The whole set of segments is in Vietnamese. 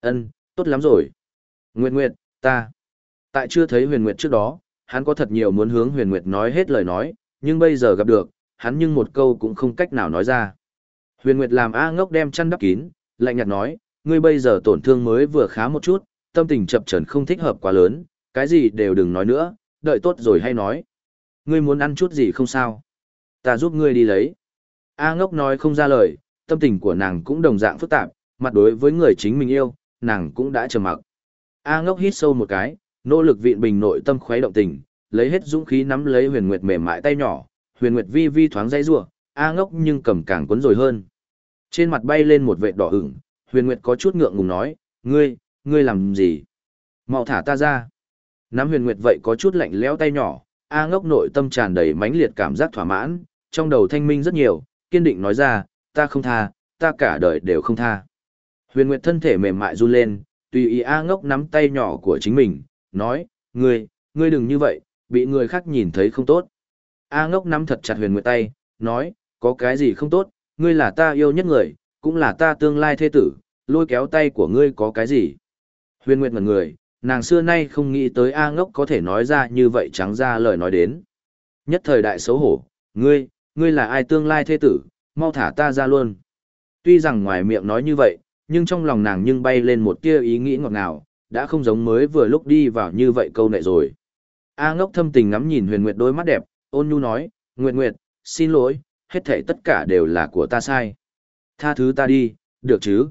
Ân, tốt lắm rồi. Nguyệt Nguyệt, ta. Tại chưa thấy huyền Nguyệt trước đó, hắn có thật nhiều muốn hướng huyền Nguyệt nói hết lời nói, nhưng bây giờ gặp được, hắn nhưng một câu cũng không cách nào nói ra. Huyền Nguyệt làm A ngốc đem chăn đắp kín, lạnh nhạt nói, ngươi bây giờ tổn thương mới vừa khá một chút, tâm tình chập chờn không thích hợp quá lớn, cái gì đều đừng nói nữa, đợi tốt rồi hay nói. Ngươi muốn ăn chút gì không sao? Ta giúp ngươi đi lấy. A ngốc nói không ra lời, tâm tình của nàng cũng đồng dạng phức tạp, mặt đối với người chính mình yêu, nàng cũng đã trầm mặc. A ngốc hít sâu một cái, nỗ lực vịn bình nội tâm khuấy động tình, lấy hết dũng khí nắm lấy huyền nguyệt mềm mại tay nhỏ, huyền nguyệt vi vi thoáng dây rủa A ngốc nhưng cầm càng cuốn rồi hơn. Trên mặt bay lên một vệt đỏ ửng, huyền nguyệt có chút ngượng ngùng nói, ngươi, ngươi làm gì? mau thả ta ra. Nắm huyền nguyệt vậy có chút lạnh lẽo tay nhỏ, A ngốc nội tâm tràn đầy mãnh liệt cảm giác thỏa mãn, trong đầu thanh minh rất nhiều, kiên định nói ra, ta không tha, ta cả đời đều không tha. Huyền Nguyệt thân thể mềm mại run lên, tùy ý A ngốc nắm tay nhỏ của chính mình, nói, ngươi, ngươi đừng như vậy, bị người khác nhìn thấy không tốt. A ngốc nắm thật chặt huyền Nguyệt tay, nói, có cái gì không tốt, ngươi là ta yêu nhất người, cũng là ta tương lai thế tử, lôi kéo tay của ngươi có cái gì. Huyền Nguyệt ngẩn người, nàng xưa nay không nghĩ tới A ngốc có thể nói ra như vậy trắng ra lời nói đến. Nhất thời đại xấu hổ, ngươi, ngươi là ai tương lai thế tử, mau thả ta ra luôn. Tuy rằng ngoài miệng nói như vậy, nhưng trong lòng nàng nhưng bay lên một tia ý nghĩ ngọt ngào, đã không giống mới vừa lúc đi vào như vậy câu nệ rồi. A ngốc thâm tình ngắm nhìn huyền nguyệt đôi mắt đẹp, ôn nhu nói, Nguyệt Nguyệt, xin lỗi, hết thảy tất cả đều là của ta sai. Tha thứ ta đi, được chứ?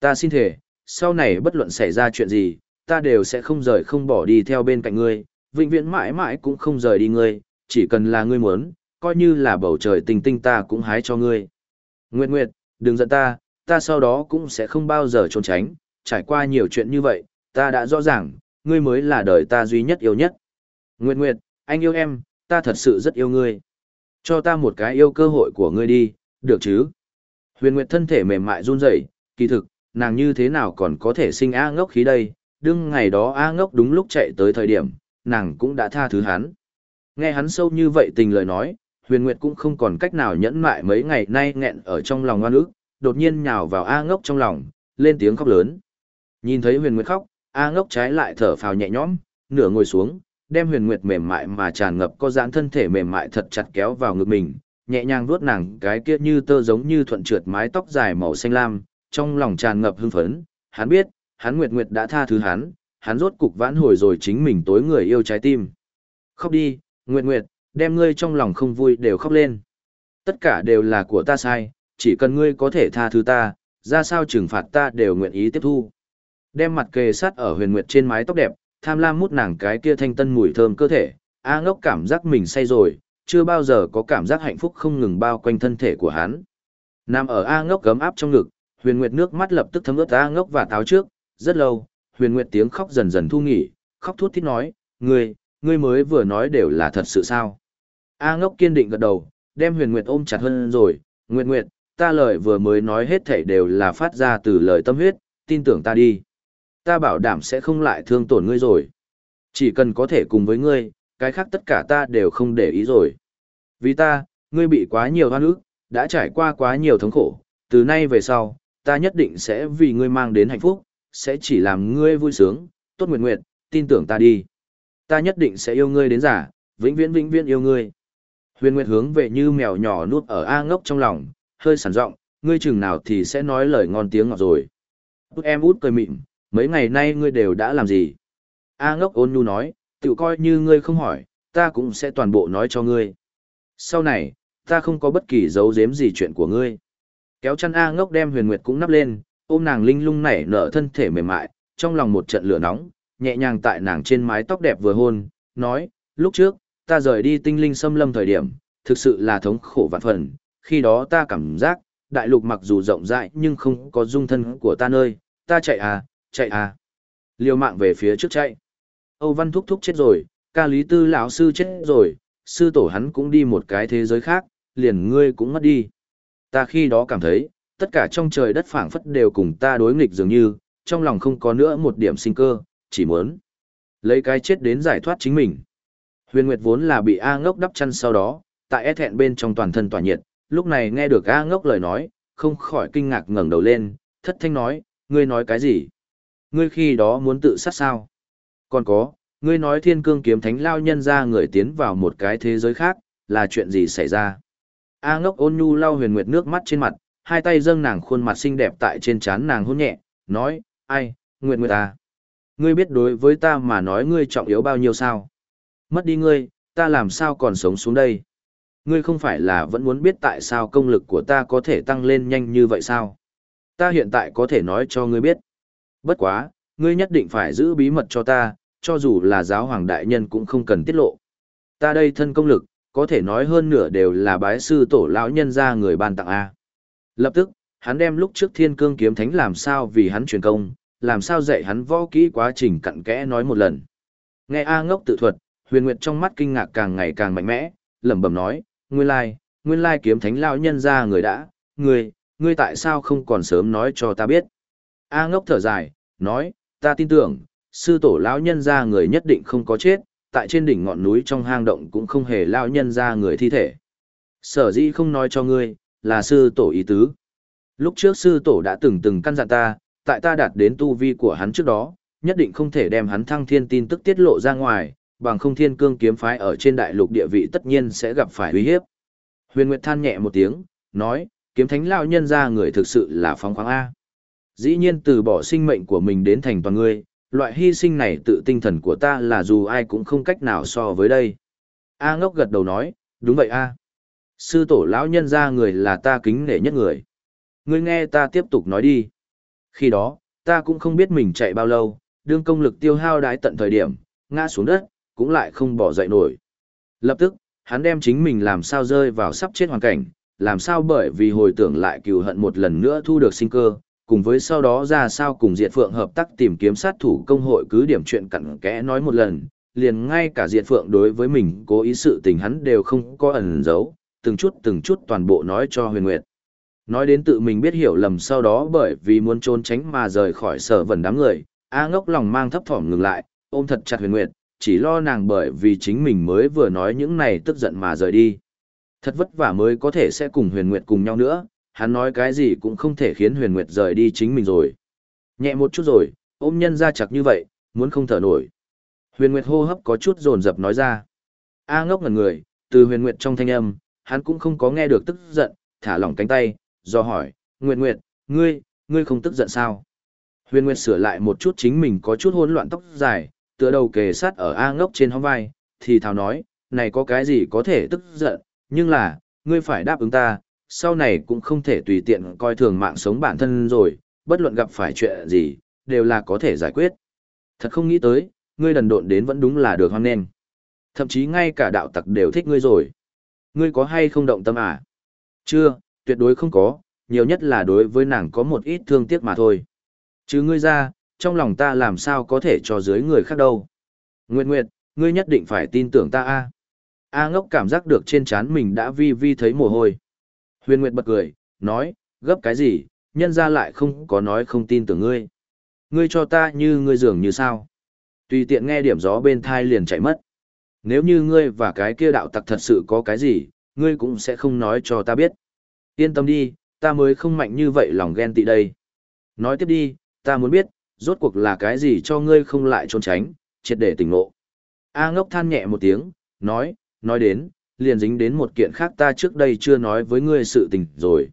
Ta xin thể, sau này bất luận xảy ra chuyện gì, ta đều sẽ không rời không bỏ đi theo bên cạnh ngươi, vĩnh viễn mãi mãi cũng không rời đi ngươi, chỉ cần là ngươi muốn, coi như là bầu trời tình tinh ta cũng hái cho ngươi. Nguyệt Nguyệt, đừng giận ta, ta sau đó cũng sẽ không bao giờ trốn tránh, trải qua nhiều chuyện như vậy, ta đã rõ ràng, ngươi mới là đời ta duy nhất yêu nhất. Nguyệt Nguyệt, anh yêu em, ta thật sự rất yêu ngươi. Cho ta một cái yêu cơ hội của ngươi đi, được chứ? Huyền Nguyệt thân thể mềm mại run rẩy, kỳ thực, nàng như thế nào còn có thể sinh A ngốc khí đây, đương ngày đó A ngốc đúng lúc chạy tới thời điểm, nàng cũng đã tha thứ hắn. Nghe hắn sâu như vậy tình lời nói, Huyền Nguyệt cũng không còn cách nào nhẫn mại mấy ngày nay nghẹn ở trong lòng oan ức, đột nhiên nhào vào A ngốc trong lòng, lên tiếng khóc lớn. Nhìn thấy huyền nguyệt khóc, A ngốc trái lại thở phào nhẹ nhõm, nửa ngồi xuống, đem huyền nguyệt mềm mại mà tràn ngập có dãn thân thể mềm mại thật chặt kéo vào ngực mình, nhẹ nhàng vuốt nàng cái kia như tơ giống như thuận trượt mái tóc dài màu xanh lam, trong lòng tràn ngập hưng phấn, hắn biết, hắn nguyệt nguyệt đã tha thứ hắn, hắn rốt cục vãn hồi rồi chính mình tối người yêu trái tim. Khóc đi, nguyệt nguyệt, đem ngươi trong lòng không vui đều khóc lên. Tất cả đều là của ta sai, chỉ cần ngươi có thể tha thứ ta, ra sao trừng phạt ta đều nguyện ý tiếp thu. Đem mặt kề sát ở huyền nguyệt trên mái tóc đẹp, tham lam mút nàng cái kia thanh tân mùi thơm cơ thể, A ngốc cảm giác mình say rồi, chưa bao giờ có cảm giác hạnh phúc không ngừng bao quanh thân thể của hắn. Nằm ở A ngốc gấm áp trong ngực, huyền nguyệt nước mắt lập tức thấm ướt A ngốc và táo trước, rất lâu, huyền nguyệt tiếng khóc dần dần thu nghỉ, khóc thút thít nói, ngươi, ngươi mới vừa nói đều là thật sự sao. A ngốc kiên định gật đầu, đem huyền nguyệt ôm chặt hơn rồi, nguyệt nguyệt, ta lời vừa mới nói hết thảy đều là phát ra từ lời tâm huyết, tin tưởng ta đi. Ta bảo đảm sẽ không lại thương tổn ngươi rồi. Chỉ cần có thể cùng với ngươi, cái khác tất cả ta đều không để ý rồi. Vì ta, ngươi bị quá nhiều hoan ức, đã trải qua quá nhiều thống khổ, từ nay về sau, ta nhất định sẽ vì ngươi mang đến hạnh phúc, sẽ chỉ làm ngươi vui sướng, tốt nguyện nguyện, tin tưởng ta đi. Ta nhất định sẽ yêu ngươi đến giả, vĩnh viễn vĩnh viễn yêu ngươi. Huyền Nguyệt hướng về như mèo nhỏ nuốt ở A ngốc trong lòng, hơi sẵn giọng ngươi chừng nào thì sẽ nói lời ngon tiếng ngọt rồi. Út em út cười mịn, mấy ngày nay ngươi đều đã làm gì? A ngốc ôn nhu nói, tự coi như ngươi không hỏi, ta cũng sẽ toàn bộ nói cho ngươi. Sau này, ta không có bất kỳ dấu giếm gì chuyện của ngươi. Kéo chăn A ngốc đem huyền nguyệt cũng nắp lên, ôm nàng linh lung nảy nở thân thể mềm mại, trong lòng một trận lửa nóng, nhẹ nhàng tại nàng trên mái tóc đẹp vừa hôn, nói, lúc trước, ta rời đi tinh linh xâm lâm thời điểm, thực sự là thống khổ vạn phần, khi đó ta cảm giác, đại lục mặc dù rộng rãi nhưng không có dung thân của ta nơi, ta chạy à, chạy à. Liều mạng về phía trước chạy. Âu Văn thúc thúc chết rồi, ca lý tư lão sư chết rồi, sư tổ hắn cũng đi một cái thế giới khác, liền ngươi cũng mất đi. Ta khi đó cảm thấy, tất cả trong trời đất phảng phất đều cùng ta đối nghịch dường như, trong lòng không có nữa một điểm sinh cơ, chỉ muốn lấy cái chết đến giải thoát chính mình. Huyền Nguyệt vốn là bị A ngốc đắp chăn sau đó, tại e thẹn bên trong toàn thân tỏa nhiệt, lúc này nghe được A ngốc lời nói, không khỏi kinh ngạc ngẩng đầu lên, thất thanh nói, ngươi nói cái gì? Ngươi khi đó muốn tự sát sao? Còn có, ngươi nói thiên cương kiếm thánh lao nhân ra người tiến vào một cái thế giới khác, là chuyện gì xảy ra? A ngốc ôn nhu lau huyền nguyệt nước mắt trên mặt, hai tay dâng nàng khuôn mặt xinh đẹp tại trên trán nàng hôn nhẹ, nói, ai, nguyệt nguyệt ta? Ngươi biết đối với ta mà nói ngươi trọng yếu bao nhiêu sao? Mất đi ngươi, ta làm sao còn sống xuống đây? Ngươi không phải là vẫn muốn biết tại sao công lực của ta có thể tăng lên nhanh như vậy sao? Ta hiện tại có thể nói cho ngươi biết. Bất quá, ngươi nhất định phải giữ bí mật cho ta, cho dù là giáo hoàng đại nhân cũng không cần tiết lộ. Ta đây thân công lực, có thể nói hơn nửa đều là bái sư tổ lão nhân ra người ban tặng A. Lập tức, hắn đem lúc trước thiên cương kiếm thánh làm sao vì hắn truyền công, làm sao dạy hắn võ kỹ quá trình cặn kẽ nói một lần. Nghe A ngốc tự thuật, huyền nguyệt trong mắt kinh ngạc càng ngày càng mạnh mẽ, lẩm bẩm nói, nguyên lai, nguyên lai kiếm thánh lão nhân ra người đã, người, ngươi tại sao không còn sớm nói cho ta biết. A ngốc thở dài, nói, ta tin tưởng, sư tổ lão nhân ra người nhất định không có chết, tại trên đỉnh ngọn núi trong hang động cũng không hề lão nhân ra người thi thể. Sở dĩ không nói cho ngươi, là sư tổ ý tứ. Lúc trước sư tổ đã từng từng căn dặn ta, tại ta đạt đến tu vi của hắn trước đó, nhất định không thể đem hắn thăng thiên tin tức tiết lộ ra ngoài, bằng không thiên cương kiếm phái ở trên đại lục địa vị tất nhiên sẽ gặp phải uy hiếp. Huyền Nguyệt than nhẹ một tiếng, nói, kiếm thánh lão nhân ra người thực sự là phóng khoáng A. Dĩ nhiên từ bỏ sinh mệnh của mình đến thành toàn ngươi, loại hy sinh này tự tinh thần của ta là dù ai cũng không cách nào so với đây. A ngốc gật đầu nói, đúng vậy A. Sư tổ lão nhân ra người là ta kính nể nhất người. Ngươi nghe ta tiếp tục nói đi. Khi đó, ta cũng không biết mình chạy bao lâu, đương công lực tiêu hao đái tận thời điểm, ngã xuống đất, cũng lại không bỏ dậy nổi. Lập tức, hắn đem chính mình làm sao rơi vào sắp chết hoàn cảnh, làm sao bởi vì hồi tưởng lại cừu hận một lần nữa thu được sinh cơ, cùng với sau đó ra sao cùng Diệt Phượng hợp tác tìm kiếm sát thủ công hội cứ điểm chuyện cặn kẽ nói một lần, liền ngay cả Diệt Phượng đối với mình cố ý sự tình hắn đều không có ẩn giấu, từng chút từng chút toàn bộ nói cho Huyền Nguyệt. Nói đến tự mình biết hiểu lầm sau đó bởi vì muốn trốn tránh mà rời khỏi sở vẩn đám người, A ngốc lòng mang thấp thỏm ngừng lại, ôm thật chặt Huyền Nguyệt, chỉ lo nàng bởi vì chính mình mới vừa nói những này tức giận mà rời đi. Thật vất vả mới có thể sẽ cùng Huyền Nguyệt cùng nhau nữa, hắn nói cái gì cũng không thể khiến Huyền Nguyệt rời đi chính mình rồi. Nhẹ một chút rồi, ôm nhân ra chặt như vậy, muốn không thở nổi. Huyền Nguyệt hô hấp có chút dồn dập nói ra. A ngốc ngẩn người, từ Huyền Nguyệt trong thanh âm, hắn cũng không có nghe được tức giận, thả lỏng cánh tay, do hỏi, Nguyệt Nguyệt, ngươi, ngươi không tức giận sao? Huyền Nguyệt sửa lại một chút chính mình có chút hỗn loạn tóc dài, tựa đầu kề sát ở A ngốc trên hông vai, thì thào nói, này có cái gì có thể tức giận, nhưng là, ngươi phải đáp ứng ta, sau này cũng không thể tùy tiện coi thường mạng sống bản thân rồi, bất luận gặp phải chuyện gì, đều là có thể giải quyết. Thật không nghĩ tới, ngươi đần độn đến vẫn đúng là được hoan nên. Thậm chí ngay cả đạo tặc đều thích ngươi rồi. Ngươi có hay không động tâm à? Chưa, tuyệt đối không có, nhiều nhất là đối với nàng có một ít thương tiếc mà thôi. Chứ ngươi ra, trong lòng ta làm sao có thể cho dưới người khác đâu. Nguyệt Nguyệt, ngươi nhất định phải tin tưởng ta a. A ngốc cảm giác được trên trán mình đã vi vi thấy mồ hôi. Huyền Nguyệt bật cười, nói, gấp cái gì, nhân ra lại không có nói không tin tưởng ngươi. Ngươi cho ta như ngươi dường như sao. Tùy tiện nghe điểm gió bên thai liền chạy mất. Nếu như ngươi và cái kia đạo tặc thật sự có cái gì, ngươi cũng sẽ không nói cho ta biết. Yên tâm đi, ta mới không mạnh như vậy lòng ghen tị đây. Nói tiếp đi, ta muốn biết, rốt cuộc là cái gì cho ngươi không lại trốn tránh, triệt để tỉnh ngộ. A ngốc than nhẹ một tiếng, nói, nói đến, liền dính đến một kiện khác ta trước đây chưa nói với ngươi sự tình rồi.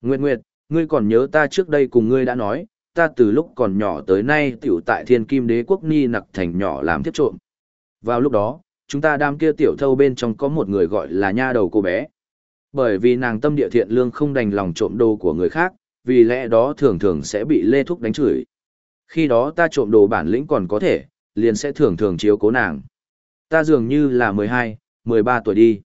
Nguyệt Nguyệt, ngươi còn nhớ ta trước đây cùng ngươi đã nói, ta từ lúc còn nhỏ tới nay tiểu tại thiên kim đế quốc ni nặc thành nhỏ làm tiếp trộm. Vào lúc đó, chúng ta đam kia tiểu thâu bên trong có một người gọi là nha đầu cô bé. Bởi vì nàng tâm địa thiện lương không đành lòng trộm đồ của người khác, vì lẽ đó thường thường sẽ bị lê thúc đánh chửi. Khi đó ta trộm đồ bản lĩnh còn có thể, liền sẽ thường thường chiếu cố nàng. Ta dường như là 12, 13 tuổi đi.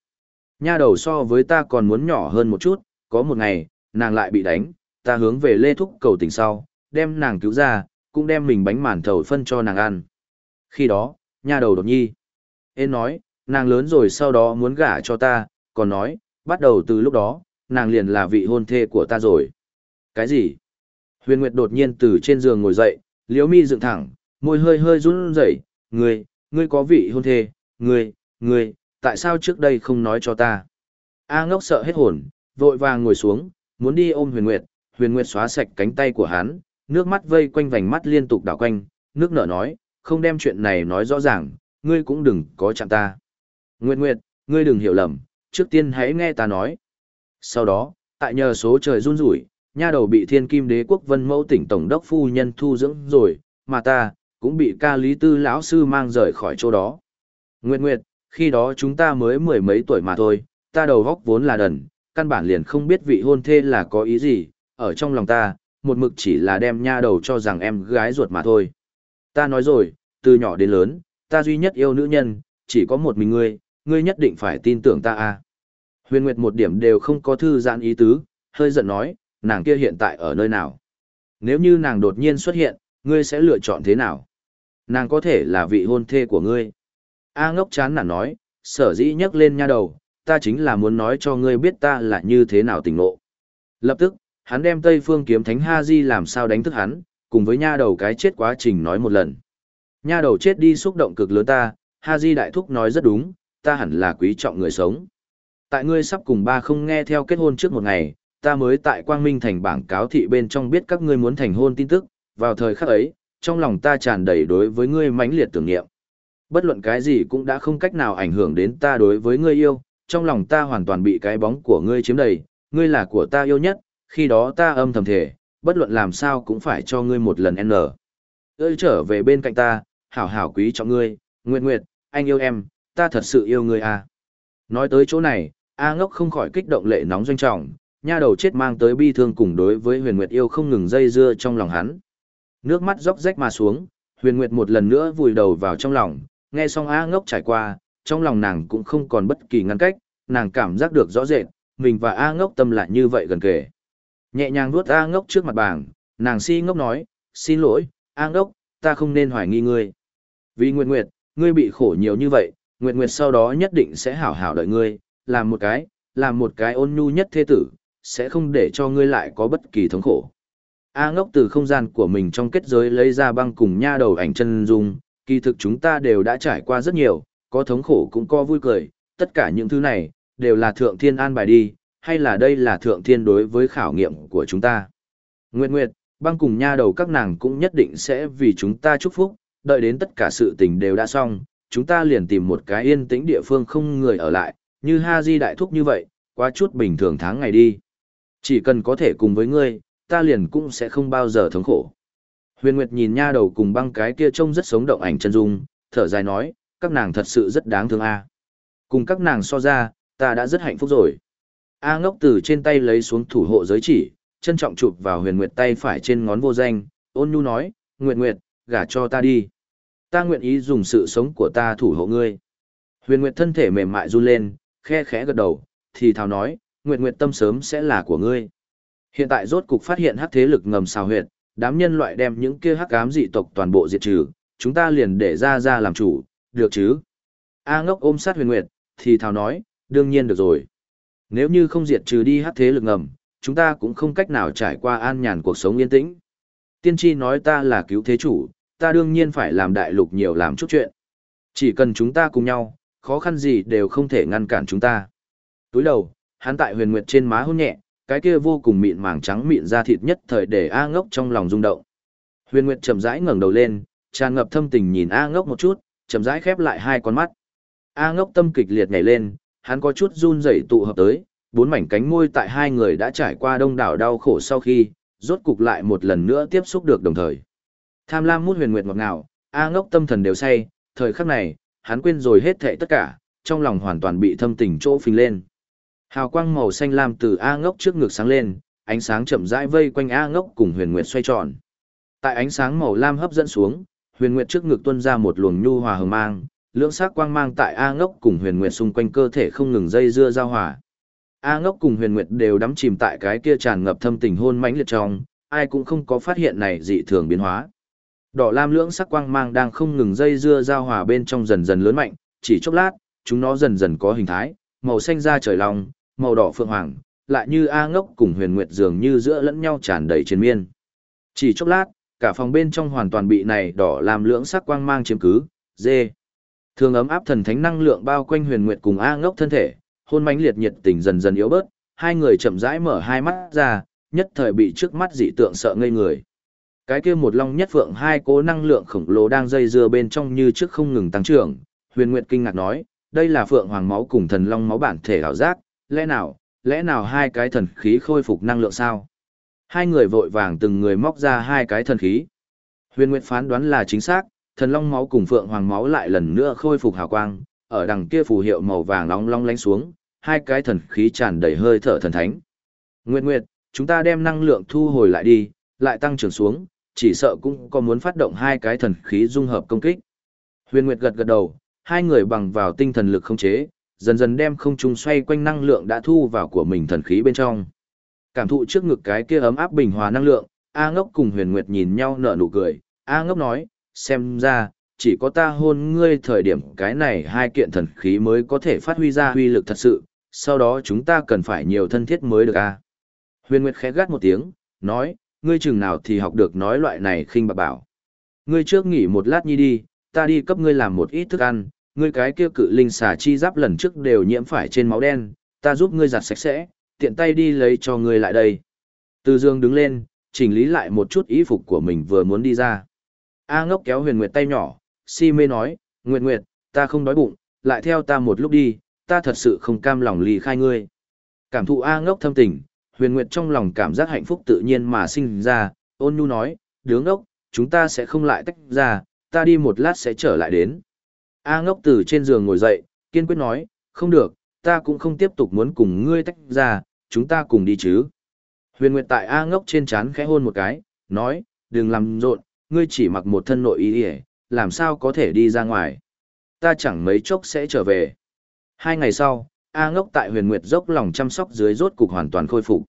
Nha đầu so với ta còn muốn nhỏ hơn một chút, có một ngày, nàng lại bị đánh, ta hướng về lê thúc cầu tình sau, đem nàng cứu ra, cũng đem mình bánh màn thầu phân cho nàng ăn. Khi đó, nha đầu đột nhi. Ên nói, nàng lớn rồi sau đó muốn gả cho ta, còn nói, bắt đầu từ lúc đó, nàng liền là vị hôn thê của ta rồi. Cái gì? Huyền Nguyệt đột nhiên từ trên giường ngồi dậy, liễu mi dựng thẳng, môi hơi hơi run rẩy, ngươi, ngươi có vị hôn thê, ngươi, ngươi, tại sao trước đây không nói cho ta? A ngốc sợ hết hồn, vội vàng ngồi xuống, muốn đi ôm huyền nguyệt, huyền nguyệt xóa sạch cánh tay của hắn, Nước mắt vây quanh vành mắt liên tục đảo quanh, nước nở nói, không đem chuyện này nói rõ ràng, ngươi cũng đừng có chạm ta. Nguyệt Nguyệt, ngươi đừng hiểu lầm, trước tiên hãy nghe ta nói. Sau đó, tại nhờ số trời run rủi, nha đầu bị thiên kim đế quốc vân mẫu tỉnh tổng đốc phu nhân thu dưỡng rồi, mà ta, cũng bị ca lý tư lão sư mang rời khỏi chỗ đó. Nguyệt Nguyệt, khi đó chúng ta mới mười mấy tuổi mà thôi, ta đầu góc vốn là đần, căn bản liền không biết vị hôn thê là có ý gì, ở trong lòng ta, một mực chỉ là đem nha đầu cho rằng em gái ruột mà thôi. Ta nói rồi, từ nhỏ đến lớn, ta duy nhất yêu nữ nhân, chỉ có một mình ngươi, ngươi nhất định phải tin tưởng ta a. Huyền Nguyệt một điểm đều không có thư giãn ý tứ, hơi giận nói, nàng kia hiện tại ở nơi nào? Nếu như nàng đột nhiên xuất hiện, ngươi sẽ lựa chọn thế nào? Nàng có thể là vị hôn thê của ngươi. A ngốc chán nản nói, sở dĩ nhấc lên nha đầu, ta chính là muốn nói cho ngươi biết ta là như thế nào tình ngộ. Lập tức, hắn đem Tây Phương kiếm thánh Ha Di làm sao đánh thức hắn, cùng với nha đầu cái chết quá trình nói một lần. Nha đầu chết đi xúc động cực lớn ta, Ha Di đại thúc nói rất đúng, ta hẳn là quý trọng người sống. Tại ngươi sắp cùng ba không nghe theo kết hôn trước một ngày, ta mới tại Quang Minh thành bảng cáo thị bên trong biết các ngươi muốn thành hôn tin tức, vào thời khắc ấy, trong lòng ta tràn đầy đối với ngươi mãnh liệt tưởng niệm. Bất luận cái gì cũng đã không cách nào ảnh hưởng đến ta đối với ngươi yêu, trong lòng ta hoàn toàn bị cái bóng của ngươi chiếm đầy, ngươi là của ta yêu nhất, khi đó ta âm thầm thể, bất luận làm sao cũng phải cho ngươi một lần n. Ơi trở về bên cạnh ta, hảo hảo quý trọng ngươi, Nguyệt Nguyệt, anh yêu em, ta thật sự yêu ngươi à. Nói tới chỗ này, A ngốc không khỏi kích động lệ nóng doanh trọng, nha đầu chết mang tới bi thương cùng đối với huyền nguyệt yêu không ngừng dây dưa trong lòng hắn. Nước mắt róc rách mà xuống, huyền nguyệt một lần nữa vùi đầu vào trong lòng, nghe xong A ngốc trải qua, trong lòng nàng cũng không còn bất kỳ ngăn cách, nàng cảm giác được rõ rệt, mình và A ngốc tâm lại như vậy gần kề. Nhẹ nhàng vuốt A ngốc trước mặt bảng, nàng si ngốc nói, xin lỗi, A ngốc, ta không nên hoài nghi ngươi. Vì Nguyệt Nguyệt, ngươi bị khổ nhiều như vậy, Nguyệt Nguyệt sau đó nhất định sẽ hảo hảo đợi ngươi, làm một cái, làm một cái ôn nhu nhất thế tử, sẽ không để cho ngươi lại có bất kỳ thống khổ. A ngốc từ không gian của mình trong kết giới lấy ra băng cùng nha đầu ảnh chân dung, kỳ thực chúng ta đều đã trải qua rất nhiều, có thống khổ cũng có vui cười, tất cả những thứ này, đều là thượng thiên an bài đi, hay là đây là thượng thiên đối với khảo nghiệm của chúng ta. Nguyệt Nguyệt, băng cùng nha đầu các nàng cũng nhất định sẽ vì chúng ta chúc phúc, đợi đến tất cả sự tình đều đã xong, chúng ta liền tìm một cái yên tĩnh địa phương không người ở lại, như Ha Di đại thúc như vậy, qua chút bình thường tháng ngày đi. Chỉ cần có thể cùng với ngươi, ta liền cũng sẽ không bao giờ thống khổ. Huyền Nguyệt nhìn nha đầu cùng băng cái kia trông rất sống động ảnh chân dung, thở dài nói, các nàng thật sự rất đáng thương a. Cùng các nàng so ra, ta đã rất hạnh phúc rồi. A ngốc từ trên tay lấy xuống thủ hộ giới chỉ, trân trọng chụp vào huyền nguyệt tay phải trên ngón vô danh, ôn nhu nói, Nguyệt Nguyệt, gả cho ta đi. Ta nguyện ý dùng sự sống của ta thủ hộ ngươi. Huyền Nguyệt thân thể mềm mại run lên, khe khẽ gật đầu, thì thào nói, Nguyệt Nguyệt tâm sớm sẽ là của ngươi. Hiện tại rốt cục phát hiện hắc thế lực ngầm xào huyệt, đám nhân loại đem những kia hắc ám dị tộc toàn bộ diệt trừ, chúng ta liền để ra ra làm chủ, được chứ? A ngốc ôm sát huyền nguyệt, thì thào nói, đương nhiên được rồi. Nếu như không diệt trừ đi hắc thế lực ngầm, chúng ta cũng không cách nào trải qua an nhàn cuộc sống yên tĩnh. Tiên tri nói ta là cứu thế chủ, ta đương nhiên phải làm đại lục nhiều làm chút chuyện. Chỉ cần chúng ta cùng nhau, khó khăn gì đều không thể ngăn cản chúng ta. Túi đầu, hắn tại huyền nguyệt trên má hôn nhẹ, cái kia vô cùng mịn màng trắng mịn da thịt nhất thời để A ngốc trong lòng rung động. Huyền nguyệt chậm rãi ngẩng đầu lên, tràn ngập thâm tình nhìn A ngốc một chút, chậm rãi khép lại hai con mắt. A ngốc tâm kịch liệt nhảy lên, hắn có chút run rẩy tụ hợp tới, bốn mảnh cánh môi tại hai người đã trải qua đông đảo đau khổ sau khi, rốt cục lại một lần nữa tiếp xúc được đồng thời. Tham lam mút huyền nguyệt ngọt ngào, A ngốc tâm thần đều say, thời khắc này, hắn quên rồi hết thảy tất cả, trong lòng hoàn toàn bị thâm tình chỗ phình lên. Hào quang màu xanh lam từ A ngốc trước ngực sáng lên, ánh sáng chậm rãi vây quanh A ngốc cùng huyền nguyệt xoay tròn. Tại ánh sáng màu lam hấp dẫn xuống, huyền nguyệt trước ngực tuôn ra một luồng nhu hòa hừng mang, lưỡng sắc quang mang tại A ngốc cùng huyền nguyệt xung quanh cơ thể không ngừng dây dưa giao hòa. A ngốc cùng huyền nguyệt đều đắm chìm tại cái kia tràn ngập thâm tình hôn mãnh liệt trong, ai cũng không có phát hiện này dị thường biến hóa. Đỏ lam lưỡng sắc quang mang đang không ngừng dây dưa giao hòa bên trong dần dần lớn mạnh, chỉ chốc lát, chúng nó dần dần có hình thái, màu xanh da trời lòng, màu đỏ phượng hoàng, lại như A ngốc cùng huyền nguyệt dường như giữa lẫn nhau tràn đầy trên miên. Chỉ chốc lát, cả phòng bên trong hoàn toàn bị này đỏ làm lưỡng sắc quang mang chiếm cứ, dê. Thường ấm áp thần thánh năng lượng bao quanh huyền nguyệt cùng A ngốc thân thể, hôn mãnh liệt nhiệt tình dần dần yếu bớt, hai người chậm rãi mở hai mắt ra, nhất thời bị trước mắt dị tượng sợ ngây người. Cái kia một long nhất phượng hai cố năng lượng khổng lồ đang dây dưa bên trong như trước không ngừng tăng trưởng, Huyền Nguyệt kinh ngạc nói, đây là phượng hoàng máu cùng thần long máu bản thể ảo giác, lẽ nào, lẽ nào hai cái thần khí khôi phục năng lượng sao? Hai người vội vàng từng người móc ra hai cái thần khí. Huyền Nguyệt phán đoán là chính xác, thần long máu cùng phượng hoàng máu lại lần nữa khôi phục hào quang, ở đằng kia phù hiệu màu vàng long long lánh xuống, hai cái thần khí tràn đầy hơi thở thần thánh. Nguyệt Nguyệt, chúng ta đem năng lượng thu hồi lại đi, lại tăng trưởng xuống, chỉ sợ cũng có muốn phát động hai cái thần khí dung hợp công kích. Huyền Nguyệt gật gật đầu, hai người bằng vào tinh thần lực không chế, dần dần đem không trung xoay quanh năng lượng đã thu vào của mình thần khí bên trong. Cảm thụ trước ngực cái kia ấm áp bình hòa năng lượng, A Ngốc cùng Huyền Nguyệt nhìn nhau nở nụ cười, A Ngốc nói, xem ra, chỉ có ta hôn ngươi thời điểm cái này hai kiện thần khí mới có thể phát huy ra huy lực thật sự, sau đó chúng ta cần phải nhiều thân thiết mới được a. Huyền Nguyệt khẽ gắt một tiếng, nói, ngươi chừng nào thì học được nói loại này khinh bạc bảo. Ngươi trước nghỉ một lát nhi đi, ta đi cấp ngươi làm một ít thức ăn, ngươi cái kia cự linh xà chi giáp lần trước đều nhiễm phải trên máu đen, ta giúp ngươi giặt sạch sẽ, tiện tay đi lấy cho ngươi lại đây. Từ dương đứng lên, chỉnh lý lại một chút ý phục của mình vừa muốn đi ra. A ngốc kéo huyền nguyệt tay nhỏ, si mê nói, Nguyệt Nguyệt, ta không đói bụng, lại theo ta một lúc đi, ta thật sự không cam lòng ly khai ngươi. Cảm thụ A ngốc thâm tình, huyền Nguyệt trong lòng cảm giác hạnh phúc tự nhiên mà sinh ra, ôn nhu nói, đứa ngốc, chúng ta sẽ không lại tách ra, ta đi một lát sẽ trở lại đến. A ngốc từ trên giường ngồi dậy, kiên quyết nói, không được, ta cũng không tiếp tục muốn cùng ngươi tách ra, chúng ta cùng đi chứ. Huyền Nguyệt tại A ngốc trên chán khẽ hôn một cái, nói, đừng làm rộn, ngươi chỉ mặc một thân nội y làm sao có thể đi ra ngoài. Ta chẳng mấy chốc sẽ trở về. Hai ngày sau, A ngốc tại huyền nguyệt dốc lòng chăm sóc dưới rốt cục hoàn toàn khôi phục.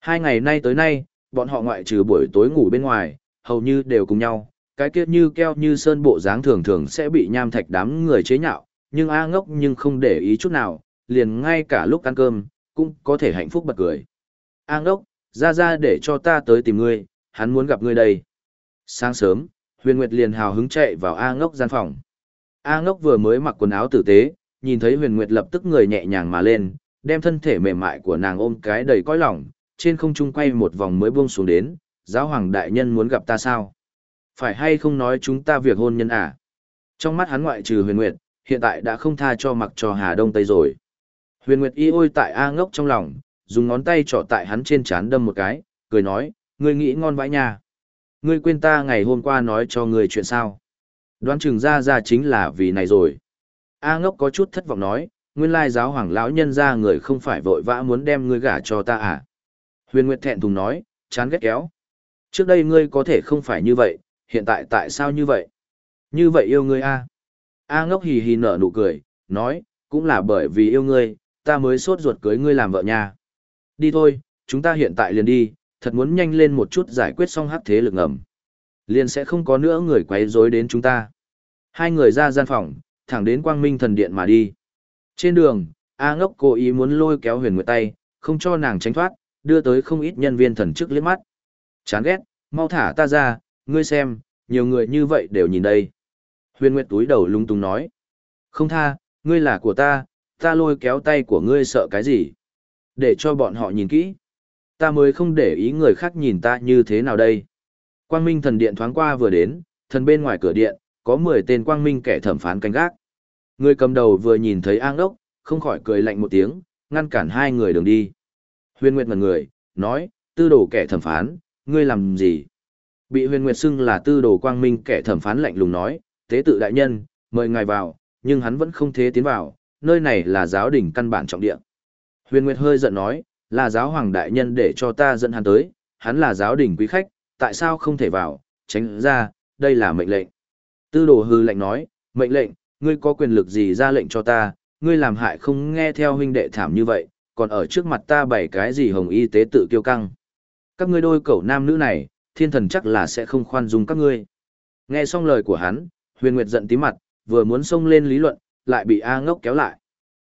Hai ngày nay tới nay, bọn họ ngoại trừ buổi tối ngủ bên ngoài, hầu như đều cùng nhau, cái kia như keo như sơn bộ dáng thường thường sẽ bị nham thạch đám người chế nhạo, nhưng A ngốc nhưng không để ý chút nào, liền ngay cả lúc ăn cơm, cũng có thể hạnh phúc bật cười. A ngốc, ra ra để cho ta tới tìm ngươi, hắn muốn gặp ngươi đây. Sáng sớm, Huyền Nguyệt liền hào hứng chạy vào A ngốc gian phòng. A ngốc vừa mới mặc quần áo tử tế, nhìn thấy Huyền Nguyệt lập tức người nhẹ nhàng mà lên, đem thân thể mềm mại của nàng ôm cái đầy cõi lòng, trên không trung quay một vòng mới buông xuống đến, giáo hoàng đại nhân muốn gặp ta sao? Phải hay không nói chúng ta việc hôn nhân à? Trong mắt hắn ngoại trừ Huyền Nguyệt, hiện tại đã không tha cho mặc cho Hà Đông Tây rồi. Huyền Nguyệt y ôi tại A ngốc trong lòng, dùng ngón tay trỏ tại hắn trên chán đâm một cái, cười nói, ngươi nghĩ ngon vãi nha. Ngươi quên ta ngày hôm qua nói cho ngươi chuyện sao? Đoán chừng ra ra chính là vì này rồi. A ngốc có chút thất vọng nói, nguyên lai giáo hoàng lão nhân ra người không phải vội vã muốn đem ngươi gả cho ta à? Huyền Nguyệt thẹn thùng nói, chán ghét kéo. Trước đây ngươi có thể không phải như vậy, hiện tại tại sao như vậy? Như vậy yêu ngươi a? A ngốc hì hì nở nụ cười, nói, cũng là bởi vì yêu ngươi, ta mới sốt ruột cưới ngươi làm vợ nha. Đi thôi, chúng ta hiện tại liền đi, thật muốn nhanh lên một chút giải quyết xong hắc thế lực ngầm. Liền sẽ không có nữa người quấy rối đến chúng ta. Hai người ra gian phòng, thẳng đến quang minh thần điện mà đi. Trên đường, A ngốc cố ý muốn lôi kéo huyền nguyệt tay, không cho nàng tránh thoát, đưa tới không ít nhân viên thần chức liếc mắt. Chán ghét, mau thả ta ra, ngươi xem, nhiều người như vậy đều nhìn đây. Huyền nguyệt túi đầu lung tung nói. Không tha, ngươi là của ta, ta lôi kéo tay của ngươi sợ cái gì? Để cho bọn họ nhìn kỹ. Ta mới không để ý người khác nhìn ta như thế nào đây. Quang Minh thần điện thoáng qua vừa đến, thần bên ngoài cửa điện, có 10 tên Quang Minh kẻ thẩm phán canh gác. Người cầm đầu vừa nhìn thấy An Đốc, không khỏi cười lạnh một tiếng, ngăn cản hai người đường đi. Huyền Nguyệt ngần người, nói, tư đồ kẻ thẩm phán, ngươi làm gì? Bị huyền Nguyệt xưng là tư đồ Quang Minh kẻ thẩm phán lạnh lùng nói, tế tự đại nhân, mời ngài vào, nhưng hắn vẫn không thế tiến vào, nơi này là giáo đình căn bản trọng địa. Huyền Nguyệt hơi giận nói, là giáo hoàng đại nhân để cho ta dẫn hắn tới, hắn là giáo đình quý khách, tại sao không thể vào, tránh ra, đây là mệnh lệnh. Tư đồ hư lệnh nói, mệnh lệnh, ngươi có quyền lực gì ra lệnh cho ta, ngươi làm hại không nghe theo huynh đệ thảm như vậy, còn ở trước mặt ta bày cái gì hồng y tế tự kiêu căng. Các ngươi đôi cậu nam nữ này, thiên thần chắc là sẽ không khoan dung các ngươi. Nghe xong lời của hắn, huyền nguyệt giận tí mặt, vừa muốn xông lên lý luận, lại bị A ngốc kéo lại.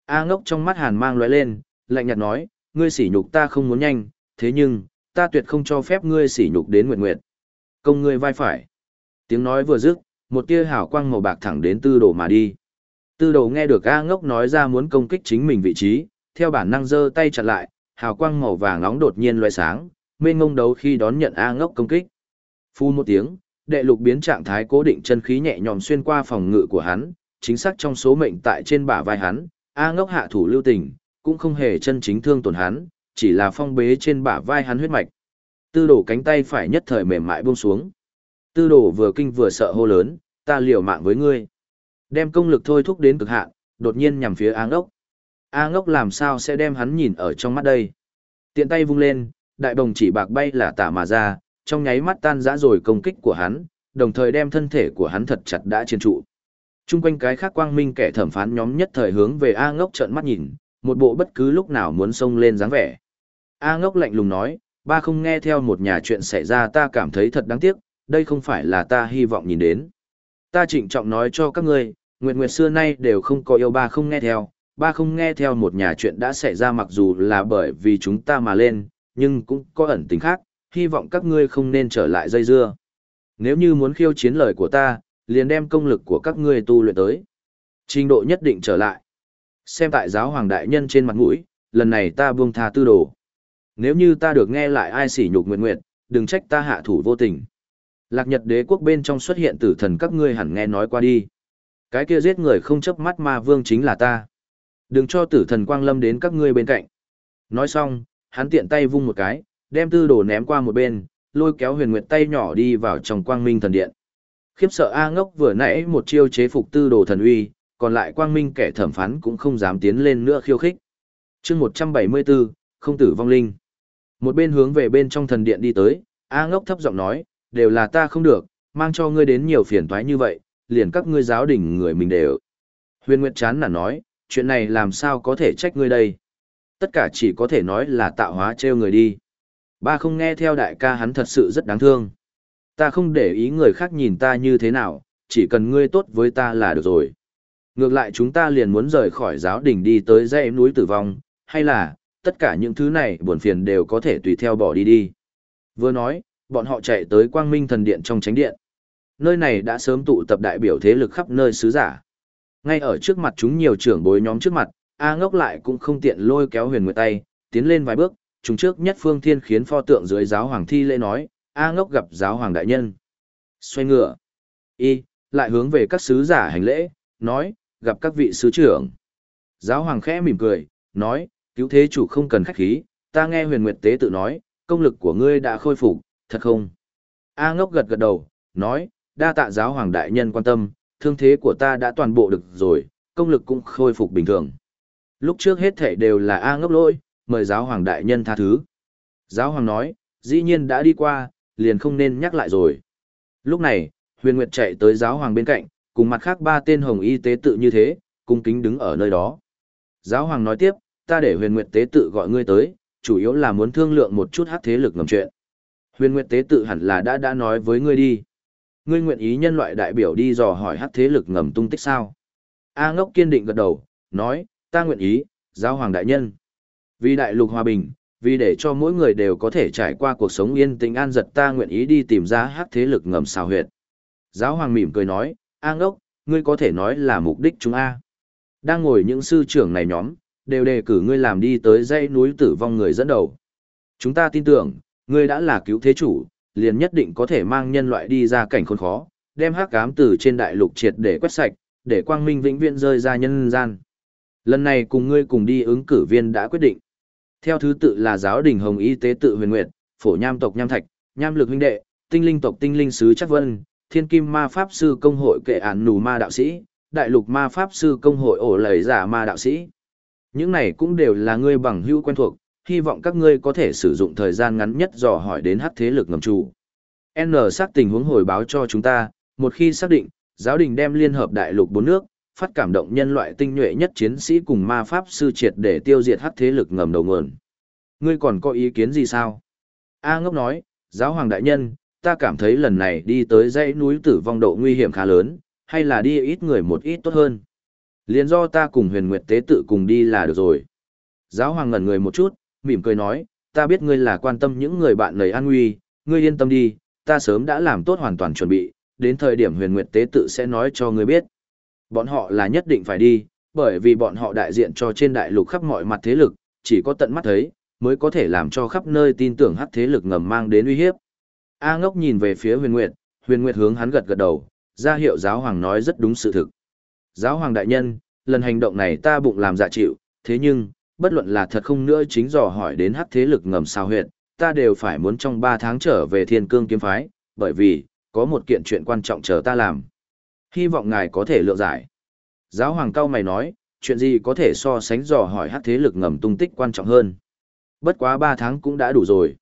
A ngốc trong mắt hàn mang lóe lên, lạnh nhạt nói, ngươi sỉ nhục ta không muốn nhanh, thế nhưng, ta tuyệt không cho phép ngươi sỉ nhục đến Nguyệt Nguyệt. Công ngươi vai phải. Tiếng nói vừa dứt, một tia hào quang màu bạc thẳng đến tư đồ mà đi. Tư đồ nghe được A ngốc nói ra muốn công kích chính mình vị trí, theo bản năng giơ tay chặn lại, hào quang màu vàng nóng đột nhiên loại sáng, mê ngông đấu khi đón nhận A ngốc công kích. Phu một tiếng, đệ lục biến trạng thái cố định chân khí nhẹ nhòm xuyên qua phòng ngự của hắn, chính xác trong số mệnh tại trên bả vai hắn, A ngốc hạ thủ lưu tình, cũng không hề chân chính thương tổn hắn, chỉ là phong bế trên bả vai hắn huyết mạch. Tư đổ cánh tay phải nhất thời mềm mại buông xuống. Tư đổ vừa kinh vừa sợ hô lớn, ta liều mạng với ngươi. Đem công lực thôi thúc đến cực hạn, đột nhiên nhằm phía A ngốc. A ngốc làm sao sẽ đem hắn nhìn ở trong mắt đây. Tiện tay vung lên, đại đồng chỉ bạc bay là tả mà ra, trong nháy mắt tan rã rồi công kích của hắn, đồng thời đem thân thể của hắn thật chặt đã chiến trụ. Trung quanh cái khác quang minh kẻ thẩm phán nhóm nhất thời hướng về A ngốc trợn mắt nhìn, một bộ bất cứ lúc nào muốn xông lên dáng vẻ. A ngốc lạnh lùng nói, ba không nghe theo một nhà chuyện xảy ra ta cảm thấy thật đáng tiếc, đây không phải là ta hy vọng nhìn đến. Ta trịnh trọng nói cho các ngươi, Nguyệt Nguyệt xưa nay đều không có yêu ba không nghe theo, ba không nghe theo một nhà chuyện đã xảy ra mặc dù là bởi vì chúng ta mà lên, nhưng cũng có ẩn tình khác, hy vọng các ngươi không nên trở lại dây dưa. Nếu như muốn khiêu chiến lời của ta, liền đem công lực của các ngươi tu luyện tới. Trình độ nhất định trở lại. Xem tại giáo hoàng đại nhân trên mặt mũi, lần này ta buông tha tư đồ. Nếu như ta được nghe lại ai sỉ nhục nguyện nguyện, đừng trách ta hạ thủ vô tình. Lạc Nhật đế quốc bên trong xuất hiện tử thần các ngươi hẳn nghe nói qua đi. Cái kia giết người không chấp mắt ma vương chính là ta. Đừng cho tử thần quang lâm đến các ngươi bên cạnh. Nói xong, hắn tiện tay vung một cái, đem tư đồ ném qua một bên, lôi kéo huyền nguyệt tay nhỏ đi vào trong quang minh thần điện. Khiếp sợ A ngốc vừa nãy một chiêu chế phục tư đồ thần uy, còn lại quang minh kẻ thẩm phán cũng không dám tiến lên nữa khiêu khích. chương 174, không tử vong linh. Một bên hướng về bên trong thần điện đi tới, A ngốc thấp giọng nói, đều là ta không được, mang cho ngươi đến nhiều phiền toái như vậy, liền các ngươi giáo đình người mình đều. Huyền Nguyệt chán nản nói, chuyện này làm sao có thể trách ngươi đây. Tất cả chỉ có thể nói là tạo hóa trêu người đi. Ba không nghe theo đại ca hắn thật sự rất đáng thương. Ta không để ý người khác nhìn ta như thế nào, chỉ cần ngươi tốt với ta là được rồi. Ngược lại chúng ta liền muốn rời khỏi giáo đình đi tới dãy núi tử vong, hay là, tất cả những thứ này buồn phiền đều có thể tùy theo bỏ đi đi. Vừa nói, bọn họ chạy tới quang minh thần điện trong tránh điện. Nơi này đã sớm tụ tập đại biểu thế lực khắp nơi sứ giả. Ngay ở trước mặt chúng nhiều trưởng bối nhóm trước mặt, A ngốc lại cũng không tiện lôi kéo huyền nguyệt tay, tiến lên vài bước, chúng trước nhất phương thiên khiến pho tượng dưới giáo hoàng thi lễ nói, A ngốc gặp giáo hoàng đại nhân. Xoay ngựa. Y, lại hướng về các sứ giả hành lễ, nói, gặp các vị sứ trưởng. Giáo hoàng khẽ mỉm cười, nói, cứu thế chủ không cần khách khí, ta nghe huyền nguyệt tế tự nói, công lực của ngươi đã khôi phục, thật không? A ngốc gật gật đầu, nói, đa tạ giáo hoàng đại nhân quan tâm, thương thế của ta đã toàn bộ được rồi, công lực cũng khôi phục bình thường. Lúc trước hết thể đều là A ngốc lỗi, mời giáo hoàng đại nhân tha thứ. Giáo hoàng nói, dĩ nhiên đã đi qua, liền không nên nhắc lại rồi. Lúc này, huyền nguyệt chạy tới giáo hoàng bên cạnh, cùng mặt khác ba tên hồng y tế tự như thế, cung kính đứng ở nơi đó. Giáo hoàng nói tiếp, ta để huyền nguyệt tế tự gọi ngươi tới, chủ yếu là muốn thương lượng một chút hát thế lực ngầm chuyện. Huyền nguyệt tế tự hẳn là đã đã nói với ngươi đi. Ngươi nguyện ý nhân loại đại biểu đi dò hỏi hát thế lực ngầm tung tích sao? A ngốc kiên định gật đầu, nói, ta nguyện ý, giáo hoàng đại nhân. Vì đại lục hòa bình, vì để cho mỗi người đều có thể trải qua cuộc sống yên tĩnh an giật ta nguyện ý đi tìm ra hát thế lực ngầm xào huyệt. Giáo hoàng mỉm cười nói, A ngốc, ngươi có thể nói là mục đích chúng A. Đang ngồi những sư trưởng này nhóm, đều đề cử ngươi làm đi tới dãy núi tử vong người dẫn đầu. Chúng ta tin tưởng, ngươi đã là cứu thế chủ, liền nhất định có thể mang nhân loại đi ra cảnh khốn khó, đem hắc ám từ trên đại lục triệt để quét sạch, để quang minh vĩnh viễn rơi ra nhân gian. Lần này cùng ngươi cùng đi ứng cử viên đã quyết định. Theo thứ tự là giáo đình Hồng Y tế tự huyền nguyệt, phổ nham tộc nham thạch, nham lực huynh đệ, tinh linh tộc tinh linh sứ chắc vân, thiên kim ma pháp sư công hội kệ án nù ma đạo sĩ, đại lục ma pháp sư công hội ổ lầy giả ma đạo sĩ. Những này cũng đều là ngươi bằng hữu quen thuộc, hy vọng các ngươi có thể sử dụng thời gian ngắn nhất dò hỏi đến hắc thế lực ngầm chủ. N xác tình huống hồi báo cho chúng ta, một khi xác định, giáo đình đem liên hợp đại lục bốn nước, phát cảm động nhân loại tinh nhuệ nhất chiến sĩ cùng ma pháp sư triệt để tiêu diệt hắc thế lực ngầm đầu nguồn. Ngươi còn có ý kiến gì sao? A ngốc nói, giáo hoàng đại nhân, ta cảm thấy lần này đi tới dãy núi tử vong độ nguy hiểm khá lớn, hay là đi ít người một ít tốt hơn. Liên do ta cùng huyền nguyệt tế tự cùng đi là được rồi. Giáo hoàng ngẩn người một chút, mỉm cười nói, ta biết ngươi là quan tâm những người bạn lời an nguy, ngươi yên tâm đi, ta sớm đã làm tốt hoàn toàn chuẩn bị, đến thời điểm huyền nguyệt tế tự sẽ nói cho ngươi biết. Bọn họ là nhất định phải đi, bởi vì bọn họ đại diện cho trên đại lục khắp mọi mặt thế lực, chỉ có tận mắt thấy, mới có thể làm cho khắp nơi tin tưởng hắc thế lực ngầm mang đến uy hiếp. A ngốc nhìn về phía huyền nguyệt, huyền nguyệt hướng hắn gật gật đầu, ra hiệu giáo hoàng nói rất đúng sự thực. Giáo hoàng đại nhân, lần hành động này ta bụng làm dạ chịu, thế nhưng, bất luận là thật không nữa chính dò hỏi đến hắc thế lực ngầm sao huyệt, ta đều phải muốn trong 3 tháng trở về thiên cương kiếm phái, bởi vì, có một kiện chuyện quan trọng chờ ta làm. Hy vọng ngài có thể lựa giải. Giáo hoàng cao mày nói, chuyện gì có thể so sánh dò hỏi hắc thế lực ngầm tung tích quan trọng hơn. Bất quá 3 tháng cũng đã đủ rồi.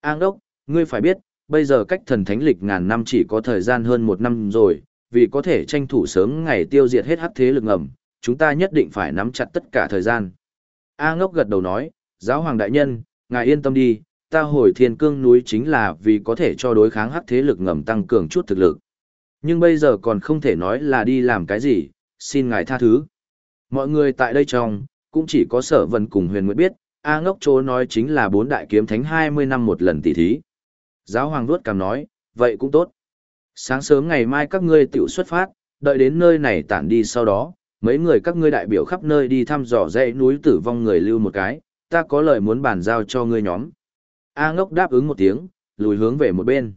An đốc, ngươi phải biết, bây giờ cách thần thánh lịch ngàn năm chỉ có thời gian hơn một năm rồi, vì có thể tranh thủ sớm ngày tiêu diệt hết hắc thế lực ngầm, chúng ta nhất định phải nắm chặt tất cả thời gian. A ngốc gật đầu nói, giáo hoàng đại nhân, ngài yên tâm đi, ta hồi thiên cương núi chính là vì có thể cho đối kháng hắc thế lực ngầm tăng cường chút thực lực. Nhưng bây giờ còn không thể nói là đi làm cái gì, xin ngài tha thứ. Mọi người tại đây trong, cũng chỉ có sở vân cùng huyền nguyệt biết, A ngốc chố nói chính là bốn đại kiếm thánh 20 năm một lần tỷ thí. Giáo hoàng vuốt cằm nói, vậy cũng tốt. Sáng sớm ngày mai các ngươi tiểu xuất phát, đợi đến nơi này tản đi sau đó, mấy người các ngươi đại biểu khắp nơi đi thăm dò dãy núi tử vong người lưu một cái, ta có lời muốn bàn giao cho ngươi nhóm. A ngốc đáp ứng một tiếng, lùi hướng về một bên.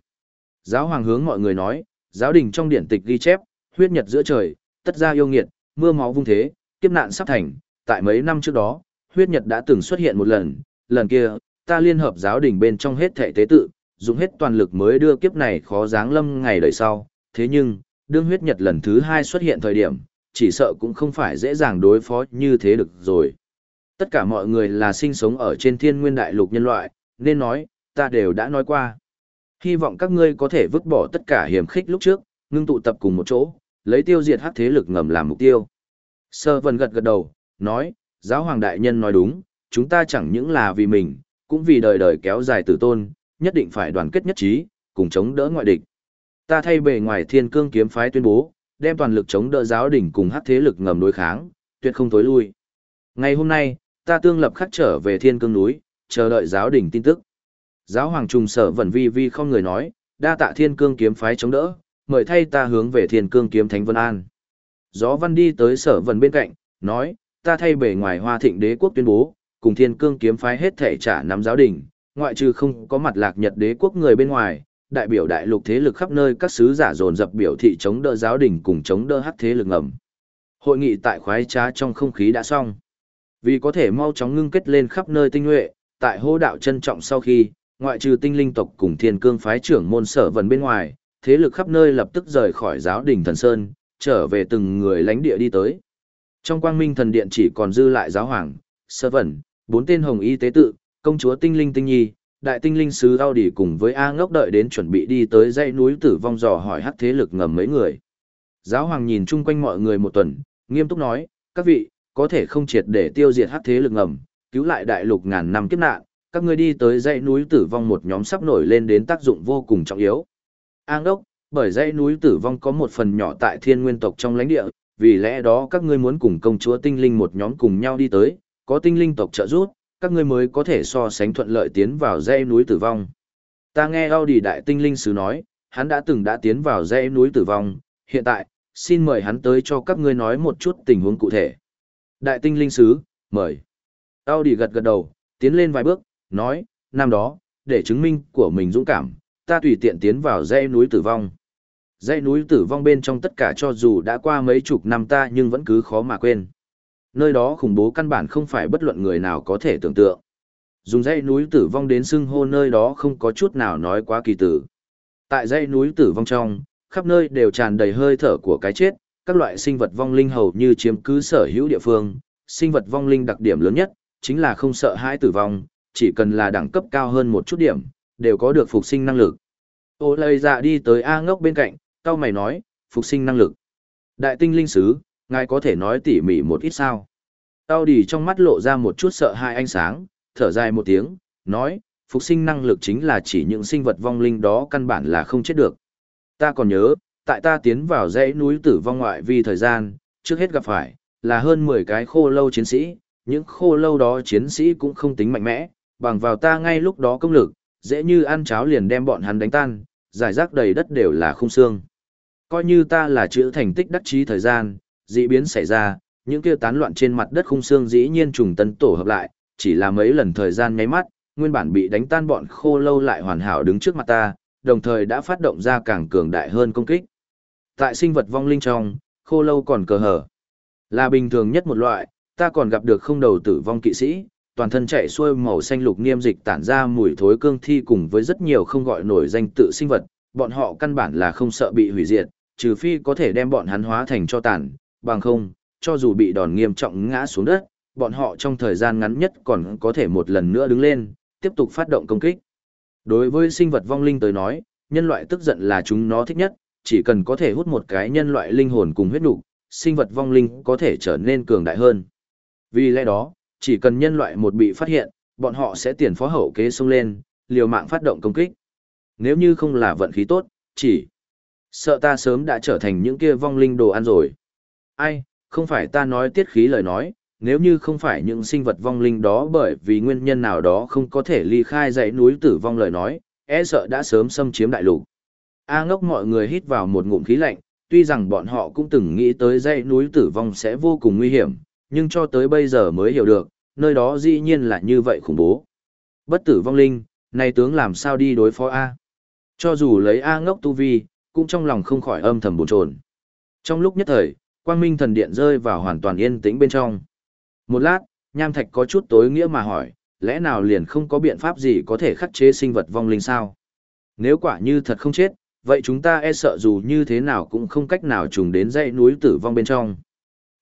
Giáo hoàng hướng mọi người nói, giáo đình trong điển tịch ghi chép, huyết nhật giữa trời, tất ra yêu nghiệt, mưa máu vung thế, kiếp nạn sắp thành, tại mấy năm trước đó, huyết nhật đã từng xuất hiện một lần, lần kia, ta liên hợp giáo đình bên trong hết thệ tế tự, dùng hết toàn lực mới đưa kiếp này khó dáng lâm ngày đời sau, thế nhưng, đương huyết nhật lần thứ hai xuất hiện thời điểm, chỉ sợ cũng không phải dễ dàng đối phó như thế được rồi. Tất cả mọi người là sinh sống ở trên thiên nguyên đại lục nhân loại, nên nói, ta đều đã nói qua. Hy vọng các ngươi có thể vứt bỏ tất cả hiểm khích lúc trước, ngưng tụ tập cùng một chỗ, lấy tiêu diệt hắc thế lực ngầm làm mục tiêu. Sơ vân gật gật đầu, nói, giáo hoàng đại nhân nói đúng, chúng ta chẳng những là vì mình, cũng vì đời đời kéo dài tử tôn, nhất định phải đoàn kết nhất trí, cùng chống đỡ ngoại địch. Ta thay bề ngoài thiên cương kiếm phái tuyên bố, đem toàn lực chống đỡ giáo đỉnh cùng hắc thế lực ngầm đối kháng, tuyệt không tối lui. Ngày hôm nay, ta tương lập khắc trở về thiên cương núi, chờ đợi giáo đỉnh tin tức. Giáo hoàng trùng sở vẩn vi vi không người nói, đa tạ thiên cương kiếm phái chống đỡ, mời thay ta hướng về thiên cương kiếm thánh vân an. Gió văn đi tới sở vẩn bên cạnh, nói, ta thay bề ngoài hoa thịnh đế quốc tuyên bố, cùng thiên cương kiếm phái hết thể trả nắm giáo Đình, ngoại trừ không có mặt lạc nhật đế quốc người bên ngoài, đại biểu đại lục thế lực khắp nơi các sứ giả dồn dập biểu thị chống đỡ giáo đình cùng chống đỡ hắc thế lực ngầm. Hội nghị tại khoái trá trong không khí đã xong. Vì có thể mau chóng ngưng kết lên khắp nơi tinh nhuệ, tại hô đạo trân trọng sau khi, ngoại trừ tinh linh tộc cùng thiên cương phái trưởng môn sở vần bên ngoài, thế lực khắp nơi lập tức rời khỏi giáo đình thần sơn, trở về từng người lãnh địa đi tới. Trong quang minh thần điện chỉ còn dư lại giáo hoàng, sở vần, bốn tên hồng y tế tự, công chúa tinh linh tinh nhi, đại tinh linh sứ ao đỉ cùng với A ngốc đợi đến chuẩn bị đi tới dãy núi tử vong dò hỏi hắc thế lực ngầm mấy người. Giáo hoàng nhìn chung quanh mọi người một tuần, nghiêm túc nói, các vị, có thể không triệt để tiêu diệt hắc thế lực ngầm, cứu lại đại lục ngàn năm kiếp nạn, các ngươi đi tới dãy núi tử vong một nhóm sắp nổi lên đến tác dụng vô cùng trọng yếu. An đốc, bởi dãy núi tử vong có một phần nhỏ tại thiên nguyên tộc trong lãnh địa, vì lẽ đó các ngươi muốn cùng công chúa tinh linh một nhóm cùng nhau đi tới, có tinh linh tộc trợ giúp, các ngươi mới có thể so sánh thuận lợi tiến vào dãy núi tử vong. Ta nghe Audi đại tinh linh sứ nói, hắn đã từng đã tiến vào dãy núi tử vong, hiện tại, xin mời hắn tới cho các ngươi nói một chút tình huống cụ thể. Đại tinh linh sứ, mời. Audi gật gật đầu, tiến lên vài bước, nói, năm đó, để chứng minh của mình dũng cảm, ta tùy tiện tiến vào dãy núi tử vong. Dãy núi tử vong bên trong tất cả cho dù đã qua mấy chục năm ta nhưng vẫn cứ khó mà quên nơi đó khủng bố căn bản không phải bất luận người nào có thể tưởng tượng. Dùng dãy núi tử vong đến xưng hô nơi đó không có chút nào nói quá kỳ tử. Tại dãy núi tử vong trong, khắp nơi đều tràn đầy hơi thở của cái chết, các loại sinh vật vong linh hầu như chiếm cứ sở hữu địa phương. Sinh vật vong linh đặc điểm lớn nhất, chính là không sợ hãi tử vong, chỉ cần là đẳng cấp cao hơn một chút điểm, đều có được phục sinh năng lực. Ô lời dạ đi tới A ngốc bên cạnh, cao mày nói, phục sinh năng lực. Đại tinh linh sứ, ngài có thể nói tỉ mỉ một ít sao. Tao đi trong mắt lộ ra một chút sợ hãi ánh sáng, thở dài một tiếng, nói, phục sinh năng lực chính là chỉ những sinh vật vong linh đó căn bản là không chết được. Ta còn nhớ, tại ta tiến vào dãy núi tử vong ngoại vì thời gian, trước hết gặp phải, là hơn 10 cái khô lâu chiến sĩ, những khô lâu đó chiến sĩ cũng không tính mạnh mẽ, bằng vào ta ngay lúc đó công lực, dễ như ăn cháo liền đem bọn hắn đánh tan, giải rác đầy đất đều là khung xương. Coi như ta là chữ thành tích đắc trí thời gian, dị biến xảy ra, những kia tán loạn trên mặt đất khung xương dĩ nhiên trùng tân tổ hợp lại, chỉ là mấy lần thời gian nháy mắt, nguyên bản bị đánh tan bọn khô lâu lại hoàn hảo đứng trước mặt ta, đồng thời đã phát động ra càng cường đại hơn công kích. Tại sinh vật vong linh trong, khô lâu còn cờ hở. Là bình thường nhất một loại, ta còn gặp được không đầu tử vong kỵ sĩ, toàn thân chạy xuôi màu xanh lục niêm dịch tản ra mùi thối cương thi cùng với rất nhiều không gọi nổi danh tự sinh vật, bọn họ căn bản là không sợ bị hủy diệt, trừ phi có thể đem bọn hắn hóa thành cho tàn, bằng không, cho dù bị đòn nghiêm trọng ngã xuống đất, bọn họ trong thời gian ngắn nhất còn có thể một lần nữa đứng lên, tiếp tục phát động công kích. Đối với sinh vật vong linh tới nói, nhân loại tức giận là chúng nó thích nhất, chỉ cần có thể hút một cái nhân loại linh hồn cùng huyết nục, sinh vật vong linh có thể trở nên cường đại hơn. Vì lẽ đó, chỉ cần nhân loại một bị phát hiện, bọn họ sẽ tiền phó hậu kế xông lên, liều mạng phát động công kích. Nếu như không là vận khí tốt, chỉ sợ ta sớm đã trở thành những kia vong linh đồ ăn rồi. Ai, không phải ta nói tiết khí lời nói, nếu như không phải những sinh vật vong linh đó bởi vì nguyên nhân nào đó không có thể ly khai dãy núi tử vong lời nói, e sợ đã sớm xâm chiếm đại lục. A ngốc mọi người hít vào một ngụm khí lạnh, tuy rằng bọn họ cũng từng nghĩ tới dãy núi tử vong sẽ vô cùng nguy hiểm, nhưng cho tới bây giờ mới hiểu được, nơi đó dĩ nhiên là như vậy khủng bố. Bất tử vong linh, này tướng làm sao đi đối phó A. Cho dù lấy A ngốc tu vi, cũng trong lòng không khỏi âm thầm bồn chồn. Trong lúc nhất thời, quang minh thần điện rơi vào hoàn toàn yên tĩnh bên trong. Một lát, nham thạch có chút tối nghĩa mà hỏi, lẽ nào liền không có biện pháp gì có thể khắc chế sinh vật vong linh sao? Nếu quả như thật không chết, vậy chúng ta e sợ dù như thế nào cũng không cách nào trùng đến dãy núi tử vong bên trong.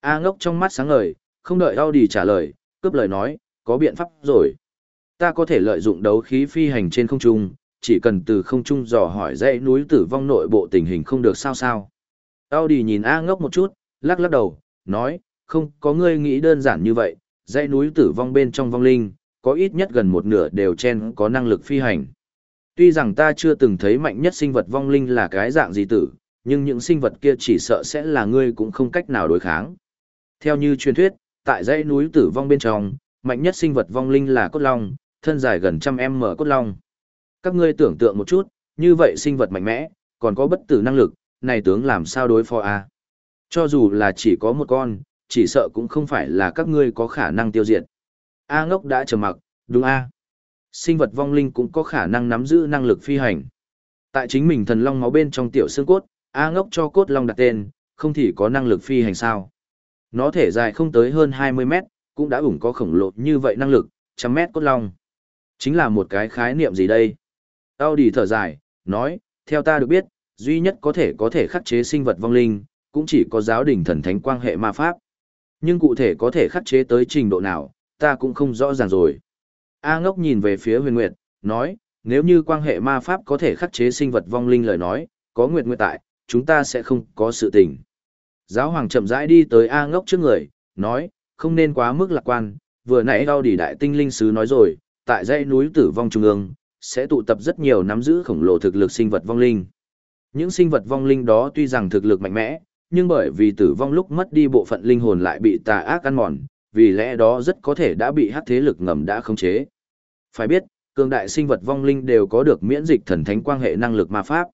A ngốc trong mắt sáng ngời, không đợi Audi trả lời, cướp lời nói, có biện pháp rồi. Ta có thể lợi dụng đấu khí phi hành trên không trung, chỉ cần từ không trung dò hỏi dãy núi tử vong nội bộ tình hình không được sao sao. Audi nhìn A ngốc một chút, lắc lắc đầu, nói, không có ngươi nghĩ đơn giản như vậy, dãy núi tử vong bên trong vong linh, có ít nhất gần một nửa đều chen có năng lực phi hành. Tuy rằng ta chưa từng thấy mạnh nhất sinh vật vong linh là cái dạng gì tử, nhưng những sinh vật kia chỉ sợ sẽ là ngươi cũng không cách nào đối kháng. Theo như truyền thuyết, tại dãy núi tử vong bên trong, mạnh nhất sinh vật vong linh là cốt long, thân dài gần trăm em mở cốt long. Các ngươi tưởng tượng một chút, như vậy sinh vật mạnh mẽ, còn có bất tử năng lực, này tướng làm sao đối phó a? Cho dù là chỉ có một con, chỉ sợ cũng không phải là các ngươi có khả năng tiêu diệt. A ngốc đã trầm mặc, đúng a. Sinh vật vong linh cũng có khả năng nắm giữ năng lực phi hành. Tại chính mình thần long máu bên trong tiểu xương cốt, A ngốc cho cốt long đặt tên, không thì có năng lực phi hành sao. Nó thể dài không tới hơn 20 mét, cũng đã ủng có khổng lồ như vậy năng lực, trăm mét cốt long. Chính là một cái khái niệm gì đây? Audi thở dài, nói, theo ta được biết, duy nhất có thể có thể khắc chế sinh vật vong linh, cũng chỉ có giáo đình thần thánh quan hệ ma pháp. Nhưng cụ thể có thể khắc chế tới trình độ nào, ta cũng không rõ ràng rồi. A ngốc nhìn về phía huyền nguyệt, nói, nếu như quan hệ ma pháp có thể khắc chế sinh vật vong linh lời nói, có nguyệt nguyệt tại, chúng ta sẽ không có sự tình. Giáo hoàng chậm rãi đi tới A ngốc trước người, nói, không nên quá mức lạc quan, vừa nãy đau đỉ đại tinh linh sứ nói rồi, tại dãy núi tử vong trung ương, sẽ tụ tập rất nhiều nắm giữ khổng lồ thực lực sinh vật vong linh. Những sinh vật vong linh đó tuy rằng thực lực mạnh mẽ, nhưng bởi vì tử vong lúc mất đi bộ phận linh hồn lại bị tà ác ăn mòn, vì lẽ đó rất có thể đã bị hắc thế lực ngầm đã khống chế. Phải biết, cường đại sinh vật vong linh đều có được miễn dịch thần thánh quang hệ năng lực ma pháp.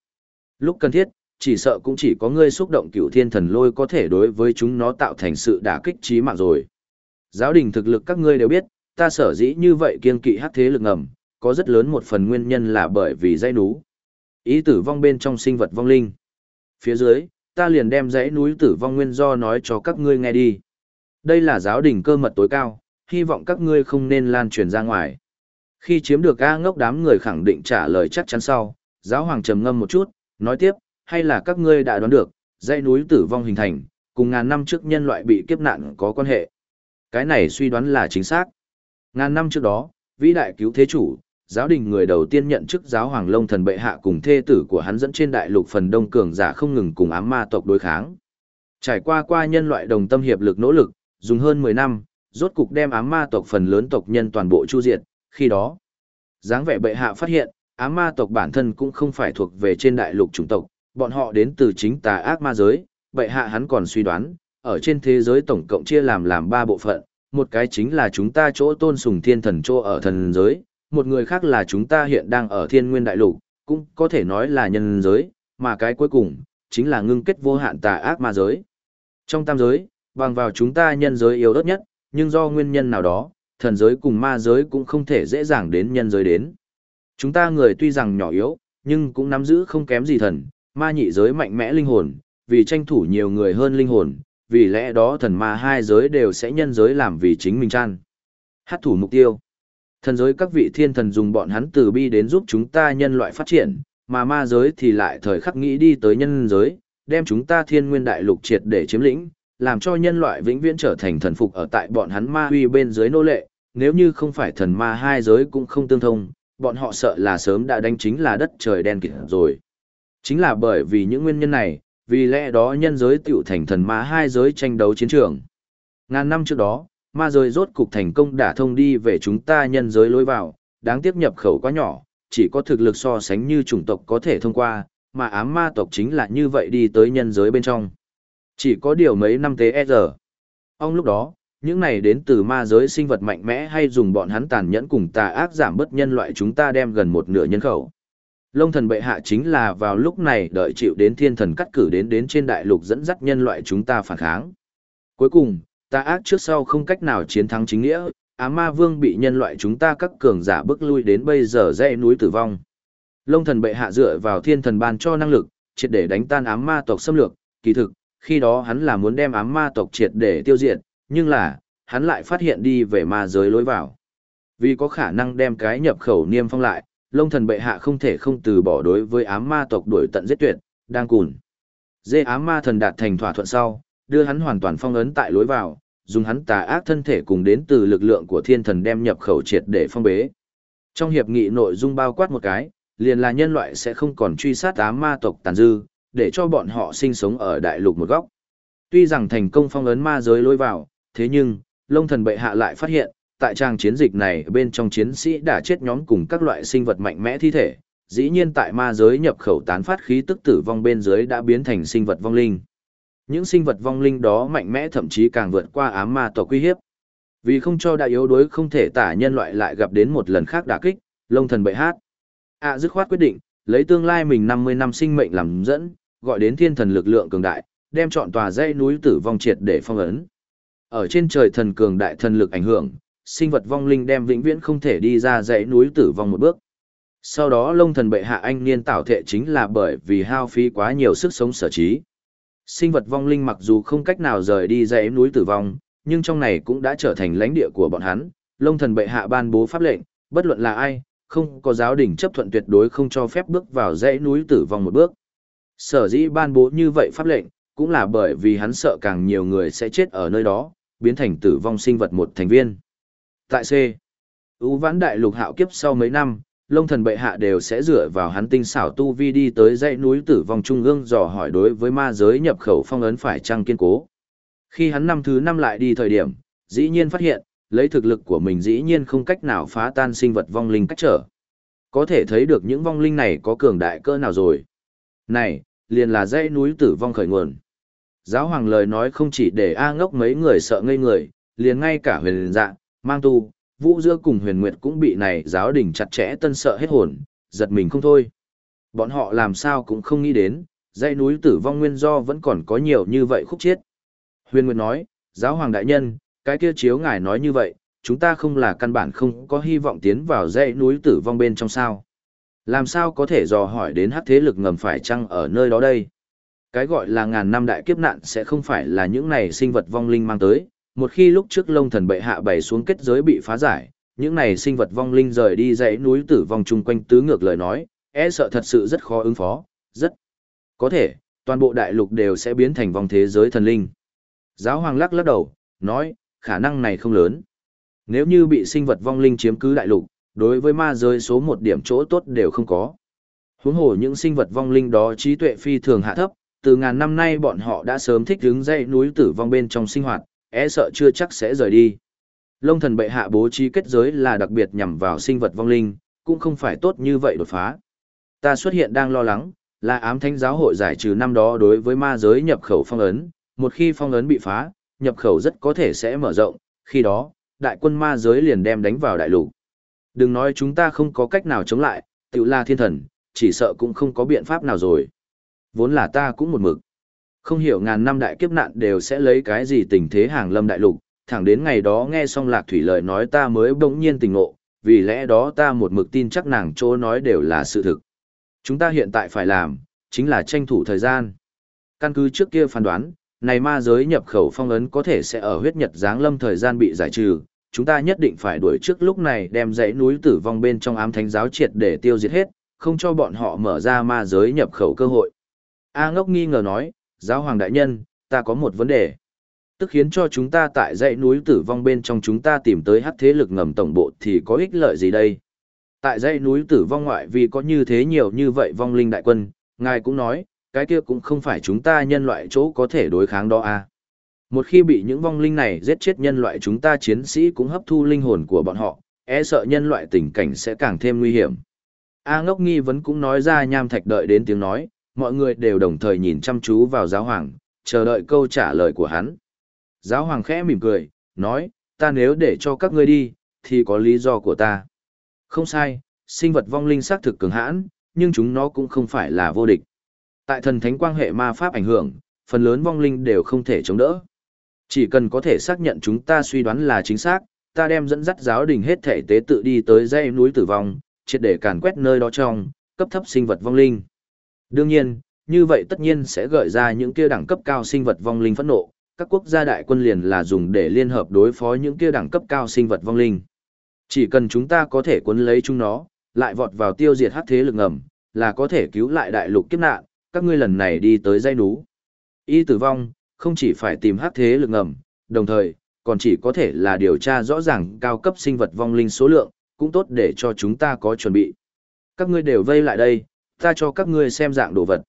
Lúc cần thiết, chỉ sợ cũng chỉ có ngươi xúc động cựu thiên thần lôi có thể đối với chúng nó tạo thành sự đả kích trí mạng rồi. Giáo đình thực lực các ngươi đều biết, ta sở dĩ như vậy kiên kỵ hắc thế lực ngầm, có rất lớn một phần nguyên nhân là bởi vì dãy núi. Ý tử vong bên trong sinh vật vong linh. Phía dưới, ta liền đem dãy núi tử vong nguyên do nói cho các ngươi nghe đi. Đây là giáo đình cơ mật tối cao, hy vọng các ngươi không nên lan truyền ra ngoài. Khi chiếm được A ngốc đám người khẳng định trả lời chắc chắn sau, giáo hoàng trầm ngâm một chút, nói tiếp, hay là các ngươi đã đoán được, dãy núi tử vong hình thành, cùng ngàn năm trước nhân loại bị kiếp nạn có quan hệ. Cái này suy đoán là chính xác. Ngàn năm trước đó, vĩ đại cứu thế chủ, giáo đình người đầu tiên nhận chức giáo hoàng lông thần bệ hạ cùng thê tử của hắn dẫn trên đại lục phần đông cường giả không ngừng cùng ám ma tộc đối kháng. Trải qua qua nhân loại đồng tâm hiệp lực nỗ lực, dùng hơn 10 năm, rốt cục đem ám ma tộc phần lớn tộc nhân toàn bộ chu diệt, khi đó, dáng vẻ bệ hạ phát hiện, ám ma tộc bản thân cũng không phải thuộc về trên đại lục chủng tộc, bọn họ đến từ chính tà ác ma giới, bệ hạ hắn còn suy đoán, ở trên thế giới tổng cộng chia làm làm ba bộ phận, một cái chính là chúng ta chỗ tôn sùng thiên thần chỗ ở thần giới, một người khác là chúng ta hiện đang ở thiên nguyên đại lục, cũng có thể nói là nhân giới, mà cái cuối cùng, chính là ngưng kết vô hạn tà ác ma giới. Trong tam giới, bằng vào chúng ta nhân giới yếu đất nhất, nhưng do nguyên nhân nào đó, thần giới cùng ma giới cũng không thể dễ dàng đến nhân giới đến. Chúng ta người tuy rằng nhỏ yếu, nhưng cũng nắm giữ không kém gì thần, ma nhị giới mạnh mẽ linh hồn, vì tranh thủ nhiều người hơn linh hồn, vì lẽ đó thần ma hai giới đều sẽ nhân giới làm vì chính mình chăn. Hát thủ mục tiêu. Thần giới các vị thiên thần dùng bọn hắn từ bi đến giúp chúng ta nhân loại phát triển, mà ma giới thì lại thời khắc nghĩ đi tới nhân giới, đem chúng ta thiên nguyên đại lục triệt để chiếm lĩnh, làm cho nhân loại vĩnh viễn trở thành thần phục ở tại bọn hắn ma huy bên dưới nô lệ, nếu như không phải thần ma hai giới cũng không tương thông, bọn họ sợ là sớm đã đánh chính là đất trời đen kịt rồi. Chính là bởi vì những nguyên nhân này, vì lẽ đó nhân giới tiểu thành thần ma hai giới tranh đấu chiến trường. Ngàn năm trước đó, ma giới rốt cục thành công đả thông đi về chúng ta nhân giới lối vào, đáng tiếc nhập khẩu quá nhỏ, chỉ có thực lực so sánh như chủng tộc có thể thông qua, mà ám ma tộc chính là như vậy đi tới nhân giới bên trong. Chỉ có điều mấy năm tế e giờ. Ông lúc đó, những này đến từ ma giới sinh vật mạnh mẽ hay dùng bọn hắn tàn nhẫn cùng tà ác giảm bớt nhân loại chúng ta đem gần một nửa nhân khẩu. Lông thần bệ hạ chính là vào lúc này đợi chịu đến thiên thần cắt cử đến đến trên đại lục dẫn dắt nhân loại chúng ta phản kháng. Cuối cùng, ta ác trước sau không cách nào chiến thắng chính nghĩa, á ma vương bị nhân loại chúng ta các cường giả bước lui đến bây giờ dãy núi tử vong. Lông thần bệ hạ dựa vào thiên thần ban cho năng lực, triệt để đánh tan ám ma tộc xâm lược, kỳ thực, khi đó hắn là muốn đem ám ma tộc triệt để tiêu diệt, nhưng là, hắn lại phát hiện đi về ma giới lối vào. Vì có khả năng đem cái nhập khẩu niêm phong lại, lông thần bệ hạ không thể không từ bỏ đối với ám ma tộc đuổi tận giết tuyệt, đang cùn. Dê ám ma thần đạt thành thỏa thuận sau, đưa hắn hoàn toàn phong ấn tại lối vào, dùng hắn tà ác thân thể cùng đến từ lực lượng của thiên thần đem nhập khẩu triệt để phong bế. Trong hiệp nghị nội dung bao quát một cái, liền là nhân loại sẽ không còn truy sát ám ma tộc tàn dư, để cho bọn họ sinh sống ở đại lục một góc. Tuy rằng thành công phong ấn ma giới lối vào, thế nhưng, Long thần bệ hạ lại phát hiện, tại trang chiến dịch này bên trong chiến sĩ đã chết nhóm cùng các loại sinh vật mạnh mẽ thi thể, dĩ nhiên tại ma giới nhập khẩu tán phát khí tức tử vong bên dưới đã biến thành sinh vật vong linh. Những sinh vật vong linh đó mạnh mẽ thậm chí càng vượt qua ám ma tộc uy hiếp. Vì không cho đại yếu đuối không thể tả nhân loại lại gặp đến một lần khác đả kích, Long thần bệ hát. À dứt khoát quyết định, lấy tương lai mình 50 năm sinh mệnh làm dẫn, gọi đến thiên thần lực lượng cường đại, đem chọn tòa dãy núi tử vong triệt để phong ấn. Ở trên trời thần cường đại thần lực ảnh hưởng, sinh vật vong linh đem vĩnh viễn không thể đi ra dãy núi tử vong một bước. Sau đó lông thần bệ hạ anh niên tạo thệ chính là bởi vì hao phí quá nhiều sức sống sở trí. Sinh vật vong linh mặc dù không cách nào rời đi dãy núi tử vong, nhưng trong này cũng đã trở thành lãnh địa của bọn hắn. Lông thần bệ hạ ban bố pháp lệnh, bất luận là ai, không có giáo đình chấp thuận tuyệt đối không cho phép bước vào dãy núi tử vong một bước. Sở dĩ ban bố như vậy pháp lệnh, cũng là bởi vì hắn sợ càng nhiều người sẽ chết ở nơi đó, biến thành tử vong sinh vật một thành viên. Tại C. Ú vãn đại lục hạo kiếp sau mấy năm, lông thần bệ hạ đều sẽ dựa vào hắn tinh xảo tu vi đi tới dãy núi tử vong trung ương dò hỏi đối với ma giới nhập khẩu phong ấn phải trăng kiên cố. Khi hắn năm thứ năm lại đi thời điểm, dĩ nhiên phát hiện, lấy thực lực của mình dĩ nhiên không cách nào phá tan sinh vật vong linh cách trở. Có thể thấy được những vong linh này có cường đại cỡ nào rồi. Này, liền là dãy núi tử vong khởi nguồn. Giáo hoàng lời nói không chỉ để A ngốc mấy người sợ ngây người, liền ngay cả huyền Dạng mang tu, vũ giữa cùng huyền nguyệt cũng bị này giáo đình chặt chẽ tân sợ hết hồn, giật mình không thôi. Bọn họ làm sao cũng không nghĩ đến, dãy núi tử vong nguyên do vẫn còn có nhiều như vậy khúc chiết. Huyền nguyệt nói, giáo hoàng đại nhân, cái kia chiếu ngài nói như vậy, chúng ta không là căn bản không có hy vọng tiến vào dãy núi tử vong bên trong sao. Làm sao có thể dò hỏi đến hắc thế lực ngầm phải chăng ở nơi đó đây? Cái gọi là ngàn năm đại kiếp nạn sẽ không phải là những này sinh vật vong linh mang tới, một khi lúc trước lông thần bệ hạ bày xuống kết giới bị phá giải, những này sinh vật vong linh rời đi dãy núi tử vong chung quanh tứ ngược lời nói, e sợ thật sự rất khó ứng phó, rất có thể, toàn bộ đại lục đều sẽ biến thành vong thế giới thần linh. Giáo hoàng lắc lắc đầu, nói, khả năng này không lớn. Nếu như bị sinh vật vong linh chiếm cứ đại lục, đối với ma giới số một điểm chỗ tốt đều không có. Huống hồ những sinh vật vong linh đó trí tuệ phi thường hạ thấp, từ ngàn năm nay bọn họ đã sớm thích đứng dãy núi tử vong bên trong sinh hoạt, e sợ chưa chắc sẽ rời đi. Lông thần bệ hạ bố trí kết giới là đặc biệt nhằm vào sinh vật vong linh, cũng không phải tốt như vậy đột phá. Ta xuất hiện đang lo lắng, là ám thánh giáo hội giải trừ năm đó đối với ma giới nhập khẩu phong ấn, một khi phong ấn bị phá, nhập khẩu rất có thể sẽ mở rộng, khi đó, đại quân ma giới liền đem đánh vào đại lục. Đừng nói chúng ta không có cách nào chống lại, tự la thiên thần, chỉ sợ cũng không có biện pháp nào rồi. Vốn là ta cũng một mực. Không hiểu ngàn năm đại kiếp nạn đều sẽ lấy cái gì tình thế hàng lâm đại lục, thẳng đến ngày đó nghe xong lạc thủy lời nói ta mới bỗng nhiên tình ngộ, vì lẽ đó ta một mực tin chắc nàng chỗ nói đều là sự thực. Chúng ta hiện tại phải làm, chính là tranh thủ thời gian. Căn cứ trước kia phán đoán, này ma giới nhập khẩu phong ấn có thể sẽ ở huyết nhật giáng lâm thời gian bị giải trừ, chúng ta nhất định phải đuổi trước lúc này đem dãy núi tử vong bên trong ám thánh giáo triệt để tiêu diệt hết, không cho bọn họ mở ra ma giới nhập khẩu cơ hội. A ngốc nghi ngờ nói, giáo hoàng đại nhân, ta có một vấn đề. Tức khiến cho chúng ta tại dãy núi tử vong bên trong chúng ta tìm tới hắc thế lực ngầm tổng bộ thì có ích lợi gì đây? Tại dãy núi tử vong ngoại vì có như thế nhiều như vậy vong linh đại quân, ngài cũng nói, cái kia cũng không phải chúng ta nhân loại chỗ có thể đối kháng đó à. Một khi bị những vong linh này giết chết nhân loại chúng ta chiến sĩ cũng hấp thu linh hồn của bọn họ, e sợ nhân loại tình cảnh sẽ càng thêm nguy hiểm. A ngốc nghi vấn cũng nói ra nham thạch đợi đến tiếng nói, mọi người đều đồng thời nhìn chăm chú vào giáo hoàng, chờ đợi câu trả lời của hắn. Giáo hoàng khẽ mỉm cười, nói, ta nếu để cho các ngươi đi, thì có lý do của ta. Không sai, sinh vật vong linh xác thực cường hãn, nhưng chúng nó cũng không phải là vô địch. Tại thần thánh quang hệ ma pháp ảnh hưởng, phần lớn vong linh đều không thể chống đỡ. Chỉ cần có thể xác nhận chúng ta suy đoán là chính xác, ta đem dẫn dắt giáo đình hết thể tế tự đi tới dãy núi tử vong, triệt để càn quét nơi đó trong, cấp thấp sinh vật vong linh. Đương nhiên, như vậy tất nhiên sẽ gợi ra những kia đẳng cấp cao sinh vật vong linh phẫn nộ, các quốc gia đại quân liền là dùng để liên hợp đối phó những kia đẳng cấp cao sinh vật vong linh. Chỉ cần chúng ta có thể cuốn lấy chúng nó, lại vọt vào tiêu diệt hắc thế lực ngầm, là có thể cứu lại đại lục kiếp nạn, các ngươi lần này đi tới dây nú. Y tử vong, không chỉ phải tìm hắc thế lực ngầm, đồng thời, còn chỉ có thể là điều tra rõ ràng cao cấp sinh vật vong linh số lượng, cũng tốt để cho chúng ta có chuẩn bị. Các ngươi đều vây lại đây, ta cho các ngươi xem dạng đồ vật.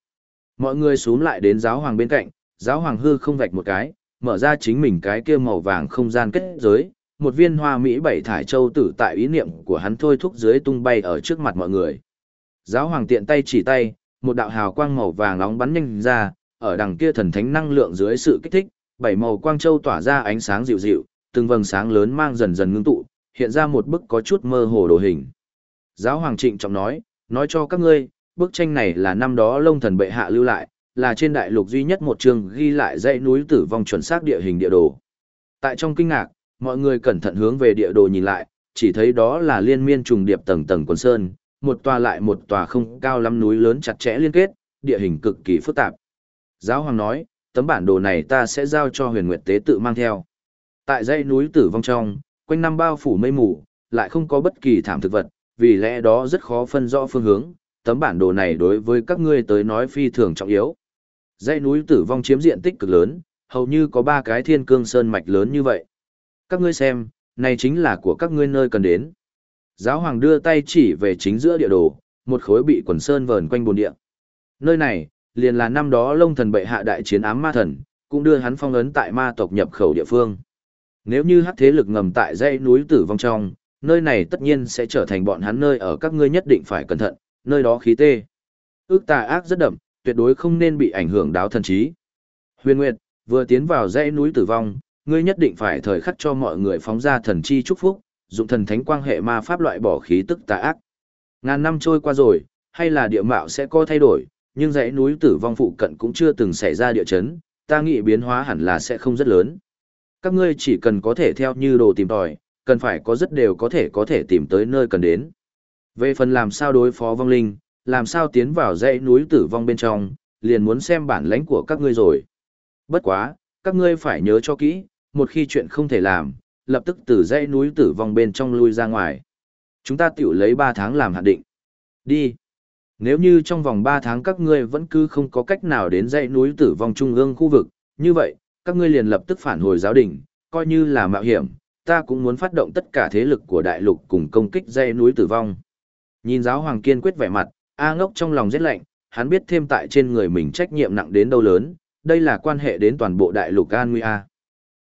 Mọi người xuống lại đến giáo hoàng bên cạnh, giáo hoàng hư không vạch một cái, mở ra chính mình cái kia màu vàng không gian kết giới, một viên hoa mỹ bảy thải châu tử tại ý niệm của hắn thôi thúc dưới tung bay ở trước mặt mọi người. Giáo hoàng tiện tay chỉ tay, một đạo hào quang màu vàng nóng bắn nhanh ra, ở đằng kia thần thánh năng lượng dưới sự kích thích, bảy màu quang châu tỏa ra ánh sáng dịu dịu, từng vầng sáng lớn mang dần dần ngưng tụ, hiện ra một bức có chút mơ hồ đồ hình. Giáo hoàng trịnh trọng nói, nói cho các ngươi, bức tranh này là năm đó lông thần bệ hạ lưu lại, là trên đại lục duy nhất một chương ghi lại dãy núi tử vong chuẩn xác địa hình địa đồ. Tại trong kinh ngạc, mọi người cẩn thận hướng về địa đồ nhìn lại, chỉ thấy đó là liên miên trùng điệp tầng tầng quần sơn, một tòa lại một tòa không cao lắm núi lớn chặt chẽ liên kết, địa hình cực kỳ phức tạp. Giáo hoàng nói, tấm bản đồ này ta sẽ giao cho huyền nguyệt tế tự mang theo. Tại dãy núi tử vong trong, quanh năm bao phủ mây mù, lại không có bất kỳ thảm thực vật, vì lẽ đó rất khó phân rõ phương hướng, tấm bản đồ này đối với các ngươi tới nói phi thường trọng yếu. Dãy núi tử vong chiếm diện tích cực lớn, hầu như có ba cái thiên cương sơn mạch lớn như vậy. Các ngươi xem, này chính là của các ngươi nơi cần đến. Giáo hoàng đưa tay chỉ về chính giữa địa đồ, một khối bị quần sơn vờn quanh bồn địa. Nơi này, liền là năm đó lông thần bệ hạ đại chiến ám ma thần, cũng đưa hắn phong ấn tại ma tộc nhập khẩu địa phương. Nếu như hắc thế lực ngầm tại dãy núi tử vong trong, nơi này tất nhiên sẽ trở thành bọn hắn nơi ở các ngươi nhất định phải cẩn thận, nơi đó khí tê. Ước tà ác rất đậm, tuyệt đối không nên bị ảnh hưởng đáo thần trí. Huyền Nguyệt, vừa tiến vào dãy núi tử vong, ngươi nhất định phải thời khắc cho mọi người phóng ra thần chi chúc phúc, dụng thần thánh quang hệ ma pháp loại bỏ khí tức tà ác. Ngàn năm trôi qua rồi, hay là địa mạo sẽ có thay đổi, nhưng dãy núi tử vong phụ cận cũng chưa từng xảy ra địa chấn, ta nghĩ biến hóa hẳn là sẽ không rất lớn. Các ngươi chỉ cần có thể theo như đồ tìm tòi, cần phải có rất đều có thể có thể tìm tới nơi cần đến. Về phần làm sao đối phó vong linh, làm sao tiến vào dãy núi tử vong bên trong, liền muốn xem bản lãnh của các ngươi rồi. Bất quá, các ngươi phải nhớ cho kỹ, một khi chuyện không thể làm, lập tức từ dãy núi tử vong bên trong lui ra ngoài. Chúng ta tiểu lấy 3 tháng làm hạn định. Đi. Nếu như trong vòng 3 tháng các ngươi vẫn cứ không có cách nào đến dãy núi tử vong trung ương khu vực, như vậy, các ngươi liền lập tức phản hồi giáo đình, coi như là mạo hiểm, ta cũng muốn phát động tất cả thế lực của đại lục cùng công kích dãy núi tử vong. Nhìn giáo hoàng kiên quyết vẻ mặt, A ngốc trong lòng rét lạnh, hắn biết thêm tại trên người mình trách nhiệm nặng đến đâu lớn, đây là quan hệ đến toàn bộ đại lục An Nguy A.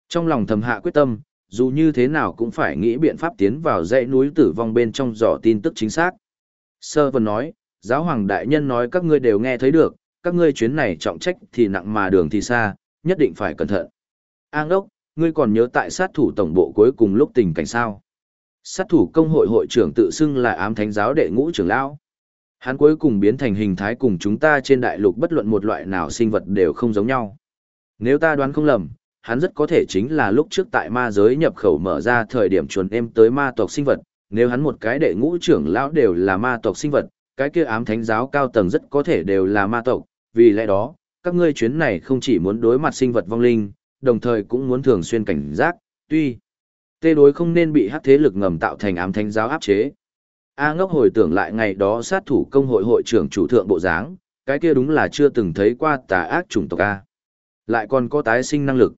Trong lòng thầm hạ quyết tâm, dù như thế nào cũng phải nghĩ biện pháp tiến vào dãy núi tử vong bên trong dò tin tức chính xác. Sơ vân nói, giáo hoàng đại nhân nói các ngươi đều nghe thấy được, các ngươi chuyến này trọng trách thì nặng mà đường thì xa, nhất định phải cẩn thận. A đốc, ngươi còn nhớ tại sát thủ tổng bộ cuối cùng lúc tình cảnh sao? Sát thủ công hội hội trưởng tự xưng là ám thánh giáo đệ ngũ trưởng lão. Hắn cuối cùng biến thành hình thái cùng chúng ta trên đại lục bất luận một loại nào sinh vật đều không giống nhau. Nếu ta đoán không lầm, hắn rất có thể chính là lúc trước tại ma giới nhập khẩu mở ra thời điểm chuồn em tới ma tộc sinh vật, nếu hắn một cái đệ ngũ trưởng lão đều là ma tộc sinh vật, cái kia ám thánh giáo cao tầng rất có thể đều là ma tộc, vì lẽ đó, các ngươi chuyến này không chỉ muốn đối mặt sinh vật vong linh, đồng thời cũng muốn thường xuyên cảnh giác, tuy tê đối không nên bị hắc thế lực ngầm tạo thành ám thánh giáo áp chế. A ngốc hồi tưởng lại ngày đó sát thủ công hội hội trưởng chủ thượng bộ dáng, cái kia đúng là chưa từng thấy qua tà ác chủng tộc A. Lại còn có tái sinh năng lực.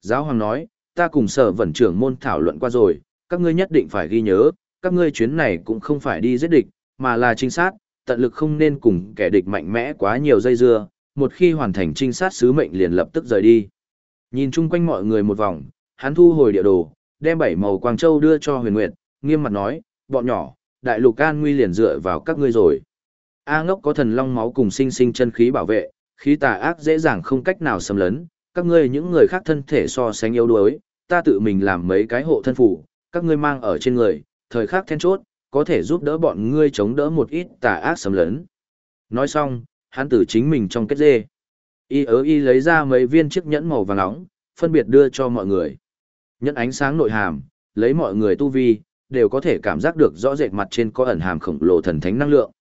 Giáo hoàng nói, ta cùng sở vẩn trưởng môn thảo luận qua rồi, các ngươi nhất định phải ghi nhớ, các ngươi chuyến này cũng không phải đi giết địch, mà là trinh sát, tận lực không nên cùng kẻ địch mạnh mẽ quá nhiều dây dưa, một khi hoàn thành trinh sát sứ mệnh liền lập tức rời đi. Nhìn chung quanh mọi người một vòng, hắn thu hồi địa đồ, đem bảy màu quang châu đưa cho huyền nguyệt, nghiêm mặt nói, bọn nhỏ, đại lục an nguy liền dựa vào các ngươi rồi. A ngốc có thần long máu cùng sinh sinh chân khí bảo vệ, khí tà ác dễ dàng không cách nào xâm lấn, các ngươi những người khác thân thể so sánh yếu đuối, ta tự mình làm mấy cái hộ thân phủ, các ngươi mang ở trên người, thời khắc then chốt, có thể giúp đỡ bọn ngươi chống đỡ một ít tà ác xâm lấn. Nói xong, hắn tử chính mình trong kết dê. Y ớ y lấy ra mấy viên chiếc nhẫn màu vàng nóng, phân biệt đưa cho mọi người. Nhận ánh sáng nội hàm, lấy mọi người tu vi, đều có thể cảm giác được rõ rệt mặt trên có ẩn hàm khổng lồ thần thánh năng lượng.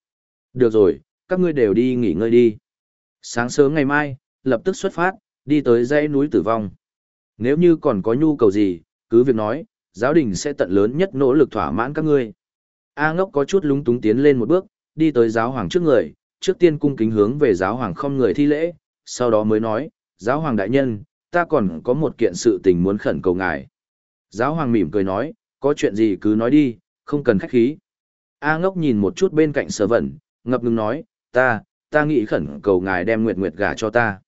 Được rồi, các ngươi đều đi nghỉ ngơi đi. Sáng sớm ngày mai, lập tức xuất phát, đi tới dãy núi tử vong. Nếu như còn có nhu cầu gì, cứ việc nói, giáo đình sẽ tận lớn nhất nỗ lực thỏa mãn các ngươi. A ngốc có chút lúng túng tiến lên một bước, đi tới giáo hoàng trước người, trước tiên cung kính hướng về giáo hoàng không người thi lễ, sau đó mới nói, giáo hoàng đại nhân, ta còn có một kiện sự tình muốn khẩn cầu ngài. Giáo hoàng mỉm cười nói, có chuyện gì cứ nói đi, không cần khách khí. A ngốc nhìn một chút bên cạnh sở vẩn, ngập ngừng nói, ta, ta nghĩ khẩn cầu ngài đem Nguyệt Nguyệt gả cho ta.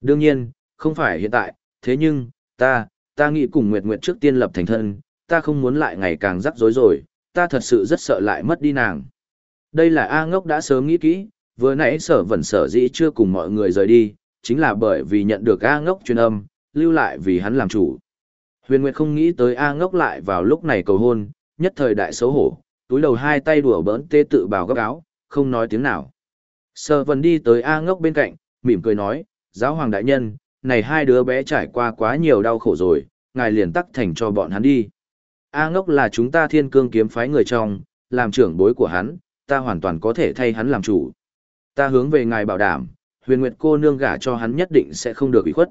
Đương nhiên, không phải hiện tại, thế nhưng, ta, ta nghĩ cùng Nguyệt Nguyệt trước tiên lập thành thân, ta không muốn lại ngày càng rắc rối rồi, ta thật sự rất sợ lại mất đi nàng. Đây là A ngốc đã sớm nghĩ kỹ, vừa nãy sở vẩn sở dĩ chưa cùng mọi người rời đi, chính là bởi vì nhận được A ngốc truyền âm, lưu lại vì hắn làm chủ. Huyền Nguyệt không nghĩ tới A ngốc lại vào lúc này cầu hôn, nhất thời đại xấu hổ, túi đầu hai tay đùa bỡn tê tự bào gấp áo, không nói tiếng nào. sơ vần đi tới A ngốc bên cạnh, mỉm cười nói, giáo hoàng đại nhân, này hai đứa bé trải qua quá nhiều đau khổ rồi, ngài liền tắc thành cho bọn hắn đi. A ngốc là chúng ta thiên cương kiếm phái người trong, làm trưởng bối của hắn, ta hoàn toàn có thể thay hắn làm chủ. Ta hướng về ngài bảo đảm, huyền nguyệt cô nương gả cho hắn nhất định sẽ không được ủy khuất.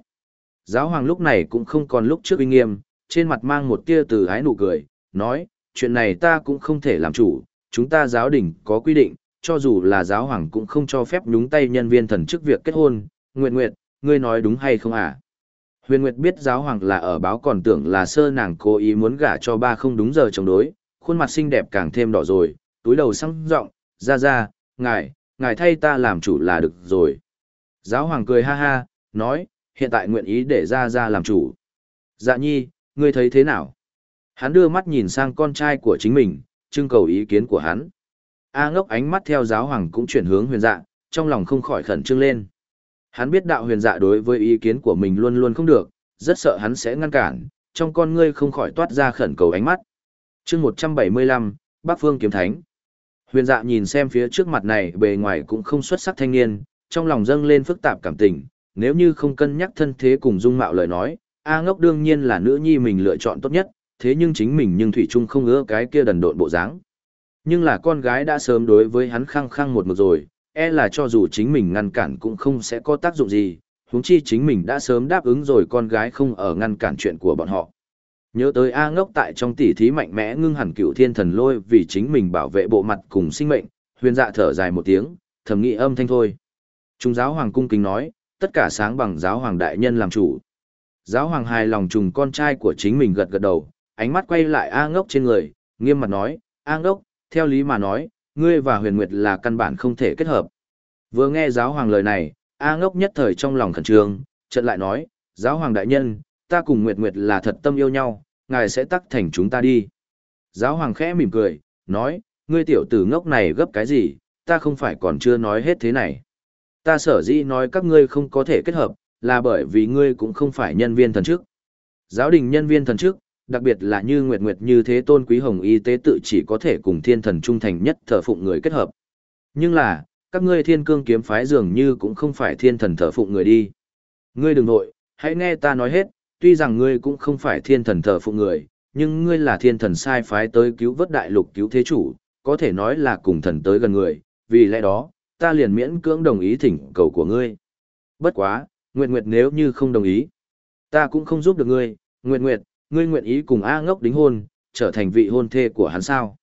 Giáo hoàng lúc này cũng không còn lúc trước uy nghiêm, trên mặt mang một tia từ ái nụ cười, nói, chuyện này ta cũng không thể làm chủ, chúng ta giáo đình có quy định, cho dù là giáo hoàng cũng không cho phép nhúng tay nhân viên thần chức việc kết hôn, Nguyệt Nguyệt, ngươi nói đúng hay không à? Huyền Nguyệt biết giáo hoàng là ở báo còn tưởng là sơ nàng cố ý muốn gả cho ba không đúng giờ chống đối, khuôn mặt xinh đẹp càng thêm đỏ rồi, túi đầu sang rộng, ra ra, ngài, ngài thay ta làm chủ là được rồi. Giáo hoàng cười ha ha, nói, hiện tại nguyện ý để ra ra làm chủ. Dạ nhi, ngươi thấy thế nào? Hắn đưa mắt nhìn sang con trai của chính mình, trưng cầu ý kiến của hắn. A ngốc ánh mắt theo giáo hoàng cũng chuyển hướng huyền dạ, trong lòng không khỏi khẩn trương lên. Hắn biết đạo huyền dạ đối với ý kiến của mình luôn luôn không được, rất sợ hắn sẽ ngăn cản, trong con ngươi không khỏi toát ra khẩn cầu ánh mắt. chương 175, Bắc Phương Kiếm Thánh. Huyền dạ nhìn xem phía trước mặt này bề ngoài cũng không xuất sắc thanh niên, trong lòng dâng lên phức tạp cảm tình, nếu như không cân nhắc thân thế cùng dung mạo lời nói, A ngốc đương nhiên là nữ nhi mình lựa chọn tốt nhất, thế nhưng chính mình nhưng Thủy Trung không ưa cái kia đần độn bộ dáng. Nhưng là con gái đã sớm đối với hắn khăng khăng một mực rồi, e là cho dù chính mình ngăn cản cũng không sẽ có tác dụng gì, huống chi chính mình đã sớm đáp ứng rồi con gái không ở ngăn cản chuyện của bọn họ. Nhớ tới A ngốc tại trong tỉ thí mạnh mẽ ngưng hẳn cựu thiên thần lôi vì chính mình bảo vệ bộ mặt cùng sinh mệnh, huyền dạ thở dài một tiếng, thầm nghĩ âm thanh thôi. Trung giáo hoàng cung kính nói, tất cả sáng bằng giáo hoàng đại nhân làm chủ. Giáo hoàng hài lòng trùng con trai của chính mình gật gật đầu, ánh mắt quay lại A ngốc trên người, nghiêm mặt nói, A ngốc, theo lý mà nói, ngươi và huyền nguyệt là căn bản không thể kết hợp. Vừa nghe giáo hoàng lời này, A ngốc nhất thời trong lòng khẩn trương, trận lại nói, giáo hoàng đại nhân, ta cùng nguyệt nguyệt là thật tâm yêu nhau, ngài sẽ tắc thành chúng ta đi. Giáo hoàng khẽ mỉm cười, nói, ngươi tiểu tử ngốc này gấp cái gì, ta không phải còn chưa nói hết thế này. Ta sở dĩ nói các ngươi không có thể kết hợp, là bởi vì ngươi cũng không phải nhân viên thần chức. Giáo đình nhân viên thần chức, đặc biệt là như Nguyệt Nguyệt như thế tôn quý hồng y tế tự chỉ có thể cùng thiên thần trung thành nhất thờ phụng người kết hợp. Nhưng là, các ngươi thiên cương kiếm phái dường như cũng không phải thiên thần thờ phụng người đi. Ngươi đừng nội, hãy nghe ta nói hết, tuy rằng ngươi cũng không phải thiên thần thờ phụng người, nhưng ngươi là thiên thần sai phái tới cứu vớt đại lục cứu thế chủ, có thể nói là cùng thần tới gần người, vì lẽ đó, ta liền miễn cưỡng đồng ý thỉnh cầu của ngươi. Bất quá, Nguyệt Nguyệt nếu như không đồng ý, ta cũng không giúp được ngươi, Nguyệt Nguyệt, ngươi nguyện ý cùng A ngốc đính hôn, trở thành vị hôn thê của hắn sao.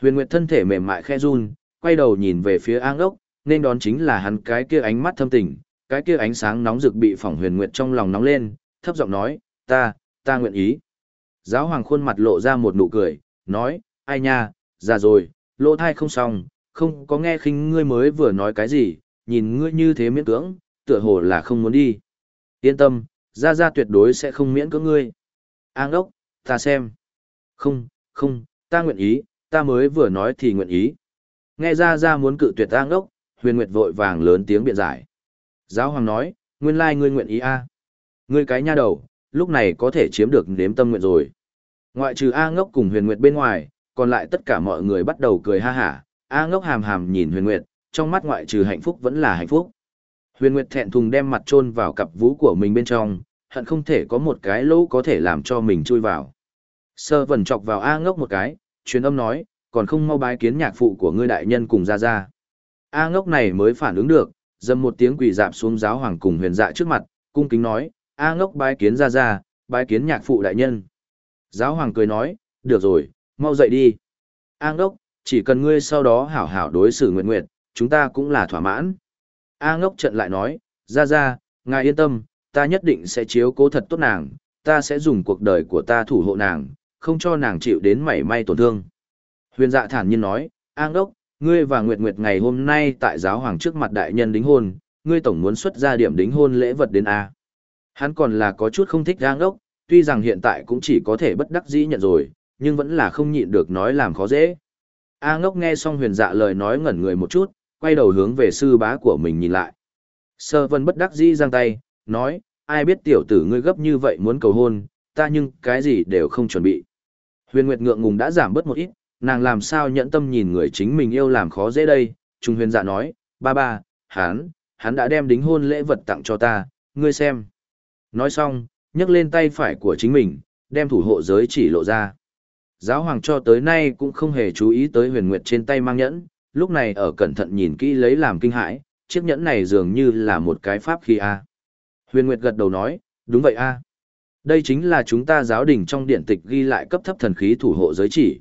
Huyền Nguyệt thân thể mềm mại khe run, quay đầu nhìn về phía A ngốc, nên đón chính là hắn cái kia ánh mắt thâm tình, cái kia ánh sáng nóng rực bị phỏng Huyền Nguyệt trong lòng nóng lên, thấp giọng nói, ta, ta nguyện ý. Giáo hoàng khuôn mặt lộ ra một nụ cười, nói, ai nha, già rồi, lỗ thai không xong, không có nghe khinh ngươi mới vừa nói cái gì, nhìn ngươi như thế miễn cưỡng, tựa hồ là không muốn đi. Yên tâm, ra ra tuyệt đối sẽ không miễn cưỡng ngươi. An đốc, ta xem. Không, không, ta nguyện ý, ta mới vừa nói thì nguyện ý. Nghe ra ra muốn cự tuyệt An đốc, huyền nguyệt vội vàng lớn tiếng biện giải. Giáo hoàng nói, nguyên lai ngươi nguyện ý a Ngươi cái nha đầu, lúc này có thể chiếm được nếm tâm nguyện rồi. Ngoại trừ A ngốc cùng huyền nguyệt bên ngoài, còn lại tất cả mọi người bắt đầu cười ha hả, A ngốc hàm hàm nhìn huyền nguyệt, trong mắt ngoại trừ hạnh phúc vẫn là hạnh phúc. Huyền nguyệt thẹn thùng đem mặt chôn vào cặp vú của mình bên trong, hận không thể có một cái lỗ có thể làm cho mình chui vào. Sơ vẩn chọc vào A ngốc một cái, truyền âm nói, còn không mau bái kiến nhạc phụ của ngươi đại nhân cùng ra ra. A ngốc này mới phản ứng được, dầm một tiếng quỳ dạp xuống giáo hoàng cùng huyền dạ trước mặt, cung kính nói, A ngốc bái kiến ra ra, bái kiến nhạc phụ đại nhân. Giáo hoàng cười nói, được rồi, mau dậy đi. A ngốc, chỉ cần ngươi sau đó hảo hảo đối xử nguyện nguyện, chúng ta cũng là thỏa mãn. A ngốc trận lại nói, ra ra, ngài yên tâm, ta nhất định sẽ chiếu cố thật tốt nàng, ta sẽ dùng cuộc đời của ta thủ hộ nàng, không cho nàng chịu đến mảy may tổn thương. Huyền dạ thản nhiên nói, A ngốc, ngươi và Nguyệt Nguyệt ngày hôm nay tại giáo hoàng trước mặt đại nhân đính hôn, ngươi tổng muốn xuất ra điểm đính hôn lễ vật đến A. Hắn còn là có chút không thích A ngốc, tuy rằng hiện tại cũng chỉ có thể bất đắc dĩ nhận rồi, nhưng vẫn là không nhịn được nói làm khó dễ. A ngốc nghe xong huyền dạ lời nói ngẩn người một chút, quay đầu hướng về sư bá của mình nhìn lại. Sơ vân bất đắc dĩ giang tay, nói, ai biết tiểu tử ngươi gấp như vậy muốn cầu hôn, ta nhưng cái gì đều không chuẩn bị. Huyền Nguyệt ngượng ngùng đã giảm bớt một ít, nàng làm sao nhẫn tâm nhìn người chính mình yêu làm khó dễ đây, Trung huyền dạ nói, ba ba, hắn, hắn đã đem đính hôn lễ vật tặng cho ta, ngươi xem. Nói xong, nhấc lên tay phải của chính mình, đem thủ hộ giới chỉ lộ ra. Giáo hoàng cho tới nay cũng không hề chú ý tới huyền nguyệt trên tay mang nhẫn, lúc này ở cẩn thận nhìn kỹ lấy làm kinh hãi, chiếc nhẫn này dường như là một cái pháp khí A. Huyền nguyệt gật đầu nói, đúng vậy A. Đây chính là chúng ta giáo đình trong điện tịch ghi lại cấp thấp thần khí thủ hộ giới chỉ.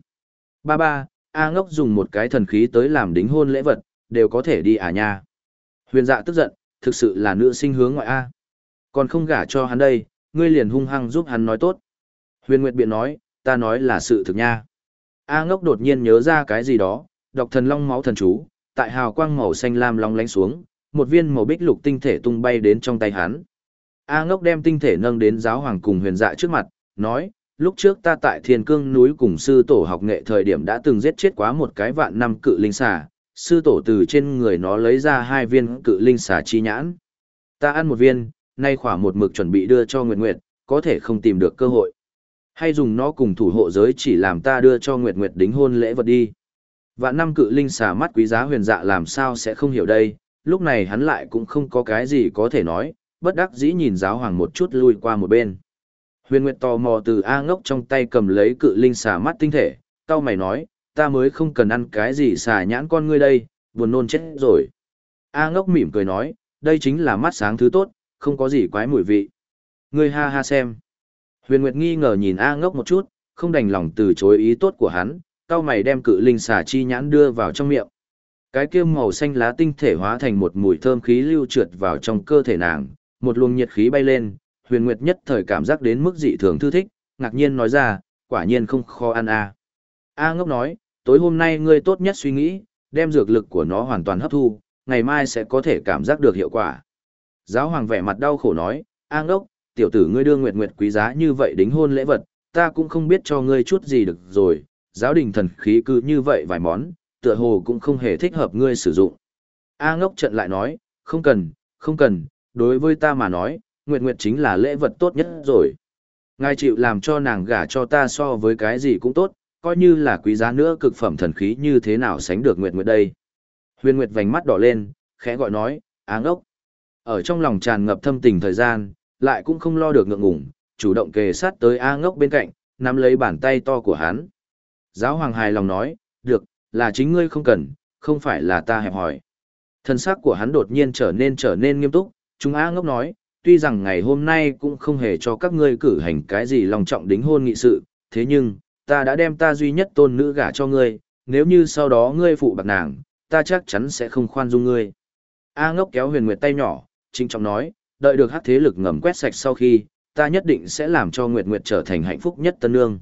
Ba ba, A ngốc dùng một cái thần khí tới làm đính hôn lễ vật, đều có thể đi à nha. Huyền dạ tức giận, thực sự là nữ sinh hướng ngoại A. Còn không gả cho hắn đây, ngươi liền hung hăng giúp hắn nói tốt. Huyền Nguyệt Biện nói, ta nói là sự thực nha. A ngốc đột nhiên nhớ ra cái gì đó, đọc thần long máu thần chú, tại hào quang màu xanh lam long lánh xuống, một viên màu bích lục tinh thể tung bay đến trong tay hắn. A ngốc đem tinh thể nâng đến giáo hoàng cùng huyền dạ trước mặt, nói, lúc trước ta tại thiên cương núi cùng sư tổ học nghệ thời điểm đã từng giết chết quá một cái vạn năm cự linh xà, sư tổ từ trên người nó lấy ra hai viên cự linh xà chi nhãn. Ta ăn một viên, nay khỏa một mực chuẩn bị đưa cho Nguyệt Nguyệt, có thể không tìm được cơ hội. Hay dùng nó cùng thủ hộ giới chỉ làm ta đưa cho Nguyệt Nguyệt đính hôn lễ vật đi. Vạn năm cự linh xà mắt quý giá huyền dạ làm sao sẽ không hiểu đây, lúc này hắn lại cũng không có cái gì có thể nói, bất đắc dĩ nhìn giáo hoàng một chút lui qua một bên. Huyền Nguyệt tò mò từ A ngốc trong tay cầm lấy cự linh xà mắt tinh thể, tao mày nói, ta mới không cần ăn cái gì xà nhãn con ngươi đây, buồn nôn chết rồi. A ngốc mỉm cười nói, đây chính là mắt sáng thứ tốt, không có gì quái mùi vị. Ngươi ha ha xem. Huyền Nguyệt nghi ngờ nhìn A ngốc một chút, không đành lòng từ chối ý tốt của hắn, cao mày đem cự linh xà chi nhãn đưa vào trong miệng. Cái kia màu xanh lá tinh thể hóa thành một mùi thơm khí lưu trượt vào trong cơ thể nàng, một luồng nhiệt khí bay lên, Huyền Nguyệt nhất thời cảm giác đến mức dị thường thư thích, ngạc nhiên nói ra, quả nhiên không khó ăn a. A ngốc nói, tối hôm nay ngươi tốt nhất suy nghĩ, đem dược lực của nó hoàn toàn hấp thu, ngày mai sẽ có thể cảm giác được hiệu quả. Giáo hoàng vẻ mặt đau khổ nói, A ngốc, tiểu tử ngươi đưa nguyệt nguyệt quý giá như vậy đính hôn lễ vật, ta cũng không biết cho ngươi chút gì được rồi, giáo đình thần khí cứ như vậy vài món, tựa hồ cũng không hề thích hợp ngươi sử dụng. A ngốc trận lại nói, không cần, không cần, đối với ta mà nói, nguyệt nguyệt chính là lễ vật tốt nhất rồi. Ngài chịu làm cho nàng gả cho ta so với cái gì cũng tốt, coi như là quý giá nữa cực phẩm thần khí như thế nào sánh được nguyệt nguyệt đây. Huyền nguyệt vành mắt đỏ lên, khẽ gọi nói, A ngốc. Ở trong lòng tràn ngập thâm tình thời gian, lại cũng không lo được ngượng ngùng, chủ động kề sát tới A ngốc bên cạnh, nắm lấy bàn tay to của hắn. Giáo hoàng hài lòng nói, được, là chính ngươi không cần, không phải là ta hẹp hỏi. Thân xác của hắn đột nhiên trở nên trở nên nghiêm túc, chúng a ngốc nói, tuy rằng ngày hôm nay cũng không hề cho các ngươi cử hành cái gì lòng trọng đính hôn nghị sự, thế nhưng, ta đã đem ta duy nhất tôn nữ gả cho ngươi, nếu như sau đó ngươi phụ bạc nàng, ta chắc chắn sẽ không khoan dung ngươi. A ngốc kéo huyền nguyệt tay nhỏ, trinh trọng nói, đợi được hắc thế lực ngầm quét sạch sau khi, ta nhất định sẽ làm cho Nguyệt Nguyệt trở thành hạnh phúc nhất tân nương.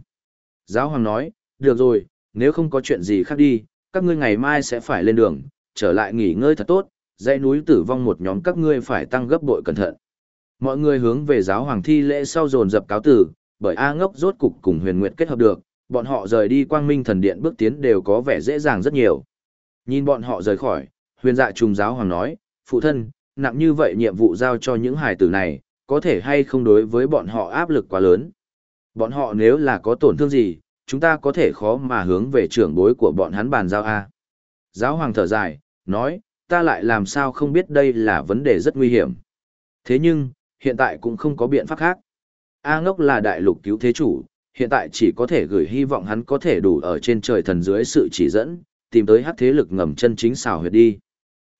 Giáo hoàng nói, được rồi, nếu không có chuyện gì khác đi, các ngươi ngày mai sẽ phải lên đường, trở lại nghỉ ngơi thật tốt, dãy núi tử vong một nhóm các ngươi phải tăng gấp bội cẩn thận. Mọi người hướng về giáo hoàng thi lễ sau dồn dập cáo tử, bởi A ngốc rốt cục cùng huyền nguyệt kết hợp được, bọn họ rời đi quang minh thần điện bước tiến đều có vẻ dễ dàng rất nhiều. Nhìn bọn họ rời khỏi, huyền dạ trùng giáo hoàng nói, phụ thân, nặng như vậy nhiệm vụ giao cho những hài tử này, có thể hay không đối với bọn họ áp lực quá lớn. Bọn họ nếu là có tổn thương gì, chúng ta có thể khó mà hướng về trưởng bối của bọn hắn bàn giao A. Giáo hoàng thở dài, nói, ta lại làm sao không biết đây là vấn đề rất nguy hiểm. Thế nhưng, hiện tại cũng không có biện pháp khác. A ngốc là đại lục cứu thế chủ, hiện tại chỉ có thể gửi hy vọng hắn có thể đủ ở trên trời thần dưới sự chỉ dẫn, tìm tới hắc thế lực ngầm chân chính xào huyệt đi.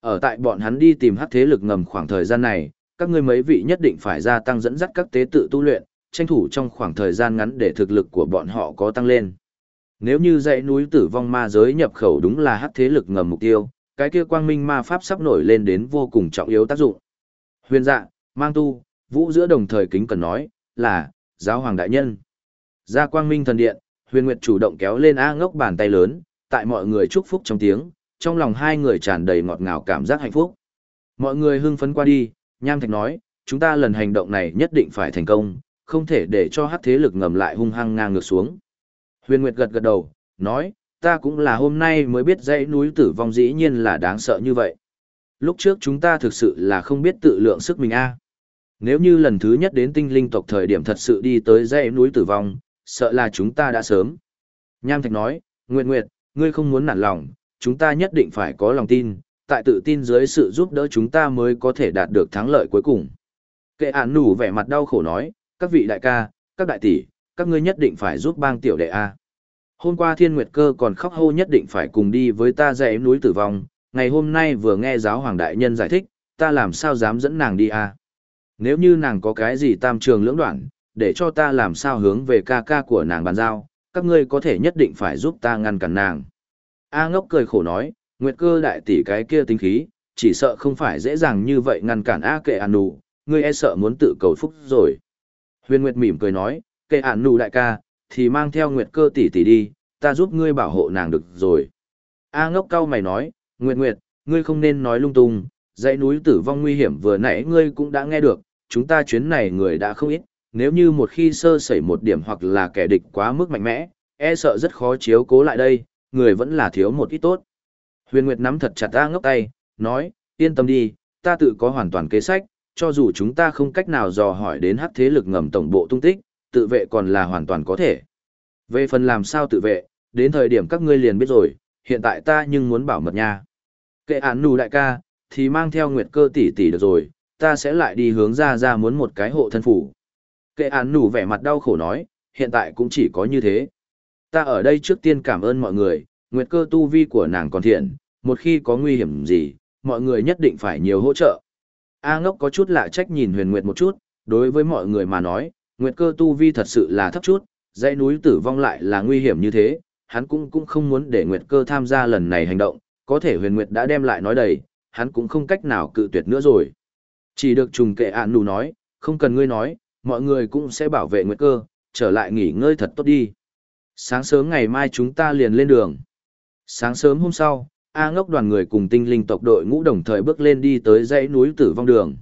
Ở tại bọn hắn đi tìm hắc thế lực ngầm khoảng thời gian này, các ngươi mấy vị nhất định phải gia tăng dẫn dắt các tế tự tu luyện, tranh thủ trong khoảng thời gian ngắn để thực lực của bọn họ có tăng lên. Nếu như dãy núi tử vong ma giới nhập khẩu đúng là hắc thế lực ngầm mục tiêu, cái kia quang minh ma pháp sắp nổi lên đến vô cùng trọng yếu tác dụng. Huyền dạ, mang tu, vũ giữa đồng thời kính cần nói, là, giáo hoàng đại nhân. Ra quang minh thần điện, huyền nguyệt chủ động kéo lên A ngốc bàn tay lớn, tại mọi người chúc phúc trong tiếng, trong lòng hai người tràn đầy ngọt ngào cảm giác hạnh phúc. Mọi người hưng phấn qua đi, Nham Thạch nói, chúng ta lần hành động này nhất định phải thành công, không thể để cho hắc thế lực ngầm lại hung hăng ngang ngược xuống. Huyền Nguyệt gật gật đầu, nói, ta cũng là hôm nay mới biết dãy núi tử vong dĩ nhiên là đáng sợ như vậy. Lúc trước chúng ta thực sự là không biết tự lượng sức mình a. À. Nếu như lần thứ nhất đến tinh linh tộc thời điểm thật sự đi tới dãy núi tử vong, sợ là chúng ta đã sớm. Nham Thạch nói, Nguyệt Nguyệt, ngươi không muốn nản lòng, chúng ta nhất định phải có lòng tin, tại tự tin dưới sự giúp đỡ chúng ta mới có thể đạt được thắng lợi cuối cùng. Kệ ản nủ vẻ mặt đau khổ nói, các vị đại ca, các đại tỷ, các ngươi nhất định phải giúp bang tiểu đệ A. Hôm qua thiên nguyệt cơ còn khóc hô nhất định phải cùng đi với ta dãy núi tử vong, ngày hôm nay vừa nghe giáo hoàng đại nhân giải thích, ta làm sao dám dẫn nàng đi A. Nếu như nàng có cái gì tam trường lưỡng đoạn, để cho ta làm sao hướng về ca ca của nàng bàn giao, các ngươi có thể nhất định phải giúp ta ngăn cản nàng. A ngốc cười khổ nói, Nguyệt cơ đại tỷ cái kia tính khí, chỉ sợ không phải dễ dàng như vậy ngăn cản A kệ ản nụ, ngươi e sợ muốn tự cầu phúc rồi. Huyền Nguyệt mỉm cười nói, kệ ản nụ đại ca, thì mang theo Nguyệt cơ tỷ tỷ đi, ta giúp ngươi bảo hộ nàng được rồi. A ngốc cao mày nói, Nguyệt Nguyệt, ngươi không nên nói lung tung, dãy núi tử vong nguy hiểm vừa nãy ngươi cũng đã nghe được, chúng ta chuyến này người đã không ít, nếu như một khi sơ sẩy một điểm hoặc là kẻ địch quá mức mạnh mẽ, e sợ rất khó chiếu cố lại đây, người vẫn là thiếu một ít tốt. Huyền Nguyệt nắm thật chặt ta ngốc tay, nói, yên tâm đi, ta tự có hoàn toàn kế sách, cho dù chúng ta không cách nào dò hỏi đến hắc thế lực ngầm tổng bộ tung tích, tự vệ còn là hoàn toàn có thể. Về phần làm sao tự vệ, đến thời điểm các ngươi liền biết rồi, hiện tại ta nhưng muốn bảo mật nha. Kệ án nù đại ca, thì mang theo nguyệt cơ tỷ tỷ được rồi, ta sẽ lại đi hướng ra ra muốn một cái hộ thân phủ. Kệ án nù vẻ mặt đau khổ nói, hiện tại cũng chỉ có như thế. Ta ở đây trước tiên cảm ơn mọi người, nguyệt cơ tu vi của nàng còn thiện, một khi có nguy hiểm gì, mọi người nhất định phải nhiều hỗ trợ. A ngốc có chút lạ trách nhìn huyền nguyệt một chút, đối với mọi người mà nói, nguyệt cơ tu vi thật sự là thấp chút, dãy núi tử vong lại là nguy hiểm như thế, hắn cũng cũng không muốn để nguyệt cơ tham gia lần này hành động, có thể huyền nguyệt đã đem lại nói đầy, hắn cũng không cách nào cự tuyệt nữa rồi. Chỉ được trùng kệ ạn nụ nói, không cần ngươi nói, mọi người cũng sẽ bảo vệ nguyệt cơ, trở lại nghỉ ngơi thật tốt đi. Sáng sớm ngày mai chúng ta liền lên đường. Sáng sớm hôm sau, A ngốc đoàn người cùng tinh linh tộc đội ngũ đồng thời bước lên đi tới dãy núi tử vong đường.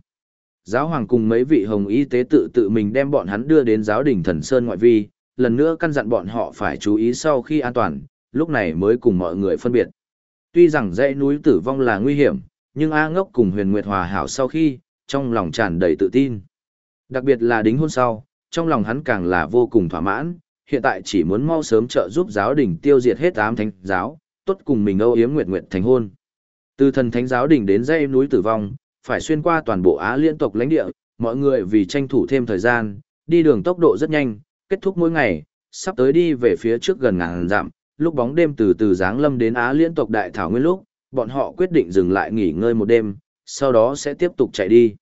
Giáo hoàng cùng mấy vị hồng y tế tự tự mình đem bọn hắn đưa đến giáo đình thần sơn ngoại vi, lần nữa căn dặn bọn họ phải chú ý sau khi an toàn, lúc này mới cùng mọi người phân biệt. Tuy rằng dãy núi tử vong là nguy hiểm, nhưng A ngốc cùng huyền nguyệt hòa hảo sau khi, trong lòng tràn đầy tự tin. Đặc biệt là đính hôn sau, trong lòng hắn càng là vô cùng thỏa mãn, hiện tại chỉ muốn mau sớm trợ giúp giáo đình tiêu diệt hết ám thánh giáo, tốt cùng mình âu yếm nguyệt nguyệt thành hôn. Từ thần thánh giáo đình đến dãy núi tử vong, phải xuyên qua toàn bộ Á liên tộc lãnh địa, mọi người vì tranh thủ thêm thời gian, đi đường tốc độ rất nhanh, kết thúc mỗi ngày, sắp tới đi về phía trước gần ngàn dặm, lúc bóng đêm từ từ giáng lâm đến Á liên tộc đại thảo nguyên lúc, bọn họ quyết định dừng lại nghỉ ngơi một đêm, sau đó sẽ tiếp tục chạy đi.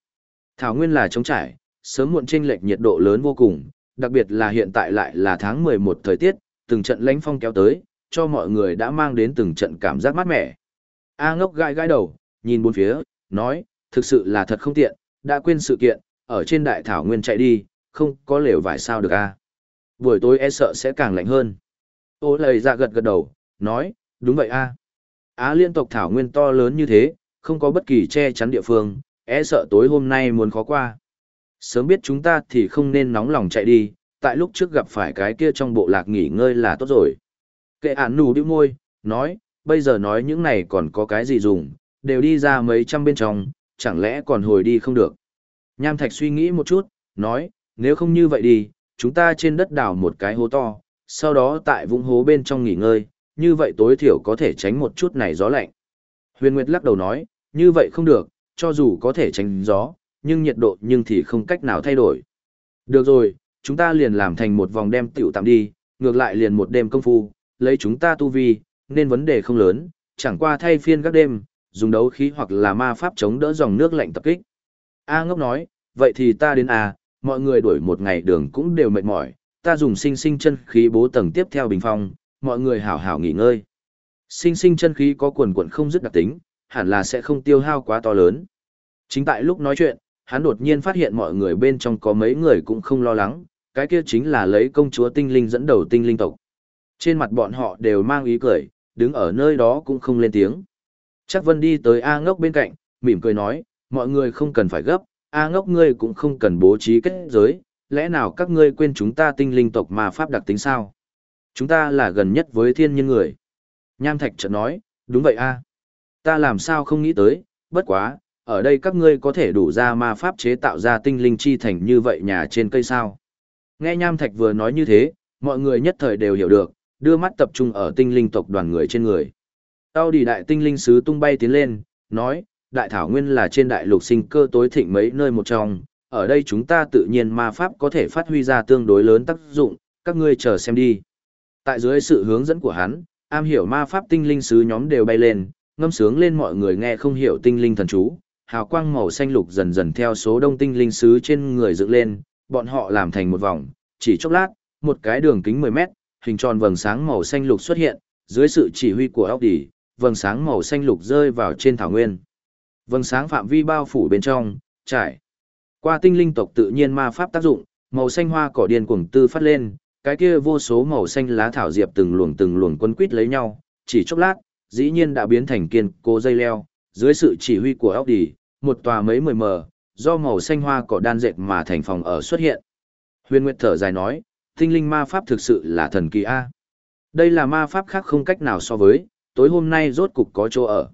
Thảo nguyên là trống trải, sớm muộn chênh lệch nhiệt độ lớn vô cùng, đặc biệt là hiện tại lại là tháng 11 thời tiết, từng trận lánh phong kéo tới, cho mọi người đã mang đến từng trận cảm giác mát mẻ. A ngốc gãi gãi đầu, nhìn bốn phía, nói, thực sự là thật không tiện, đã quên sự kiện, ở trên đại thảo nguyên chạy đi, không có lều vải sao được a Buổi tối e sợ sẽ càng lạnh hơn. Ô lời ra dạ gật gật đầu, nói, đúng vậy a Á liên tộc thảo nguyên to lớn như thế, không có bất kỳ che chắn địa phương, e sợ tối hôm nay muốn khó qua. Sớm biết chúng ta thì không nên nóng lòng chạy đi, tại lúc trước gặp phải cái kia trong bộ lạc nghỉ ngơi là tốt rồi. Kệ ản nù điệu môi, nói, bây giờ nói những này còn có cái gì dùng, đều đi ra mấy trăm bên trong, chẳng lẽ còn hồi đi không được. Nham Thạch suy nghĩ một chút, nói, nếu không như vậy đi, chúng ta trên đất đào một cái hố to, sau đó tại vũng hố bên trong nghỉ ngơi, như vậy tối thiểu có thể tránh một chút này gió lạnh. Huyền Nguyệt lắc đầu nói, như vậy không được, cho dù có thể tránh gió, nhưng nhiệt độ nhưng thì không cách nào thay đổi. Được rồi, chúng ta liền làm thành một vòng đem tiểu tạm đi, ngược lại liền một đêm công phu, lấy chúng ta tu vi, nên vấn đề không lớn, chẳng qua thay phiên các đêm, dùng đấu khí hoặc là ma pháp chống đỡ dòng nước lạnh tập kích. A ngốc nói, vậy thì ta đến A, mọi người đuổi một ngày đường cũng đều mệt mỏi, ta dùng sinh sinh chân khí bố tầng tiếp theo bình phong, mọi người hảo hảo nghỉ ngơi. Sinh sinh chân khí có quần quần không dứt đặc tính, hẳn là sẽ không tiêu hao quá to lớn. Chính tại lúc nói chuyện, hắn đột nhiên phát hiện mọi người bên trong có mấy người cũng không lo lắng, cái kia chính là lấy công chúa tinh linh dẫn đầu tinh linh tộc. Trên mặt bọn họ đều mang ý cười, đứng ở nơi đó cũng không lên tiếng. Chắc Vân đi tới A ngốc bên cạnh, mỉm cười nói, mọi người không cần phải gấp, A ngốc ngươi cũng không cần bố trí kết giới, lẽ nào các ngươi quên chúng ta tinh linh tộc mà pháp đặc tính sao? Chúng ta là gần nhất với thiên nhân người. Nham Thạch chợt nói, đúng vậy a Ta làm sao không nghĩ tới, bất quá, ở đây các ngươi có thể đủ ra ma pháp chế tạo ra tinh linh chi thành như vậy nhà trên cây sao. Nghe Nham Thạch vừa nói như thế, mọi người nhất thời đều hiểu được, đưa mắt tập trung ở tinh linh tộc đoàn người trên người. Tao đi đại tinh linh sứ tung bay tiến lên, nói, đại thảo nguyên là trên đại lục sinh cơ tối thịnh mấy nơi một trong, ở đây chúng ta tự nhiên ma pháp có thể phát huy ra tương đối lớn tác dụng, các ngươi chờ xem đi. Tại dưới sự hướng dẫn của hắn, am hiểu ma pháp tinh linh sứ nhóm đều bay lên, ngâm sướng lên mọi người nghe không hiểu tinh linh thần chú, hào quang màu xanh lục dần dần theo số đông tinh linh sứ trên người dựng lên, bọn họ làm thành một vòng, chỉ chốc lát, một cái đường kính 10 mét, hình tròn vầng sáng màu xanh lục xuất hiện, dưới sự chỉ huy của ốc đỉ, vầng sáng màu xanh lục rơi vào trên thảo nguyên. Vầng sáng phạm vi bao phủ bên trong, trải. Qua tinh linh tộc tự nhiên ma pháp tác dụng, màu xanh hoa cỏ điên cuồng tư phát lên, cái kia vô số màu xanh lá thảo diệp từng luồng từng luồng quân quýt lấy nhau, chỉ chốc lát, dĩ nhiên đã biến thành kiên cố dây leo, dưới sự chỉ huy của ốc đỉ, một tòa mấy mười mờ, do màu xanh hoa cỏ đan dệt mà thành phòng ở xuất hiện. Huyền Nguyệt thở dài nói, tinh linh ma pháp thực sự là thần kỳ a. Đây là ma pháp khác không cách nào so với, tối hôm nay rốt cục có chỗ ở.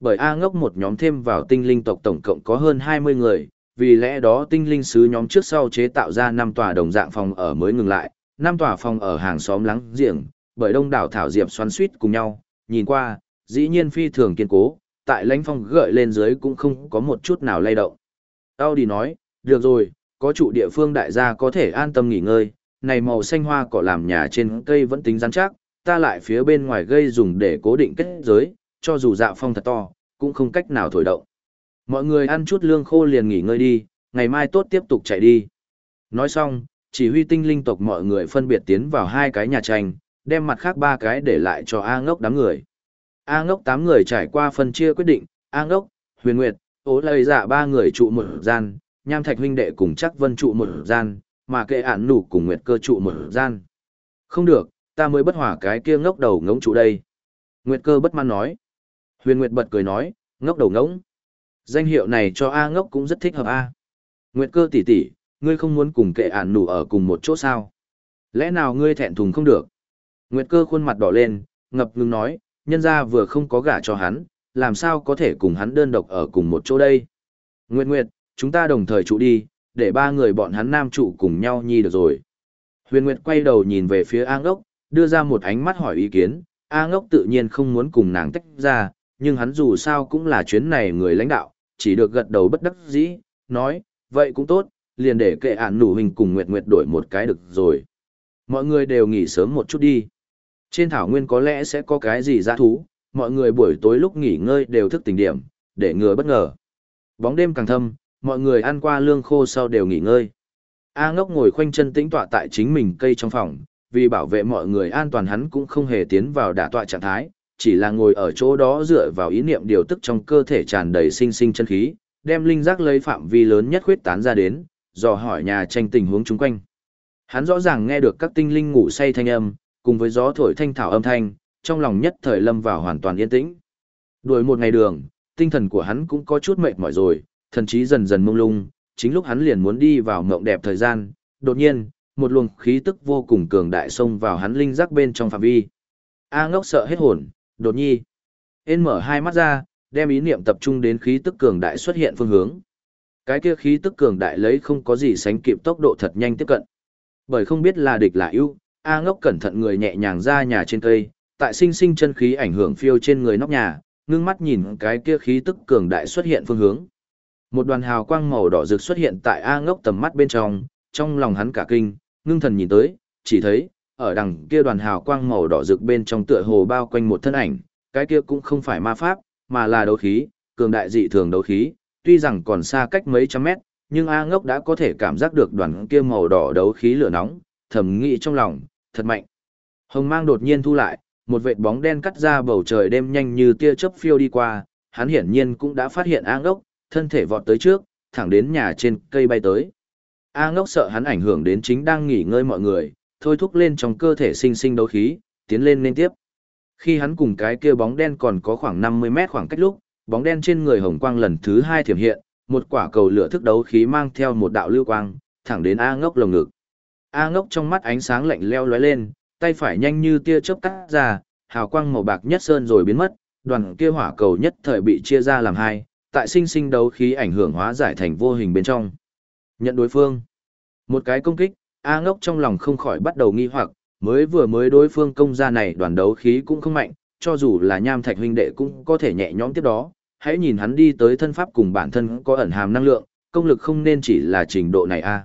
Bởi A ngốc một nhóm thêm vào tinh linh tộc tổng cộng có hơn 20 người, vì lẽ đó tinh linh sứ nhóm trước sau chế tạo ra 5 tòa đồng dạng phòng ở mới ngừng lại, 5 tòa phòng ở hàng xóm lắng giềng, bởi đông đảo thảo diệp xoắn suýt cùng nhau, nhìn qua, dĩ nhiên phi thường kiên cố, tại lãnh phong gợi lên dưới cũng không có một chút nào lay động. Audi nói, được rồi, có trụ địa phương đại gia có thể an tâm nghỉ ngơi, này màu xanh hoa cỏ làm nhà trên cây vẫn tính rắn chắc, ta lại phía bên ngoài gây dùng để cố định kết giới, cho dù dạ phong thật to, cũng không cách nào thổi động. Mọi người ăn chút lương khô liền nghỉ ngơi đi, ngày mai tốt tiếp tục chạy đi. Nói xong, chỉ huy tinh linh tộc mọi người phân biệt tiến vào hai cái nhà tranh, đem mặt khác ba cái để lại cho A ngốc đám người. A ngốc tám người trải qua phân chia quyết định, A ngốc, huyền nguyệt, Ô lời dạ ba người trụ một gian, nham thạch huynh đệ cùng chắc vân trụ một gian, mà kệ án nủ cùng nguyệt cơ trụ một gian. Không được, ta mới bất hỏa cái kia ngốc đầu ngống trụ đây. Nguyệt cơ bất mãn nói. Huyền Nguyệt bật cười nói, ngốc đầu ngỗng. Danh hiệu này cho A ngốc cũng rất thích hợp A. Nguyệt cơ tỷ tỷ, ngươi không muốn cùng kệ án nủ ở cùng một chỗ sao? Lẽ nào ngươi thẹn thùng không được? Nguyệt cơ khuôn mặt đỏ lên, ngập ngừng nói, nhân ra vừa không có gả cho hắn, làm sao có thể cùng hắn đơn độc ở cùng một chỗ đây? Nguyệt Nguyệt, chúng ta đồng thời trụ đi, để ba người bọn hắn nam trụ cùng nhau nhi được rồi. Huyền Nguyệt quay đầu nhìn về phía A ngốc, đưa ra một ánh mắt hỏi ý kiến, A ngốc tự nhiên không muốn cùng nàng tách ra, nhưng hắn dù sao cũng là chuyến này người lãnh đạo, chỉ được gật đầu bất đắc dĩ, nói, vậy cũng tốt, liền để kệ ản nủ hình cùng Nguyệt Nguyệt đổi một cái được rồi. Mọi người đều nghỉ sớm một chút đi. Trên thảo nguyên có lẽ sẽ có cái gì ra thú, mọi người buổi tối lúc nghỉ ngơi đều thức tỉnh điểm, để ngừa bất ngờ. Bóng đêm càng thâm, mọi người ăn qua lương khô sau đều nghỉ ngơi. A ngốc ngồi khoanh chân tĩnh tọa tại chính mình cây trong phòng, vì bảo vệ mọi người an toàn hắn cũng không hề tiến vào đả tọa trạng thái, chỉ là ngồi ở chỗ đó dựa vào ý niệm điều tức trong cơ thể tràn đầy sinh sinh chân khí, đem linh giác lấy phạm vi lớn nhất khuyết tán ra đến, dò hỏi nhà tranh tình huống chung quanh. Hắn rõ ràng nghe được các tinh linh ngủ say thanh âm, cùng với gió thổi thanh thảo âm thanh, trong lòng nhất thời lâm vào hoàn toàn yên tĩnh. Đuổi một ngày đường, tinh thần của hắn cũng có chút mệt mỏi rồi, thần trí dần dần mông lung, chính lúc hắn liền muốn đi vào mộng đẹp thời gian, đột nhiên, một luồng khí tức vô cùng cường đại xông vào hắn linh giác bên trong phạm vi. A ngốc sợ hết hồn, đột nhi. Ên mở hai mắt ra, đem ý niệm tập trung đến khí tức cường đại xuất hiện phương hướng. Cái kia khí tức cường đại lấy không có gì sánh kịp tốc độ thật nhanh tiếp cận. Bởi không biết là địch là ưu, A ngốc cẩn thận người nhẹ nhàng ra nhà trên cây, tại sinh sinh chân khí ảnh hưởng phiêu trên người nóc nhà, ngưng mắt nhìn cái kia khí tức cường đại xuất hiện phương hướng. Một đoàn hào quang màu đỏ rực xuất hiện tại A ngốc tầm mắt bên trong, trong lòng hắn cả kinh, ngưng thần nhìn tới, chỉ thấy, ở đằng kia đoàn hào quang màu đỏ rực bên trong tựa hồ bao quanh một thân ảnh, cái kia cũng không phải ma pháp, mà là đấu khí, cường đại dị thường đấu khí, tuy rằng còn xa cách mấy trăm mét, nhưng A ngốc đã có thể cảm giác được đoàn kia màu đỏ đấu khí lửa nóng, thầm nghĩ trong lòng, thật mạnh. Hồng mang đột nhiên thu lại, một vệt bóng đen cắt ra bầu trời đêm nhanh như tia chớp phiêu đi qua, hắn hiển nhiên cũng đã phát hiện A ngốc, thân thể vọt tới trước, thẳng đến nhà trên cây bay tới. A ngốc sợ hắn ảnh hưởng đến chính đang nghỉ ngơi mọi người, thôi thúc lên trong cơ thể sinh sinh đấu khí, tiến lên liên tiếp. Khi hắn cùng cái kia bóng đen còn có khoảng 50 mét khoảng cách lúc, bóng đen trên người hồng quang lần thứ hai thiểm hiện, một quả cầu lửa thức đấu khí mang theo một đạo lưu quang, thẳng đến A ngốc lồng ngực. A ngốc trong mắt ánh sáng lạnh leo lóe lên, tay phải nhanh như tia chớp cắt ra, hào quang màu bạc nhất sơn rồi biến mất, đoàn kia hỏa cầu nhất thời bị chia ra làm hai, tại sinh sinh đấu khí ảnh hưởng hóa giải thành vô hình bên trong. Nhận đối phương. Một cái công kích, A ngốc trong lòng không khỏi bắt đầu nghi hoặc, mới vừa mới đối phương công ra này đoàn đấu khí cũng không mạnh, cho dù là nham thạch huynh đệ cũng có thể nhẹ nhõm tiếp đó, hãy nhìn hắn đi tới thân pháp cùng bản thân có ẩn hàm năng lượng, công lực không nên chỉ là trình độ này a.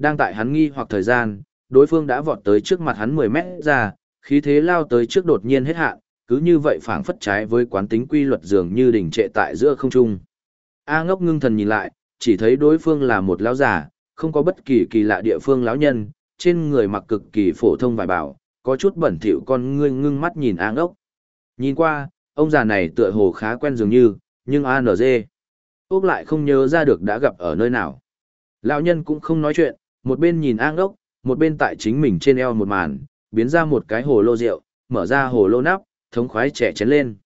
Đang tại hắn nghi hoặc thời gian, đối phương đã vọt tới trước mặt hắn 10 mét ra, khí thế lao tới trước đột nhiên hết hạn, cứ như vậy phảng phất trái với quán tính quy luật dường như đỉnh trệ tại giữa không trung. A ngốc ngưng thần nhìn lại, chỉ thấy đối phương là một lão giả, không có bất kỳ kỳ lạ địa phương lão nhân, trên người mặc cực kỳ phổ thông vải bảo, có chút bẩn thỉu con ngươi ngưng mắt nhìn A ngốc. Nhìn qua, ông già này tựa hồ khá quen dường như, nhưng ANG. Úc lại không nhớ ra được đã gặp ở nơi nào. Lão nhân cũng không nói chuyện, một bên nhìn an ốc, một bên tại chính mình trên eo một màn, biến ra một cái hồ lô rượu, mở ra hồ lô nắp, thống khoái trẻ chén lên.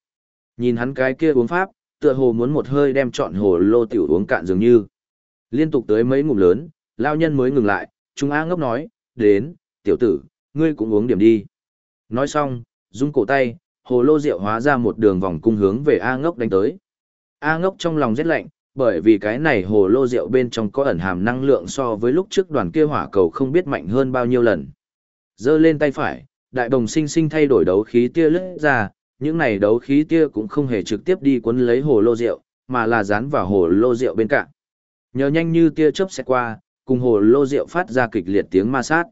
Nhìn hắn cái kia uống pháp, tựa hồ muốn một hơi đem trọn hồ lô tiểu uống cạn dường như. Liên tục tới mấy ngụm lớn, lao nhân mới ngừng lại, Trung A ngốc nói, đến, tiểu tử, ngươi cũng uống điểm đi. Nói xong, rung cổ tay, hồ lô rượu hóa ra một đường vòng cung hướng về A ngốc đánh tới. A ngốc trong lòng rét lạnh, bởi vì cái này hồ lô rượu bên trong có ẩn hàm năng lượng so với lúc trước đoàn kia hỏa cầu không biết mạnh hơn bao nhiêu lần. Giơ lên tay phải, đại đồng sinh sinh thay đổi đấu khí tia lướt ra, những này đấu khí tia cũng không hề trực tiếp đi cuốn lấy hồ lô rượu, mà là dán vào hồ lô rượu bên cạnh. Nhờ nhanh như tia chớp sẽ qua, cùng hồ lô rượu phát ra kịch liệt tiếng ma sát.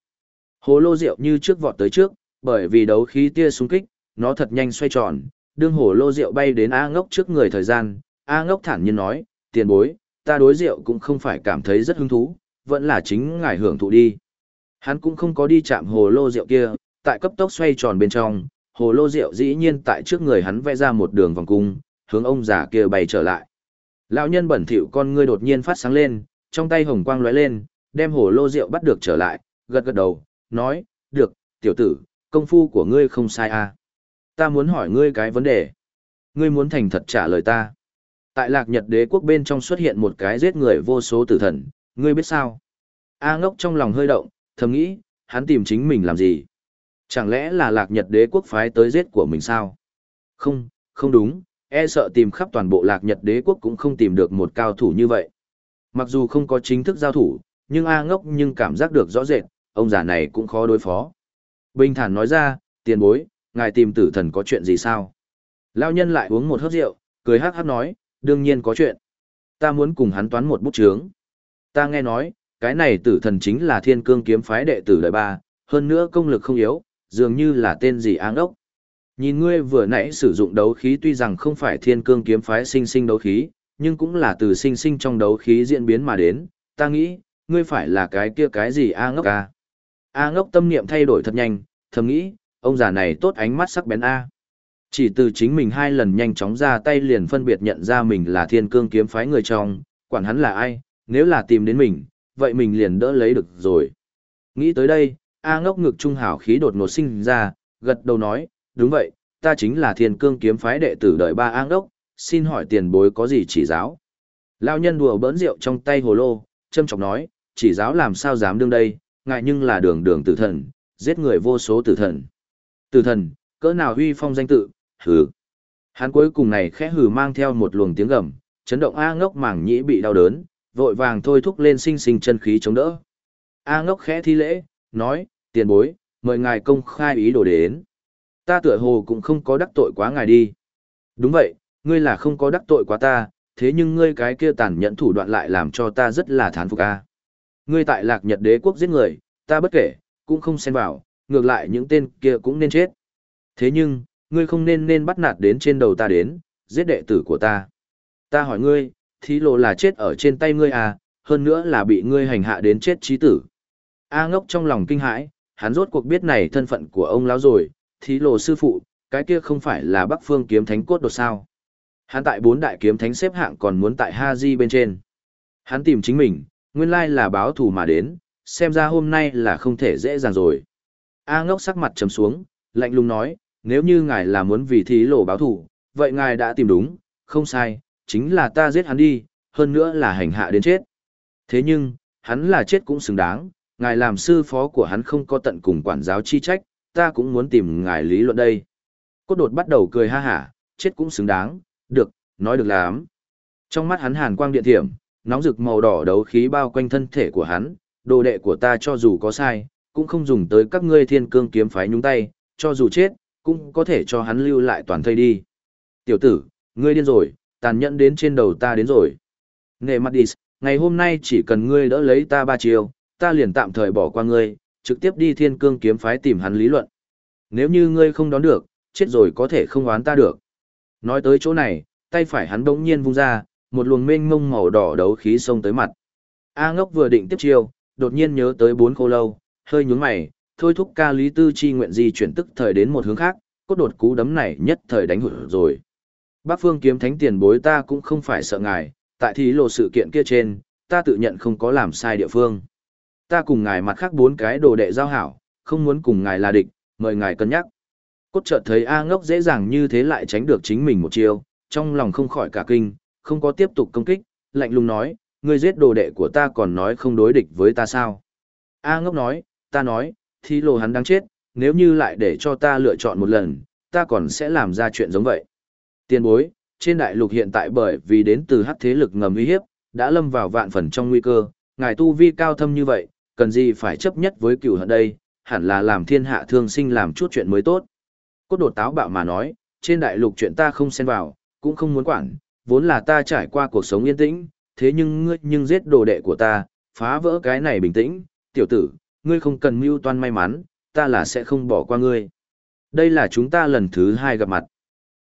Hồ lô rượu như trước vọt tới trước, bởi vì đấu khí tia xung kích, nó thật nhanh xoay tròn, đương hồ lô rượu bay đến A ngốc trước người thời gian, A ngốc thản nhiên nói, tiền bối, ta đối rượu cũng không phải cảm thấy rất hứng thú, vẫn là chính ngài hưởng thụ đi. Hắn cũng không có đi chạm hồ lô rượu kia, tại cấp tốc xoay tròn bên trong, hồ lô rượu dĩ nhiên tại trước người hắn vẽ ra một đường vòng cung, hướng ông già kia bay trở lại. Lão nhân bẩn thỉu con ngươi đột nhiên phát sáng lên, trong tay hồng quang lóe lên, đem hồ lô rượu bắt được trở lại, gật gật đầu, nói, được, tiểu tử, công phu của ngươi không sai à. Ta muốn hỏi ngươi cái vấn đề. Ngươi muốn thành thật trả lời ta. Tại lạc nhật đế quốc bên trong xuất hiện một cái giết người vô số tử thần, ngươi biết sao? A ngốc trong lòng hơi động, thầm nghĩ, hắn tìm chính mình làm gì? Chẳng lẽ là lạc nhật đế quốc phái tới giết của mình sao? Không, không đúng, e sợ tìm khắp toàn bộ lạc nhật đế quốc cũng không tìm được một cao thủ như vậy. Mặc dù không có chính thức giao thủ, nhưng A ngốc nhưng cảm giác được rõ rệt, ông già này cũng khó đối phó. Bình thản nói ra, tiền bối, ngài tìm tử thần có chuyện gì sao? Lao nhân lại uống một hớp rượu, cười hắc hắc nói, đương nhiên có chuyện. Ta muốn cùng hắn toán một bút chướng. Ta nghe nói, cái này tử thần chính là thiên cương kiếm phái đệ tử đời ba, hơn nữa công lực không yếu, dường như là tên gì áng ốc. Nhìn ngươi vừa nãy sử dụng đấu khí tuy rằng không phải thiên cương kiếm phái sinh sinh đấu khí, nhưng cũng là từ sinh sinh trong đấu khí diễn biến mà đến, ta nghĩ, ngươi phải là cái kia cái gì A ngốc A. À? A ngốc tâm niệm thay đổi thật nhanh, thầm nghĩ, ông già này tốt ánh mắt sắc bén A. Chỉ từ chính mình hai lần nhanh chóng ra tay liền phân biệt nhận ra mình là thiên cương kiếm phái người trong, quản hắn là ai, nếu là tìm đến mình, vậy mình liền đỡ lấy được rồi. Nghĩ tới đây, A ngốc ngực trung hảo khí đột ngột sinh ra, gật đầu nói, đúng vậy, ta chính là thiên cương kiếm phái đệ tử đời ba A ngốc, xin hỏi tiền bối có gì chỉ giáo. Lao nhân đùa bỡn rượu trong tay hồ lô, châm chọc nói, chỉ giáo làm sao dám đương đây, ngại nhưng là đường đường tử thần, giết người vô số tử thần. Tử thần, cỡ nào huy phong danh tự, hừ. Hắn cuối cùng này khẽ hừ mang theo một luồng tiếng gầm, chấn động A ngốc mảng nhĩ bị đau đớn, vội vàng thôi thúc lên sinh sinh chân khí chống đỡ. A ngốc khẽ thi lễ, nói, tiền bối, mời ngài công khai ý đồ đến. Ta tựa hồ cũng không có đắc tội quá ngài đi. Đúng vậy, ngươi là không có đắc tội quá ta, thế nhưng ngươi cái kia tàn nhẫn thủ đoạn lại làm cho ta rất là thán phục a. Ngươi tại lạc nhật đế quốc giết người, ta bất kể, cũng không xen vào, ngược lại những tên kia cũng nên chết. Thế nhưng, ngươi không nên nên bắt nạt đến trên đầu ta đến, giết đệ tử của ta. Ta hỏi ngươi, thí lộ là chết ở trên tay ngươi à, hơn nữa là bị ngươi hành hạ đến chết trí tử. A ngốc trong lòng kinh hãi, hắn rốt cuộc biết này thân phận của ông lão rồi, thí lộ sư phụ, cái kia không phải là bắc phương kiếm thánh cốt đột sao. Hắn tại bốn đại kiếm thánh xếp hạng còn muốn tại Ha Di bên trên. Hắn tìm chính mình, nguyên lai là báo thù mà đến, xem ra hôm nay là không thể dễ dàng rồi. A ngốc sắc mặt trầm xuống, lạnh lùng nói, nếu như ngài là muốn vì thí lộ báo thù, vậy ngài đã tìm đúng, không sai, chính là ta giết hắn đi, hơn nữa là hành hạ đến chết. Thế nhưng, hắn là chết cũng xứng đáng, ngài làm sư phó của hắn không có tận cùng quản giáo chi trách, ta cũng muốn tìm ngài lý luận đây. Cốt đột bắt đầu cười ha hả, chết cũng xứng đáng, được, nói được lắm. Trong mắt hắn hàn quang điện thiểm, nóng rực màu đỏ đấu khí bao quanh thân thể của hắn, đồ đệ của ta cho dù có sai, cũng không dùng tới các ngươi thiên cương kiếm phái nhúng tay, cho dù chết, cũng có thể cho hắn lưu lại toàn thây đi. Tiểu tử, ngươi điên rồi, tàn nhẫn đến trên đầu ta đến rồi. Nghệ mặt đi, ngày hôm nay chỉ cần ngươi đỡ lấy ta ba chiều, ta liền tạm thời bỏ qua ngươi, trực tiếp đi thiên cương kiếm phái tìm hắn lý luận. Nếu như ngươi không đón được, chết rồi có thể không oán ta được. Nói tới chỗ này, tay phải hắn đống nhiên vung ra, một luồng mênh mông màu đỏ đấu khí xông tới mặt. A ngốc vừa định tiếp chiêu, đột nhiên nhớ tới bốn khô lâu, hơi nhướng mày, thôi thúc ca lý tư chi nguyện di chuyển tức thời đến một hướng khác, cốt đột cú đấm này nhất thời đánh hụt rồi. Bác phương kiếm thánh tiền bối ta cũng không phải sợ ngài, tại thí lộ sự kiện kia trên, ta tự nhận không có làm sai địa phương. Ta cùng ngài mặt khác bốn cái đồ đệ giao hảo, không muốn cùng ngài là địch, mời ngài cân nhắc. Cốt chợt thấy A ngốc dễ dàng như thế lại tránh được chính mình một chiêu, trong lòng không khỏi cả kinh, không có tiếp tục công kích, lạnh lùng nói, ngươi giết đồ đệ của ta còn nói không đối địch với ta sao. A ngốc nói, ta nói, thì lộ hắn đang chết, nếu như lại để cho ta lựa chọn một lần, ta còn sẽ làm ra chuyện giống vậy. Tiên bối, trên đại lục hiện tại bởi vì đến từ hắc thế lực ngầm uy hiếp, đã lâm vào vạn phần trong nguy cơ, ngài tu vi cao thâm như vậy, cần gì phải chấp nhất với cửu hận đây, hẳn là làm thiên hạ thương sinh làm chút chuyện mới tốt. Cốt đột táo bạo mà nói, trên đại lục chuyện ta không xen vào, cũng không muốn quản, vốn là ta trải qua cuộc sống yên tĩnh, thế nhưng ngươi nhưng giết đồ đệ của ta, phá vỡ cái này bình tĩnh, tiểu tử, ngươi không cần mưu toan may mắn, ta là sẽ không bỏ qua ngươi. Đây là chúng ta lần thứ hai gặp mặt.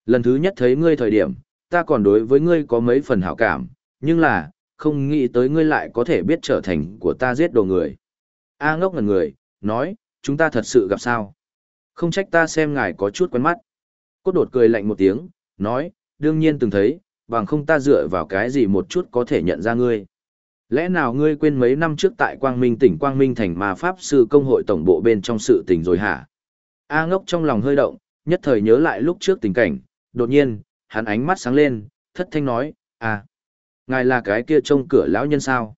Lần thứ nhất thấy ngươi thời điểm, ta còn đối với ngươi có mấy phần hảo cảm, nhưng là, không nghĩ tới ngươi lại có thể biết trở thành của ta giết đồ người. A ngốc ngần người, nói, chúng ta thật sự gặp sao? Không trách ta xem ngài có chút quen mắt. Cốt đột cười lạnh một tiếng, nói, đương nhiên từng thấy, bằng không ta dựa vào cái gì một chút có thể nhận ra ngươi. Lẽ nào ngươi quên mấy năm trước tại Quang Minh tỉnh Quang Minh thành mà Pháp Sư Công hội Tổng bộ bên trong sự tình rồi hả? A ngốc trong lòng hơi động, nhất thời nhớ lại lúc trước tình cảnh, đột nhiên, hắn ánh mắt sáng lên, thất thanh nói, à, ngài là cái kia trông cửa lão nhân sao?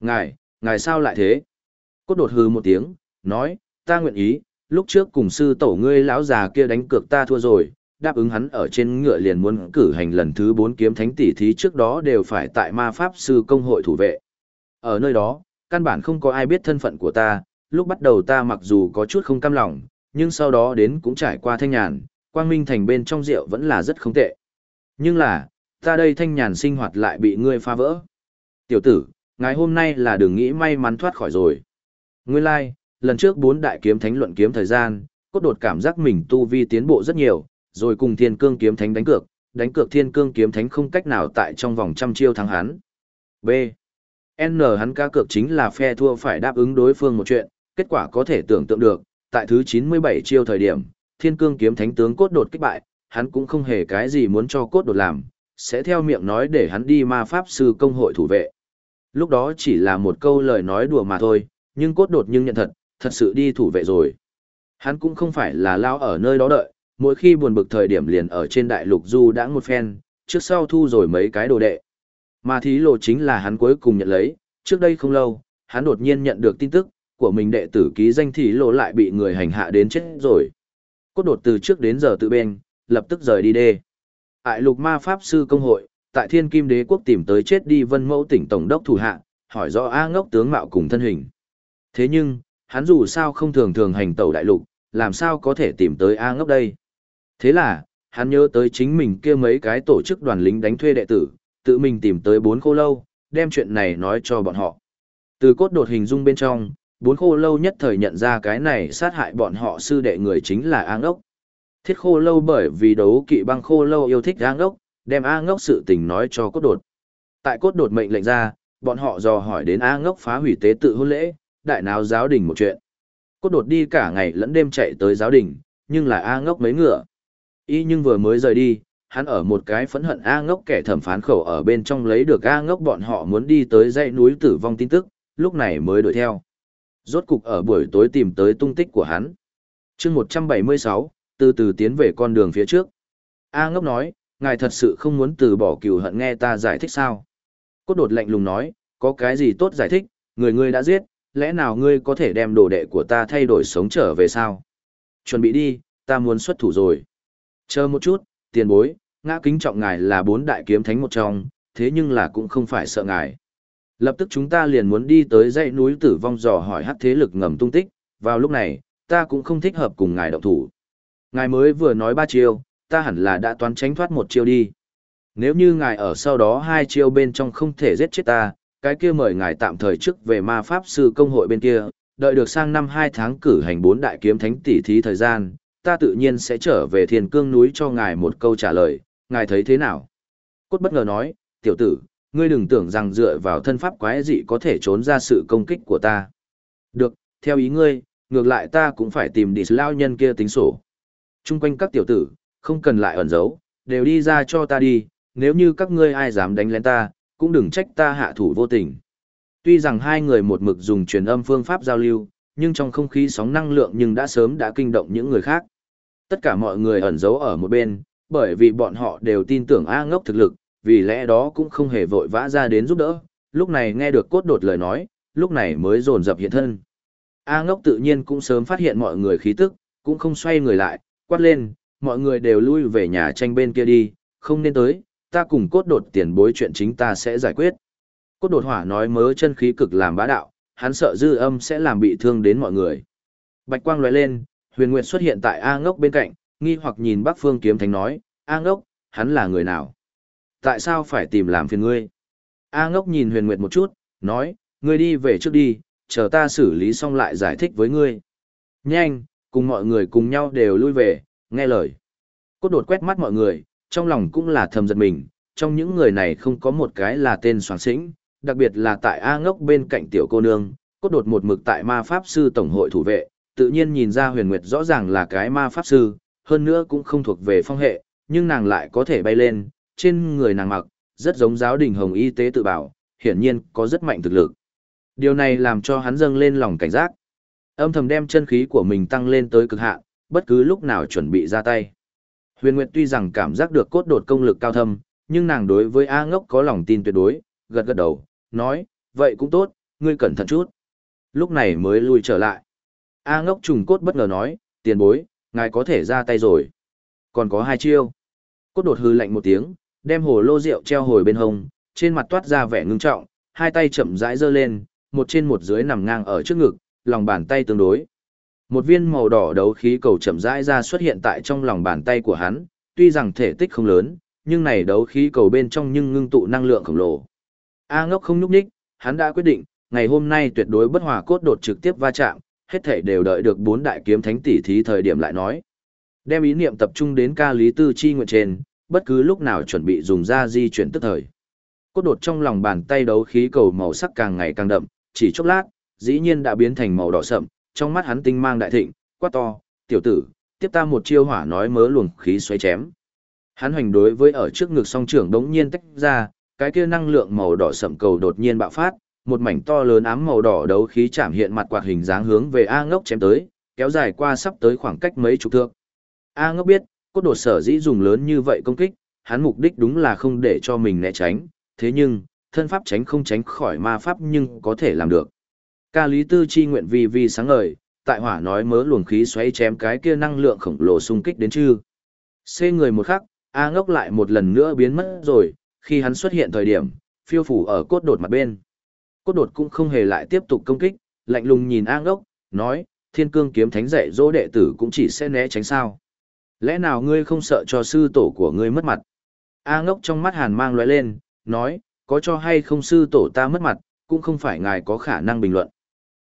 Ngài, ngài sao lại thế? Cốt đột hư một tiếng, nói, ta nguyện ý, lúc trước cùng sư tổ ngươi lão già kia đánh cược ta thua rồi, đáp ứng hắn ở trên ngựa liền muốn cử hành lần thứ bốn kiếm thánh tỷ thí trước đó đều phải tại ma pháp sư công hội thủ vệ. Ở nơi đó, căn bản không có ai biết thân phận của ta, lúc bắt đầu ta mặc dù có chút không cam lòng, nhưng sau đó đến cũng trải qua thanh nhàn, quang minh thành bên trong rượu vẫn là rất không tệ. Nhưng là, ta đây thanh nhàn sinh hoạt lại bị ngươi phá vỡ. Tiểu tử, ngày hôm nay là đừng nghĩ may mắn thoát khỏi rồi. Nguyên lai, like, lần trước bốn đại kiếm thánh luận kiếm thời gian, cốt đột cảm giác mình tu vi tiến bộ rất nhiều, rồi cùng thiên cương kiếm thánh đánh cược, đánh cược thiên cương kiếm thánh không cách nào tại trong vòng trăm chiêu thắng hắn. B. N hắn cá cược chính là phe thua phải đáp ứng đối phương một chuyện, kết quả có thể tưởng tượng được, tại thứ 97 chiêu thời điểm, thiên cương kiếm thánh tướng cốt đột kích bại, hắn cũng không hề cái gì muốn cho cốt đột làm, sẽ theo miệng nói để hắn đi ma pháp sư công hội thủ vệ. Lúc đó chỉ là một câu lời nói đùa mà thôi, nhưng cốt đột nhưng nhận thật, thật sự đi thủ vệ rồi. Hắn cũng không phải là lao ở nơi đó đợi, mỗi khi buồn bực thời điểm liền ở trên đại lục du đã một phen, trước sau thu rồi mấy cái đồ đệ. Mà thí lộ chính là hắn cuối cùng nhận lấy, trước đây không lâu, hắn đột nhiên nhận được tin tức, của mình đệ tử ký danh thí lộ lại bị người hành hạ đến chết rồi. Cốt đột từ trước đến giờ tự bên, lập tức rời đi đê. Ải lục ma pháp sư công hội, tại thiên kim đế quốc tìm tới chết đi vân mẫu tỉnh tổng đốc thủ hạ, hỏi rõ A ngốc tướng mạo cùng thân hình. Thế nhưng, hắn dù sao không thường thường hành tẩu đại lục, làm sao có thể tìm tới A ngốc đây. Thế là, hắn nhớ tới chính mình kia mấy cái tổ chức đoàn lính đánh thuê đệ tử, tự mình tìm tới bốn khô lâu, đem chuyện này nói cho bọn họ. Từ cốt đột hình dung bên trong, bốn khô lâu nhất thời nhận ra cái này sát hại bọn họ sư đệ người chính là A ngốc. Thiết khô lâu bởi vì đấu kỵ băng khô lâu yêu thích A ngốc, đem A ngốc sự tình nói cho cốt đột. Tại cốt đột mệnh lệnh ra, bọn họ dò hỏi đến A ngốc phá hủy tế tự hôn lễ, đại náo giáo đình một chuyện. Cốt đột đi cả ngày lẫn đêm chạy tới giáo đình, nhưng là A ngốc mấy ngựa. Y nhưng vừa mới rời đi, hắn ở một cái phẫn hận A ngốc kẻ thẩm phán khẩu ở bên trong lấy được A ngốc bọn họ muốn đi tới dãy núi tử vong tin tức, lúc này mới đuổi theo. Rốt cục ở buổi tối tìm tới tung tích của hắn. chương 176, từ từ tiến về con đường phía trước. A ngốc nói, ngài thật sự không muốn từ bỏ cừu hận nghe ta giải thích sao? Cốt đột lạnh lùng nói, có cái gì tốt giải thích, người ngươi đã giết, lẽ nào ngươi có thể đem đồ đệ của ta thay đổi sống trở về sao? Chuẩn bị đi, ta muốn xuất thủ rồi. Chờ một chút, tiền bối, ngã kính trọng ngài là bốn đại kiếm thánh một trong, thế nhưng là cũng không phải sợ ngài. Lập tức chúng ta liền muốn đi tới dãy núi tử vong dò hỏi hắc thế lực ngầm tung tích, vào lúc này, ta cũng không thích hợp cùng ngài động thủ. Ngài mới vừa nói ba chiêu, ta hẳn là đã toán tránh thoát một chiêu đi. Nếu như ngài ở sau đó hai chiêu bên trong không thể giết chết ta, cái kia mời ngài tạm thời trước về ma pháp sư công hội bên kia, đợi được sang năm hai tháng cử hành bốn đại kiếm thánh tỷ thí thời gian, ta tự nhiên sẽ trở về thiền cương núi cho ngài một câu trả lời, ngài thấy thế nào? Cốt bất ngờ nói, tiểu tử, ngươi đừng tưởng rằng dựa vào thân pháp quái dị có thể trốn ra sự công kích của ta. Được, theo ý ngươi, ngược lại ta cũng phải tìm địch lao nhân kia tính sổ. Trung quanh các tiểu tử, không cần lại ẩn giấu, đều đi ra cho ta đi, nếu như các ngươi ai dám đánh lén ta, cũng đừng trách ta hạ thủ vô tình. Tuy rằng hai người một mực dùng truyền âm phương pháp giao lưu, nhưng trong không khí sóng năng lượng nhưng đã sớm đã kinh động những người khác. Tất cả mọi người ẩn giấu ở một bên, bởi vì bọn họ đều tin tưởng A ngốc thực lực, vì lẽ đó cũng không hề vội vã ra đến giúp đỡ, lúc này nghe được cốt đột lời nói, lúc này mới dồn dập hiện thân. A ngốc tự nhiên cũng sớm phát hiện mọi người khí tức, cũng không xoay người lại, quát lên, mọi người đều lui về nhà tranh bên kia đi, không nên tới, ta cùng cốt đột tiền bối chuyện chính ta sẽ giải quyết. Cốt đột hỏa nói mớ chân khí cực làm bá đạo, hắn sợ dư âm sẽ làm bị thương đến mọi người. Bạch quang lóe lên, huyền nguyệt xuất hiện tại A ngốc bên cạnh, nghi hoặc nhìn Bắc Phương kiếm thánh nói, A ngốc, hắn là người nào? Tại sao phải tìm làm phiền ngươi? A ngốc nhìn huyền nguyệt một chút, nói, ngươi đi về trước đi, chờ ta xử lý xong lại giải thích với ngươi. Nhanh, cùng mọi người cùng nhau đều lui về, nghe lời. Cốt đột quét mắt mọi người, trong lòng cũng là thầm giật mình, trong những người này không có một cái là tên soáng sĩnh, đặc biệt là tại A ngốc bên cạnh tiểu cô nương, cốt đột một mực tại ma pháp sư tổng hội thủ vệ, tự nhiên nhìn ra huyền nguyệt rõ ràng là cái ma pháp sư, hơn nữa cũng không thuộc về phong hệ, nhưng nàng lại có thể bay lên, trên người nàng mặc, rất giống giáo đình hồng y tế tự bảo, hiển nhiên có rất mạnh thực lực. Điều này làm cho hắn dâng lên lòng cảnh giác. Âm thầm đem chân khí của mình tăng lên tới cực hạn, bất cứ lúc nào chuẩn bị ra tay. Huyền Nguyệt tuy rằng cảm giác được cốt đột công lực cao thâm, nhưng nàng đối với A ngốc có lòng tin tuyệt đối, gật gật đầu, nói, vậy cũng tốt, ngươi cẩn thận chút. Lúc này mới lui trở lại. A ngốc trùng cốt bất ngờ nói, tiền bối, ngài có thể ra tay rồi. Còn có hai chiêu. Cốt đột hư lạnh một tiếng, đem hồ lô rượu treo hồi bên hông, trên mặt toát ra vẻ ngưng trọng, hai tay chậm rãi giơ lên, một trên một dưới nằm ngang ở trước ngực, lòng bàn tay tương đối. Một viên màu đỏ đấu khí cầu chậm rãi ra xuất hiện tại trong lòng bàn tay của hắn, tuy rằng thể tích không lớn, nhưng này đấu khí cầu bên trong nhưng ngưng tụ năng lượng khổng lồ. A ngốc không nhúc nhích, hắn đã quyết định, ngày hôm nay tuyệt đối bất hòa cốt đột trực tiếp va chạm, hết thể đều đợi được bốn đại kiếm thánh tỷ thí thời điểm lại nói. Đem ý niệm tập trung đến ca lý tư chi nguyện trên, bất cứ lúc nào chuẩn bị dùng ra di chuyển tức thời. Cốt đột trong lòng bàn tay đấu khí cầu màu sắc càng ngày càng đậm, chỉ chốc lát, dĩ nhiên đã biến thành màu đỏ sậm, trong mắt hắn tinh mang đại thịnh, quát to, tiểu tử, tiếp ta một chiêu hỏa nói mớ luồng khí xoáy chém. Hắn hoành đối với ở trước ngực song trưởng đống nhiên tách ra, cái kia năng lượng màu đỏ sậm cầu đột nhiên bạo phát, một mảnh to lớn ám màu đỏ đấu khí chạm hiện mặt quạt hình dáng hướng về A Ngốc chém tới, kéo dài qua sắp tới khoảng cách mấy chục thước. A Ngốc biết, cốt đột sở dĩ dùng lớn như vậy công kích, hắn mục đích đúng là không để cho mình né tránh, thế nhưng, thân pháp tránh không tránh khỏi ma pháp nhưng có thể làm được. Ca Lý Tư chi nguyện vì vì sáng ngời, tại hỏa nói mớ luồng khí xoáy chém cái kia năng lượng khổng lồ xung kích đến chư. Xê người một khắc, A ngốc lại một lần nữa biến mất rồi, khi hắn xuất hiện thời điểm, phiêu phủ ở cốt đột mặt bên. Cốt đột cũng không hề lại tiếp tục công kích, lạnh lùng nhìn A ngốc, nói, thiên cương kiếm thánh dạy dỗ đệ tử cũng chỉ sẽ né tránh sao. Lẽ nào ngươi không sợ cho sư tổ của ngươi mất mặt? A ngốc trong mắt hàn mang lóe lên, nói, có cho hay không sư tổ ta mất mặt, cũng không phải ngài có khả năng bình luận.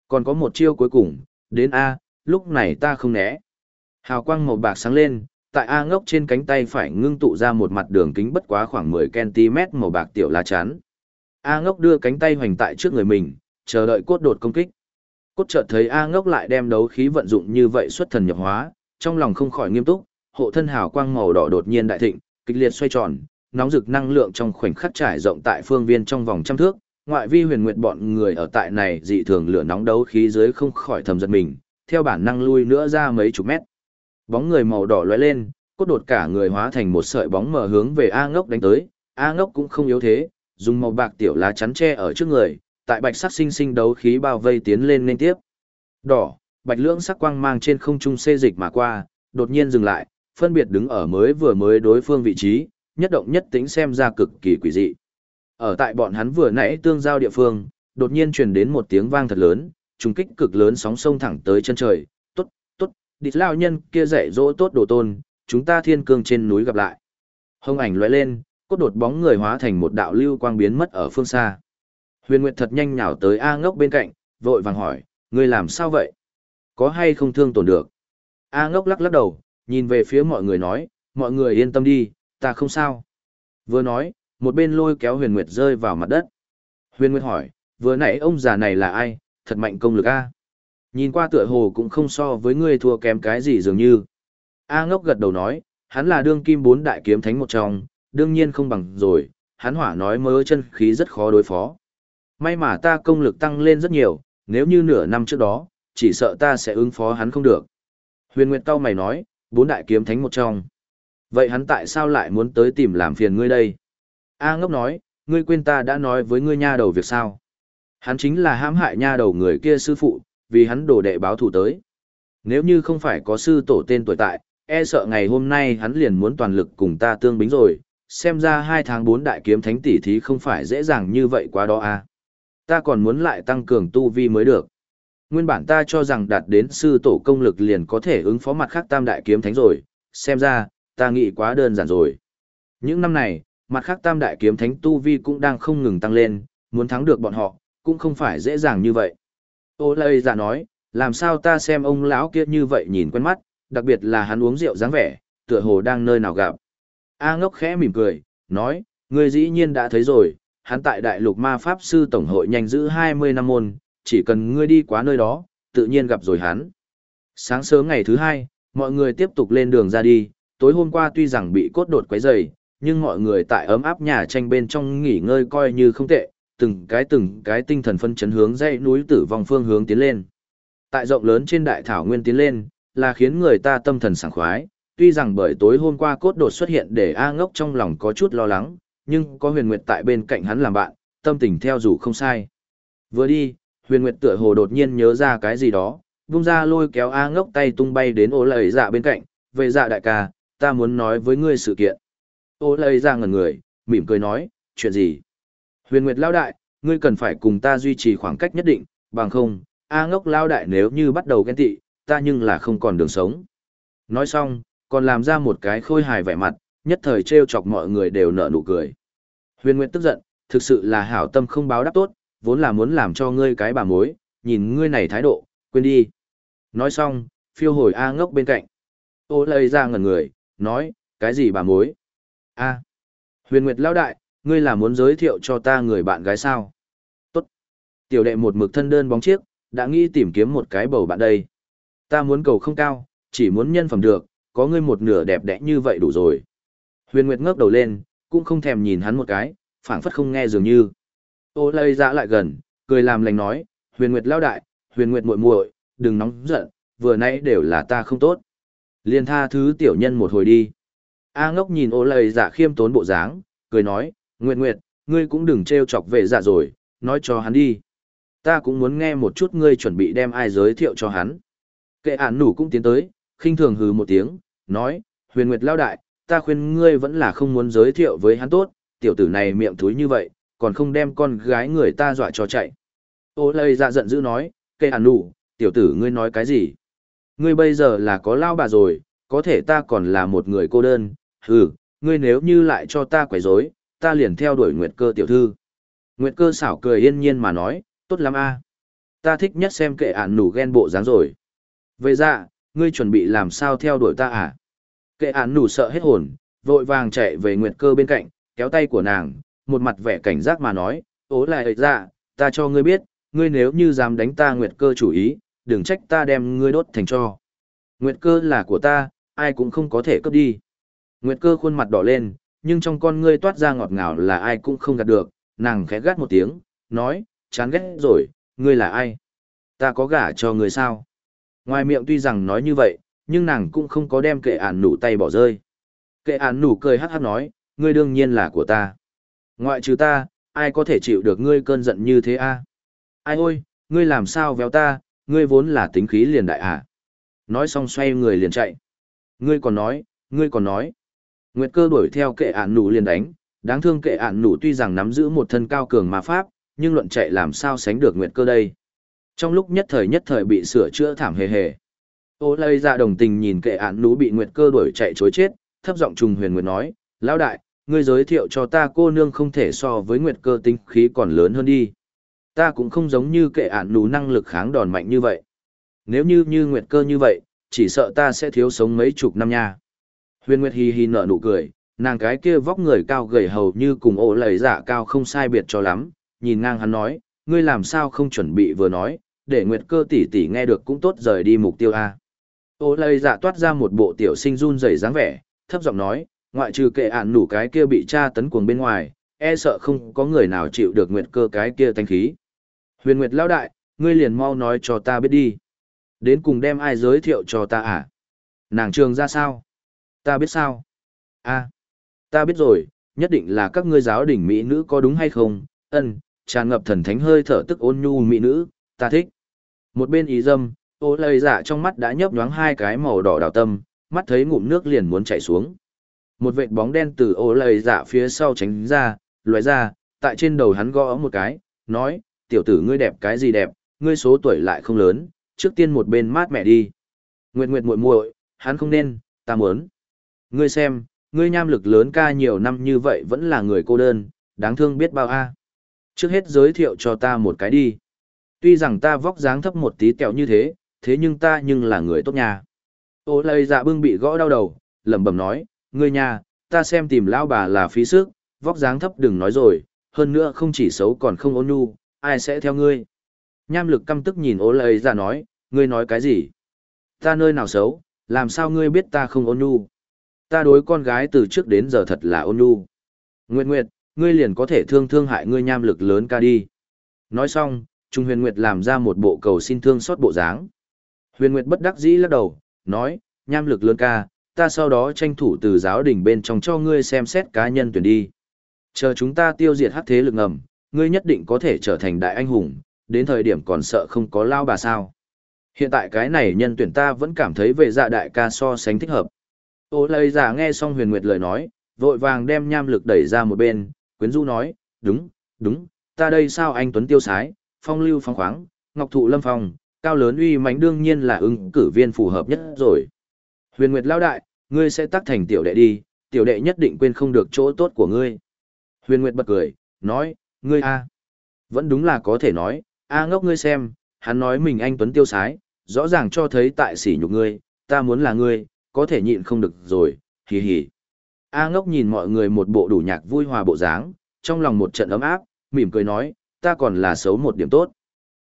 Còn có một chiêu cuối cùng, đến A, lúc này ta không né. Hào quang màu bạc sáng lên, tại A ngốc trên cánh tay phải ngưng tụ ra một mặt đường kính bất quá khoảng 10cm màu bạc tiểu lá chắn. A ngốc đưa cánh tay hoành tại trước người mình, chờ đợi cốt đột công kích. Cốt chợt thấy A ngốc lại đem đấu khí vận dụng như vậy xuất thần nhập hóa, trong lòng không khỏi nghiêm túc, hộ thân hào quang màu đỏ đột nhiên đại thịnh, kịch liệt xoay tròn, nóng rực năng lượng trong khoảnh khắc trải rộng tại phương viên trong vòng trăm thước, ngoại vi huyền nguyệt bọn người ở tại này dị thường lửa nóng đấu khí dưới không khỏi thầm giật mình, theo bản năng lui nữa ra mấy chục mét. Bóng người màu đỏ lóe lên, cốt đột cả người hóa thành một sợi bóng mờ hướng về A ngốc đánh tới, A ngốc cũng không yếu thế, dùng màu bạc tiểu lá chắn che ở trước người, tại bạch sắc sinh sinh đấu khí bao vây tiến lên nên tiếp. Đỏ, bạch lưỡng sắc quang mang trên không trung xê dịch mà qua, đột nhiên dừng lại, phân biệt đứng ở mới vừa mới đối phương vị trí, nhất động nhất tính xem ra cực kỳ quỷ dị. Ở tại bọn hắn vừa nãy tương giao địa phương, đột nhiên truyền đến một tiếng vang thật lớn, trùng kích cực lớn sóng sông thẳng tới chân trời. Tốt, tốt, địch lao nhân kia dạy dỗ tốt đồ tôn, chúng ta thiên cương trên núi gặp lại. Hông ảnh lóe lên, cốt đột bóng người hóa thành một đạo lưu quang biến mất ở phương xa. Huyền Nguyệt thật nhanh nhào tới A ngốc bên cạnh, vội vàng hỏi, ngươi làm sao vậy? Có hay không thương tổn được? A ngốc lắc lắc đầu, nhìn về phía mọi người nói, mọi người yên tâm đi, ta không sao. Vừa nói, một bên lôi kéo huyền nguyệt rơi vào mặt đất. Huyền nguyệt hỏi, vừa nãy ông già này là ai, thật mạnh công lực a Nhìn qua tựa hồ cũng không so với ngươi thua kém cái gì dường như. A ngốc gật đầu nói, hắn là đương kim bốn đại kiếm thánh một trong, đương nhiên không bằng rồi, hắn hỏa nói mớ chân khí rất khó đối phó. May mà ta công lực tăng lên rất nhiều, nếu như nửa năm trước đó, chỉ sợ ta sẽ ứng phó hắn không được. Huyền Nguyệt tao mày nói, bốn đại kiếm thánh một trong. Vậy hắn tại sao lại muốn tới tìm làm phiền ngươi đây? A ngốc nói, ngươi quên ta đã nói với ngươi nha đầu việc sao? Hắn chính là hãm hại nha đầu người kia sư phụ, vì hắn đổ đệ báo thủ tới. Nếu như không phải có sư tổ tên tuổi tại, e sợ ngày hôm nay hắn liền muốn toàn lực cùng ta tương bính rồi, xem ra hai tháng bốn đại kiếm thánh tỷ thí không phải dễ dàng như vậy quá đó à. Ta còn muốn lại tăng cường tu vi mới được. Nguyên bản ta cho rằng đạt đến sư tổ công lực liền có thể ứng phó mặt khác tam đại kiếm thánh rồi, xem ra, ta nghĩ quá đơn giản rồi. Những năm này, mặt khác tam đại kiếm thánh tu vi cũng đang không ngừng tăng lên, muốn thắng được bọn họ, cũng không phải dễ dàng như vậy. Ô lây giả nói, làm sao ta xem ông lão kia như vậy nhìn quen mắt, đặc biệt là hắn uống rượu dáng vẻ, tựa hồ đang nơi nào gặp. A ngốc khẽ mỉm cười, nói, Ngươi dĩ nhiên đã thấy rồi, hắn tại đại lục ma pháp sư tổng hội nhanh giữ 20 năm môn, chỉ cần ngươi đi qua nơi đó, tự nhiên gặp rồi hắn. Sáng sớm ngày thứ hai, mọi người tiếp tục lên đường ra đi, tối hôm qua tuy rằng bị cốt đột quấy rầy, nhưng mọi người tại ấm áp nhà tranh bên trong nghỉ ngơi coi như không tệ, từng cái từng cái tinh thần phân chấn hướng dãy núi tử vong phương hướng tiến lên. Tại rộng lớn trên đại thảo nguyên tiến lên, là khiến người ta tâm thần sảng khoái, tuy rằng bởi tối hôm qua cốt đột xuất hiện để A ngốc trong lòng có chút lo lắng, nhưng có huyền nguyệt tại bên cạnh hắn làm bạn, tâm tình theo dù không sai. Vừa đi, huyền nguyệt tựa hồ đột nhiên nhớ ra cái gì đó, vung ra lôi kéo A ngốc tay tung bay đến ô lời dạ bên cạnh, về dạ đại ca, ta muốn nói với ngươi sự kiện. Ô lời ra dạ ngẩn người, mỉm cười nói, chuyện gì? Huyền Nguyệt lao đại, ngươi cần phải cùng ta duy trì khoảng cách nhất định, bằng không, A ngốc lao đại nếu như bắt đầu ghen tị, ta nhưng là không còn đường sống. Nói xong, còn làm ra một cái khôi hài vẻ mặt, nhất thời trêu chọc mọi người đều nở nụ cười. Huyền Nguyệt tức giận, thực sự là hảo tâm không báo đáp tốt, vốn là muốn làm cho ngươi cái bà mối, nhìn ngươi này thái độ, quên đi. Nói xong, phiêu hồi A ngốc bên cạnh. Ô lây ra ngẩn người, nói, cái gì bà mối? A. Huyền Nguyệt lão đại, ngươi là muốn giới thiệu cho ta người bạn gái sao? Tốt. Tiểu đệ một mực thân đơn bóng chiếc, đã nghĩ tìm kiếm một cái bầu bạn đây. Ta muốn cầu không cao, chỉ muốn nhân phẩm được, có ngươi một nửa đẹp đẽ như vậy đủ rồi. Huyền Nguyệt ngước đầu lên, cũng không thèm nhìn hắn một cái, phảng phất không nghe dường như. Ô lây dạ lại gần, cười làm lành nói, Huyền Nguyệt lao đại, Huyền Nguyệt muội muội, đừng nóng giận, vừa nãy đều là ta không tốt. Liên tha thứ tiểu nhân một hồi đi. A ngốc nhìn ô lây dạ khiêm tốn bộ dáng, cười nói, Nguyệt Nguyệt, ngươi cũng đừng trêu chọc về dạ rồi, nói cho hắn đi. Ta cũng muốn nghe một chút ngươi chuẩn bị đem ai giới thiệu cho hắn. Kệ ản nủ cũng tiến tới, khinh thường hừ một tiếng, nói, huyền nguyệt lao đại, ta khuyên ngươi vẫn là không muốn giới thiệu với hắn tốt, tiểu tử này miệng thúi như vậy, còn không đem con gái người ta dọa cho chạy. Ô lây dạ giận dữ nói, kệ hàn nủ, tiểu tử ngươi nói cái gì? Ngươi bây giờ là có lao bà rồi, có thể ta còn là một người cô đơn, hừ, ngươi nếu như lại cho ta quấy rối, ta liền theo đuổi Nguyệt cơ tiểu thư. Nguyệt cơ xảo cười yên nhiên mà nói, tốt lắm a, Ta thích nhất xem kệ ản nủ ghen bộ dáng rồi. Vậy ra, dạ, ngươi chuẩn bị làm sao theo đuổi ta à? Kệ án nủ sợ hết hồn, vội vàng chạy về Nguyệt cơ bên cạnh, kéo tay của nàng, một mặt vẻ cảnh giác mà nói, ố lại ấy ra, ta cho ngươi biết, ngươi nếu như dám đánh ta Nguyệt cơ chủ ý, đừng trách ta đem ngươi đốt thành cho. Nguyệt cơ là của ta, ai cũng không có thể cướp đi. Nguyệt cơ khuôn mặt đỏ lên, nhưng trong con ngươi toát ra ngọt ngào là ai cũng không gạt được, nàng khẽ gắt một tiếng, nói, chán ghét rồi, ngươi là ai? Ta có gả cho ngươi sao? Ngoài miệng tuy rằng nói như vậy, nhưng nàng cũng không có đem kệ ản nủ tay bỏ rơi. Kệ ản nủ cười hát hát nói, ngươi đương nhiên là của ta. Ngoại trừ ta, ai có thể chịu được ngươi cơn giận như thế a? Ai ôi, ngươi làm sao véo ta, ngươi vốn là tính khí liền đại à? Nói xong xoay người liền chạy. Ngươi còn nói, ngươi còn nói. Nguyệt cơ đuổi theo kệ ản nủ liền đánh, đáng thương kệ ản nủ tuy rằng nắm giữ một thân cao cường ma pháp, nhưng luận chạy làm sao sánh được Nguyệt cơ đây. Trong lúc nhất thời nhất thời bị sửa chữa thảm hề hề. Ô lây ra dạ đồng tình nhìn kệ án nú bị Nguyệt cơ đuổi chạy chối chết, thấp giọng trùng huyền Nguyệt nói, lão đại, ngươi giới thiệu cho ta cô nương không thể so với Nguyệt cơ tinh khí còn lớn hơn đi. Ta cũng không giống như kệ án nú năng lực kháng đòn mạnh như vậy. Nếu như như Nguyệt cơ như vậy, chỉ sợ ta sẽ thiếu sống mấy chục năm nha. Huyền Nguyệt hi hi nở nụ cười, nàng cái kia vóc người cao gầy hầu như cùng ổ lầy giả cao không sai biệt cho lắm, nhìn ngang hắn nói, ngươi làm sao không chuẩn bị vừa nói, để Nguyệt cơ tỷ tỷ nghe được cũng tốt rời đi mục tiêu a. ô lầy dạ toát ra một bộ tiểu sinh run rẩy dáng vẻ, thấp giọng nói, ngoại trừ kệ ản nủ cái kia bị tra tấn cuồng bên ngoài, e sợ không có người nào chịu được Nguyệt cơ cái kia thanh khí. Huyền Nguyệt lão đại, ngươi liền mau nói cho ta biết đi. Đến cùng đem ai giới thiệu cho ta à? Nàng trường ra sao? Ta biết sao? a ta biết rồi, nhất định là các ngươi giáo đỉnh mỹ nữ có đúng hay không? Ân, tràn ngập thần thánh hơi thở tức ôn nhu mỹ nữ, ta thích. Một bên ý dâm, ô lây dạ trong mắt đã nhấp nhoáng hai cái màu đỏ đào tâm, mắt thấy ngụm nước liền muốn chảy xuống. Một vệt bóng đen từ ô lây dạ phía sau tránh ra, loại ra, tại trên đầu hắn gõ một cái, nói, tiểu tử ngươi đẹp cái gì đẹp, ngươi số tuổi lại không lớn, trước tiên một bên mát mẹ đi. Nguyệt Nguyệt muội muội, hắn không nên, ta muốn. Ngươi xem, ngươi nham lực lớn ca nhiều năm như vậy vẫn là người cô đơn, đáng thương biết bao a. Trước hết giới thiệu cho ta một cái đi. Tuy rằng ta vóc dáng thấp một tí kẹo như thế, thế nhưng ta nhưng là người tốt nhà. Ô lây dạ bưng bị gõ đau đầu, lẩm bẩm nói, ngươi nhà, ta xem tìm lão bà là phí sức, vóc dáng thấp đừng nói rồi, hơn nữa không chỉ xấu còn không ôn nhu, ai sẽ theo ngươi. Nham lực căm tức nhìn ô lây dạ nói, ngươi nói cái gì? Ta nơi nào xấu, làm sao ngươi biết ta không ôn nhu? Ta đối con gái từ trước đến giờ thật là ôn nhu. Nguyệt Nguyệt, ngươi liền có thể thương thương hại ngươi nham lực lớn ca đi. Nói xong, Trung Huyền Nguyệt làm ra một bộ cầu xin thương xót bộ dáng. Huyền Nguyệt bất đắc dĩ lắc đầu, nói, nham lực lớn ca, ta sau đó tranh thủ từ giáo đình bên trong cho ngươi xem xét cá nhân tuyển đi. Chờ chúng ta tiêu diệt hắc thế lực ngầm, ngươi nhất định có thể trở thành đại anh hùng, đến thời điểm còn sợ không có lao bà sao. Hiện tại cái này nhân tuyển ta vẫn cảm thấy về dạ đại ca so sánh thích hợp. Ô lời giả nghe xong huyền nguyệt lời nói, vội vàng đem nham lực đẩy ra một bên, quyến Du nói, đúng, đúng, ta đây sao anh Tuấn tiêu sái, phong lưu phong khoáng, ngọc thụ lâm phong, cao lớn uy mãnh đương nhiên là ứng cử viên phù hợp nhất rồi. Huyền nguyệt lao đại, ngươi sẽ tác thành tiểu đệ đi, tiểu đệ nhất định quên không được chỗ tốt của ngươi. Huyền nguyệt bật cười, nói, ngươi a, vẫn đúng là có thể nói, a ngốc ngươi xem, hắn nói mình anh Tuấn tiêu sái, rõ ràng cho thấy tại sỉ nhục ngươi, ta muốn là ngươi, có thể nhịn không được rồi, hì hì. A ngốc nhìn mọi người một bộ đủ nhạc vui hòa bộ dáng, trong lòng một trận ấm áp, mỉm cười nói, ta còn là xấu một điểm tốt.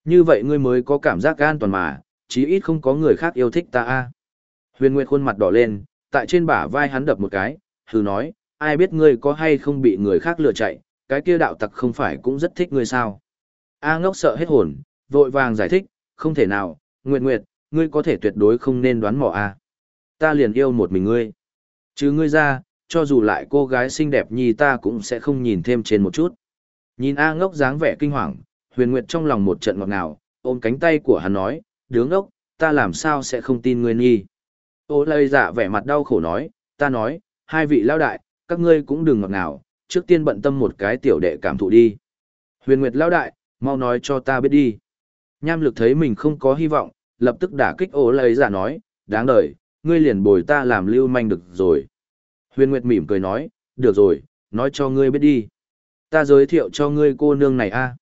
Như vậy ngươi mới có cảm giác an toàn mà, chí ít không có người khác yêu thích ta a. Huyền Nguyệt khuôn mặt đỏ lên, tại trên bả vai hắn đập một cái, hừ nói, ai biết ngươi có hay không bị người khác lừa chạy, cái kia đạo tặc không phải cũng rất thích ngươi sao. A ngốc sợ hết hồn, vội vàng giải thích, không thể nào, Nguyệt Nguyệt, ngươi có thể tuyệt đối không nên đoán mò a. Ta liền yêu một mình ngươi. Chứ ngươi ra, cho dù lại cô gái xinh đẹp nhi ta cũng sẽ không nhìn thêm trên một chút. Nhìn A ngốc dáng vẻ kinh hoàng, huyền nguyệt trong lòng một trận ngọt ngào, ôm cánh tay của hắn nói, đứa ngốc, ta làm sao sẽ không tin ngươi nghi. Ô lây dạ vẻ mặt đau khổ nói, ta nói, hai vị lao đại, các ngươi cũng đừng ngọt ngào, trước tiên bận tâm một cái tiểu đệ cảm thụ đi. Huyền nguyệt lao đại, mau nói cho ta biết đi. Nham lực thấy mình không có hy vọng, lập tức đả kích ô lây dạ nói, đáng đời, ngươi liền bồi ta làm lưu manh được rồi. Huyền Nguyệt mỉm cười nói, được rồi, nói cho ngươi biết đi. Ta giới thiệu cho ngươi cô nương này a.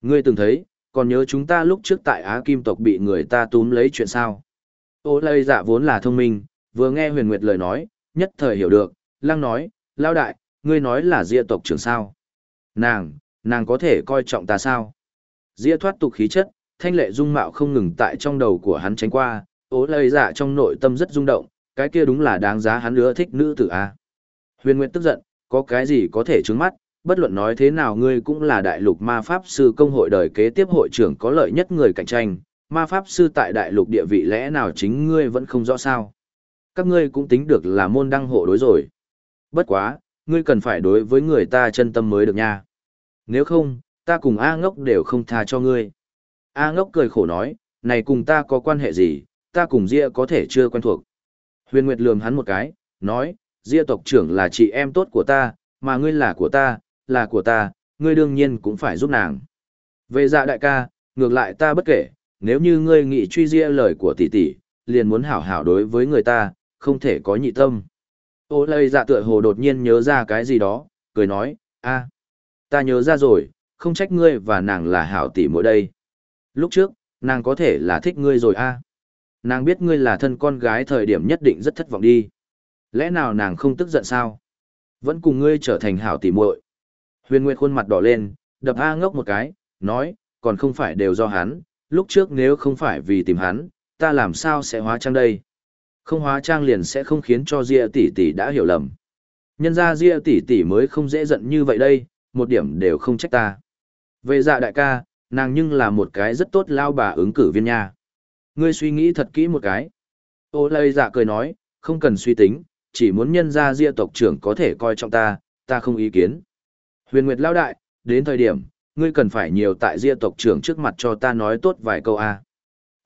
Ngươi từng thấy, còn nhớ chúng ta lúc trước tại Á Kim tộc bị người ta túm lấy chuyện sao. Ô lây dạ vốn là thông minh, vừa nghe huyền nguyệt lời nói, nhất thời hiểu được, lăng nói, lao đại, ngươi nói là Diệp tộc trưởng sao. Nàng, nàng có thể coi trọng ta sao. Diệp thoát tục khí chất, thanh lệ dung mạo không ngừng tại trong đầu của hắn tránh qua, ố lây dạ trong nội tâm rất rung động, cái kia đúng là đáng giá hắn ưa thích nữ tử a. Huyền Nguyệt tức giận, có cái gì có thể trứng mắt, bất luận nói thế nào ngươi cũng là đại lục ma pháp sư công hội đời kế tiếp hội trưởng có lợi nhất người cạnh tranh, ma pháp sư tại đại lục địa vị lẽ nào chính ngươi vẫn không rõ sao. Các ngươi cũng tính được là môn đăng hộ đối rồi. Bất quá, ngươi cần phải đối với người ta chân tâm mới được nha. Nếu không, ta cùng A ngốc đều không tha cho ngươi. A ngốc cười khổ nói, này cùng ta có quan hệ gì, ta cùng Dia có thể chưa quen thuộc. Huyền Nguyệt lườm hắn một cái, nói, Dia tộc trưởng là chị em tốt của ta, mà ngươi là của ta, là của ta, ngươi đương nhiên cũng phải giúp nàng. Về dạ đại ca, ngược lại ta bất kể, nếu như ngươi nghĩ truy Dia lời của tỷ tỷ, liền muốn hảo hảo đối với người ta, không thể có nhị tâm. Ô lây dạ tựa hồ đột nhiên nhớ ra cái gì đó, cười nói, a, ta nhớ ra rồi, không trách ngươi và nàng là hảo tỷ mỗi đây. Lúc trước, nàng có thể là thích ngươi rồi a nàng biết ngươi là thân con gái thời điểm nhất định rất thất vọng đi. Lẽ nào nàng không tức giận sao? Vẫn cùng ngươi trở thành hảo tỷ muội. Huyền Nguyệt khuôn mặt đỏ lên, đập A ngốc một cái, nói, còn không phải đều do hắn, lúc trước nếu không phải vì tìm hắn, ta làm sao sẽ hóa trang đây? Không hóa trang liền sẽ không khiến cho Diệp tỷ tỷ đã hiểu lầm. Nhân ra Diệp tỷ tỷ mới không dễ giận như vậy đây, một điểm đều không trách ta. Về dạ đại ca, nàng nhưng là một cái rất tốt lao bà ứng cử viên nha. Ngươi suy nghĩ thật kỹ một cái. Ô lây dạ cười nói, không cần suy tính, chỉ muốn nhân ra Diệp tộc trưởng có thể coi trọng ta, ta không ý kiến. Huyền Nguyệt lao đại, đến thời điểm, ngươi cần phải nhiều tại Diệp tộc trưởng trước mặt cho ta nói tốt vài câu a.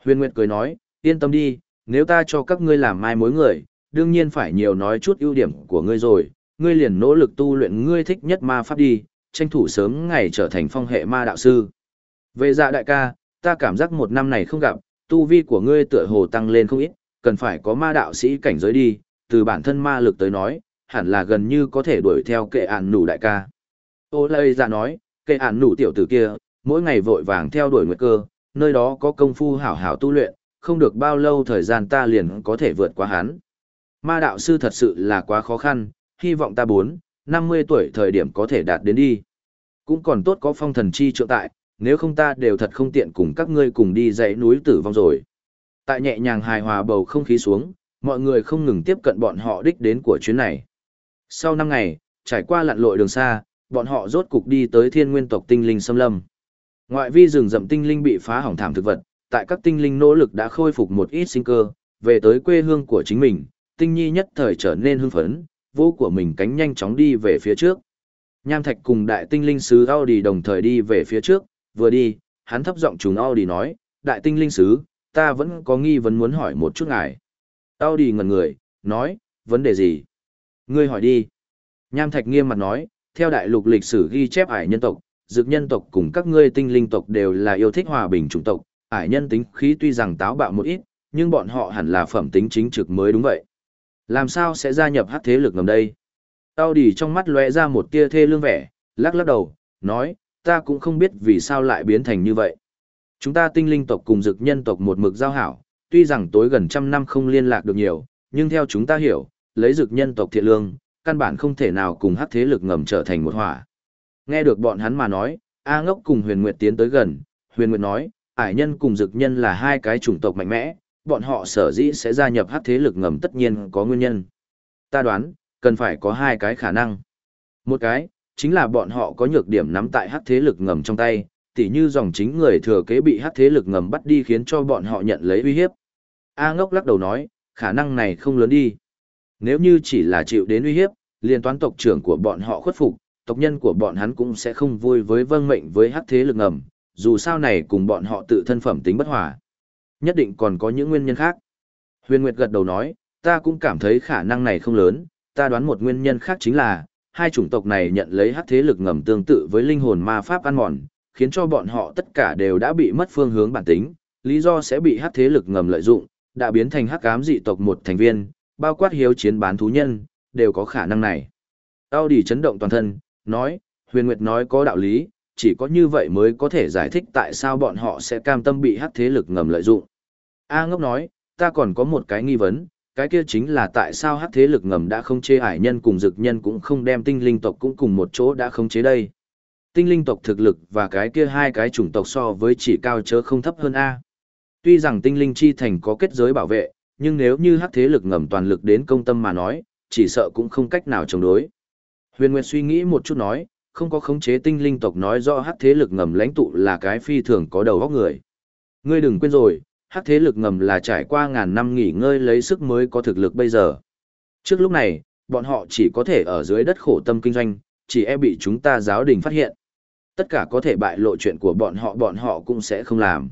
Huyền Nguyệt cười nói, yên tâm đi, nếu ta cho các ngươi làm mai mối người, đương nhiên phải nhiều nói chút ưu điểm của ngươi rồi, ngươi liền nỗ lực tu luyện ngươi thích nhất ma pháp đi, tranh thủ sớm ngày trở thành phong hệ ma đạo sư. Về dạ đại ca, ta cảm giác một năm này không gặp, tu vi của ngươi tựa hồ tăng lên không ít, cần phải có ma đạo sĩ cảnh giới đi, từ bản thân ma lực tới nói, hẳn là gần như có thể đuổi theo kệ ản nủ đại ca. Ô lây ra nói, kệ ản nụ tiểu tử kia, mỗi ngày vội vàng theo đuổi nguyệt cơ, nơi đó có công phu hảo hảo tu luyện, không được bao lâu thời gian ta liền có thể vượt qua hắn. Ma đạo sư thật sự là quá khó khăn, hy vọng ta bốn, 50 tuổi thời điểm có thể đạt đến đi. Cũng còn tốt có phong thần chi trượng tại, nếu không ta đều thật không tiện cùng các ngươi cùng đi dãy núi tử vong rồi. Tại nhẹ nhàng hài hòa bầu không khí xuống, mọi người không ngừng tiếp cận bọn họ đích đến của chuyến này. Sau năm ngày, trải qua lặn lội đường xa, bọn họ rốt cục đi tới thiên nguyên tộc tinh linh xâm lâm. Ngoại vi rừng rậm tinh linh bị phá hỏng thảm thực vật, tại các tinh linh nỗ lực đã khôi phục một ít sinh cơ, về tới quê hương của chính mình, tinh nhi nhất thời trở nên hưng phấn, vô của mình cánh nhanh chóng đi về phía trước. Nham Thạch cùng đại tinh linh sứ Audi đồng thời đi về phía trước, vừa đi, hắn thấp giọng trùng Audi nói, đại tinh linh sứ, ta vẫn có nghi vấn muốn hỏi một chút ngài. Audi ngẩn người, nói, vấn đề gì? Ngươi hỏi đi. Nham Thạch nghiêm mặt nói, theo đại lục lịch sử ghi chép ải nhân tộc, dược nhân tộc cùng các ngươi tinh linh tộc đều là yêu thích hòa bình chủng tộc, ải nhân tính khí tuy rằng táo bạo một ít, nhưng bọn họ hẳn là phẩm tính chính trực mới đúng vậy. Làm sao sẽ gia nhập hắc thế lực ngầm đây? Audi trong mắt lóe ra một tia thê lương vẻ, lắc lắc đầu, nói, ta cũng không biết vì sao lại biến thành như vậy. Chúng ta tinh linh tộc cùng dực nhân tộc một mực giao hảo, tuy rằng tối gần trăm năm không liên lạc được nhiều, nhưng theo chúng ta hiểu, lấy dực nhân tộc thiện lương, căn bản không thể nào cùng hắc thế lực ngầm trở thành một hỏa. Nghe được bọn hắn mà nói, A ngốc cùng huyền nguyệt tiến tới gần, huyền nguyệt nói, ải nhân cùng dực nhân là hai cái chủng tộc mạnh mẽ, bọn họ sở dĩ sẽ gia nhập hắc thế lực ngầm tất nhiên có nguyên nhân. Ta đoán, cần phải có hai cái khả năng. Một cái, chính là bọn họ có nhược điểm nắm tại hắc thế lực ngầm trong tay, tỉ như dòng chính người thừa kế bị hắc thế lực ngầm bắt đi khiến cho bọn họ nhận lấy uy hiếp. A ngốc lắc đầu nói, khả năng này không lớn đi. Nếu như chỉ là chịu đến uy hiếp, liên toán tộc trưởng của bọn họ khuất phục, tộc nhân của bọn hắn cũng sẽ không vui với vâng mệnh với hắc thế lực ngầm, dù sao này cùng bọn họ tự thân phẩm tính bất hòa. Nhất định còn có những nguyên nhân khác. Huyền Nguyệt gật đầu nói, ta cũng cảm thấy khả năng này không lớn, ta đoán một nguyên nhân khác chính là, hai chủng tộc này nhận lấy hắc thế lực ngầm tương tự với linh hồn ma pháp ăn mòn, khiến cho bọn họ tất cả đều đã bị mất phương hướng bản tính, lý do sẽ bị hắc thế lực ngầm lợi dụng, đã biến thành hắc ám dị tộc một thành viên, bao quát hiếu chiến bán thú nhân, đều có khả năng này. Tao đi chấn động toàn thân, nói, huyền nguyệt nói có đạo lý, chỉ có như vậy mới có thể giải thích tại sao bọn họ sẽ cam tâm bị hắc thế lực ngầm lợi dụng. A ngốc nói, ta còn có một cái nghi vấn, cái kia chính là tại sao hắc thế lực ngầm đã không chế ải nhân cùng dực nhân cũng không đem tinh linh tộc cũng cùng một chỗ đã không chế đây. Tinh linh tộc thực lực và cái kia hai cái chủng tộc so với chỉ cao chớ không thấp hơn A. Tuy rằng tinh linh chi thành có kết giới bảo vệ, nhưng nếu như hắc thế lực ngầm toàn lực đến công tâm mà nói, chỉ sợ cũng không cách nào chống đối. Huyền Nguyệt suy nghĩ một chút nói, không có khống chế tinh linh tộc nói rõ hắc thế lực ngầm lãnh tụ là cái phi thường có đầu óc người. Ngươi đừng quên rồi, hắc thế lực ngầm là trải qua ngàn năm nghỉ ngơi lấy sức mới có thực lực bây giờ. Trước lúc này, bọn họ chỉ có thể ở dưới đất khổ tâm kinh doanh, chỉ e bị chúng ta giáo đình phát hiện. Tất cả có thể bại lộ chuyện của bọn họ bọn họ cũng sẽ không làm.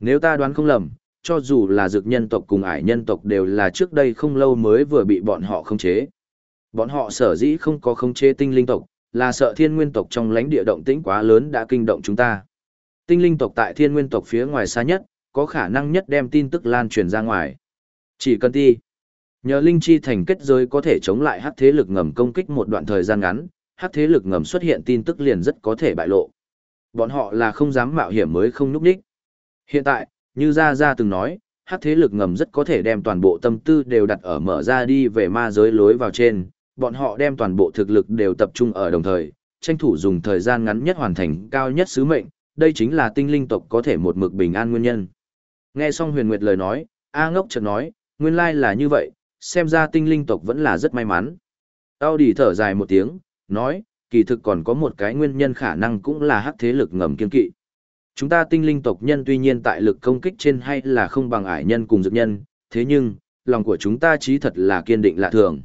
Nếu ta đoán không lầm, cho dù là dược nhân tộc cùng ải nhân tộc đều là trước đây không lâu mới vừa bị bọn họ khống chế. Bọn họ sở dĩ không có khống chế tinh linh tộc, là sợ thiên nguyên tộc trong lãnh địa động tĩnh quá lớn đã kinh động chúng ta. Tinh linh tộc tại thiên nguyên tộc phía ngoài xa nhất, có khả năng nhất đem tin tức lan truyền ra ngoài. Chỉ cần ti. Nhờ linh chi thành kết giới có thể chống lại hắc thế lực ngầm công kích một đoạn thời gian ngắn, hắc thế lực ngầm xuất hiện tin tức liền rất có thể bại lộ. Bọn họ là không dám mạo hiểm mới không núp đích. Hiện tại, như Gia Gia từng nói, hắc thế lực ngầm rất có thể đem toàn bộ tâm tư đều đặt ở mở ra đi về ma giới lối vào trên, bọn họ đem toàn bộ thực lực đều tập trung ở đồng thời, tranh thủ dùng thời gian ngắn nhất hoàn thành cao nhất sứ mệnh, đây chính là tinh linh tộc có thể một mực bình an nguyên nhân. Nghe xong huyền nguyệt lời nói, A ngốc chợt nói, nguyên lai là như vậy, xem ra tinh linh tộc vẫn là rất may mắn. Tao đi thở dài một tiếng, nói, kỳ thực còn có một cái nguyên nhân khả năng cũng là hắc thế lực ngầm kiên kỵ. Chúng ta tinh linh tộc nhân tuy nhiên tại lực công kích trên hay là không bằng ải nhân cùng dược nhân, thế nhưng, lòng của chúng ta trí thật là kiên định lạ thường.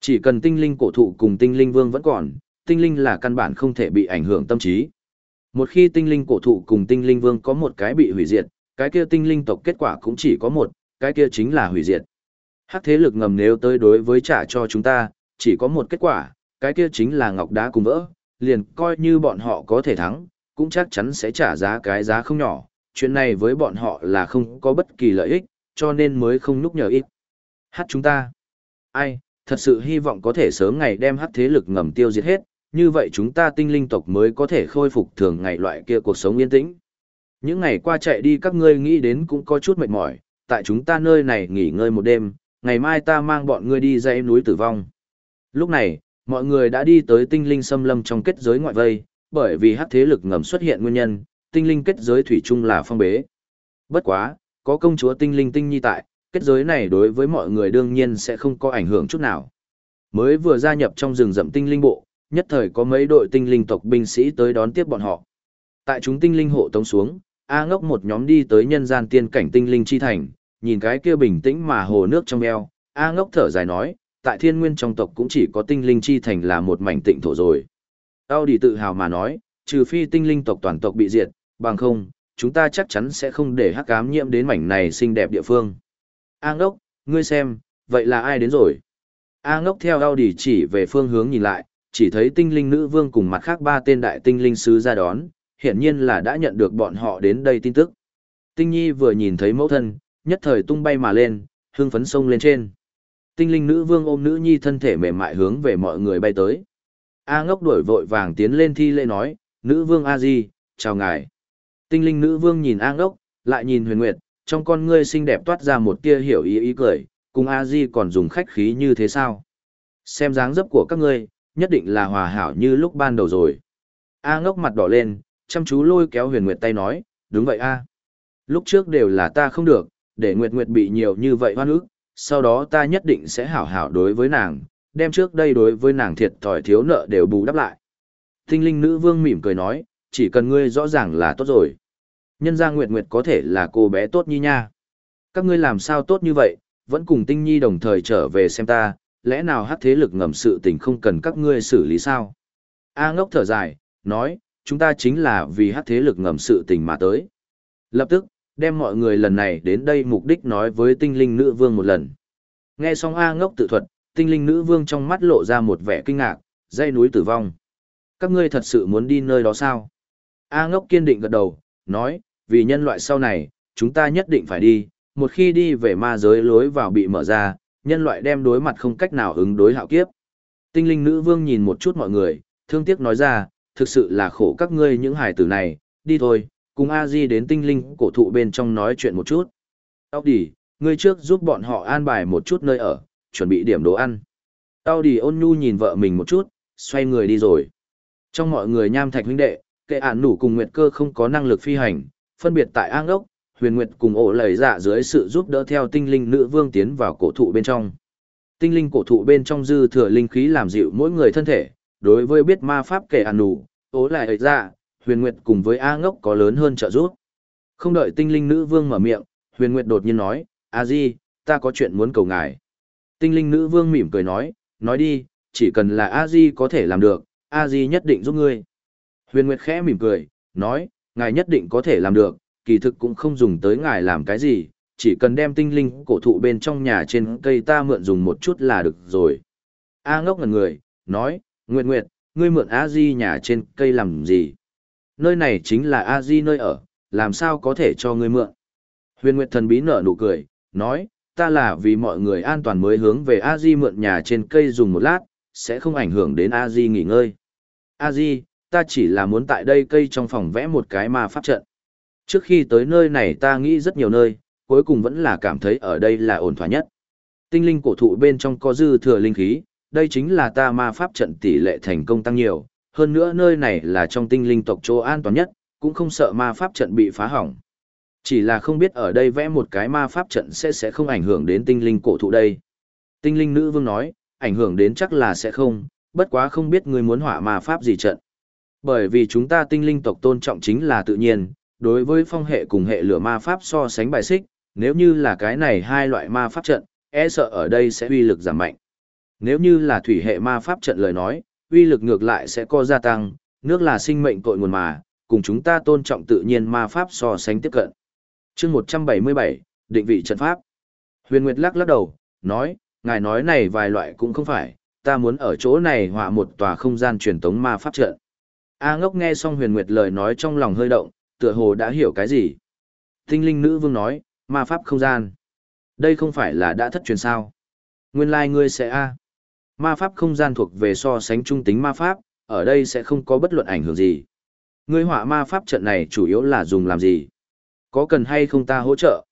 Chỉ cần tinh linh cổ thụ cùng tinh linh vương vẫn còn, tinh linh là căn bản không thể bị ảnh hưởng tâm trí. Một khi tinh linh cổ thụ cùng tinh linh vương có một cái bị hủy diệt, cái kia tinh linh tộc kết quả cũng chỉ có một, cái kia chính là hủy diệt. Hắc thế lực ngầm nếu tới đối với trả cho chúng ta, chỉ có một kết quả, cái kia chính là ngọc đá cùng vỡ, liền coi như bọn họ có thể thắng, cũng chắc chắn sẽ trả giá cái giá không nhỏ, chuyện này với bọn họ là không có bất kỳ lợi ích, cho nên mới không núp nhờ ít. Hát chúng ta. Ai, thật sự hy vọng có thể sớm ngày đem hát thế lực ngầm tiêu diệt hết, như vậy chúng ta tinh linh tộc mới có thể khôi phục thường ngày loại kia cuộc sống yên tĩnh. Những ngày qua chạy đi các ngươi nghĩ đến cũng có chút mệt mỏi, tại chúng ta nơi này nghỉ ngơi một đêm, ngày mai ta mang bọn ngươi đi dãy núi tử vong. Lúc này, mọi người đã đi tới tinh linh xâm lâm trong kết giới ngoại vây, bởi vì hắc thế lực ngầm xuất hiện nguyên nhân, tinh linh kết giới thủy chung là phong bế. Bất quá, có công chúa tinh linh tinh nhi tại, kết giới này đối với mọi người đương nhiên sẽ không có ảnh hưởng chút nào. Mới vừa gia nhập trong rừng rậm tinh linh bộ, nhất thời có mấy đội tinh linh tộc binh sĩ tới đón tiếp bọn họ. Tại chúng tinh linh hộ tống xuống, A ngốc một nhóm đi tới nhân gian tiên cảnh tinh linh chi thành, nhìn cái kia bình tĩnh mà hồ nước trong eo, A ngốc thở dài nói, tại thiên nguyên trong tộc cũng chỉ có tinh linh chi thành là một mảnh tịnh thổ rồi. Audi tự hào mà nói, trừ phi tinh linh tộc toàn tộc bị diệt, bằng không, chúng ta chắc chắn sẽ không để hắc ám nhiễm đến mảnh này xinh đẹp địa phương. A ngốc, ngươi xem, vậy là ai đến rồi? A ngốc theo Audi chỉ về phương hướng nhìn lại, chỉ thấy tinh linh nữ vương cùng mặt khác ba tên đại tinh linh sứ ra đón, hiển nhiên là đã nhận được bọn họ đến đây tin tức. Tinh nhi vừa nhìn thấy mẫu thân, nhất thời tung bay mà lên, hương phấn sông lên trên. Tinh linh nữ vương ôm nữ nhi thân thể mềm mại hướng về mọi người bay tới. A ngốc đuổi vội vàng tiến lên thi lễ nói, nữ vương A Di, chào ngài. Tinh linh nữ vương nhìn A ngốc, lại nhìn huyền nguyệt, trong con ngươi xinh đẹp toát ra một tia hiểu ý ý cười, cùng a di còn dùng khách khí như thế sao? Xem dáng dấp của các ngươi, nhất định là hòa hảo như lúc ban đầu rồi. A ngốc mặt đỏ lên, chăm chú lôi kéo huyền nguyệt tay nói, đúng vậy a. Lúc trước đều là ta không được, để nguyệt nguyệt bị nhiều như vậy hoan ức, sau đó ta nhất định sẽ hảo hảo đối với nàng, đem trước đây đối với nàng thiệt thòi thiếu nợ đều bù đắp lại. Tinh linh nữ vương mỉm cười nói, chỉ cần ngươi rõ ràng là tốt rồi. Nhân gia Nguyệt Nguyệt có thể là cô bé tốt như nha. Các ngươi làm sao tốt như vậy, vẫn cùng tinh nhi đồng thời trở về xem ta, lẽ nào hát thế lực ngầm sự tình không cần các ngươi xử lý sao? A ngốc thở dài, nói, chúng ta chính là vì hát thế lực ngầm sự tình mà tới. Lập tức, đem mọi người lần này đến đây mục đích nói với tinh linh nữ vương một lần. Nghe xong A ngốc tự thuật, tinh linh nữ vương trong mắt lộ ra một vẻ kinh ngạc, dây núi tử vong. Các ngươi thật sự muốn đi nơi đó sao? A ngốc kiên định gật đầu, nói, vì nhân loại sau này, chúng ta nhất định phải đi, một khi đi về ma giới lối vào bị mở ra, nhân loại đem đối mặt không cách nào ứng đối hạo kiếp. Tinh linh nữ vương nhìn một chút mọi người, thương tiếc nói ra, thực sự là khổ các ngươi những hải tử này, đi thôi, cùng a di đến tinh linh cổ thụ bên trong nói chuyện một chút. Tao đi, ngươi trước giúp bọn họ an bài một chút nơi ở, chuẩn bị điểm đồ ăn. Tao đi ôn nhu nhìn vợ mình một chút, xoay người đi rồi. Trong mọi người nham thạch huynh đệ, kệ ản nủ cùng nguyệt cơ không có năng lực phi hành, phân biệt tại an ốc, huyền nguyệt cùng ổ lầy dạ dưới sự giúp đỡ theo tinh linh nữ vương tiến vào cổ thụ bên trong. Tinh linh cổ thụ bên trong dư thừa linh khí làm dịu mỗi người thân thể, đối với biết ma pháp kệ ản nủ, ổ lầy dạ, huyền nguyệt cùng với A ngốc có lớn hơn trợ giúp. Không đợi tinh linh nữ vương mở miệng, huyền nguyệt đột nhiên nói, A di, ta có chuyện muốn cầu ngài. Tinh linh nữ vương mỉm cười nói, nói đi, chỉ cần là A di có thể làm được, A di nhất định giúp ngươi. Huyền nguyệt khẽ mỉm cười, nói, ngài nhất định có thể làm được, kỳ thực cũng không dùng tới ngài làm cái gì, chỉ cần đem tinh linh cổ thụ bên trong nhà trên cây ta mượn dùng một chút là được rồi. A ngốc ngần người, nói, Nguyệt Nguyệt, ngươi mượn A Di nhà trên cây làm gì? Nơi này chính là A Di nơi ở, làm sao có thể cho ngươi mượn? Huyền Nguyệt thần bí nở nụ cười, nói, ta là vì mọi người an toàn mới hướng về A Di mượn nhà trên cây dùng một lát, sẽ không ảnh hưởng đến A Di nghỉ ngơi. A Di, ta chỉ là muốn tại đây cây trong phòng vẽ một cái ma pháp trận. Trước khi tới nơi này ta nghĩ rất nhiều nơi, cuối cùng vẫn là cảm thấy ở đây là ổn thỏa nhất. Tinh linh cổ thụ bên trong có dư thừa linh khí, đây chính là ta ma pháp trận tỷ lệ thành công tăng nhiều, hơn nữa nơi này là trong tinh linh tộc chỗ an toàn nhất, cũng không sợ ma pháp trận bị phá hỏng. Chỉ là không biết ở đây vẽ một cái ma pháp trận sẽ sẽ không ảnh hưởng đến tinh linh cổ thụ đây. Tinh linh nữ vương nói, ảnh hưởng đến chắc là sẽ không, bất quá không biết người muốn hỏa ma pháp gì trận. Bởi vì chúng ta tinh linh tộc tôn trọng chính là tự nhiên, đối với phong hệ cùng hệ lửa ma pháp so sánh bài xích, nếu như là cái này hai loại ma pháp trận, e sợ ở đây sẽ uy lực giảm mạnh. Nếu như là thủy hệ ma pháp trận lời nói, uy lực ngược lại sẽ có gia tăng, nước là sinh mệnh cội nguồn mà, cùng chúng ta tôn trọng tự nhiên ma pháp so sánh tiếp cận chương 177, định vị trận pháp. Huyền Nguyệt lắc lắc đầu, nói, ngài nói này vài loại cũng không phải, ta muốn ở chỗ này họa một tòa không gian truyền tống ma pháp trận. A ngốc nghe xong huyền nguyệt lời nói trong lòng hơi động, tựa hồ đã hiểu cái gì. Tinh linh nữ vương nói, ma pháp không gian. Đây không phải là đã thất truyền sao. Nguyên lai like ngươi sẽ A. Ma pháp không gian thuộc về so sánh trung tính ma pháp, ở đây sẽ không có bất luận ảnh hưởng gì. Ngươi họa ma pháp trận này chủ yếu là dùng làm gì? Có cần hay không ta hỗ trợ?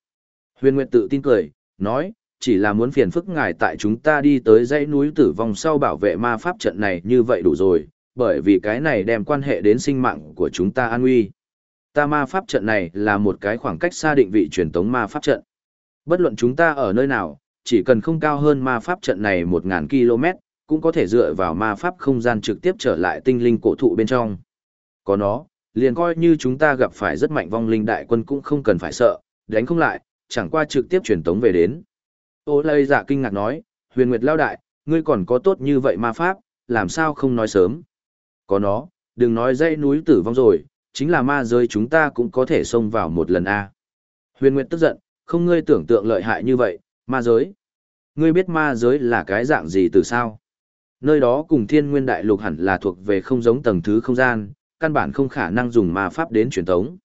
Huyền Nguyệt tự tin cười, nói, chỉ là muốn phiền phức ngài tại chúng ta đi tới dãy núi tử vong sau bảo vệ ma pháp trận này như vậy đủ rồi, bởi vì cái này đem quan hệ đến sinh mạng của chúng ta an nguy. Ta ma pháp trận này là một cái khoảng cách xa định vị truyền tống ma pháp trận. Bất luận chúng ta ở nơi nào, chỉ cần không cao hơn ma pháp trận này 1.000 km, cũng có thể dựa vào ma pháp không gian trực tiếp trở lại tinh linh cổ thụ bên trong. Có nó, liền coi như chúng ta gặp phải rất mạnh vong linh đại quân cũng không cần phải sợ, đánh không lại, chẳng qua trực tiếp truyền tống về đến. Ô lây dạ kinh ngạc nói, huyền nguyệt lao đại, ngươi còn có tốt như vậy ma pháp, làm sao không nói sớm. Có nó, đừng nói dãy núi tử vong rồi, chính là ma giới chúng ta cũng có thể xông vào một lần a. Huyền Nguyệt tức giận, không ngươi tưởng tượng lợi hại như vậy, ma giới. Ngươi biết ma giới là cái dạng gì từ sao? Nơi đó cùng thiên nguyên đại lục hẳn là thuộc về không giống tầng thứ không gian, căn bản không khả năng dùng ma pháp đến truyền thống.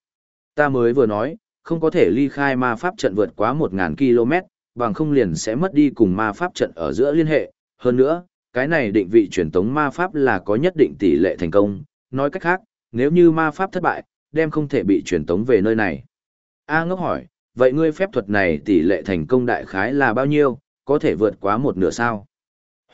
Ta mới vừa nói, không có thể ly khai ma pháp trận vượt quá 1.000 km, bằng không liền sẽ mất đi cùng ma pháp trận ở giữa liên hệ. Hơn nữa, cái này định vị truyền tống ma pháp là có nhất định tỷ lệ thành công, nói cách khác, nếu như ma pháp thất bại, đem không thể bị truyền tống về nơi này. A ngốc hỏi, vậy ngươi phép thuật này tỷ lệ thành công đại khái là bao nhiêu, có thể vượt quá một nửa sao?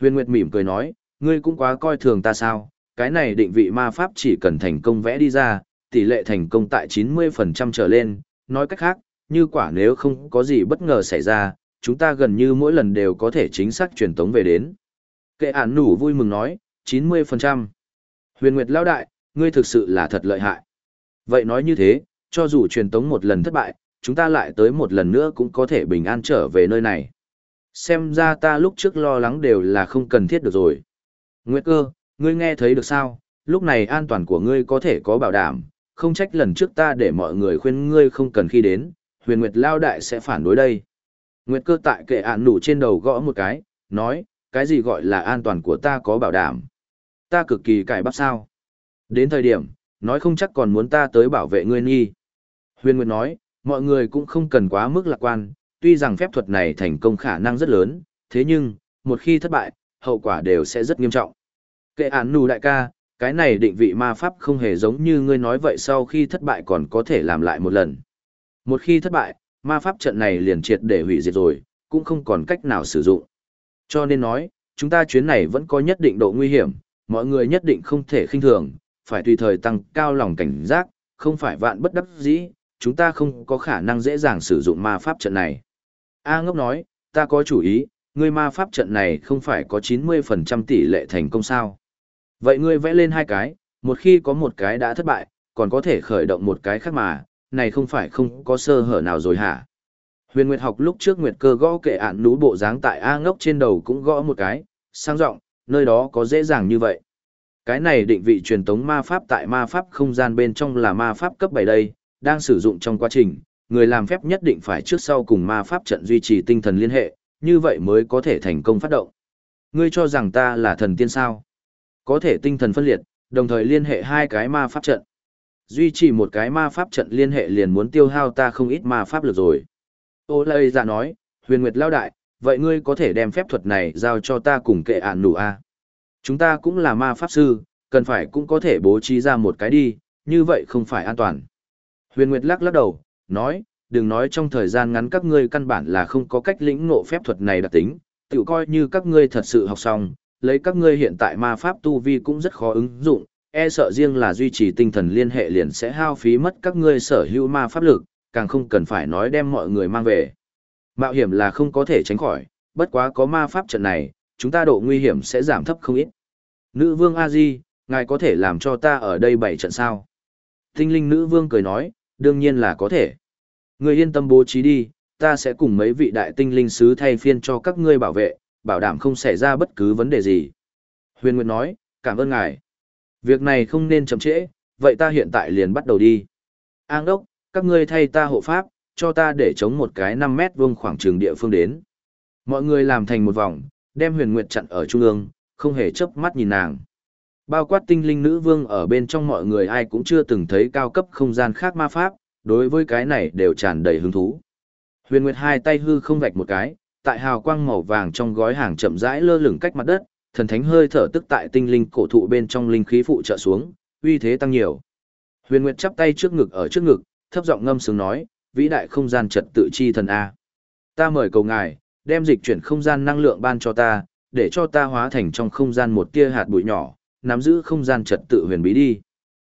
Huyền Nguyệt mỉm cười nói, ngươi cũng quá coi thường ta sao, cái này định vị ma pháp chỉ cần thành công vẽ đi ra, tỷ lệ thành công tại 90% trở lên, nói cách khác, như quả nếu không có gì bất ngờ xảy ra, chúng ta gần như mỗi lần đều có thể chính xác truyền tống về đến. Kệ ản nủ vui mừng nói, 90%. Huyền Nguyệt lao đại, ngươi thực sự là thật lợi hại. Vậy nói như thế, cho dù truyền tống một lần thất bại, chúng ta lại tới một lần nữa cũng có thể bình an trở về nơi này. Xem ra ta lúc trước lo lắng đều là không cần thiết được rồi. Nguyệt cơ, ngươi nghe thấy được sao, lúc này an toàn của ngươi có thể có bảo đảm, không trách lần trước ta để mọi người khuyên ngươi không cần khi đến, huyền Nguyệt lao đại sẽ phản đối đây. Nguyệt cơ tại kệ ạn nủ trên đầu gõ một cái, nói, cái gì gọi là an toàn của ta có bảo đảm. Ta cực kỳ cải bắp sao. Đến thời điểm, nói không chắc còn muốn ta tới bảo vệ ngươi nghi. Huyền Nguyệt nói, mọi người cũng không cần quá mức lạc quan, tuy rằng phép thuật này thành công khả năng rất lớn, thế nhưng, một khi thất bại, hậu quả đều sẽ rất nghiêm trọng. Kệ án nù đại ca, cái này định vị ma pháp không hề giống như ngươi nói vậy sau khi thất bại còn có thể làm lại một lần. Một khi thất bại, ma pháp trận này liền triệt để hủy diệt rồi, cũng không còn cách nào sử dụng. Cho nên nói, chúng ta chuyến này vẫn có nhất định độ nguy hiểm, mọi người nhất định không thể khinh thường, phải tùy thời tăng cao lòng cảnh giác, không phải vạn bất đắc dĩ, chúng ta không có khả năng dễ dàng sử dụng ma pháp trận này. A ngốc nói, ta có chủ ý, ngươi ma pháp trận này không phải có 90% tỷ lệ thành công sao. Vậy ngươi vẽ lên hai cái, một khi có một cái đã thất bại, còn có thể khởi động một cái khác mà, này không phải không có sơ hở nào rồi hả? Huyền Nguyệt học lúc trước Nguyệt cơ gõ kệ ạn núi bộ dáng tại A ngốc trên đầu cũng gõ một cái, sang rộng, nơi đó có dễ dàng như vậy. Cái này định vị truyền tống ma pháp tại ma pháp không gian bên trong là ma pháp cấp 7 đây, đang sử dụng trong quá trình, người làm phép nhất định phải trước sau cùng ma pháp trận duy trì tinh thần liên hệ, như vậy mới có thể thành công phát động. Ngươi cho rằng ta là thần tiên sao? Có thể tinh thần phân liệt, đồng thời liên hệ hai cái ma pháp trận. Duy trì một cái ma pháp trận liên hệ liền muốn tiêu hao ta không ít ma pháp lực rồi. Ô lây dạ nói, huyền nguyệt lao đại, vậy ngươi có thể đem phép thuật này giao cho ta cùng kệ ản nụ a Chúng ta cũng là ma pháp sư, cần phải cũng có thể bố trí ra một cái đi, như vậy không phải an toàn. Huyền Nguyệt lắc lắc đầu, nói, đừng nói trong thời gian ngắn các ngươi căn bản là không có cách lĩnh ngộ phép thuật này đặc tính, tự coi như các ngươi thật sự học xong, lấy các ngươi hiện tại ma pháp tu vi cũng rất khó ứng dụng, e sợ riêng là duy trì tinh thần liên hệ liền sẽ hao phí mất các ngươi sở hữu ma pháp lực, càng không cần phải nói đem mọi người mang về. Mạo hiểm là không có thể tránh khỏi, bất quá có ma pháp trận này, chúng ta độ nguy hiểm sẽ giảm thấp không ít. Nữ vương A-di, ngài có thể làm cho ta ở đây bảy trận sao? Tinh linh nữ vương cười nói, đương nhiên là có thể. Người yên tâm bố trí đi, ta sẽ cùng mấy vị đại tinh linh sứ thay phiên cho các ngươi bảo vệ, bảo đảm không xảy ra bất cứ vấn đề gì. Huyền Nguyệt nói, cảm ơn ngài. Việc này không nên chậm trễ, vậy ta hiện tại liền bắt đầu đi. An đốc, các ngươi thay ta hộ pháp, cho ta để chống một cái 5 mét vuông khoảng trường địa phương đến. Mọi người làm thành một vòng, đem huyền nguyệt chặn ở trung ương, không hề chớp mắt nhìn nàng. Bao quát tinh linh nữ vương ở bên trong mọi người ai cũng chưa từng thấy cao cấp không gian khác ma pháp, đối với cái này đều tràn đầy hứng thú. Huyền Nguyệt hai tay hư không vạch một cái, tại hào quang màu vàng trong gói hàng chậm rãi lơ lửng cách mặt đất, thần thánh hơi thở tức tại tinh linh cổ thụ bên trong linh khí phụ trợ xuống, uy thế tăng nhiều. Huyền Nguyệt chắp tay trước ngực ở trước ngực, thấp giọng ngâm sướng nói, vĩ đại không gian trật tự chi thần a. Ta mời cầu ngài, đem dịch chuyển không gian năng lượng ban cho ta, để cho ta hóa thành trong không gian một tia hạt bụi nhỏ, nắm giữ không gian trật tự huyền bí đi.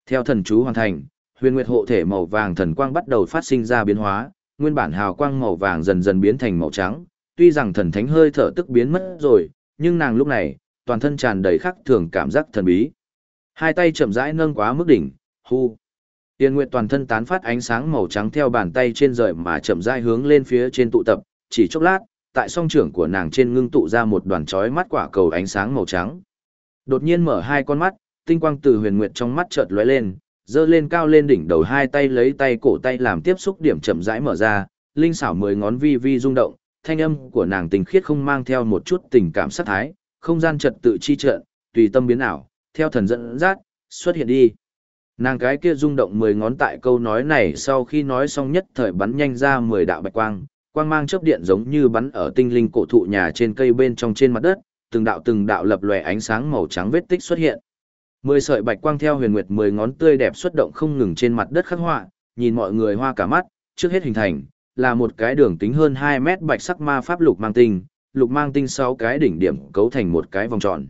Theo thần chú hoàn thành, huyền nguyệt hộ thể màu vàng thần quang bắt đầu phát sinh ra biến hóa, nguyên bản hào quang màu vàng dần dần biến thành màu trắng, tuy rằng thần thánh hơi thở tức biến mất rồi, nhưng nàng lúc này, toàn thân tràn đầy khắc thường cảm giác thần bí. Hai tay chậm rãi nâng quá mức đỉnh, hu. Tiên Nguyệt toàn thân tán phát ánh sáng màu trắng theo bàn tay trên rời mà chậm rãi hướng lên phía trên tụ tập, chỉ chốc lát, tại song trưởng của nàng trên ngưng tụ ra một đoàn chói mắt quả cầu ánh sáng màu trắng. Đột nhiên mở hai con mắt, tinh quang từ huyền nguyệt trong mắt chợt lóe lên, dơ lên cao lên đỉnh đầu hai tay lấy tay cổ tay làm tiếp xúc điểm chậm rãi mở ra, linh xảo mười ngón vi vi rung động, thanh âm của nàng tình khiết không mang theo một chút tình cảm sát thái, không gian trật tự chi trận, tùy tâm biến ảo, theo thần dẫn dắt, xuất hiện đi. Nàng cái kia rung động mười ngón tại câu nói này sau khi nói xong nhất thời bắn nhanh ra mười đạo bạch quang, quang mang chớp điện giống như bắn ở tinh linh cổ thụ nhà trên cây bên trong trên mặt đất, từng đạo từng đạo lập lòe ánh sáng màu trắng vết tích xuất hiện. Mười sợi bạch quang theo huyền nguyệt mười ngón tươi đẹp xuất động không ngừng trên mặt đất khắc họa, nhìn mọi người hoa cả mắt, trước hết hình thành, là một cái đường kính hơn 2 mét bạch sắc ma pháp lục mang tinh, lục mang tinh sau cái đỉnh điểm cấu thành một cái vòng tròn.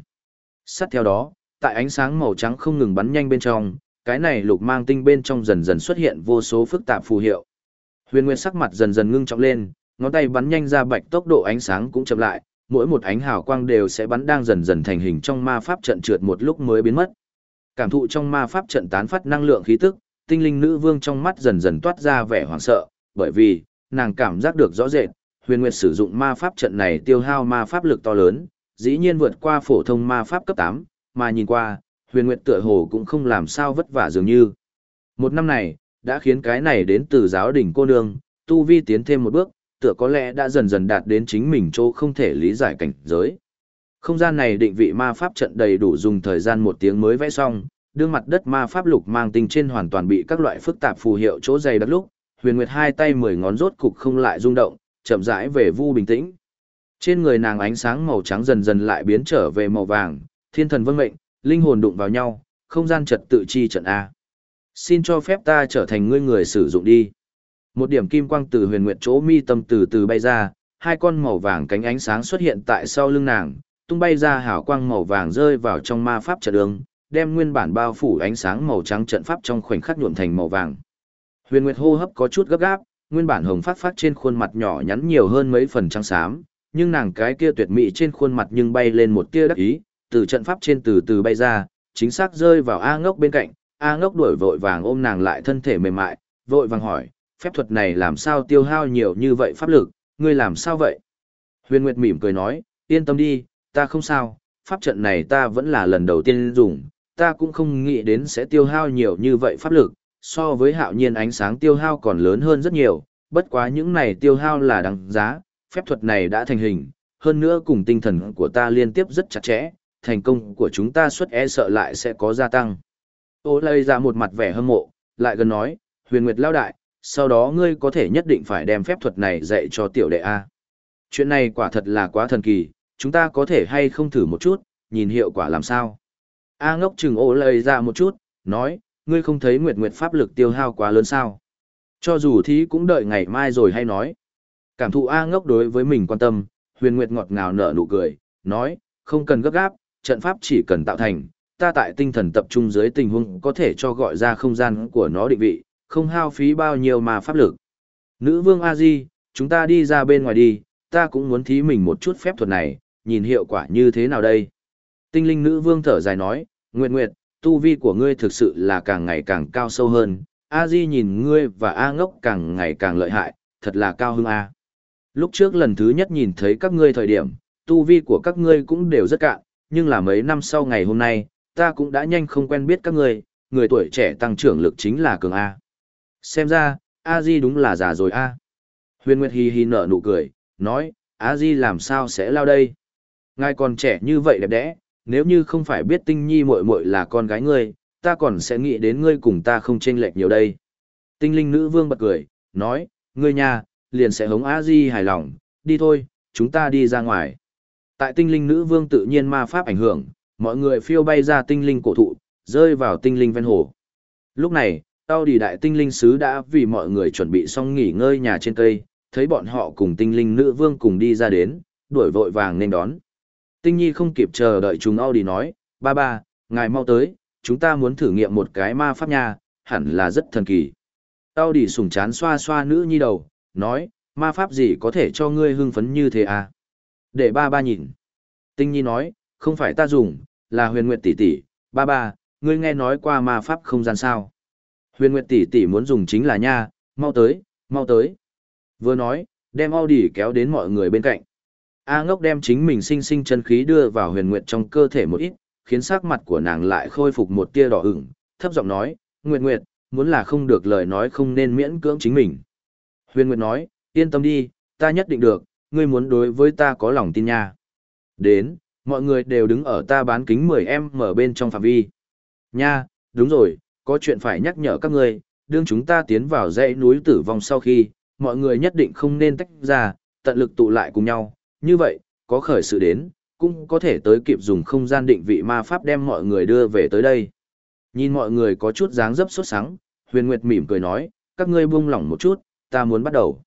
Sát theo đó, tại ánh sáng màu trắng không ngừng bắn nhanh bên trong, cái này lục mang tinh bên trong dần dần xuất hiện vô số phức tạp phù hiệu. Huyền Nguyên sắc mặt dần dần ngưng trọng lên, ngón tay bắn nhanh ra bạch tốc độ ánh sáng cũng chậm lại, mỗi một ánh hào quang đều sẽ bắn đang dần dần thành hình trong ma pháp trận trượt một lúc mới biến mất. Cảm thụ trong ma pháp trận tán phát năng lượng khí tức, tinh linh nữ vương trong mắt dần dần toát ra vẻ hoảng sợ, bởi vì, nàng cảm giác được rõ rệt, huyền nguyệt sử dụng ma pháp trận này tiêu hao ma pháp lực to lớn, dĩ nhiên vượt qua phổ thông ma pháp cấp 8, mà nhìn qua, huyền nguyệt tựa hồ cũng không làm sao vất vả dường như. Một năm này, đã khiến cái này đến từ giáo đỉnh cô nương, tu vi tiến thêm một bước, tựa có lẽ đã dần dần đạt đến chính mình chỗ không thể lý giải cảnh giới. Không gian này định vị ma pháp trận đầy đủ dùng thời gian một tiếng mới vẽ xong, đương mặt đất ma pháp lục mang tinh trên hoàn toàn bị các loại phức tạp phù hiệu chỗ dày đặc lúc, Huyền Nguyệt hai tay mười ngón rốt cục không lại rung động, chậm rãi về vu bình tĩnh. Trên người nàng ánh sáng màu trắng dần dần lại biến trở về màu vàng, thiên thần vân mệnh, linh hồn đụng vào nhau, không gian trật tự chi trận a. Xin cho phép ta trở thành ngươi người sử dụng đi. Một điểm kim quang từ huyền nguyệt chỗ mi tâm từ từ bay ra, hai con màu vàng cánh ánh sáng xuất hiện tại sau lưng nàng, tung bay ra hào quang màu vàng rơi vào trong ma pháp trận đường, đem nguyên bản bao phủ ánh sáng màu trắng trận pháp trong khoảnh khắc nhuộm thành màu vàng. Huyền Nguyệt hô hấp có chút gấp gáp, nguyên bản hồng phát phát trên khuôn mặt nhỏ nhắn nhiều hơn mấy phần trắng xám, nhưng nàng cái kia tuyệt mỹ trên khuôn mặt nhưng bay lên một tia đắc ý, từ trận pháp trên từ từ bay ra, chính xác rơi vào A Ngốc bên cạnh, A Ngốc đuổi vội vàng ôm nàng lại thân thể mềm mại, vội vàng hỏi, phép thuật này làm sao tiêu hao nhiều như vậy pháp lực, ngươi làm sao vậy? Huyền Nguyệt mỉm cười nói, yên tâm đi, ta không sao, pháp trận này ta vẫn là lần đầu tiên dùng, ta cũng không nghĩ đến sẽ tiêu hao nhiều như vậy pháp lực, so với hạo nhiên ánh sáng tiêu hao còn lớn hơn rất nhiều, bất quá những này tiêu hao là đáng giá, phép thuật này đã thành hình, hơn nữa cùng tinh thần của ta liên tiếp rất chặt chẽ, thành công của chúng ta suất e sợ lại sẽ có gia tăng. Ô lây ra một mặt vẻ hâm mộ, lại gần nói, huyền nguyệt lao đại, sau đó ngươi có thể nhất định phải đem phép thuật này dạy cho tiểu đệ A. Chuyện này quả thật là quá thần kỳ, chúng ta có thể hay không thử một chút, nhìn hiệu quả làm sao. A ngốc chừng ô lây ra một chút, nói, ngươi không thấy nguyệt nguyệt pháp lực tiêu hao quá lớn sao. Cho dù thí cũng đợi ngày mai rồi hay nói. Cảm thụ A ngốc đối với mình quan tâm, huyền nguyệt ngọt ngào nở nụ cười, nói, không cần gấp gáp, trận pháp chỉ cần tạo thành, ta tại tinh thần tập trung dưới tình huống có thể cho gọi ra không gian của nó định vị, không hao phí bao nhiêu mà pháp lực. Nữ vương A Di, chúng ta đi ra bên ngoài đi, ta cũng muốn thí mình một chút phép thuật này, nhìn hiệu quả như thế nào đây. Tinh linh nữ vương thở dài nói, Nguyệt Nguyệt, tu vi của ngươi thực sự là càng ngày càng cao sâu hơn, A Di nhìn ngươi và A ngốc càng ngày càng lợi hại, thật là cao hơn A. Lúc trước lần thứ nhất nhìn thấy các ngươi thời điểm, tu vi của các ngươi cũng đều rất cạn, nhưng là mấy năm sau ngày hôm nay, ta cũng đã nhanh không quen biết các ngươi, người tuổi trẻ tăng trưởng lực chính là cường A. Xem ra, A Di đúng là già rồi A. Huyền Nguyệt Hi Hi nở nụ cười, nói, A Di làm sao sẽ lao đây? Ngài còn trẻ như vậy đẹp đẽ, nếu như không phải biết tinh nhi muội muội là con gái ngươi, ta còn sẽ nghĩ đến ngươi cùng ta không chênh lệch nhiều đây. Tinh linh nữ vương bật cười, nói, ngươi nhà liền sẽ hống A Di hài lòng, đi thôi, chúng ta đi ra ngoài. Tại tinh linh nữ vương tự nhiên ma pháp ảnh hưởng, mọi người phiêu bay ra tinh linh cổ thụ, rơi vào tinh linh ven hồ. Lúc này, tao đi đại tinh linh sứ đã vì mọi người chuẩn bị xong nghỉ ngơi nhà trên cây, thấy bọn họ cùng tinh linh nữ vương cùng đi ra đến, đuổi vội vàng nên đón. Tinh Nhi không kịp chờ đợi chúng Audi nói, ba ba, ngài mau tới, chúng ta muốn thử nghiệm một cái ma pháp nha, hẳn là rất thần kỳ. Audi sùng chán xoa xoa nữ nhi đầu, nói, ma pháp gì có thể cho ngươi hưng phấn như thế à? Để ba ba nhìn. Tinh Nhi nói, không phải ta dùng, là huyền nguyệt tỷ tỷ, ba ba, ngươi nghe nói qua ma pháp không gian sao. Huyền nguyệt tỷ tỷ muốn dùng chính là nha, mau tới, mau tới. Vừa nói, đem Audi kéo đến mọi người bên cạnh. A ngốc đem chính mình sinh sinh chân khí đưa vào huyền nguyệt trong cơ thể một ít, khiến sắc mặt của nàng lại khôi phục một tia đỏ ửng, thấp giọng nói, Nguyệt Nguyệt, muốn là không được lời nói không nên miễn cưỡng chính mình. Huyền Nguyệt nói, yên tâm đi, ta nhất định được, ngươi muốn đối với ta có lòng tin nha. Đến, mọi người đều đứng ở ta bán kính 10 em mở bên trong phạm vi. Nha, đúng rồi, có chuyện phải nhắc nhở các ngươi, đương chúng ta tiến vào dãy núi tử vong sau khi, mọi người nhất định không nên tách ra, tận lực tụ lại cùng nhau, như vậy, có khởi sự đến, cũng có thể tới kịp dùng không gian định vị ma pháp đem mọi người đưa về tới đây. Nhìn mọi người có chút dáng dấp sốt sắng, huyền nguyệt mỉm cười nói, các ngươi buông lỏng một chút, ta muốn bắt đầu.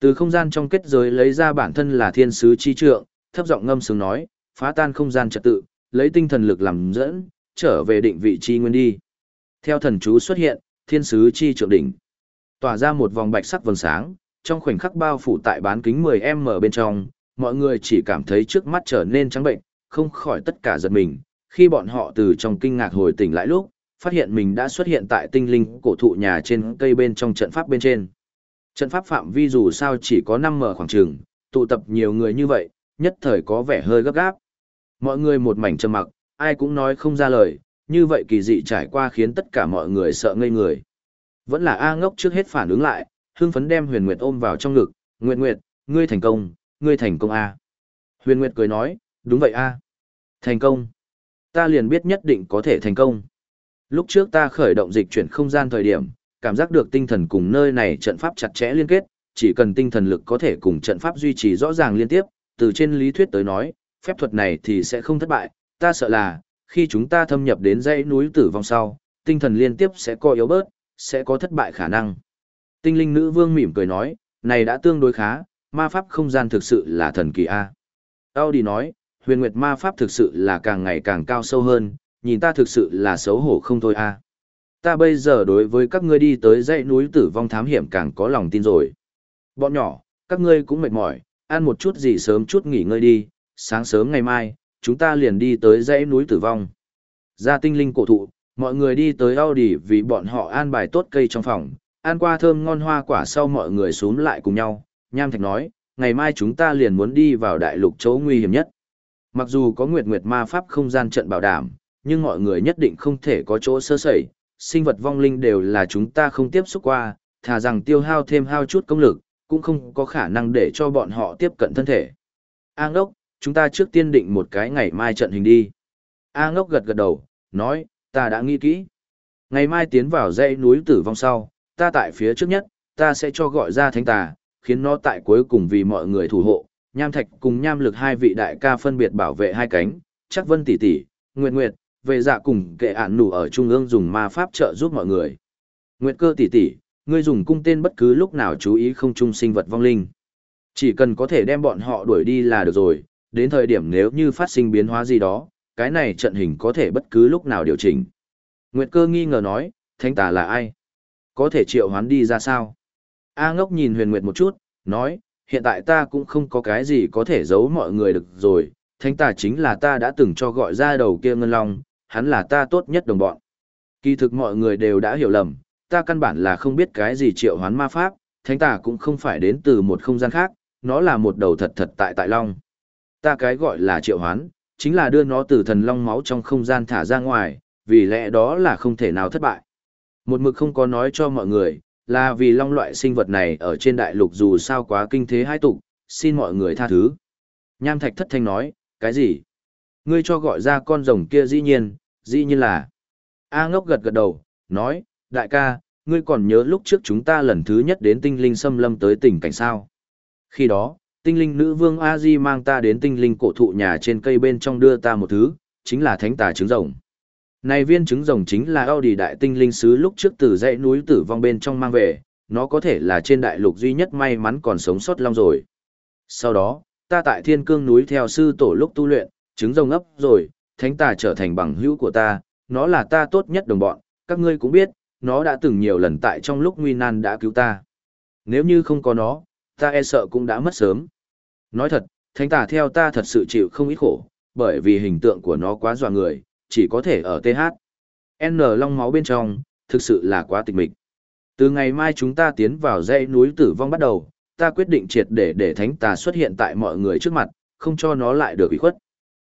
Từ không gian trong kết giới lấy ra bản thân là thiên sứ chi trượng, thấp giọng ngâm sướng nói, phá tan không gian trật tự, lấy tinh thần lực làm dẫn, trở về định vị chi nguyên đi. Theo thần chú xuất hiện, thiên sứ chi trượng đỉnh, tỏa ra một vòng bạch sắc vầng sáng, trong khoảnh khắc bao phủ tại bán kính 10m bên trong, mọi người chỉ cảm thấy trước mắt trở nên trắng bệnh, không khỏi tất cả giật mình, khi bọn họ từ trong kinh ngạc hồi tỉnh lại lúc, phát hiện mình đã xuất hiện tại tinh linh cổ thụ nhà trên cây bên trong trận pháp bên trên. Trận pháp phạm vi dù sao chỉ có 5 mở khoảng trường, tụ tập nhiều người như vậy, nhất thời có vẻ hơi gấp gáp. Mọi người một mảnh trầm mặc, ai cũng nói không ra lời, như vậy kỳ dị trải qua khiến tất cả mọi người sợ ngây người. Vẫn là A ngốc trước hết phản ứng lại, hương phấn đem huyền nguyệt ôm vào trong ngực, Nguyệt Nguyệt, ngươi thành công, ngươi thành công A. Huyền Nguyệt cười nói, đúng vậy A. Thành công. Ta liền biết nhất định có thể thành công. Lúc trước ta khởi động dịch chuyển không gian thời điểm, cảm giác được tinh thần cùng nơi này trận pháp chặt chẽ liên kết, chỉ cần tinh thần lực có thể cùng trận pháp duy trì rõ ràng liên tiếp, từ trên lý thuyết tới nói, phép thuật này thì sẽ không thất bại, ta sợ là, khi chúng ta thâm nhập đến dãy núi tử vong sau, tinh thần liên tiếp sẽ co yếu bớt, sẽ có thất bại khả năng. Tinh linh nữ vương mỉm cười nói, này đã tương đối khá, ma pháp không gian thực sự là thần kỳ A. Audi nói, huyền nguyệt ma pháp thực sự là càng ngày càng cao sâu hơn, nhìn ta thực sự là xấu hổ không thôi A. Ta bây giờ đối với các ngươi đi tới dãy núi tử vong thám hiểm càng có lòng tin rồi. Bọn nhỏ, các ngươi cũng mệt mỏi, ăn một chút gì sớm chút nghỉ ngơi đi, sáng sớm ngày mai, chúng ta liền đi tới dãy núi tử vong. Ra tinh linh cổ thụ, mọi người đi tới Audi vì bọn họ an bài tốt cây trong phòng, ăn qua thơm ngon hoa quả sau mọi người xuống lại cùng nhau. Nham Thạch nói, ngày mai chúng ta liền muốn đi vào đại lục chỗ nguy hiểm nhất. Mặc dù có nguyệt nguyệt ma pháp không gian trận bảo đảm, nhưng mọi người nhất định không thể có chỗ sơ sẩy. Sinh vật vong linh đều là chúng ta không tiếp xúc qua, thà rằng tiêu hao thêm hao chút công lực, cũng không có khả năng để cho bọn họ tiếp cận thân thể. A ngốc, chúng ta trước tiên định một cái ngày mai trận hình đi. A ngốc gật gật đầu, nói, ta đã nghĩ kỹ. Ngày mai tiến vào dãy núi tử vong sau, ta tại phía trước nhất, ta sẽ cho gọi ra thánh tà, khiến nó tại cuối cùng vì mọi người thủ hộ. Nham Thạch cùng Nham Lực hai vị đại ca phân biệt bảo vệ hai cánh, chắc Vân tỷ tỷ, Nguyệt Nguyệt, về dạ cùng kệ án nủ ở trung ương dùng ma pháp trợ giúp mọi người. Nguyệt Cơ tỷ tỷ, ngươi dùng cung tên bất cứ lúc nào chú ý không trung sinh vật vong linh. Chỉ cần có thể đem bọn họ đuổi đi là được rồi, đến thời điểm nếu như phát sinh biến hóa gì đó, cái này trận hình có thể bất cứ lúc nào điều chỉnh. Nguyệt cơ nghi ngờ nói, thánh tà là ai? Có thể triệu hoán đi ra sao? A ngốc nhìn huyền nguyệt một chút, nói, hiện tại ta cũng không có cái gì có thể giấu mọi người được rồi, thánh tà chính là ta đã từng cho gọi ra đầu kia ngân long, hắn là ta tốt nhất đồng bọn. Kỳ thực mọi người đều đã hiểu lầm, ta căn bản là không biết cái gì triệu hoán ma pháp, thánh tà cũng không phải đến từ một không gian khác, nó là một đầu thật thật tại tại long. Ta cái gọi là triệu hoán, chính là đưa nó từ thần long máu trong không gian thả ra ngoài, vì lẽ đó là không thể nào thất bại. Một mực không có nói cho mọi người, là vì long loại sinh vật này ở trên đại lục dù sao quá kinh thế hai tục, xin mọi người tha thứ. Nham Thạch thất thanh nói, cái gì? Ngươi cho gọi ra con rồng kia dĩ nhiên, dĩ nhiên là. A ngốc gật gật đầu, nói, đại ca, ngươi còn nhớ lúc trước chúng ta lần thứ nhất đến tinh linh xâm lâm tới tỉnh cảnh sao? Khi đó, tinh linh nữ vương a di mang ta đến tinh linh cổ thụ nhà trên cây bên trong đưa ta một thứ chính là thánh tà trứng rồng này viên trứng rồng chính là Audi đại tinh linh sứ lúc trước từ dãy núi tử vong bên trong mang về, nó có thể là trên đại lục duy nhất may mắn còn sống sót long rồi. Sau đó, ta tại thiên cương núi theo sư tổ lúc tu luyện, trứng rồng ấp rồi, thánh tà trở thành bằng hữu của ta, nó là ta tốt nhất đồng bọn, các ngươi cũng biết, nó đã từng nhiều lần tại trong lúc nguy nan đã cứu ta. Nếu như không có nó, ta e sợ cũng đã mất sớm. Nói thật, thánh tà theo ta thật sự chịu không ít khổ, bởi vì hình tượng của nó quá dọa người, chỉ có thể ở TH. N long máu bên trong, thực sự là quá tịch mịch. Từ ngày mai chúng ta tiến vào dãy núi tử vong bắt đầu, ta quyết định triệt để để thánh tà xuất hiện tại mọi người trước mặt, không cho nó lại được ủy khuất.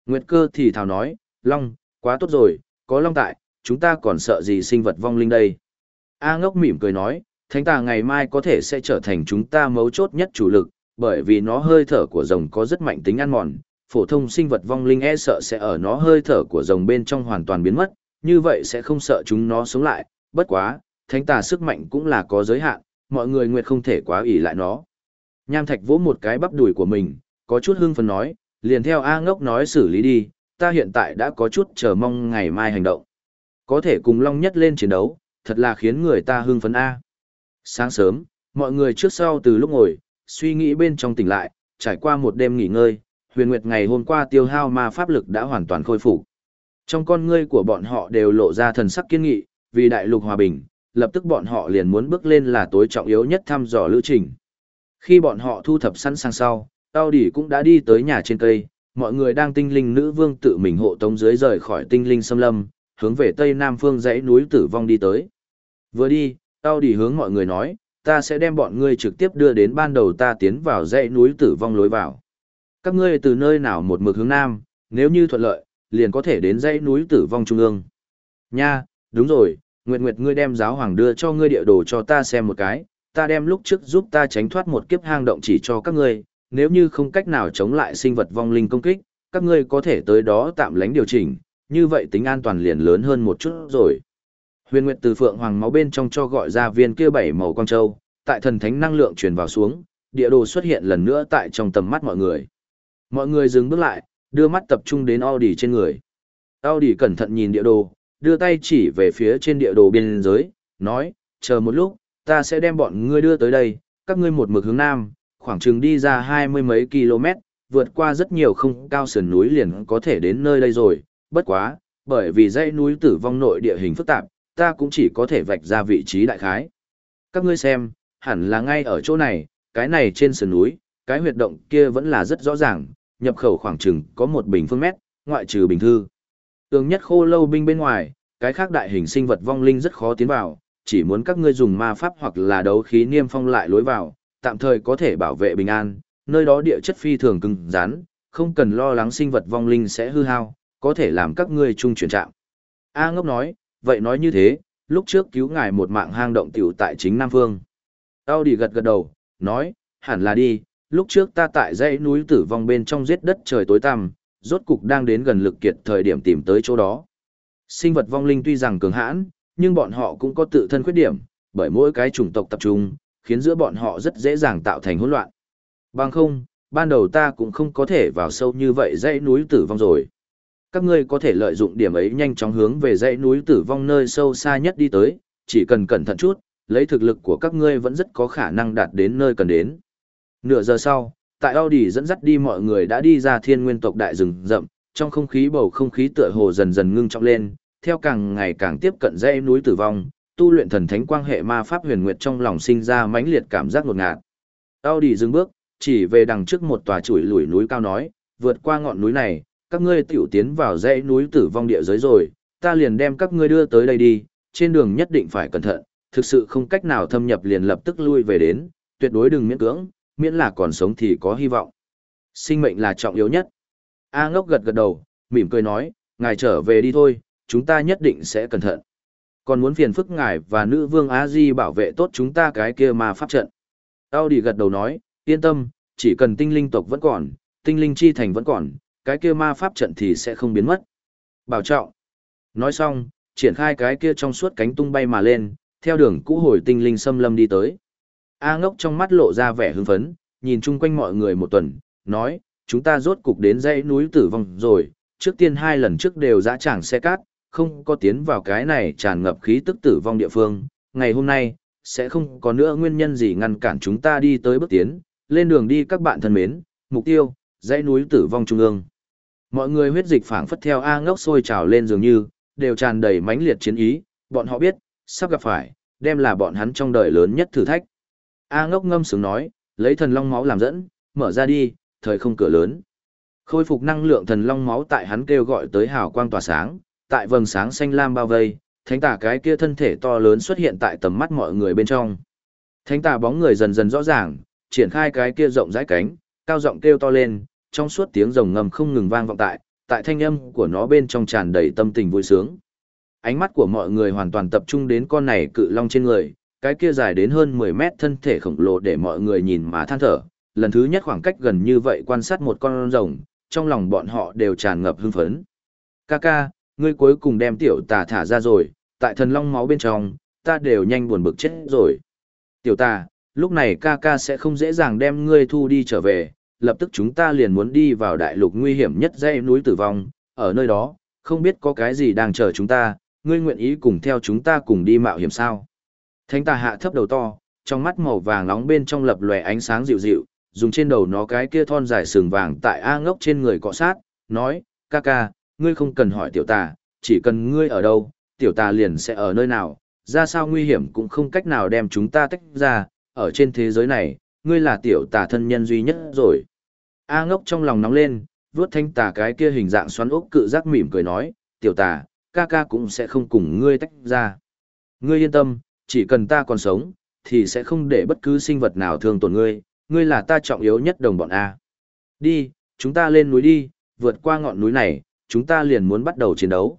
Nguyệt cơ thì thào nói, Long, quá tốt rồi, có Long tại, chúng ta còn sợ gì sinh vật vong linh đây. A ngốc mỉm cười nói, thánh tà ngày mai có thể sẽ trở thành chúng ta mấu chốt nhất chủ lực, bởi vì nó hơi thở của rồng có rất mạnh tính ăn mòn, phổ thông sinh vật vong linh e sợ sẽ ở nó hơi thở của rồng bên trong hoàn toàn biến mất, như vậy sẽ không sợ chúng nó sống lại, bất quá, thánh tà sức mạnh cũng là có giới hạn, mọi người nguyện không thể quá ủy lại nó. Nham Thạch vỗ một cái bắp đùi của mình, có chút hưng phấn nói, liền theo A ngốc nói xử lý đi, ta hiện tại đã có chút chờ mong ngày mai hành động. Có thể cùng Long Nhất lên chiến đấu, thật là khiến người ta hưng phấn A. Sáng sớm, mọi người trước sau từ lúc ngồi, suy nghĩ bên trong tỉnh lại, trải qua một đêm nghỉ ngơi, huyền nguyệt ngày hôm qua tiêu hao ma pháp lực đã hoàn toàn khôi phục. Trong con ngươi của bọn họ đều lộ ra thần sắc kiên nghị, vì đại lục hòa bình, lập tức bọn họ liền muốn bước lên là tối trọng yếu nhất thăm dò lữ trình. Khi bọn họ thu thập sẵn sàng sau, Tao Đỉ cũng đã đi tới nhà trên cây, mọi người đang tinh linh nữ vương tự mình hộ tống dưới rời khỏi tinh linh xâm lâm, hướng về tây nam phương dãy núi tử vong đi tới. Vừa đi, Tao Đỉ hướng mọi người nói, ta sẽ đem bọn ngươi trực tiếp đưa đến ban đầu ta tiến vào dãy núi tử vong lối vào. Các ngươi từ nơi nào một mực hướng nam, nếu như thuận lợi, liền có thể đến dãy núi tử vong trung ương. Nha, đúng rồi, Nguyệt Nguyệt ngươi đem giáo hoàng đưa cho ngươi địa đồ cho ta xem một cái, ta đem lúc trước giúp ta tránh thoát một kiếp hang động chỉ cho các ngươi, nếu như không cách nào chống lại sinh vật vong linh công kích, các ngươi có thể tới đó tạm lánh điều chỉnh, như vậy tính an toàn liền lớn hơn một chút rồi. Huyền Nguyệt từ phượng hoàng máu bên trong cho gọi ra viên kia bảy màu quang châu, tại thần thánh năng lượng truyền vào xuống, địa đồ xuất hiện lần nữa tại trong tầm mắt mọi người. Mọi người dừng bước lại, đưa mắt tập trung đến Audi trên người. Audi cẩn thận nhìn địa đồ, đưa tay chỉ về phía trên địa đồ biên giới, nói, chờ một lúc, ta sẽ đem bọn ngươi đưa tới đây, các ngươi một mực hướng nam, khoảng chừng đi ra hai mươi mấy km, vượt qua rất nhiều không cao sườn núi liền có thể đến nơi đây rồi, bất quá, bởi vì dãy núi tử vong nội địa hình phức tạp, ta cũng chỉ có thể vạch ra vị trí đại khái. Các ngươi xem, hẳn là ngay ở chỗ này, cái này trên sườn núi, cái huyệt động kia vẫn là rất rõ ràng, nhập khẩu khoảng chừng có một bình phương mét, ngoại trừ bình thư. Tường nhất khô lâu binh bên ngoài, cái khác đại hình sinh vật vong linh rất khó tiến vào, chỉ muốn các ngươi dùng ma pháp hoặc là đấu khí niêm phong lại lối vào, tạm thời có thể bảo vệ bình an, nơi đó địa chất phi thường cứng rắn, không cần lo lắng sinh vật vong linh sẽ hư hao, có thể làm các ngươi chung chuyển trạng. A ngốc nói, vậy nói như thế, lúc trước cứu ngài một mạng hang động tiểu tại chính Nam Phương. Tao đi gật gật đầu, nói, hẳn là đi, lúc trước ta tại dãy núi tử vong bên trong giết đất trời tối tăm, rốt cục đang đến gần lực kiệt thời điểm tìm tới chỗ đó. Sinh vật vong linh tuy rằng cường hãn, nhưng bọn họ cũng có tự thân khuyết điểm, bởi mỗi cái chủng tộc tập trung, khiến giữa bọn họ rất dễ dàng tạo thành hỗn loạn. Bằng không, ban đầu ta cũng không có thể vào sâu như vậy dãy núi tử vong rồi. Các ngươi có thể lợi dụng điểm ấy nhanh chóng hướng về dãy núi tử vong nơi sâu xa nhất đi tới, chỉ cần cẩn thận chút, lấy thực lực của các ngươi vẫn rất có khả năng đạt đến nơi cần đến. Nửa giờ sau, tại Audi dẫn dắt đi mọi người đã đi ra thiên nguyên tộc đại rừng rậm, trong không khí bầu không khí tựa hồ dần dần ngưng trọng lên, theo càng ngày càng tiếp cận dãy núi tử vong, tu luyện thần thánh quang hệ ma pháp huyền nguyệt trong lòng sinh ra mãnh liệt cảm giác ngột ngạt. Audi dừng bước, chỉ về đằng trước một tòa chuỗi lùi núi cao nói, vượt qua ngọn núi này, các ngươi tiểu tiến vào dãy núi tử vong địa giới rồi, ta liền đem các ngươi đưa tới đây đi, trên đường nhất định phải cẩn thận, thực sự không cách nào thâm nhập liền lập tức lui về đến, tuyệt đối đừng miễn cưỡng, miễn là còn sống thì có hy vọng. Sinh mệnh là trọng yếu nhất. A ngốc gật gật đầu, mỉm cười nói, ngài trở về đi thôi, chúng ta nhất định sẽ cẩn thận. Còn muốn phiền phức ngài và nữ vương A Di bảo vệ tốt chúng ta cái kia mà pháp trận. Tao đi gật đầu nói, yên tâm, chỉ cần tinh linh tộc vẫn còn, tinh linh chi thành vẫn còn, cái kia ma pháp trận thì sẽ không biến mất. Bảo trọng. Nói xong, triển khai cái kia trong suốt cánh tung bay mà lên, theo đường cũ hồi tinh linh xâm lâm đi tới. A ngốc trong mắt lộ ra vẻ hưng phấn, nhìn chung quanh mọi người một tuần, nói, chúng ta rốt cục đến dãy núi tử vong rồi, trước tiên hai lần trước đều dã tràng xe cát, không có tiến vào cái này tràn ngập khí tức tử vong địa phương, ngày hôm nay, sẽ không có nữa nguyên nhân gì ngăn cản chúng ta đi tới bước tiến, lên đường đi các bạn thân mến, mục tiêu, dãy núi tử vong trung ương. Mọi người huyết dịch phảng phất theo A ngốc sôi trào lên dường như, đều tràn đầy mãnh liệt chiến ý, bọn họ biết, sắp gặp phải, đem là bọn hắn trong đời lớn nhất thử thách. A ngốc ngâm sướng nói, lấy thần long máu làm dẫn, mở ra đi, thời không cửa lớn. Khôi phục năng lượng thần long máu tại hắn kêu gọi tới hào quang tỏa sáng, tại vầng sáng xanh lam bao vây, thánh tà cái kia thân thể to lớn xuất hiện tại tầm mắt mọi người bên trong. Thánh tà bóng người dần dần rõ ràng, triển khai cái kia rộng rãi cánh, cao giọng kêu to lên, trong suốt tiếng rồng ngầm không ngừng vang vọng tại, tại thanh âm của nó bên trong tràn đầy tâm tình vui sướng. Ánh mắt của mọi người hoàn toàn tập trung đến con này cự long trên người, cái kia dài đến hơn 10 mét thân thể khổng lồ để mọi người nhìn mà than thở. Lần thứ nhất khoảng cách gần như vậy quan sát một con rồng, trong lòng bọn họ đều tràn ngập hưng phấn. Kaka, ngươi cuối cùng đem tiểu tà thả ra rồi, tại thần long máu bên trong, ta đều nhanh buồn bực chết rồi. Tiểu tà, lúc này Kaka sẽ không dễ dàng đem ngươi thu đi trở về, lập tức chúng ta liền muốn đi vào đại lục nguy hiểm nhất dãy núi tử vong, ở nơi đó, không biết có cái gì đang chờ chúng ta, ngươi nguyện ý cùng theo chúng ta cùng đi mạo hiểm sao. Thánh tà hạ thấp đầu to, trong mắt màu vàng nóng bên trong lập lòe ánh sáng dịu dịu, dùng trên đầu nó cái kia thon dài sừng vàng tại A ngốc trên người cọ sát, nói, ca ca, ngươi không cần hỏi tiểu tà, chỉ cần ngươi ở đâu, tiểu tà liền sẽ ở nơi nào, ra sao nguy hiểm cũng không cách nào đem chúng ta tách ra, ở trên thế giới này, ngươi là tiểu tà thân nhân duy nhất rồi. A ngốc trong lòng nóng lên, vuốt thanh tà cái kia hình dạng xoắn ốc cự giác mỉm cười nói, tiểu tà, ca ca cũng sẽ không cùng ngươi tách ra. Ngươi yên tâm, chỉ cần ta còn sống, thì sẽ không để bất cứ sinh vật nào thương tổn ngươi, ngươi là ta trọng yếu nhất đồng bọn A. Đi, chúng ta lên núi đi, vượt qua ngọn núi này, chúng ta liền muốn bắt đầu chiến đấu.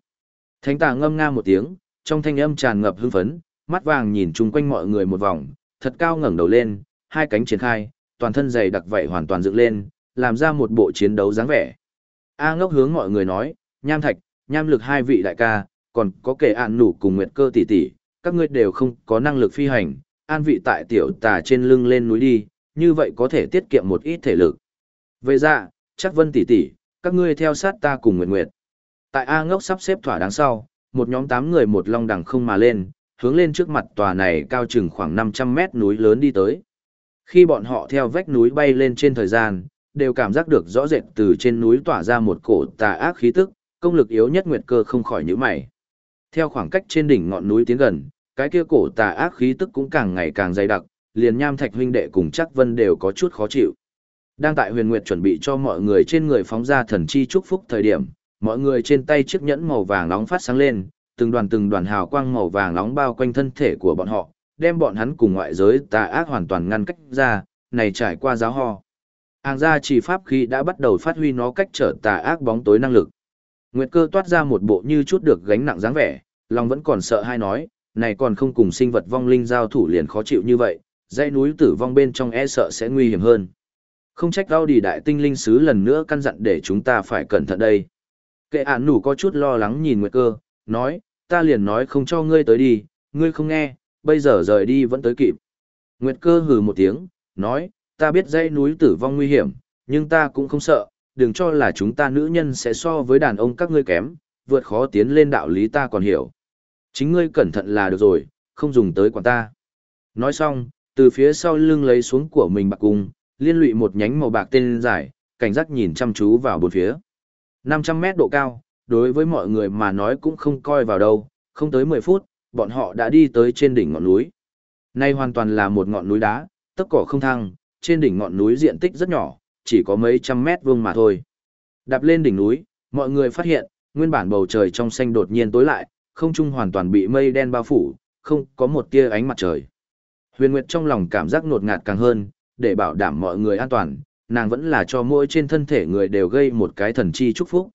Thánh tà ngâm nga một tiếng, trong thanh âm tràn ngập hưng phấn, mắt vàng nhìn chung quanh mọi người một vòng, thật cao ngẩng đầu lên, hai cánh triển khai, toàn thân dày đặc vậy hoàn toàn dựng lên, làm ra một bộ chiến đấu dáng vẻ. A ngốc hướng mọi người nói, nham thạch, nham lực hai vị đại ca, còn có kẻ ạn nủ cùng nguyệt cơ tỷ tỷ, các ngươi đều không có năng lực phi hành, an vị tại tiểu tà trên lưng lên núi đi, như vậy có thể tiết kiệm một ít thể lực. Vậy ra, chắc vân tỷ tỷ, các ngươi theo sát ta cùng nguyệt nguyệt. Tại A ngốc sắp xếp thỏa đáng sau, một nhóm tám người một long đằng không mà lên, hướng lên trước mặt tòa này cao chừng khoảng 500 mét núi lớn đi tới. Khi bọn họ theo vách núi bay lên trên thời gian, đều cảm giác được rõ rệt từ trên núi tỏa ra một cổ tà ác khí tức, công lực yếu nhất nguyệt cơ không khỏi nhíu mày. Theo khoảng cách trên đỉnh ngọn núi tiến gần, cái kia cổ tà ác khí tức cũng càng ngày càng dày đặc, liền Nham Thạch huynh đệ cùng Chắc Vân đều có chút khó chịu. Đang tại Huyền Nguyệt chuẩn bị cho mọi người trên người phóng ra thần chi chúc phúc thời điểm, mọi người trên tay chiếc nhẫn màu vàng nóng phát sáng lên, từng đoàn từng đoàn hào quang màu vàng nóng bao quanh thân thể của bọn họ, đem bọn hắn cùng ngoại giới tà ác hoàn toàn ngăn cách ra, này trải qua giáo ho. Hàng gia chỉ pháp khí đã bắt đầu phát huy nó cách trở tà ác bóng tối năng lực. Nguyệt cơ toát ra một bộ như chút được gánh nặng dáng vẻ, lòng vẫn còn sợ hai nói, này còn không cùng sinh vật vong linh giao thủ liền khó chịu như vậy, dãy núi tử vong bên trong e sợ sẽ nguy hiểm hơn. Không trách đau đi đại tinh linh sứ lần nữa căn dặn để chúng ta phải cẩn thận đây. Kệ ản nủ có chút lo lắng nhìn Nguyệt cơ, nói, ta liền nói không cho ngươi tới đi, ngươi không nghe, bây giờ rời đi vẫn tới kịp. Nguyệt cơ hừ một tiếng, nói, ta biết dãy núi tử vong nguy hiểm, nhưng ta cũng không sợ, đừng cho là chúng ta nữ nhân sẽ so với đàn ông các ngươi kém, vượt khó tiến lên đạo lý ta còn hiểu. Chính ngươi cẩn thận là được rồi, không dùng tới quản ta. Nói xong, từ phía sau lưng lấy xuống của mình bạc cung, liên lụy một nhánh màu bạc tên dài, cảnh giác nhìn chăm chú vào bốn phía. 500 mét độ cao, đối với mọi người mà nói cũng không coi vào đâu, không tới 10 phút, bọn họ đã đi tới trên đỉnh ngọn núi. Nay hoàn toàn là một ngọn núi đá, tất cỏ không thăng, trên đỉnh ngọn núi diện tích rất nhỏ, chỉ có mấy trăm mét vuông mà thôi. Đạp lên đỉnh núi, mọi người phát hiện, nguyên bản bầu trời trong xanh đột nhiên tối lại, không trung hoàn toàn bị mây đen bao phủ, không có một tia ánh mặt trời. Huyền Nguyệt trong lòng cảm giác nột ngạt càng hơn, để bảo đảm mọi người an toàn, nàng vẫn là cho mỗi trên thân thể người đều gây một cái thần chi chúc phúc.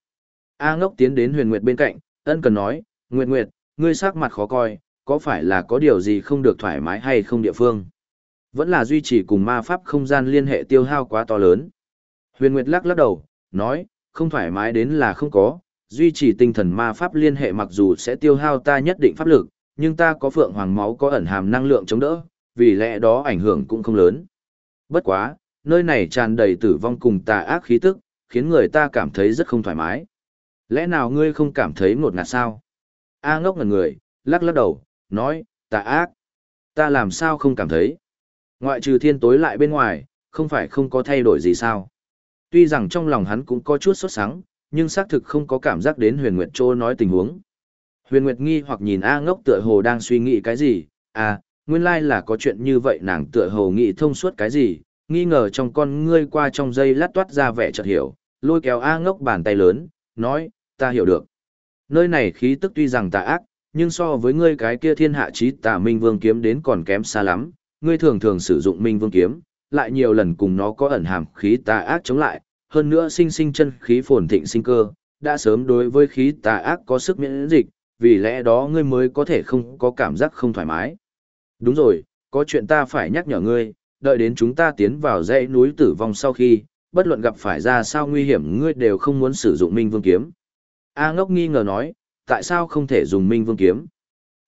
A ngốc tiến đến Huyền Nguyệt bên cạnh, ân cần nói, Nguyệt Nguyệt, ngươi sắc mặt khó coi, có phải là có điều gì không được thoải mái hay không địa phương? Vẫn là duy trì cùng ma pháp không gian liên hệ tiêu hao quá to lớn. Huyền Nguyệt lắc lắc đầu, nói, không thoải mái đến là không có, duy trì tinh thần ma pháp liên hệ mặc dù sẽ tiêu hao ta nhất định pháp lực, nhưng ta có phượng hoàng máu có ẩn hàm năng lượng chống đỡ, vì lẽ đó ảnh hưởng cũng không lớn. Bất quá, nơi này tràn đầy tử vong cùng tà ác khí tức, khiến người ta cảm thấy rất không thoải mái. Lẽ nào ngươi không cảm thấy ngột ngạt sao? A ngốc ngần người, lắc lắc đầu, nói, tà ác. Ta làm sao không cảm thấy? Ngoại trừ thiên tối lại bên ngoài, không phải không có thay đổi gì sao? Tuy rằng trong lòng hắn cũng có chút sốt sắng, nhưng xác thực không có cảm giác đến huyền nguyệt chỗ nói tình huống. Huyền nguyệt nghi hoặc nhìn A ngốc tựa hồ đang suy nghĩ cái gì, à, nguyên lai là có chuyện như vậy nàng tựa hồ nghĩ thông suốt cái gì, nghi ngờ trong con ngươi qua trong dây lát toát ra vẻ chợt hiểu, lôi kéo A ngốc bàn tay lớn, nói, ta hiểu được. Nơi này khí tức tuy rằng tà ác, nhưng so với ngươi cái kia thiên hạ chí tà minh vương kiếm đến còn kém xa lắm, ngươi thường thường sử dụng minh vương kiếm, lại nhiều lần cùng nó có ẩn hàm khí tà ác chống lại, hơn nữa sinh sinh chân khí phồn thịnh sinh cơ, đã sớm đối với khí tà ác có sức miễn dịch, vì lẽ đó ngươi mới có thể không có cảm giác không thoải mái. Đúng rồi, có chuyện ta phải nhắc nhở ngươi, đợi đến chúng ta tiến vào dãy núi tử vong sau khi, bất luận gặp phải ra sao nguy hiểm ngươi đều không muốn sử dụng minh vương kiếm. A ngốc nghi ngờ nói, tại sao không thể dùng minh vương kiếm?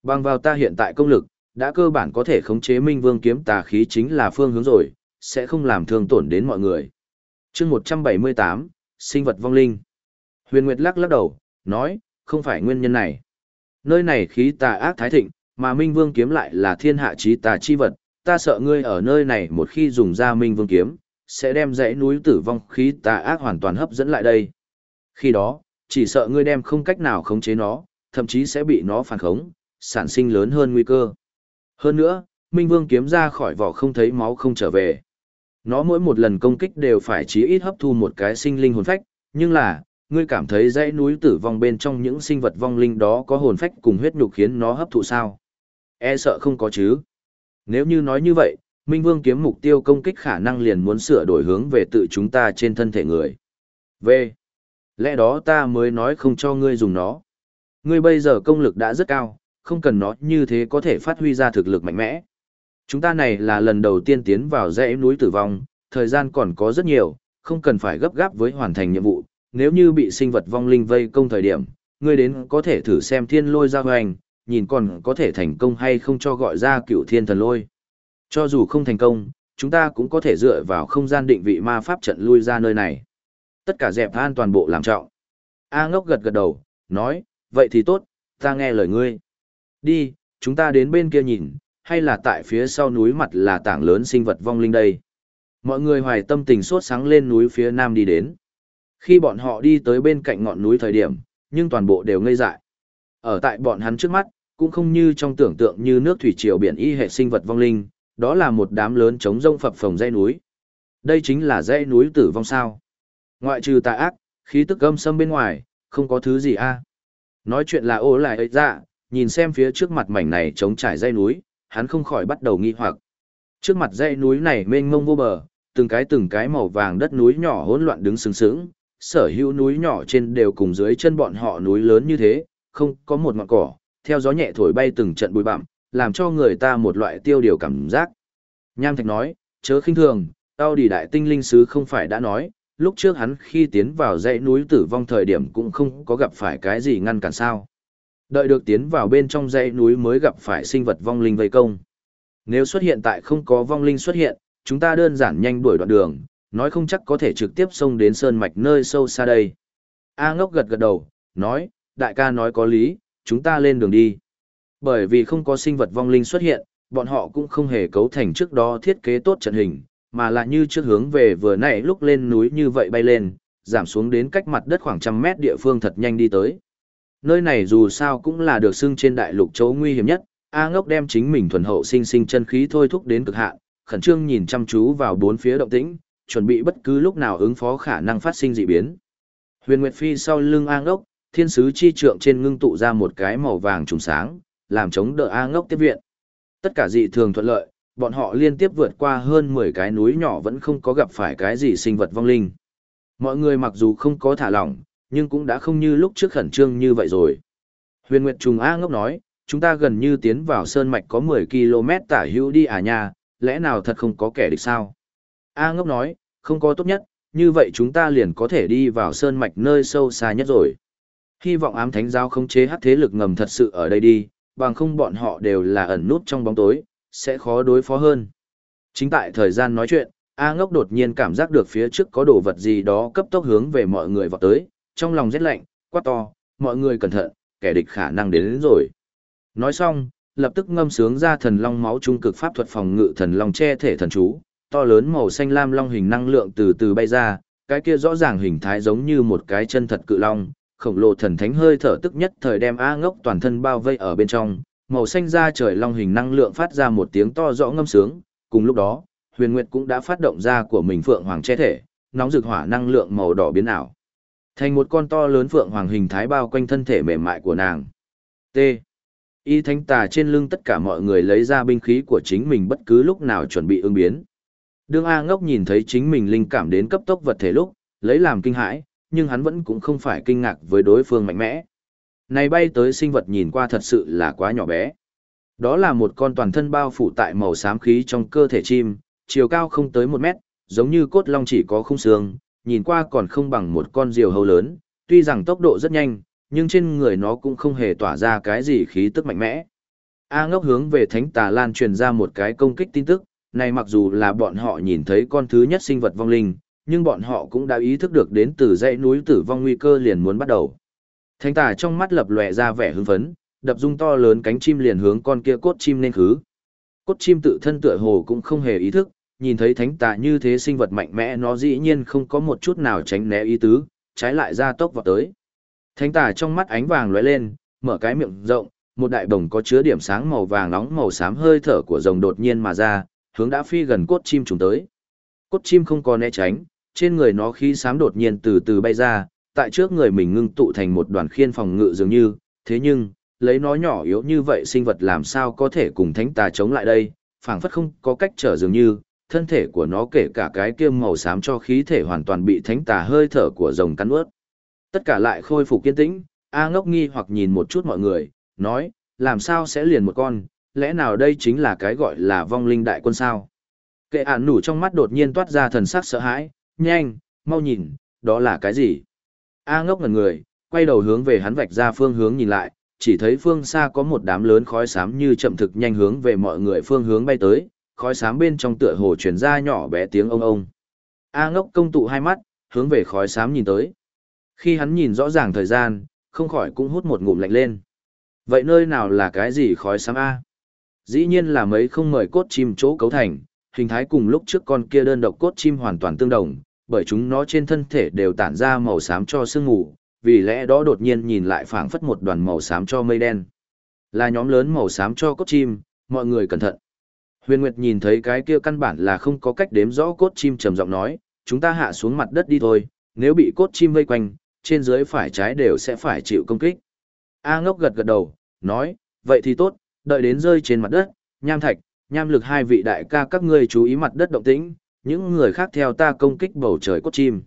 Bằng vào ta hiện tại công lực, đã cơ bản có thể khống chế minh vương kiếm tà khí chính là phương hướng rồi, sẽ không làm thương tổn đến mọi người chương một trăm bảy mươi tám sinh vật vong linh huyền nguyệt lắc lắc đầu nói không phải nguyên nhân này nơi này khí tà ác thái thịnh mà minh vương kiếm lại là thiên hạ trí tà chi vật ta sợ ngươi ở nơi này một khi dùng ra minh vương kiếm, sẽ đem dãy núi tử vong khí tà ác hoàn toàn hấp dẫn lại đây. Khi đó, chỉ sợ ngươi đem không cách nào khống chế nó, thậm chí sẽ bị nó phản khống, sản sinh lớn hơn nguy cơ. Hơn nữa, Minh Vương kiếm ra khỏi vỏ không thấy máu không trở về. Nó mỗi một lần công kích đều phải chí ít hấp thu một cái sinh linh hồn phách, nhưng là, ngươi cảm thấy dãy núi tử vong bên trong những sinh vật vong linh đó có hồn phách cùng huyết nhục khiến nó hấp thụ sao? E sợ không có chứ. Nếu như nói như vậy, Minh Vương kiếm mục tiêu công kích khả năng liền muốn sửa đổi hướng về tự chúng ta trên thân thể người. V. Lẽ đó ta mới nói không cho ngươi dùng nó. Ngươi bây giờ công lực đã rất cao, không cần nó như thế có thể phát huy ra thực lực mạnh mẽ. Chúng ta này là lần đầu tiên tiến vào dãy núi tử vong, thời gian còn có rất nhiều, không cần phải gấp gáp với hoàn thành nhiệm vụ. Nếu như bị sinh vật vong linh vây công thời điểm, ngươi đến có thể thử xem thiên lôi ra hoành, nhìn còn có thể thành công hay không cho gọi ra cựu thiên thần lôi. Cho dù không thành công, chúng ta cũng có thể dựa vào không gian định vị ma pháp trận lui ra nơi này. Tất cả dẹp an toàn bộ làm trọng. A ngốc gật gật đầu, nói, vậy thì tốt, ta nghe lời ngươi. Đi, chúng ta đến bên kia nhìn, hay là tại phía sau núi mặt là tảng lớn sinh vật vong linh đây. Mọi người hoài tâm tình sốt sáng lên núi phía nam đi đến. Khi bọn họ đi tới bên cạnh ngọn núi thời điểm, nhưng toàn bộ đều ngây dại. Ở tại bọn hắn trước mắt, cũng không như trong tưởng tượng như nước thủy triều biển y hệ sinh vật vong linh, đó là một đám lớn chống rông phập phồng dãy núi. Đây chính là dãy núi tử vong sao. Ngoại trừ tà ác, khí tức âm sâm bên ngoài, không có thứ gì a. Nói chuyện là ô lại ấy ra, nhìn xem phía trước mặt mảnh này chống trải dãy núi, hắn không khỏi bắt đầu nghi hoặc. Trước mặt dãy núi này mênh mông vô bờ, từng cái từng cái màu vàng đất núi nhỏ hỗn loạn đứng sừng sững, sở hữu núi nhỏ trên đều cùng dưới chân bọn họ núi lớn như thế, không có một ngọn cỏ, theo gió nhẹ thổi bay từng trận bụi bặm, làm cho người ta một loại tiêu điều cảm giác. Nham Thạch nói, chớ khinh thường, tao đi đại tinh linh sứ không phải đã nói, lúc trước hắn khi tiến vào dãy núi tử vong thời điểm cũng không có gặp phải cái gì ngăn cản sao. Đợi được tiến vào bên trong dãy núi mới gặp phải sinh vật vong linh vây công. Nếu xuất hiện tại không có vong linh xuất hiện, chúng ta đơn giản nhanh đuổi đoạn đường, nói không chắc có thể trực tiếp xông đến sơn mạch nơi sâu xa đây. A ngốc gật gật đầu, nói, đại ca nói có lý, chúng ta lên đường đi. Bởi vì không có sinh vật vong linh xuất hiện, bọn họ cũng không hề cấu thành trước đó thiết kế tốt trận hình, mà là như trước hướng về vừa nãy lúc lên núi như vậy bay lên, giảm xuống đến cách mặt đất khoảng trăm mét địa phương thật nhanh đi tới. Nơi này dù sao cũng là được xưng trên đại lục chỗ nguy hiểm nhất, A ngốc đem chính mình thuần hậu sinh sinh chân khí thôi thúc đến cực hạn, khẩn trương nhìn chăm chú vào bốn phía động tĩnh, chuẩn bị bất cứ lúc nào ứng phó khả năng phát sinh dị biến. Huyền Nguyệt Phi sau lưng A ngốc, thiên sứ chi trượng trên ngưng tụ ra một cái màu vàng trùng sáng, làm chống đỡ A ngốc tiếp viện. Tất cả dị thường thuận lợi, bọn họ liên tiếp vượt qua hơn 10 cái núi nhỏ vẫn không có gặp phải cái gì sinh vật vong linh. Mọi người mặc dù không có thả lỏng, nhưng cũng đã không như lúc trước khẩn trương như vậy rồi. Huyền Nguyệt Trùng A ngốc nói, chúng ta gần như tiến vào sơn mạch có 10 km tả hữu đi à nha, lẽ nào thật không có kẻ địch sao? A ngốc nói, không có tốt nhất, như vậy chúng ta liền có thể đi vào sơn mạch nơi sâu xa nhất rồi. Hy vọng ám thánh giáo không chế hát thế lực ngầm thật sự ở đây đi, bằng không bọn họ đều là ẩn nút trong bóng tối, sẽ khó đối phó hơn. Chính tại thời gian nói chuyện, A ngốc đột nhiên cảm giác được phía trước có đồ vật gì đó cấp tốc hướng về mọi người vọt tới, trong lòng rét lạnh, quát to, mọi người cẩn thận, kẻ địch khả năng đến, đến rồi. Nói xong, lập tức ngâm sướng ra thần long máu trung cực pháp thuật phòng ngự thần long che thể thần chú, to lớn màu xanh lam long hình năng lượng từ từ bay ra, cái kia rõ ràng hình thái giống như một cái chân thật cự long, khổng lồ thần thánh hơi thở tức nhất thời đem A ngốc toàn thân bao vây ở bên trong, màu xanh da trời long hình năng lượng phát ra một tiếng to rõ ngâm sướng, cùng lúc đó, huyền nguyệt cũng đã phát động ra của mình phượng hoàng che thể, nóng rực hỏa năng lượng màu đỏ biến ảo. Thành một con to lớn phượng hoàng hình thái bao quanh thân thể mềm mại của nàng. T. Y thánh tà trên lưng tất cả mọi người lấy ra binh khí của chính mình bất cứ lúc nào chuẩn bị ứng biến. Đương A ngốc nhìn thấy chính mình linh cảm đến cấp tốc vật thể lúc, lấy làm kinh hãi, nhưng hắn vẫn cũng không phải kinh ngạc với đối phương mạnh mẽ. Này bay tới sinh vật nhìn qua thật sự là quá nhỏ bé. Đó là một con toàn thân bao phủ tại màu xám khí trong cơ thể chim, chiều cao không tới một mét, giống như cốt long chỉ có khung xương, nhìn qua còn không bằng một con diều hâu lớn, tuy rằng tốc độ rất nhanh, nhưng trên người nó cũng không hề tỏa ra cái gì khí tức mạnh mẽ. A ngốc hướng về thánh tà lan truyền ra một cái công kích tin tức, này mặc dù là bọn họ nhìn thấy con thứ nhất sinh vật vong linh, nhưng bọn họ cũng đã ý thức được đến từ dãy núi tử vong nguy cơ liền muốn bắt đầu. Thánh tà trong mắt lập lòe ra vẻ hưng phấn, đập rung to lớn cánh chim liền hướng con kia cốt chim nên khứ. Cốt chim tự thân tựa hồ cũng không hề ý thức, nhìn thấy thánh tà như thế sinh vật mạnh mẽ nó dĩ nhiên không có một chút nào tránh né ý tứ, trái lại ra tốc vào tới. Thánh tà trong mắt ánh vàng lóe lên, mở cái miệng rộng, một đại đồng có chứa điểm sáng màu vàng nóng màu xám hơi thở của rồng đột nhiên mà ra, hướng đã phi gần cốt chim trùng tới. Cốt chim không có né tránh, trên người nó khí xám đột nhiên từ từ bay ra, tại trước người mình ngưng tụ thành một đoàn khiên phòng ngự dường như, thế nhưng, lấy nó nhỏ yếu như vậy sinh vật làm sao có thể cùng thánh tà chống lại đây, phảng phất không có cách trở dường như, thân thể của nó kể cả cái kia màu xám cho khí thể hoàn toàn bị thánh tà hơi thở của rồng cắn ướt. Tất cả lại khôi phục kiên tĩnh, A ngốc nghi hoặc nhìn một chút mọi người, nói, làm sao sẽ liền một con, lẽ nào đây chính là cái gọi là vong linh đại quân sao? Kệ ản nủ trong mắt đột nhiên toát ra thần sắc sợ hãi, nhanh, mau nhìn, đó là cái gì? A ngốc ngần người, quay đầu hướng về hắn vạch ra phương hướng nhìn lại, chỉ thấy phương xa có một đám lớn khói xám như chậm thực nhanh hướng về mọi người phương hướng bay tới, khói xám bên trong tựa hồ truyền ra nhỏ bé tiếng ông ông. A ngốc công tụ hai mắt, hướng về khói xám nhìn tới. Khi hắn nhìn rõ ràng thời gian, không khỏi cũng hút một ngụm lạnh lên. Vậy nơi nào là cái gì khói xám A? Dĩ nhiên là mấy không mời cốt chim chỗ cấu thành, hình thái cùng lúc trước con kia đơn độc cốt chim hoàn toàn tương đồng, bởi chúng nó trên thân thể đều tản ra màu xám cho sương ngủ, vì lẽ đó đột nhiên nhìn lại phảng phất một đoàn màu xám cho mây đen. Là nhóm lớn màu xám cho cốt chim, mọi người cẩn thận. Huyền Nguyệt nhìn thấy cái kia căn bản là không có cách đếm rõ cốt chim trầm giọng nói, chúng ta hạ xuống mặt đất đi thôi, nếu bị cốt chim vây quanh, trên dưới phải trái đều sẽ phải chịu công kích. A ngốc gật gật đầu, nói, vậy thì tốt, đợi đến rơi trên mặt đất, nham thạch, nham lực hai vị đại ca các ngươi chú ý mặt đất động tĩnh, những người khác theo ta công kích bầu trời cốt chim.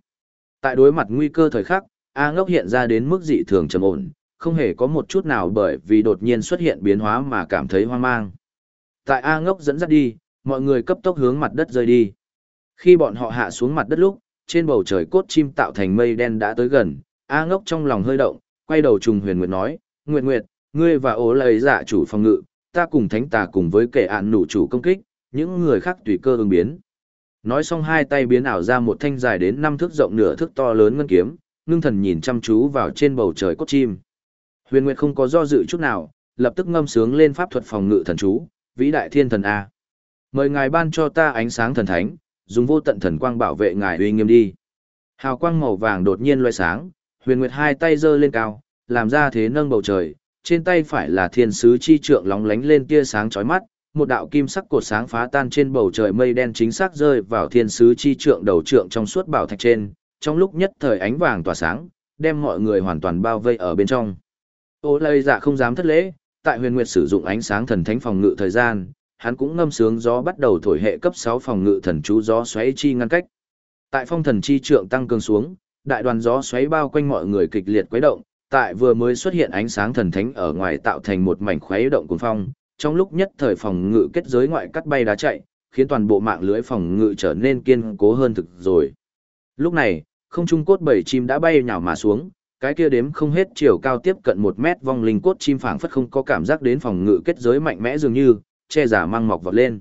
Tại đối mặt nguy cơ thời khắc, A ngốc hiện ra đến mức dị thường trầm ổn, không hề có một chút nào bởi vì đột nhiên xuất hiện biến hóa mà cảm thấy hoang mang. Tại A ngốc dẫn dắt đi, mọi người cấp tốc hướng mặt đất rơi đi. Khi bọn họ hạ xuống mặt đất lúc, trên bầu trời cốt chim tạo thành mây đen đã tới gần, A ngốc trong lòng hơi động, quay đầu trùng huyền nguyệt nói, Nguyệt Nguyệt, ngươi và ố lời giả dạ chủ phòng ngự, ta cùng thánh tà cùng với kẻ ạn nụ chủ công kích, những người khác tùy cơ ứng biến. Nói xong hai tay biến ảo ra một thanh dài đến năm thước rộng nửa thước to lớn ngân kiếm, ngưng thần nhìn chăm chú vào trên bầu trời cốt chim. Huyền Nguyệt không có do dự chút nào, lập tức ngâm sướng lên pháp thuật phòng ngự thần chú, vĩ đại thiên thần A. Mời ngài ban cho ta ánh sáng thần thánh, dùng vô tận thần quang bảo vệ ngài uy nghiêm đi. Hào quang màu vàng đột nhiên loay sáng, Huyền Nguyệt hai tay giơ lên cao, làm ra thế nâng bầu trời, trên tay phải là thiên sứ chi trượng lóng lánh lên tia sáng chói mắt, một đạo kim sắc cột sáng phá tan trên bầu trời mây đen chính xác rơi vào thiên sứ chi trượng đầu trượng trong suốt bảo thạch trên, trong lúc nhất thời ánh vàng tỏa sáng, đem mọi người hoàn toàn bao vây ở bên trong. Ô lây dạ không dám thất lễ, tại huyền nguyệt sử dụng ánh sáng thần thánh phòng ngự thời gian, hắn cũng ngâm sướng gió bắt đầu thổi hệ cấp 6 phòng ngự thần chú gió xoáy chi ngăn cách. Tại phong thần chi trượng tăng cường xuống, đại đoàn gió xoáy bao quanh mọi người kịch liệt quấy động, tại vừa mới xuất hiện ánh sáng thần thánh ở ngoài tạo thành một mảnh khuấy động cuồng phong, trong lúc nhất thời phòng ngự kết giới ngoại cắt bay đá chạy, khiến toàn bộ mạng lưới phòng ngự trở nên kiên cố hơn thực rồi. Lúc này, không trung cốt bảy chim đã bay nhào mà xuống, cái kia đếm không hết chiều cao tiếp cận một mét vong linh cốt chim phảng phất không có cảm giác đến phòng ngự kết giới mạnh mẽ dường như, che giả mang mọc vọt lên.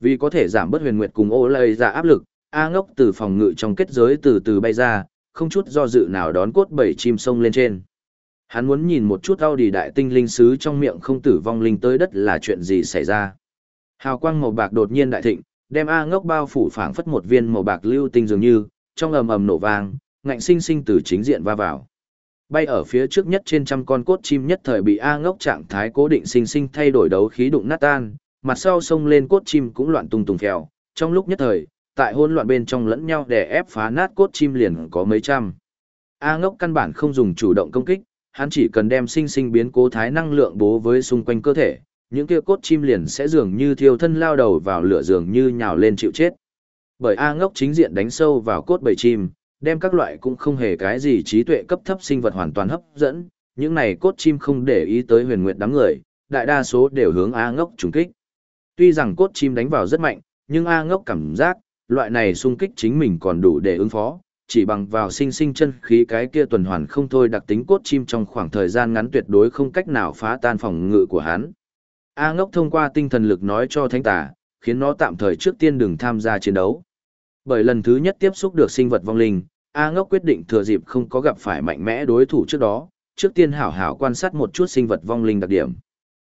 Vì có thể giảm bớt huyền nguyệt cùng ô lây ra áp lực, A ngốc từ phòng ngự trong kết giới từ từ bay ra, không chút do dự nào đón cốt bảy chim sông lên trên. Hắn muốn nhìn một chút Audi đại tinh linh sứ trong miệng không tử vong linh tới đất là chuyện gì xảy ra. Hào quang màu bạc đột nhiên đại thịnh, đem A ngốc bao phủ phảng phất một viên màu bạc lưu tinh dường như, trong ầm ầm nổ vang, ngạnh sinh sinh từ chính diện va vào. Bay ở phía trước nhất trên trăm con cốt chim nhất thời bị A ngốc trạng thái cố định sinh sinh thay đổi đấu khí đụng nát tan, mặt sau sông lên cốt chim cũng loạn tung tung phèo, trong lúc nhất thời, tại hỗn loạn bên trong lẫn nhau để ép phá nát cốt chim liền có mấy trăm. A ngốc căn bản không dùng chủ động công kích, hắn chỉ cần đem sinh sinh biến cố thái năng lượng bố với xung quanh cơ thể, những kia cốt chim liền sẽ dường như thiêu thân lao đầu vào lửa dường như nhào lên chịu chết. Bởi A ngốc chính diện đánh sâu vào cốt bầy chim, đem các loại cũng không hề cái gì trí tuệ cấp thấp sinh vật hoàn toàn hấp dẫn, những này cốt chim không để ý tới huyền nguyệt đám người, đại đa số đều hướng A ngốc trùng kích. Tuy rằng cốt chim đánh vào rất mạnh, nhưng A ngốc cảm giác, loại này xung kích chính mình còn đủ để ứng phó, chỉ bằng vào sinh sinh chân khí cái kia tuần hoàn không thôi đặc tính cốt chim trong khoảng thời gian ngắn tuyệt đối không cách nào phá tan phòng ngự của hắn. A ngốc thông qua tinh thần lực nói cho thánh tà, khiến nó tạm thời trước tiên đừng tham gia chiến đấu. Bởi lần thứ nhất tiếp xúc được sinh vật vong linh, A ngốc quyết định thừa dịp không có gặp phải mạnh mẽ đối thủ trước đó, trước tiên hảo hảo quan sát một chút sinh vật vong linh đặc điểm.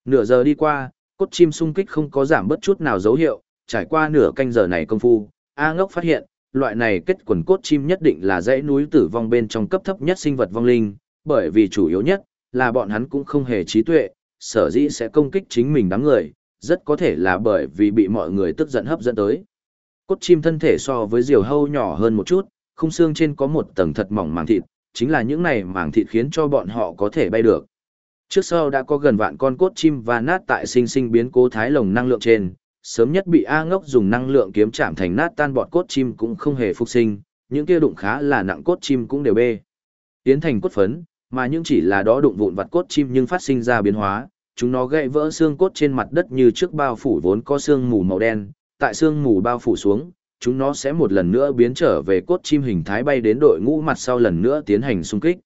Nửa giờ đi qua, Cốt chim sung kích không có giảm bất chút nào dấu hiệu, trải qua nửa canh giờ này công phu, A ngốc phát hiện, loại này kết quần cốt chim nhất định là dãy núi tử vong bên trong cấp thấp nhất sinh vật vong linh, bởi vì chủ yếu nhất là bọn hắn cũng không hề trí tuệ, sở dĩ sẽ công kích chính mình đám người, rất có thể là bởi vì bị mọi người tức giận hấp dẫn tới. Cốt chim thân thể so với diều hâu nhỏ hơn một chút, khung xương trên có một tầng thật mỏng màng thịt, chính là những này màng thịt khiến cho bọn họ có thể bay được. Trước sau đã có gần vạn con cốt chim và nát tại sinh sinh biến cố thái lồng năng lượng trên, sớm nhất bị A ngốc dùng năng lượng kiếm chạm thành nát tan bọt cốt chim cũng không hề phục sinh, những kia đụng khá là nặng cốt chim cũng đều bê. Tiến thành cốt phấn, mà những chỉ là đó đụng vụn vặt cốt chim nhưng phát sinh ra biến hóa, chúng nó gãy vỡ xương cốt trên mặt đất như trước bao phủ vốn có xương mù màu đen, tại xương mù bao phủ xuống, chúng nó sẽ một lần nữa biến trở về cốt chim hình thái bay đến đội ngũ mặt sau lần nữa tiến hành xung kích.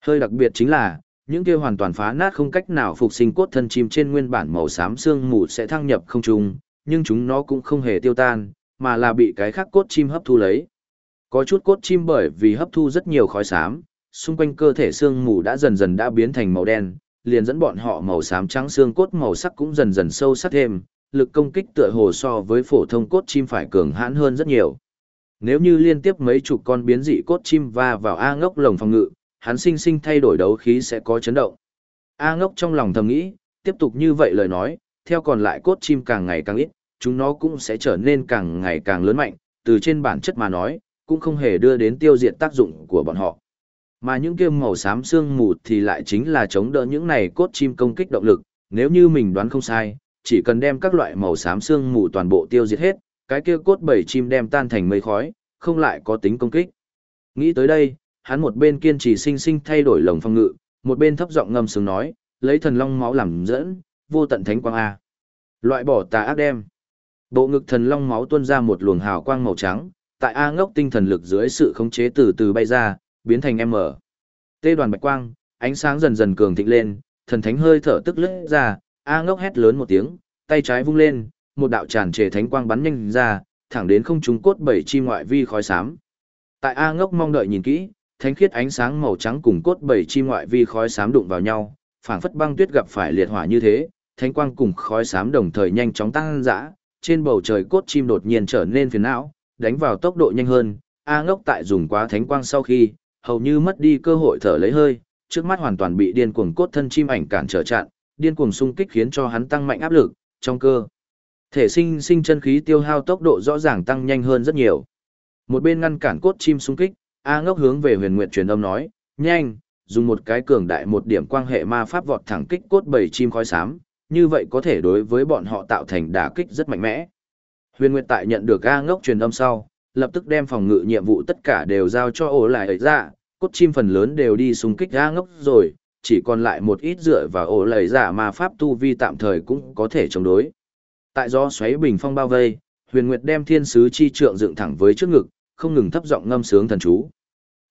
Hơi đặc biệt chính là, những kia hoàn toàn phá nát không cách nào phục sinh cốt thân chim trên nguyên bản màu xám xương mù sẽ thăng nhập không trung, nhưng chúng nó cũng không hề tiêu tan, mà là bị cái khác cốt chim hấp thu lấy. Có chút cốt chim bởi vì hấp thu rất nhiều khói xám, xung quanh cơ thể xương mù đã dần dần đã biến thành màu đen, liền dẫn bọn họ màu xám trắng xương cốt màu sắc cũng dần dần sâu sắc thêm, lực công kích tựa hồ so với phổ thông cốt chim phải cường hãn hơn rất nhiều. Nếu như liên tiếp mấy chục con biến dị cốt chim va vào A ngốc lồng phòng ngự, hắn sinh sinh thay đổi đấu khí sẽ có chấn động. A ngốc trong lòng thầm nghĩ, tiếp tục như vậy lời nói, theo còn lại cốt chim càng ngày càng ít, chúng nó cũng sẽ trở nên càng ngày càng lớn mạnh, từ trên bản chất mà nói, cũng không hề đưa đến tiêu diệt tác dụng của bọn họ. Mà những kia màu xám xương mù thì lại chính là chống đỡ những này cốt chim công kích động lực, nếu như mình đoán không sai, chỉ cần đem các loại màu xám xương mù toàn bộ tiêu diệt hết, cái kia cốt bảy chim đem tan thành mây khói, không lại có tính công kích. Nghĩ tới đây, hắn một bên kiên trì sinh sinh thay đổi lồng phong ngự, một bên thấp giọng ngâm sướng nói, lấy thần long máu làm dẫn, vô tận thánh quang a. Loại bỏ tà ác đem. Bộ ngực thần long máu tuôn ra một luồng hào quang màu trắng, tại A ngốc tinh thần lực dưới sự khống chế từ từ bay ra, biến thành M. Tê đoàn bạch quang, ánh sáng dần dần cường thịnh lên, thần thánh hơi thở tức lướt ra, A ngốc hét lớn một tiếng, tay trái vung lên, một đạo tràn trề thánh quang bắn nhanh ra, thẳng đến không trung cốt bảy chi ngoại vi khói xám. Tại A ngốc mong đợi nhìn kỹ, thánh khiết ánh sáng màu trắng cùng cốt bảy chi ngoại vi khói xám đụng vào nhau, phảng phất băng tuyết gặp phải liệt hỏa như thế, thánh quang cùng khói xám đồng thời nhanh chóng tăng dã, trên bầu trời cốt chim đột nhiên trở nên phiền não, đánh vào tốc độ nhanh hơn, A ngốc tại dùng quá thánh quang sau khi, hầu như mất đi cơ hội thở lấy hơi, trước mắt hoàn toàn bị điên cuồng cốt thân chim ảnh cản trở chặn, điên cuồng xung kích khiến cho hắn tăng mạnh áp lực, trong cơ. Thể sinh sinh chân khí tiêu hao tốc độ rõ ràng tăng nhanh hơn rất nhiều. Một bên ngăn cản cốt chim xung kích, A ngốc hướng về huyền nguyệt truyền âm nói, nhanh, dùng một cái cường đại một điểm quan hệ ma pháp vọt thẳng kích cốt bảy chim khói xám, như vậy có thể đối với bọn họ tạo thành đả kích rất mạnh mẽ. Huyền Nguyệt tại nhận được A ngốc truyền âm sau, lập tức đem phòng ngự nhiệm vụ tất cả đều giao cho ổ lại ấy ra, cốt chim phần lớn đều đi xung kích A ngốc rồi, chỉ còn lại một ít dựa và ổ lầy giả mà pháp tu vi tạm thời cũng có thể chống đối. Tại do xoáy bình phong bao vây, Huyền Nguyệt đem thiên sứ chi trượng dựng thẳng với trước ngực, không ngừng thấp giọng ngâm sướng thần chú.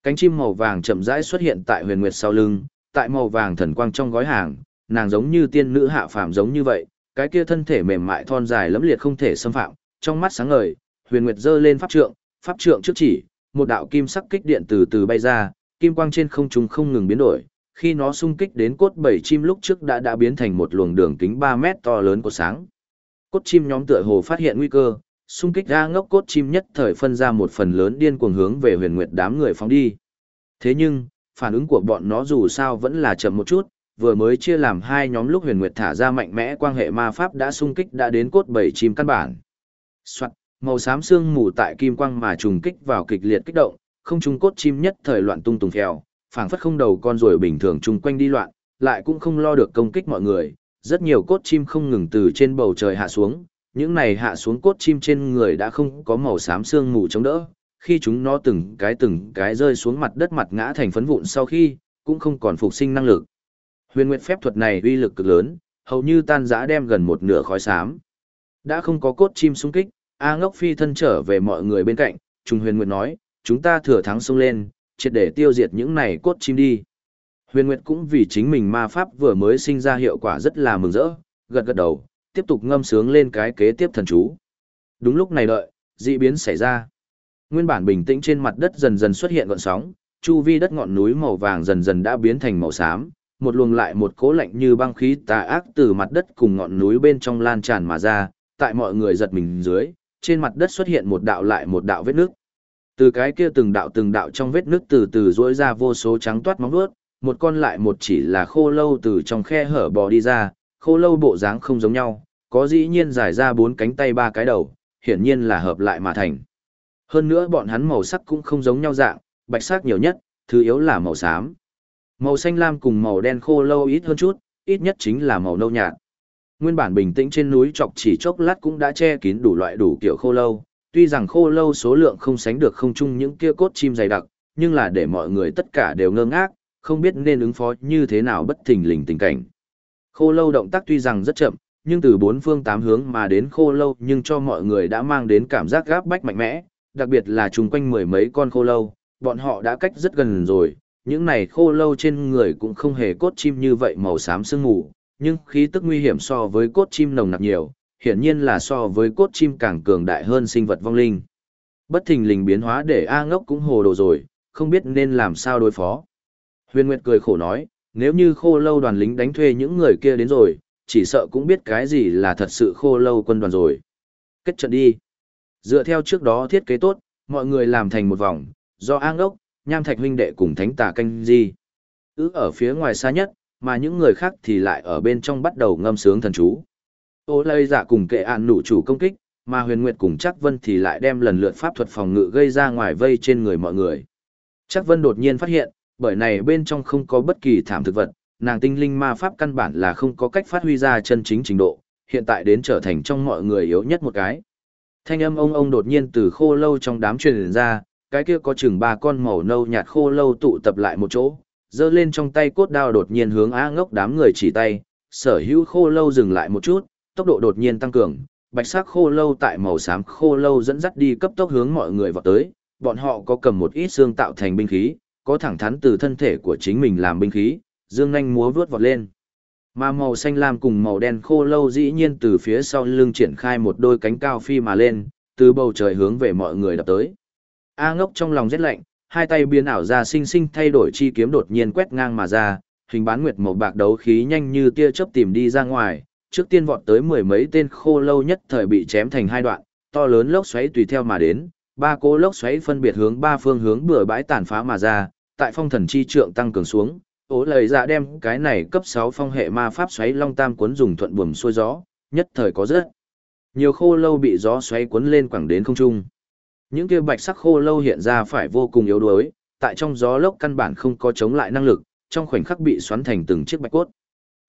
Cánh chim màu vàng chậm rãi xuất hiện tại Huyền Nguyệt sau lưng, tại màu vàng thần quang trong gói hàng, nàng giống như tiên nữ hạ phàm giống như vậy, cái kia thân thể mềm mại thon dài lẫm liệt không thể xâm phạm, trong mắt sáng ngời, Huyền Nguyệt giơ lên pháp trượng, pháp trượng trước chỉ, một đạo kim sắc kích điện từ từ bay ra, kim quang trên không trung không ngừng biến đổi, khi nó xung kích đến cốt bảy chim lúc trước đã đã biến thành một luồng đường kính 3 mét to lớn của sáng. Cốt chim nhóm tựa hồ phát hiện nguy cơ, xung kích ra ngốc cốt chim nhất thời phân ra một phần lớn điên cuồng hướng về huyền nguyệt đám người phóng đi. Thế nhưng, phản ứng của bọn nó dù sao vẫn là chậm một chút, vừa mới chia làm hai nhóm lúc huyền nguyệt thả ra mạnh mẽ quan hệ ma pháp đã xung kích đã đến cốt bảy chim căn bản. Soạn, màu xám xương mù tại kim quang mà trùng kích vào kịch liệt kích động, không trung cốt chim nhất thời loạn tung tùng phèo, phảng phất không đầu con rồi bình thường chung quanh đi loạn, lại cũng không lo được công kích mọi người. Rất nhiều cốt chim không ngừng từ trên bầu trời hạ xuống, những này hạ xuống cốt chim trên người đã không có màu xám xương mù chống đỡ. Khi chúng nó từng cái từng cái rơi xuống mặt đất mặt ngã thành phấn vụn sau khi, cũng không còn phục sinh năng lực. Huyền Nguyệt phép thuật này uy lực cực lớn, hầu như tan rã đem gần một nửa khói xám. Đã không có cốt chim xung kích, A Ngốc Phi thân trở về mọi người bên cạnh, Trung Huyền Nguyệt nói, chúng ta thừa thắng xông lên, triệt để tiêu diệt những này cốt chim đi. Huyền Nguyệt cũng vì chính mình ma pháp vừa mới sinh ra hiệu quả rất là mừng rỡ, gật gật đầu, tiếp tục ngâm sướng lên cái kế tiếp thần chú. Đúng lúc này đợi, dị biến xảy ra. Nguyên bản bình tĩnh trên mặt đất dần dần xuất hiện gợn sóng, chu vi đất ngọn núi màu vàng dần dần đã biến thành màu xám, một luồng lại một cố lạnh như băng khí tà ác từ mặt đất cùng ngọn núi bên trong lan tràn mà ra, tại mọi người giật mình dưới, trên mặt đất xuất hiện một đạo lại một đạo vết nước. Từ cái kia từng đạo từng đạo trong vết nước từ từ rỗi ra vô số trắng toát móng vuốt, một con lại một chỉ là khô lâu từ trong khe hở bò đi ra, khô lâu bộ dáng không giống nhau, có dĩ nhiên dài ra bốn cánh tay ba cái đầu, hiển nhiên là hợp lại mà thành. Hơn nữa bọn hắn màu sắc cũng không giống nhau dạng, bạch sắc nhiều nhất, thứ yếu là màu xám. Màu xanh lam cùng màu đen khô lâu ít hơn chút, ít nhất chính là màu nâu nhạt. Nguyên bản bình tĩnh trên núi chọc chỉ chốc lát cũng đã che kín đủ loại đủ kiểu khô lâu, tuy rằng khô lâu số lượng không sánh được không chung những kia cốt chim dày đặc, nhưng là để mọi người tất cả đều ngơ ngác, không biết nên ứng phó như thế nào bất thình lình tình cảnh. Khô lâu động tác tuy rằng rất chậm, nhưng từ bốn phương tám hướng mà đến khô lâu nhưng cho mọi người đã mang đến cảm giác gáp bách mạnh mẽ, đặc biệt là chung quanh mười mấy con khô lâu, bọn họ đã cách rất gần rồi, những này khô lâu trên người cũng không hề cốt chim như vậy màu xám sương mù, nhưng khí tức nguy hiểm so với cốt chim nồng nặc nhiều, hiển nhiên là so với cốt chim càng cường đại hơn sinh vật vong linh. Bất thình lình biến hóa để A ngốc cũng hồ đồ rồi, không biết nên làm sao đối phó. Huyền Nguyệt cười khổ nói, nếu như khô lâu đoàn lính đánh thuê những người kia đến rồi, chỉ sợ cũng biết cái gì là thật sự khô lâu quân đoàn rồi. Kết trận đi. Dựa theo trước đó thiết kế tốt, mọi người làm thành một vòng, do A ngốc, nham thạch huynh đệ cùng thánh tà canh di. Ứ ở phía ngoài xa nhất, mà những người khác thì lại ở bên trong bắt đầu ngâm sướng thần chú. Ô lây giả cùng kệ ạn nụ chủ công kích, mà huyền nguyệt cùng chắc vân thì lại đem lần lượt pháp thuật phòng ngự gây ra ngoài vây trên người mọi người. Chắc vân đột nhiên phát hiện, bởi này bên trong không có bất kỳ thảm thực vật, nàng tinh linh ma pháp căn bản là không có cách phát huy ra chân chính trình độ, hiện tại đến trở thành trong mọi người yếu nhất một cái. Thanh âm ông ông đột nhiên từ khô lâu trong đám truyền ra, cái kia có chừng ba con màu nâu nhạt khô lâu tụ tập lại một chỗ, giơ lên trong tay cốt đao đột nhiên hướng A ngốc đám người chỉ tay, sở hữu khô lâu dừng lại một chút, tốc độ đột nhiên tăng cường, bạch sắc khô lâu tại màu xám khô lâu dẫn dắt đi cấp tốc hướng mọi người vào tới, bọn họ có cầm một ít xương tạo thành binh khí, có thẳng thắn từ thân thể của chính mình làm binh khí, dương nhanh múa vướt vọt lên. Mà màu xanh lam cùng màu đen khô lâu dĩ nhiên từ phía sau lưng triển khai một đôi cánh cao phi mà lên, từ bầu trời hướng về mọi người đập tới. A ngốc trong lòng rét lạnh, hai tay biến ảo ra sinh sinh thay đổi chi kiếm đột nhiên quét ngang mà ra, hình bán nguyệt màu bạc đấu khí nhanh như tia chớp tìm đi ra ngoài, trước tiên vọt tới mười mấy tên khô lâu nhất thời bị chém thành hai đoạn, to lớn lốc xoáy tùy theo mà đến, ba cỗ lốc xoáy phân biệt hướng ba phương hướng bừa bãi tàn phá mà ra, tại phong thần chi trượng tăng cường xuống, ố lời ra đem cái này cấp 6 phong hệ ma pháp xoáy long tam cuốn dùng thuận buồm xuôi gió, nhất thời có rất nhiều khô lâu bị gió xoáy cuốn lên quẳng đến không trung. Những kia bạch sắc khô lâu hiện ra phải vô cùng yếu đuối, tại trong gió lốc căn bản không có chống lại năng lực, trong khoảnh khắc bị xoắn thành từng chiếc bạch cốt.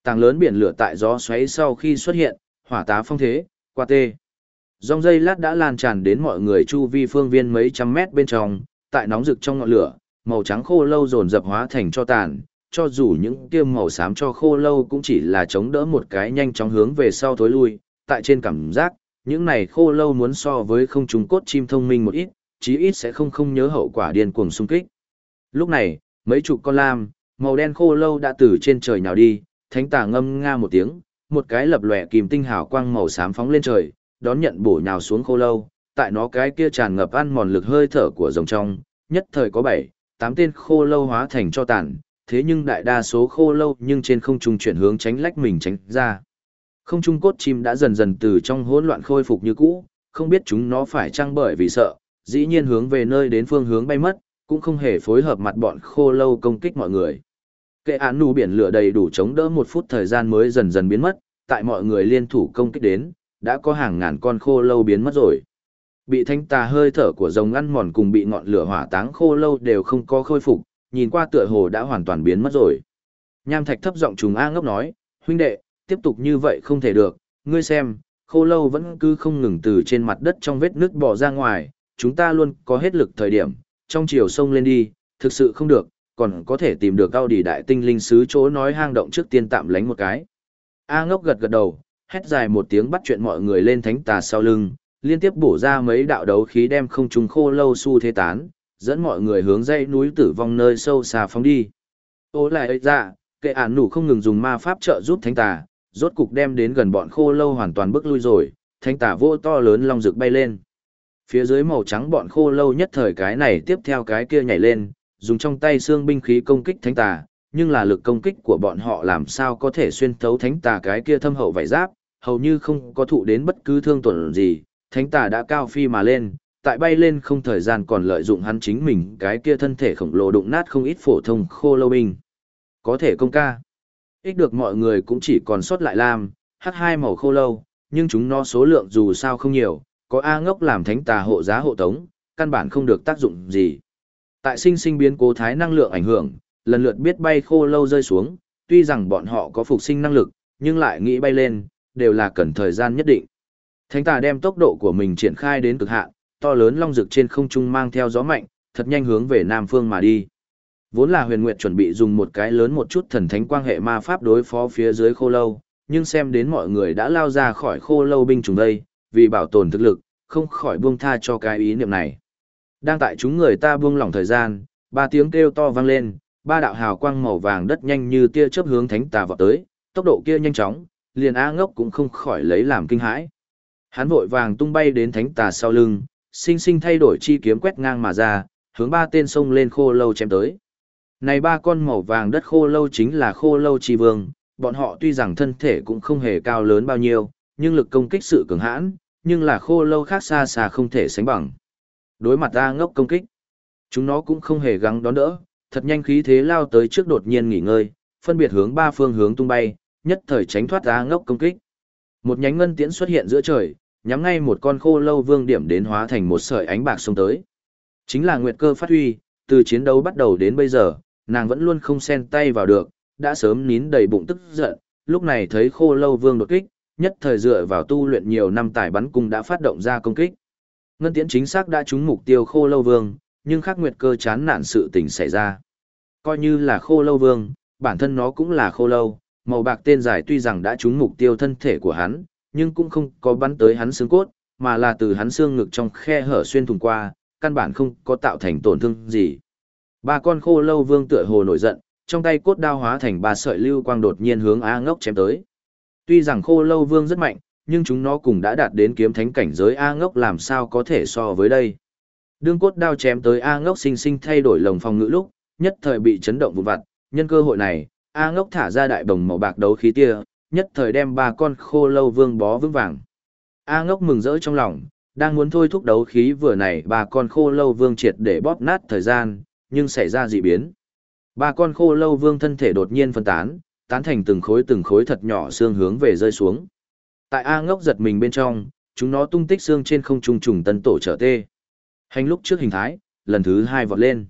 Tàng lớn biển lửa tại gió xoáy sau khi xuất hiện, hỏa tá phong thế, qua tê. Dòng dây lát đã lan tràn đến mọi người chu vi phương viên mấy trăm mét bên trong, tại nóng rực trong ngọn lửa, màu trắng khô lâu dồn dập hóa thành cho tàn, cho dù những kia màu xám cho khô lâu cũng chỉ là chống đỡ một cái nhanh chóng hướng về sau thối lui, tại trên cảm giác, những này khô lâu muốn so với không trùng cốt chim thông minh một ít, chí ít sẽ không không nhớ hậu quả điên cuồng xung kích. Lúc này, mấy chục con lam, màu đen khô lâu đã từ trên trời nhào đi, thánh tà ngâm nga một tiếng, một cái lập lòe kìm tinh hào quang màu xám phóng lên trời, đón nhận bổ nhào xuống khô lâu, tại nó cái kia tràn ngập ăn mòn lực hơi thở của rồng trong, nhất thời có bảy, tám tên khô lâu hóa thành cho tàn, thế nhưng đại đa số khô lâu nhưng trên không trung chuyển hướng tránh lách mình tránh ra. Không trung cốt chim đã dần dần từ trong hỗn loạn khôi phục như cũ, không biết chúng nó phải trang bởi vì sợ, dĩ nhiên hướng về nơi đến phương hướng bay mất, cũng không hề phối hợp mặt bọn khô lâu công kích mọi người. Kệ án nụ biển lửa đầy đủ chống đỡ một phút thời gian mới dần dần biến mất, tại mọi người liên thủ công kích đến, đã có hàng ngàn con khô lâu biến mất rồi. Bị thanh tà hơi thở của rồng ăn mòn cùng bị ngọn lửa hỏa táng khô lâu đều không có khôi phục, nhìn qua tựa hồ đã hoàn toàn biến mất rồi. Nham thạch thấp giọng trùng A ngốc nói, huynh đệ, tiếp tục như vậy không thể được, ngươi xem, khô lâu vẫn cứ không ngừng từ trên mặt đất trong vết nước bỏ ra ngoài, chúng ta luôn có hết lực thời điểm, trong chiều sông lên đi, thực sự không được, còn có thể tìm được cao đi đại tinh linh sứ chỗ nói hang động trước tiên tạm lánh một cái. A ngốc gật gật đầu, hét dài một tiếng bắt chuyện mọi người lên thánh tà sau lưng, liên tiếp bổ ra mấy đạo đấu khí đem không trùng khô lâu su thế tán, dẫn mọi người hướng dãy núi tử vong nơi sâu xa phóng đi. Ô lại ấy ra, kệ ản nủ không ngừng dùng ma pháp trợ giúp thánh tà, rốt cục đem đến gần bọn khô lâu hoàn toàn bước lui rồi, thánh tà vô to lớn long rực bay lên. Phía dưới màu trắng bọn khô lâu nhất thời cái này tiếp theo cái kia nhảy lên, dùng trong tay xương binh khí công kích thánh tà, nhưng là lực công kích của bọn họ làm sao có thể xuyên thấu thánh tà cái kia thâm hậu vảy giáp, hầu như không có thụ đến bất cứ thương tổn gì, thánh tà đã cao phi mà lên, tại bay lên không thời gian còn lợi dụng hắn chính mình cái kia thân thể khổng lồ đụng nát không ít phổ thông khô lâu binh. Có thể công ca. Ích được mọi người cũng chỉ còn sót lại làm hắc hai màu khô lâu, nhưng chúng nó số lượng dù sao không nhiều, có A ngốc làm thánh tà hộ giá hộ tống, căn bản không được tác dụng gì. Tại sinh sinh biến cố thái năng lượng ảnh hưởng, lần lượt biết bay khô lâu rơi xuống, tuy rằng bọn họ có phục sinh năng lực, nhưng lại nghĩ bay lên, đều là cần thời gian nhất định. Thánh tà đem tốc độ của mình triển khai đến cực hạn, to lớn long rực trên không trung mang theo gió mạnh, thật nhanh hướng về nam phương mà đi. Vốn là huyền nguyệt chuẩn bị dùng một cái lớn một chút thần thánh quang hệ ma pháp đối phó phía dưới khô lâu, nhưng xem đến mọi người đã lao ra khỏi khô lâu binh trùng đây, vì bảo tồn thực lực, không khỏi buông tha cho cái ý niệm này. Đang tại chúng người ta buông lỏng thời gian, ba tiếng kêu to vang lên, ba đạo hào quang màu vàng đất nhanh như tia chớp hướng thánh tà vọt tới, tốc độ kia nhanh chóng, liền A ngốc cũng không khỏi lấy làm kinh hãi. Hắn vội vàng tung bay đến thánh tà sau lưng, sinh sinh thay đổi chi kiếm quét ngang mà ra, hướng ba tên sông lên khô lâu chém tới. Này ba con màu vàng đất khô lâu chính là khô lâu chi vương, bọn họ tuy rằng thân thể cũng không hề cao lớn bao nhiêu, nhưng lực công kích sự cường hãn, nhưng là khô lâu khác xa xa không thể sánh bằng. Đối mặt ta ngốc công kích, chúng nó cũng không hề gắng đón đỡ, thật nhanh khí thế lao tới trước đột nhiên nghỉ ngơi, phân biệt hướng ba phương hướng tung bay, nhất thời tránh thoát ra ngốc công kích. Một nhánh ngân tiễn xuất hiện giữa trời, nhắm ngay một con khô lâu vương điểm đến hóa thành một sợi ánh bạc xông tới. Chính là nguyệt cơ phát huy, từ chiến đấu bắt đầu đến bây giờ, nàng vẫn luôn không xen tay vào được, đã sớm nín đầy bụng tức giận, lúc này thấy khô lâu vương đột kích, nhất thời dựa vào tu luyện nhiều năm tài bắn cung đã phát động ra công kích. Ngân tiễn chính xác đã trúng mục tiêu khô lâu vương, nhưng khắc nguyệt cơ chán nản sự tình xảy ra. Coi như là khô lâu vương, bản thân nó cũng là khô lâu, màu bạc tên dài tuy rằng đã trúng mục tiêu thân thể của hắn, nhưng cũng không có bắn tới hắn xương cốt, mà là từ hắn xương ngực trong khe hở xuyên thủng qua, căn bản không có tạo thành tổn thương gì. Ba con khô lâu vương tựa hồ nổi giận, trong tay cốt đao hóa thành ba sợi lưu quang đột nhiên hướng A ngốc chém tới. Tuy rằng khô lâu vương rất mạnh, nhưng chúng nó cùng đã đạt đến kiếm thánh cảnh giới A ngốc làm sao có thể so với đây. Đương cốt đao chém tới A ngốc sinh sinh thay đổi lồng phòng ngữ lúc, nhất thời bị chấn động vụn vặt, nhân cơ hội này, A ngốc thả ra đại bồng màu bạc đấu khí tia, nhất thời đem ba con khô lâu vương bó vững vàng. A ngốc mừng rỡ trong lòng, đang muốn thôi thúc đấu khí vừa này ba con khô lâu vương triệt để bóp nát thời gian, nhưng xảy ra dị biến. Ba con khô lâu vương thân thể đột nhiên phân tán, tán thành từng khối từng khối thật nhỏ xương hướng về rơi xuống. Tại A ngốc giật mình bên trong, chúng nó tung tích xương trên không trung trùng tân tổ trở tê. Hành lúc trước hình thái, lần thứ hai vọt lên.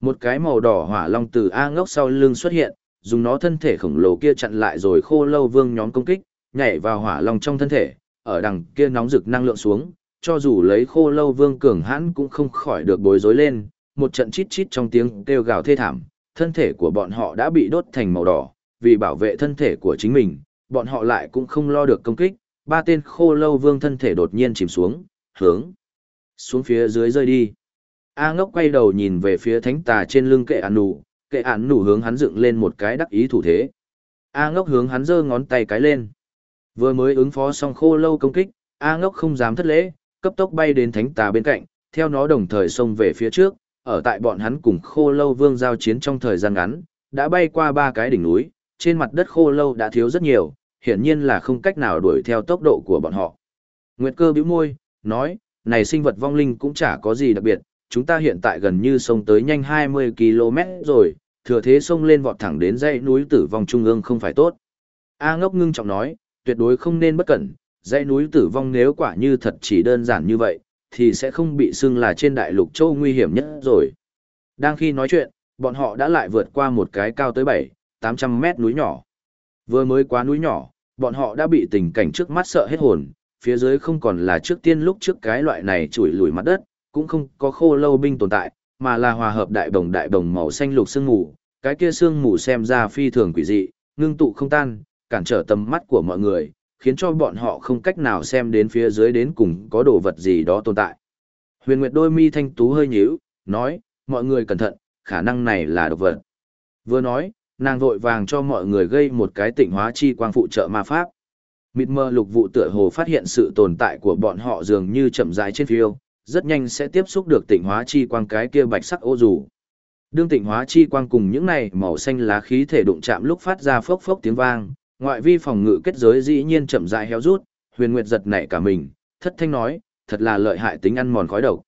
Một cái màu đỏ hỏa long từ A ngốc sau lưng xuất hiện, dùng nó thân thể khổng lồ kia chặn lại rồi khô lâu vương nhóm công kích, nhảy vào hỏa long trong thân thể, ở đằng kia nóng rực năng lượng xuống, cho dù lấy khô lâu vương cường hãn cũng không khỏi được bối rối lên, một trận chít chít trong tiếng kêu gào thê thảm, thân thể của bọn họ đã bị đốt thành màu đỏ, vì bảo vệ thân thể của chính mình, bọn họ lại cũng không lo được công kích, ba tên khô lâu vương thân thể đột nhiên chìm xuống, hướng xuống phía dưới rơi đi. A ngốc quay đầu nhìn về phía thánh tà trên lưng kệ ản nụ, kệ ản nụ hướng hắn dựng lên một cái đắc ý thủ thế. A ngốc hướng hắn giơ ngón tay cái lên. Vừa mới ứng phó xong khô lâu công kích, A ngốc không dám thất lễ, cấp tốc bay đến thánh tà bên cạnh, theo nó đồng thời xông về phía trước, ở tại bọn hắn cùng khô lâu vương giao chiến trong thời gian ngắn, đã bay qua ba cái đỉnh núi, trên mặt đất khô lâu đã thiếu rất nhiều, hiển nhiên là không cách nào đuổi theo tốc độ của bọn họ. Nguyệt cơ bĩu môi, nói, này sinh vật vong linh cũng chả có gì đặc biệt, chúng ta hiện tại gần như sông tới nhanh 20 km rồi, thừa thế sông lên vọt thẳng đến dãy núi tử vong trung ương không phải tốt. A ngốc ngưng trọng nói, tuyệt đối không nên bất cẩn, dãy núi tử vong nếu quả như thật chỉ đơn giản như vậy, thì sẽ không bị xưng là trên đại lục châu nguy hiểm nhất rồi. Đang khi nói chuyện, bọn họ đã lại vượt qua một cái cao tới 7, 800 mét núi nhỏ. Vừa mới quá núi nhỏ, bọn họ đã bị tình cảnh trước mắt sợ hết hồn, phía dưới không còn là trước tiên lúc trước cái loại này chùi lùi mặt đất, cũng không có khô lâu binh tồn tại, mà là hòa hợp đại đồng đại đồng màu xanh lục sương mù, cái kia sương mù xem ra phi thường quỷ dị, ngưng tụ không tan, cản trở tầm mắt của mọi người, khiến cho bọn họ không cách nào xem đến phía dưới đến cùng có đồ vật gì đó tồn tại. Huyền Nguyệt đôi mi thanh tú hơi nhíu, nói, mọi người cẩn thận, khả năng này là độc vật. Vừa nói, nàng vội vàng cho mọi người gây một cái tịnh hóa chi quang phụ trợ ma pháp. Mịt mờ lục vụ tựa hồ phát hiện sự tồn tại của bọn họ dường như chậm rãi trên phiêu, rất nhanh sẽ tiếp xúc được tịnh hóa chi quang cái kia bạch sắc ô dù. Đương tịnh hóa chi quang cùng những này màu xanh lá khí thể đụng chạm lúc phát ra phốc phốc tiếng vang, ngoại vi phòng ngự kết giới dĩ nhiên chậm rãi héo rút, Huyền Nguyệt giật nảy cả mình, thất thanh nói, thật là lợi hại tính ăn mòn khói độc.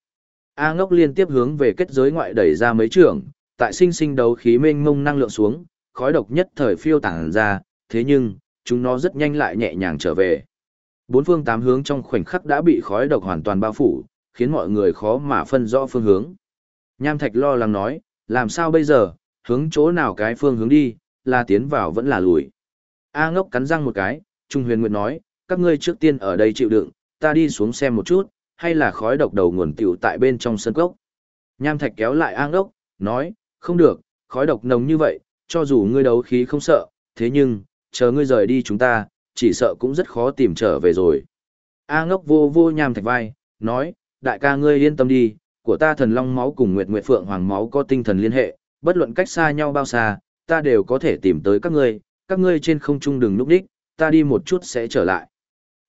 A Ngốc liên tiếp hướng về kết giới ngoại đẩy ra mấy trường, tại sinh sinh đấu khí mênh mông năng lượng xuống, khói độc nhất thời phiêu tản ra, thế nhưng, chúng nó rất nhanh lại nhẹ nhàng trở về. Bốn phương tám hướng trong khoảnh khắc đã bị khói độc hoàn toàn bao phủ, khiến mọi người khó mà phân rõ phương hướng. Nham Thạch lo lắng nói, làm sao bây giờ, hướng chỗ nào cái phương hướng đi, là tiến vào vẫn là lùi. A ngốc cắn răng một cái, Trung Huyền Nguyệt nói, các ngươi trước tiên ở đây chịu đựng, ta đi xuống xem một chút, hay là khói độc đầu nguồn tiểu tại bên trong sân cốc. Nham Thạch kéo lại A ngốc, nói, không được, khói độc nồng như vậy, cho dù ngươi đấu khí không sợ, thế nhưng, chờ ngươi rời đi chúng ta, chỉ sợ cũng rất khó tìm trở về rồi. A ngốc vô vô Nham Thạch vai, nói, đại ca ngươi yên tâm đi, của ta thần long máu cùng Nguyệt Nguyệt Phượng Hoàng máu có tinh thần liên hệ, bất luận cách xa nhau bao xa, ta đều có thể tìm tới các ngươi, các ngươi trên không trung đừng núp đích, ta đi một chút sẽ trở lại.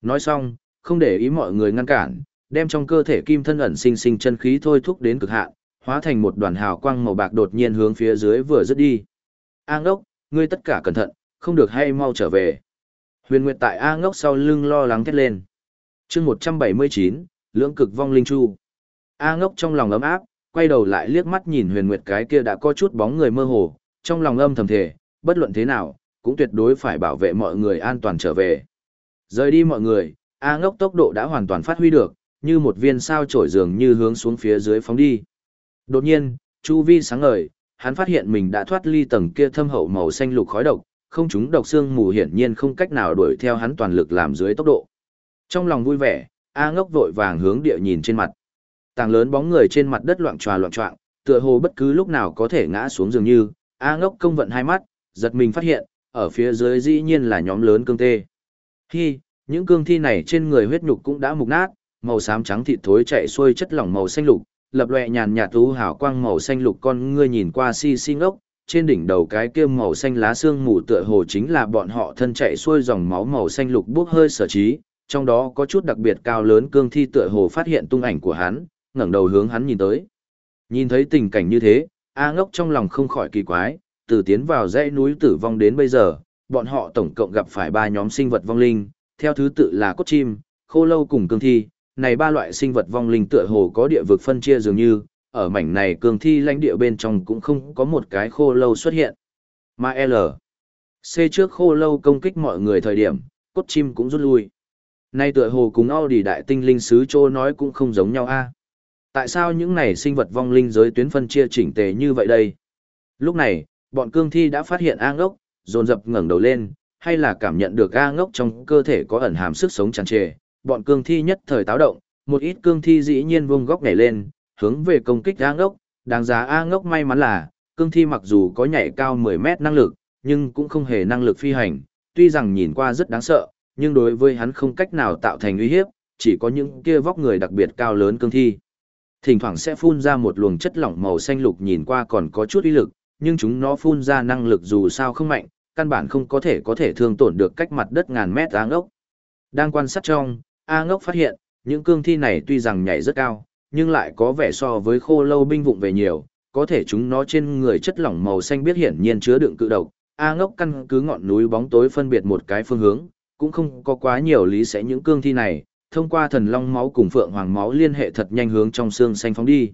Nói xong, không để ý mọi người ngăn cản, đem trong cơ thể kim thân ẩn sinh sinh chân khí thôi thúc đến cực hạn, hóa thành một đoàn hào quang màu bạc đột nhiên hướng phía dưới vừa dứt đi. A ngốc, ngươi tất cả cẩn thận, không được hay mau trở về. Huyền Nguyệt tại A ngốc sau lưng lo lắng thét lên. chương 179, lưỡng cực vong linh chu. A ngốc trong lòng ấm áp, quay đầu lại liếc mắt nhìn huyền nguyệt cái kia đã có chút bóng người mơ hồ, trong lòng âm thầm thể, bất luận thế nào, cũng tuyệt đối phải bảo vệ mọi người an toàn trở về. Rời đi mọi người, A ngốc tốc độ đã hoàn toàn phát huy được, như một viên sao trổi dường như hướng xuống phía dưới phóng đi. Đột nhiên, chu vi sáng ngời, hắn phát hiện mình đã thoát ly tầng kia thâm hậu màu xanh lục khói độc, không chúng độc xương mù hiển nhiên không cách nào đuổi theo hắn toàn lực làm dưới tốc độ. Trong lòng vui vẻ, A ngốc vội vàng hướng địa nhìn trên mặt. Tàng lớn bóng người trên mặt đất loạn tròa loạn trọng, tựa hồ bất cứ lúc nào có thể ngã xuống dường như, A ngốc công vận hai mắt, giật mình phát hiện, ở phía dưới dĩ nhiên là nhóm lớn cương tê. Hi, những cương thi này trên người huyết nhục cũng đã mục nát, màu xám trắng thịt thối chạy xuôi chất lỏng màu xanh lục, lập lòe nhàn nhạt tú hào quang màu xanh lục con ngươi nhìn qua si si ngốc, trên đỉnh đầu cái kia màu xanh lá xương mù tựa hồ chính là bọn họ thân chạy xuôi dòng máu màu xanh lục bốc hơi sở trí, trong đó có chút đặc biệt cao lớn cương thi tựa hồ phát hiện tung ảnh của hắn, ngẩng đầu hướng hắn nhìn tới. Nhìn thấy tình cảnh như thế, A ngốc trong lòng không khỏi kỳ quái, từ tiến vào dãy núi tử vong đến bây giờ, bọn họ tổng cộng gặp phải ba nhóm sinh vật vong linh, theo thứ tự là cốt chim, khô lâu cùng cương thi, này ba loại sinh vật vong linh tựa hồ có địa vực phân chia dường như, ở mảnh này cường thi lãnh địa bên trong cũng không có một cái khô lâu xuất hiện. Mà L. C trước khô lâu công kích mọi người thời điểm, cốt chim cũng rút lui. Nay tựa hồ cùng Audi đại tinh linh sứ chô nói cũng không giống nhau a. Tại sao những này sinh vật vong linh giới tuyến phân chia chỉnh tề như vậy đây? Lúc này, bọn cương thi đã phát hiện A ngốc, dồn dập ngẩng đầu lên, hay là cảm nhận được A ngốc trong cơ thể có ẩn hàm sức sống tràn trề. Bọn cương thi nhất thời táo động, một ít cương thi dĩ nhiên vung góc nhảy lên, hướng về công kích A ngốc. Đáng giá A ngốc may mắn là, cương thi mặc dù có nhảy cao 10 mét năng lực, nhưng cũng không hề năng lực phi hành, tuy rằng nhìn qua rất đáng sợ, nhưng đối với hắn không cách nào tạo thành uy hiếp, chỉ có những kia vóc người đặc biệt cao lớn cương thi thỉnh thoảng sẽ phun ra một luồng chất lỏng màu xanh lục nhìn qua còn có chút uy lực, nhưng chúng nó phun ra năng lực dù sao không mạnh, căn bản không có thể có thể thương tổn được cách mặt đất ngàn mét áng ốc. Đang quan sát trong, A ngốc phát hiện, những cương thi này tuy rằng nhảy rất cao, nhưng lại có vẻ so với khô lâu binh vụng về nhiều, có thể chúng nó trên người chất lỏng màu xanh biết hiển nhiên chứa đựng cự độc. A ngốc căn cứ ngọn núi bóng tối phân biệt một cái phương hướng, cũng không có quá nhiều lý sẽ những cương thi này, thông qua thần long máu cùng phượng hoàng máu liên hệ thật nhanh hướng trong xương xanh phóng đi.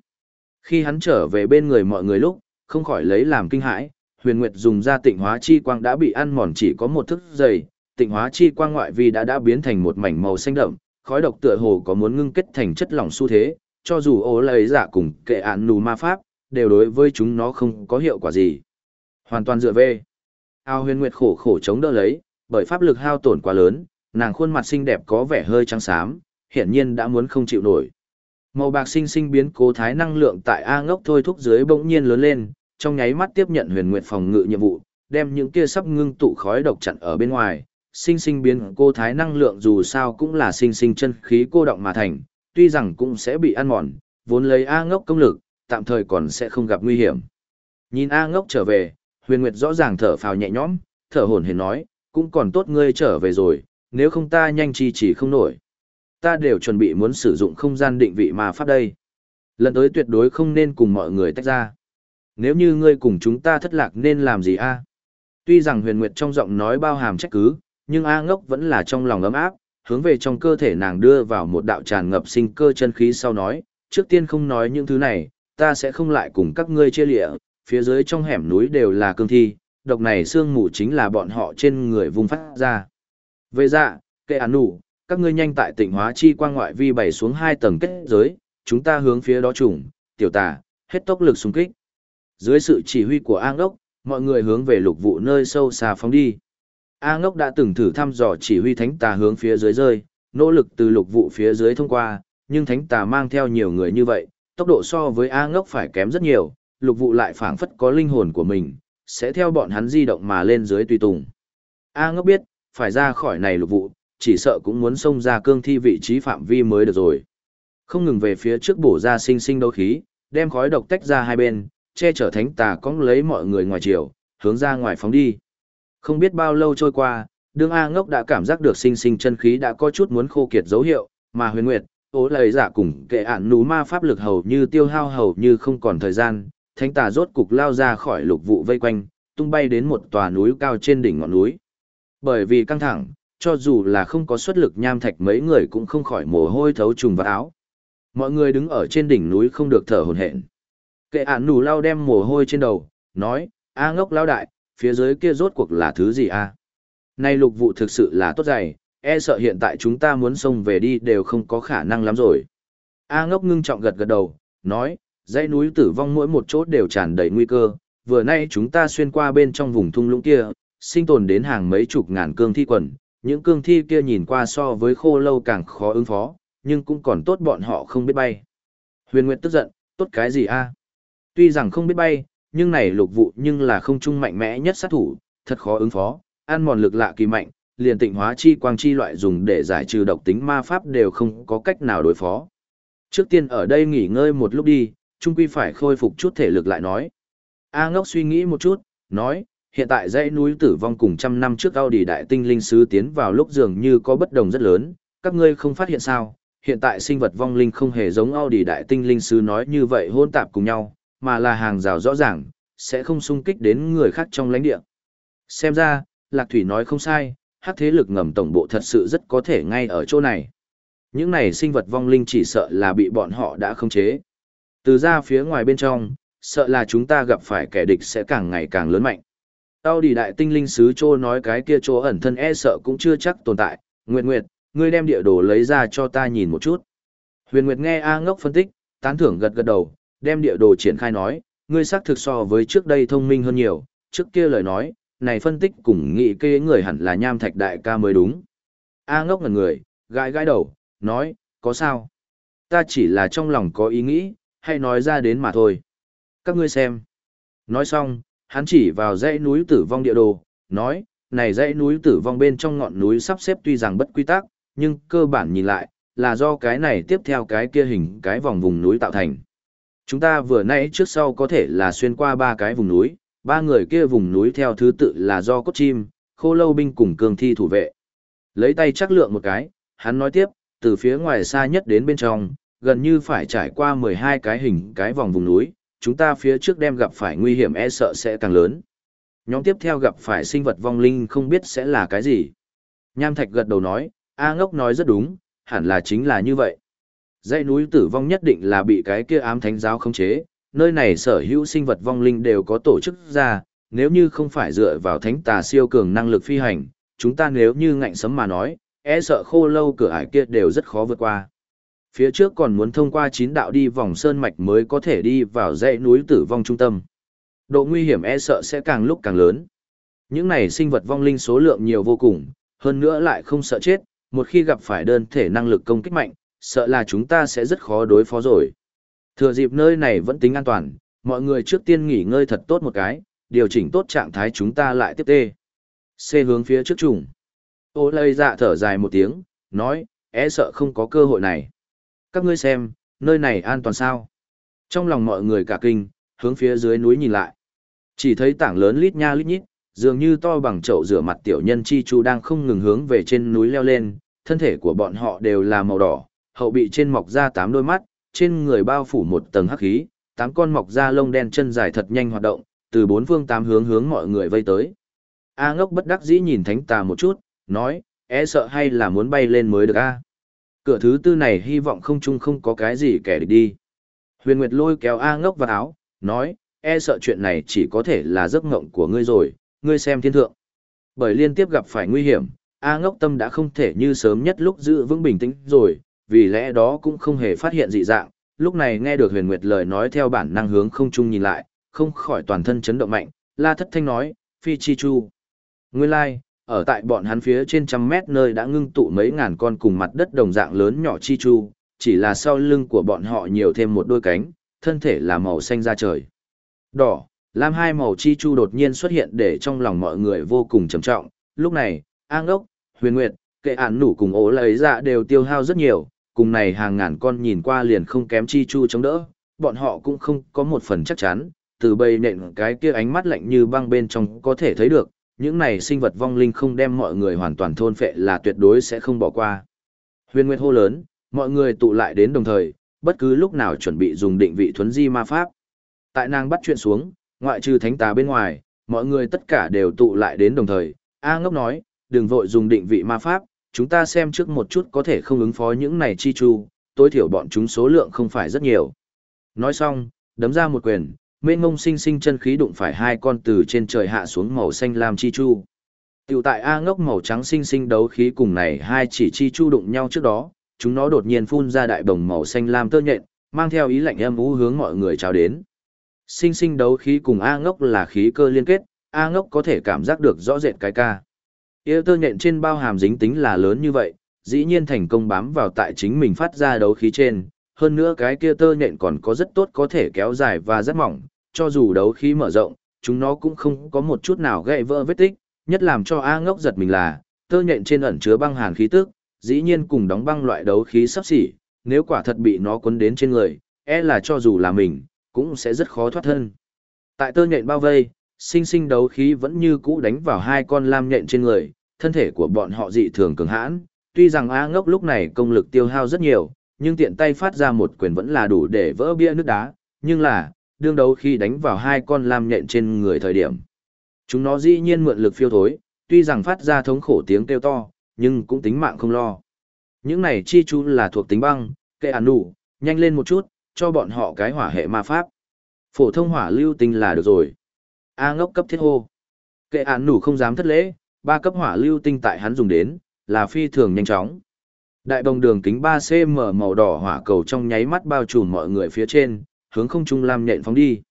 Khi hắn trở về bên người mọi người lúc, không khỏi lấy làm kinh hãi, huyền nguyệt dùng ra tịnh hóa chi quang đã bị ăn mòn chỉ có một thức giày tịnh hóa chi quang ngoại vi đã đã biến thành một mảnh màu xanh đậm, khói độc tựa hồ có muốn ngưng kết thành chất lỏng xu thế, cho dù ô lấy giả dạ cùng kệ án nù ma pháp, đều đối với chúng nó không có hiệu quả gì. Hoàn toàn dựa về. Ao huyền nguyệt khổ khổ chống đỡ lấy, bởi pháp lực hao tổn quá lớn, nàng khuôn mặt xinh đẹp có vẻ hơi trắng xám, hiển nhiên đã muốn không chịu nổi. Màu bạc sinh sinh biến cố thái năng lượng tại A ngốc thôi thúc dưới bỗng nhiên lớn lên, trong nháy mắt tiếp nhận huyền nguyệt phòng ngự nhiệm vụ, đem những kia sắp ngưng tụ khói độc chặn ở bên ngoài. Sinh sinh biến cô thái năng lượng dù sao cũng là sinh sinh chân khí cô động mà thành, tuy rằng cũng sẽ bị ăn mòn, vốn lấy A ngốc công lực, tạm thời còn sẽ không gặp nguy hiểm. Nhìn A ngốc trở về, huyền nguyệt rõ ràng thở phào nhẹ nhõm, thở hổn hển nói, cũng còn tốt ngươi trở về rồi, nếu không ta nhanh chi chỉ không nổi. Ta đều chuẩn bị muốn sử dụng không gian định vị mà pháp đây. Lần tới tuyệt đối không nên cùng mọi người tách ra. Nếu như ngươi cùng chúng ta thất lạc nên làm gì a? Tuy rằng huyền nguyệt trong giọng nói bao hàm trách cứ, nhưng A ngốc vẫn là trong lòng ấm áp, hướng về trong cơ thể nàng đưa vào một đạo tràn ngập sinh cơ chân khí sau nói, trước tiên không nói những thứ này, ta sẽ không lại cùng các ngươi chia lịa, phía dưới trong hẻm núi đều là cương thi, độc này xương mù chính là bọn họ trên người vùng phát ra. Về dạ, kệ án nụ, các ngươi nhanh tại tỉnh hóa chi quang ngoại vi bày xuống hai tầng kết giới, chúng ta hướng phía đó trùng, tiểu tà, hết tốc lực xung kích. Dưới sự chỉ huy của A Ngốc, mọi người hướng về lục vụ nơi sâu xa phóng đi. A Ngốc đã từng thử thăm dò chỉ huy thánh tà hướng phía dưới rơi, nỗ lực từ lục vụ phía dưới thông qua, nhưng thánh tà mang theo nhiều người như vậy, tốc độ so với A Ngốc phải kém rất nhiều, lục vụ lại phảng phất có linh hồn của mình, sẽ theo bọn hắn di động mà lên dưới tùy tùng. A Ngốc biết, phải ra khỏi này lục vụ, chỉ sợ cũng muốn xông ra cương thi vị trí phạm vi mới được rồi. Không ngừng về phía trước bổ ra sinh sinh đấu khí, đem khói độc tách ra hai bên, che chở thánh tà cong lấy mọi người ngoài chiều, hướng ra ngoài phóng đi. Không biết bao lâu trôi qua, đương A ngốc đã cảm giác được sinh sinh chân khí đã có chút muốn khô kiệt dấu hiệu, mà huyền nguyệt, ố lời giả cùng kệ ản nú ma pháp lực hầu như tiêu hao hầu như không còn thời gian, thánh tà rốt cục lao ra khỏi lục vụ vây quanh, tung bay đến một tòa núi cao trên đỉnh ngọn núi. Bởi vì căng thẳng, cho dù là không có xuất lực nham thạch mấy người cũng không khỏi mồ hôi thấu trùng vào áo. Mọi người đứng ở trên đỉnh núi không được thở hổn hển. Kệ ản nú lao đem mồ hôi trên đầu, nói, A ngốc lao đại, phía dưới kia rốt cuộc là thứ gì a? Nay lục vụ thực sự là tốt dày, e sợ hiện tại chúng ta muốn xông về đi đều không có khả năng lắm rồi. A ngốc ngưng trọng gật gật đầu, nói, dãy núi tử vong mỗi một chỗ đều tràn đầy nguy cơ, vừa nay chúng ta xuyên qua bên trong vùng thung lũng kia, sinh tồn đến hàng mấy chục ngàn cương thi quần, những cương thi kia nhìn qua so với khô lâu càng khó ứng phó, nhưng cũng còn tốt bọn họ không biết bay. Huyền Nguyệt tức giận, tốt cái gì a? Tuy rằng không biết bay, nhưng này lục vụ nhưng là không trung mạnh mẽ nhất sát thủ, thật khó ứng phó, ăn mòn lực lạ kỳ mạnh, liền tịnh hóa chi quang chi loại dùng để giải trừ độc tính ma pháp đều không có cách nào đối phó. Trước tiên ở đây nghỉ ngơi một lúc đi, trung quy phải khôi phục chút thể lực lại nói. A ngốc suy nghĩ một chút, nói, hiện tại dãy núi tử vong cùng trăm năm trước Audi đại tinh linh sứ tiến vào lúc dường như có bất đồng rất lớn, các ngươi không phát hiện sao, hiện tại sinh vật vong linh không hề giống Audi đại tinh linh sứ nói như vậy hôn tạp cùng nhau, mà là hàng rào rõ ràng, sẽ không xung kích đến người khác trong lãnh địa. Xem ra, Lạc Thủy nói không sai, hắc thế lực ngầm tổng bộ thật sự rất có thể ngay ở chỗ này. Những này sinh vật vong linh chỉ sợ là bị bọn họ đã khống chế. Từ ra phía ngoài bên trong, sợ là chúng ta gặp phải kẻ địch sẽ càng ngày càng lớn mạnh. Tao đi đại tinh linh sứ chô nói cái kia chỗ ẩn thân e sợ cũng chưa chắc tồn tại. Nguyệt Nguyệt, ngươi đem địa đồ lấy ra cho ta nhìn một chút. Huyền Nguyệt nghe A ngốc phân tích, tán thưởng gật gật đầu, đem địa đồ triển khai nói, ngươi xác thực so với trước đây thông minh hơn nhiều, trước kia lời nói, này phân tích cùng nghị kê người hẳn là nham thạch đại ca mới đúng. A ngốc ngần người, gãi gãi đầu, nói, có sao? Ta chỉ là trong lòng có ý nghĩ, hay nói ra đến mà thôi. Các ngươi xem. Nói xong, hắn chỉ vào dãy núi tử vong địa đồ, nói, này dãy núi tử vong bên trong ngọn núi sắp xếp tuy rằng bất quy tắc, nhưng cơ bản nhìn lại, là do cái này tiếp theo cái kia hình cái vòng vùng núi tạo thành. Chúng ta vừa nãy trước sau có thể là xuyên qua ba cái vùng núi, ba người kia vùng núi theo thứ tự là do cốt chim, khô lâu binh cùng cường thi thủ vệ. Lấy tay chắc lượng một cái, hắn nói tiếp, từ phía ngoài xa nhất đến bên trong, gần như phải trải qua 12 cái hình cái vòng vùng núi, chúng ta phía trước đem gặp phải nguy hiểm e sợ sẽ càng lớn. Nhóm tiếp theo gặp phải sinh vật vong linh không biết sẽ là cái gì. Nham Thạch gật đầu nói, A ngốc nói rất đúng, hẳn là chính là như vậy. Dãy núi tử vong nhất định là bị cái kia ám thánh giáo khống chế, nơi này sở hữu sinh vật vong linh đều có tổ chức ra, nếu như không phải dựa vào thánh tà siêu cường năng lực phi hành, chúng ta nếu như ngạnh sấm mà nói, e sợ khô lâu cửa ải kia đều rất khó vượt qua. Phía trước còn muốn thông qua chín đạo đi vòng sơn mạch mới có thể đi vào dãy núi tử vong trung tâm. Độ nguy hiểm e sợ sẽ càng lúc càng lớn. Những này sinh vật vong linh số lượng nhiều vô cùng, hơn nữa lại không sợ chết, một khi gặp phải đơn thể năng lực công kích mạnh, sợ là chúng ta sẽ rất khó đối phó rồi. Thừa dịp nơi này vẫn tính an toàn, mọi người trước tiên nghỉ ngơi thật tốt một cái, điều chỉnh tốt trạng thái chúng ta lại tiếp tê. C hướng phía trước trùng. Ô lây dạ thở dài một tiếng, nói, e sợ không có cơ hội này. Các ngươi xem, nơi này an toàn sao? Trong lòng mọi người cả kinh, hướng phía dưới núi nhìn lại. Chỉ thấy tảng lớn lít nha lít nhít, dường như to bằng chậu rửa mặt tiểu nhân chi chu đang không ngừng hướng về trên núi leo lên, thân thể của bọn họ đều là màu đỏ, hậu bị trên mọc ra tám đôi mắt, trên người bao phủ một tầng hắc khí, tám con mọc ra lông đen chân dài thật nhanh hoạt động, từ bốn phương tám hướng hướng mọi người vây tới. A ngốc bất đắc dĩ nhìn thánh tà một chút, nói, e sợ hay là muốn bay lên mới được a. Cửa thứ tư này hy vọng không chung không có cái gì kẻ địch đi. Huyền Nguyệt lôi kéo A ngốc vào áo, nói, e sợ chuyện này chỉ có thể là giấc ngộng của ngươi rồi, ngươi xem thiên thượng. Bởi liên tiếp gặp phải nguy hiểm, A ngốc tâm đã không thể như sớm nhất lúc giữ vững bình tĩnh rồi, vì lẽ đó cũng không hề phát hiện dị dạng. Lúc này nghe được huyền nguyệt lời nói theo bản năng hướng không trung nhìn lại, không khỏi toàn thân chấn động mạnh, la thất thanh nói, phi chi chu. Nguyên lai, ở tại bọn hắn phía trên trăm mét nơi đã ngưng tụ mấy ngàn con cùng mặt đất đồng dạng lớn nhỏ chi chu, chỉ là sau lưng của bọn họ nhiều thêm một đôi cánh, thân thể là màu xanh da trời. Đỏ, lam hai màu chi chu đột nhiên xuất hiện để trong lòng mọi người vô cùng trầm trọng, lúc này, an ốc, huyền nguyệt, kệ án nủ cùng ố lấy dạ đều tiêu hao rất nhiều, cùng này hàng ngàn con nhìn qua liền không kém chi chu chống đỡ, bọn họ cũng không có một phần chắc chắn, từ bầy nện cái kia ánh mắt lạnh như băng bên trong có thể thấy được, những này sinh vật vong linh không đem mọi người hoàn toàn thôn phệ là tuyệt đối sẽ không bỏ qua. Huyền Nguyệt hô lớn, mọi người tụ lại đến đồng thời, bất cứ lúc nào chuẩn bị dùng định vị thuấn di ma pháp. Tại nàng bắt chuyện xuống, ngoại trừ thánh tà bên ngoài, mọi người tất cả đều tụ lại đến đồng thời. A ngốc nói, đừng vội dùng định vị ma pháp, chúng ta xem trước một chút có thể không ứng phó những này chi chu, tối thiểu bọn chúng số lượng không phải rất nhiều. Nói xong, đấm ra một quyền, mê ngông sinh sinh chân khí đụng phải hai con từ trên trời hạ xuống màu xanh lam chi chu. Tiểu tại A ngốc màu trắng sinh sinh đấu khí cùng này hai chỉ chi chu đụng nhau trước đó, chúng nó đột nhiên phun ra đại bồng màu xanh lam tơ nhện, mang theo ý lạnh âm ú hướng mọi người chào đến. Sinh sinh đấu khí cùng A ngốc là khí cơ liên kết, A ngốc có thể cảm giác được rõ rệt cái ca. Yêu tơ nhện trên bao hàm dính tính là lớn như vậy, dĩ nhiên thành công bám vào tại chính mình phát ra đấu khí trên, hơn nữa cái kia tơ nhện còn có rất tốt có thể kéo dài và rất mỏng, cho dù đấu khí mở rộng, chúng nó cũng không có một chút nào gãy vỡ vết tích, nhất làm cho A ngốc giật mình là, tơ nhện trên ẩn chứa băng hàn khí tức, dĩ nhiên cùng đóng băng loại đấu khí sắp xỉ, nếu quả thật bị nó cuốn đến trên người, e là cho dù là mình, cũng sẽ rất khó thoát thân. Tại tơ nhện bao vây, sinh sinh đấu khí vẫn như cũ đánh vào hai con lam nhện trên người, thân thể của bọn họ dị thường cường hãn, tuy rằng A ngốc lúc này công lực tiêu hao rất nhiều, nhưng tiện tay phát ra một quyền vẫn là đủ để vỡ bia nước đá, nhưng là, đương đấu khi đánh vào hai con lam nhện trên người thời điểm. Chúng nó dĩ nhiên mượn lực phiêu thối, tuy rằng phát ra thống khổ tiếng kêu to, nhưng cũng tính mạng không lo. Những này chi chú là thuộc tính băng, kệ ản đủ, nhanh lên một chút, cho bọn họ cái hỏa hệ ma pháp. Phổ thông hỏa lưu tinh là được rồi. A ngốc cấp thiết hô. Kệ án nủ không dám thất lễ, ba cấp hỏa lưu tinh tại hắn dùng đến, là phi thường nhanh chóng. Đại bồng đường kính 3cm màu đỏ hỏa cầu trong nháy mắt bao trùm mọi người phía trên, hướng không trung lam nhện phóng đi.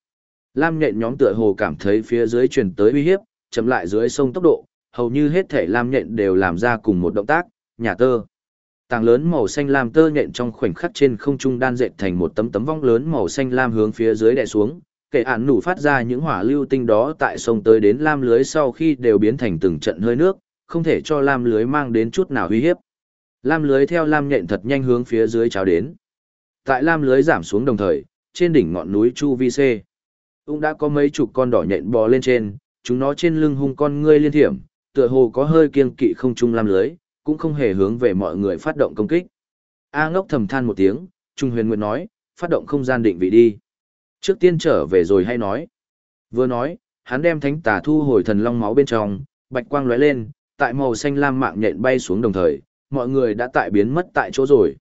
Lam nhện nhóm tựa hồ cảm thấy phía dưới truyền tới uy hiếp, chậm lại dưới sông tốc độ, hầu như hết thể lam nhện đều làm ra cùng một động tác, nhà tơ. Tàng lớn màu xanh lam tơ nhện trong khoảnh khắc trên không trung đan dệt thành một tấm tấm vong lớn màu xanh lam hướng phía dưới đè xuống, kệ ản nủ phát ra những hỏa lưu tinh đó tại sông tới đến lam lưới sau khi đều biến thành từng trận hơi nước, không thể cho lam lưới mang đến chút nào uy hiếp. Lam lưới theo lam nhện thật nhanh hướng phía dưới cháo đến. Tại lam lưới giảm xuống đồng thời, trên đỉnh ngọn núi Chu Vi C. Cũng đã có mấy chục con đỏ nhện bò lên trên, chúng nó trên lưng hung con ngươi liên thiểm, tựa hồ có hơi kiên kỵ không trung lam lưới, cũng không hề hướng về mọi người phát động công kích. A ngốc thầm than một tiếng, Trung huyền nguyệt nói, phát động không gian định vị đi. Trước tiên trở về rồi hay nói. Vừa nói, hắn đem thánh tà thu hồi thần long máu bên trong, bạch quang lóe lên, tại màu xanh lam mạng nhện bay xuống đồng thời, mọi người đã tại biến mất tại chỗ rồi.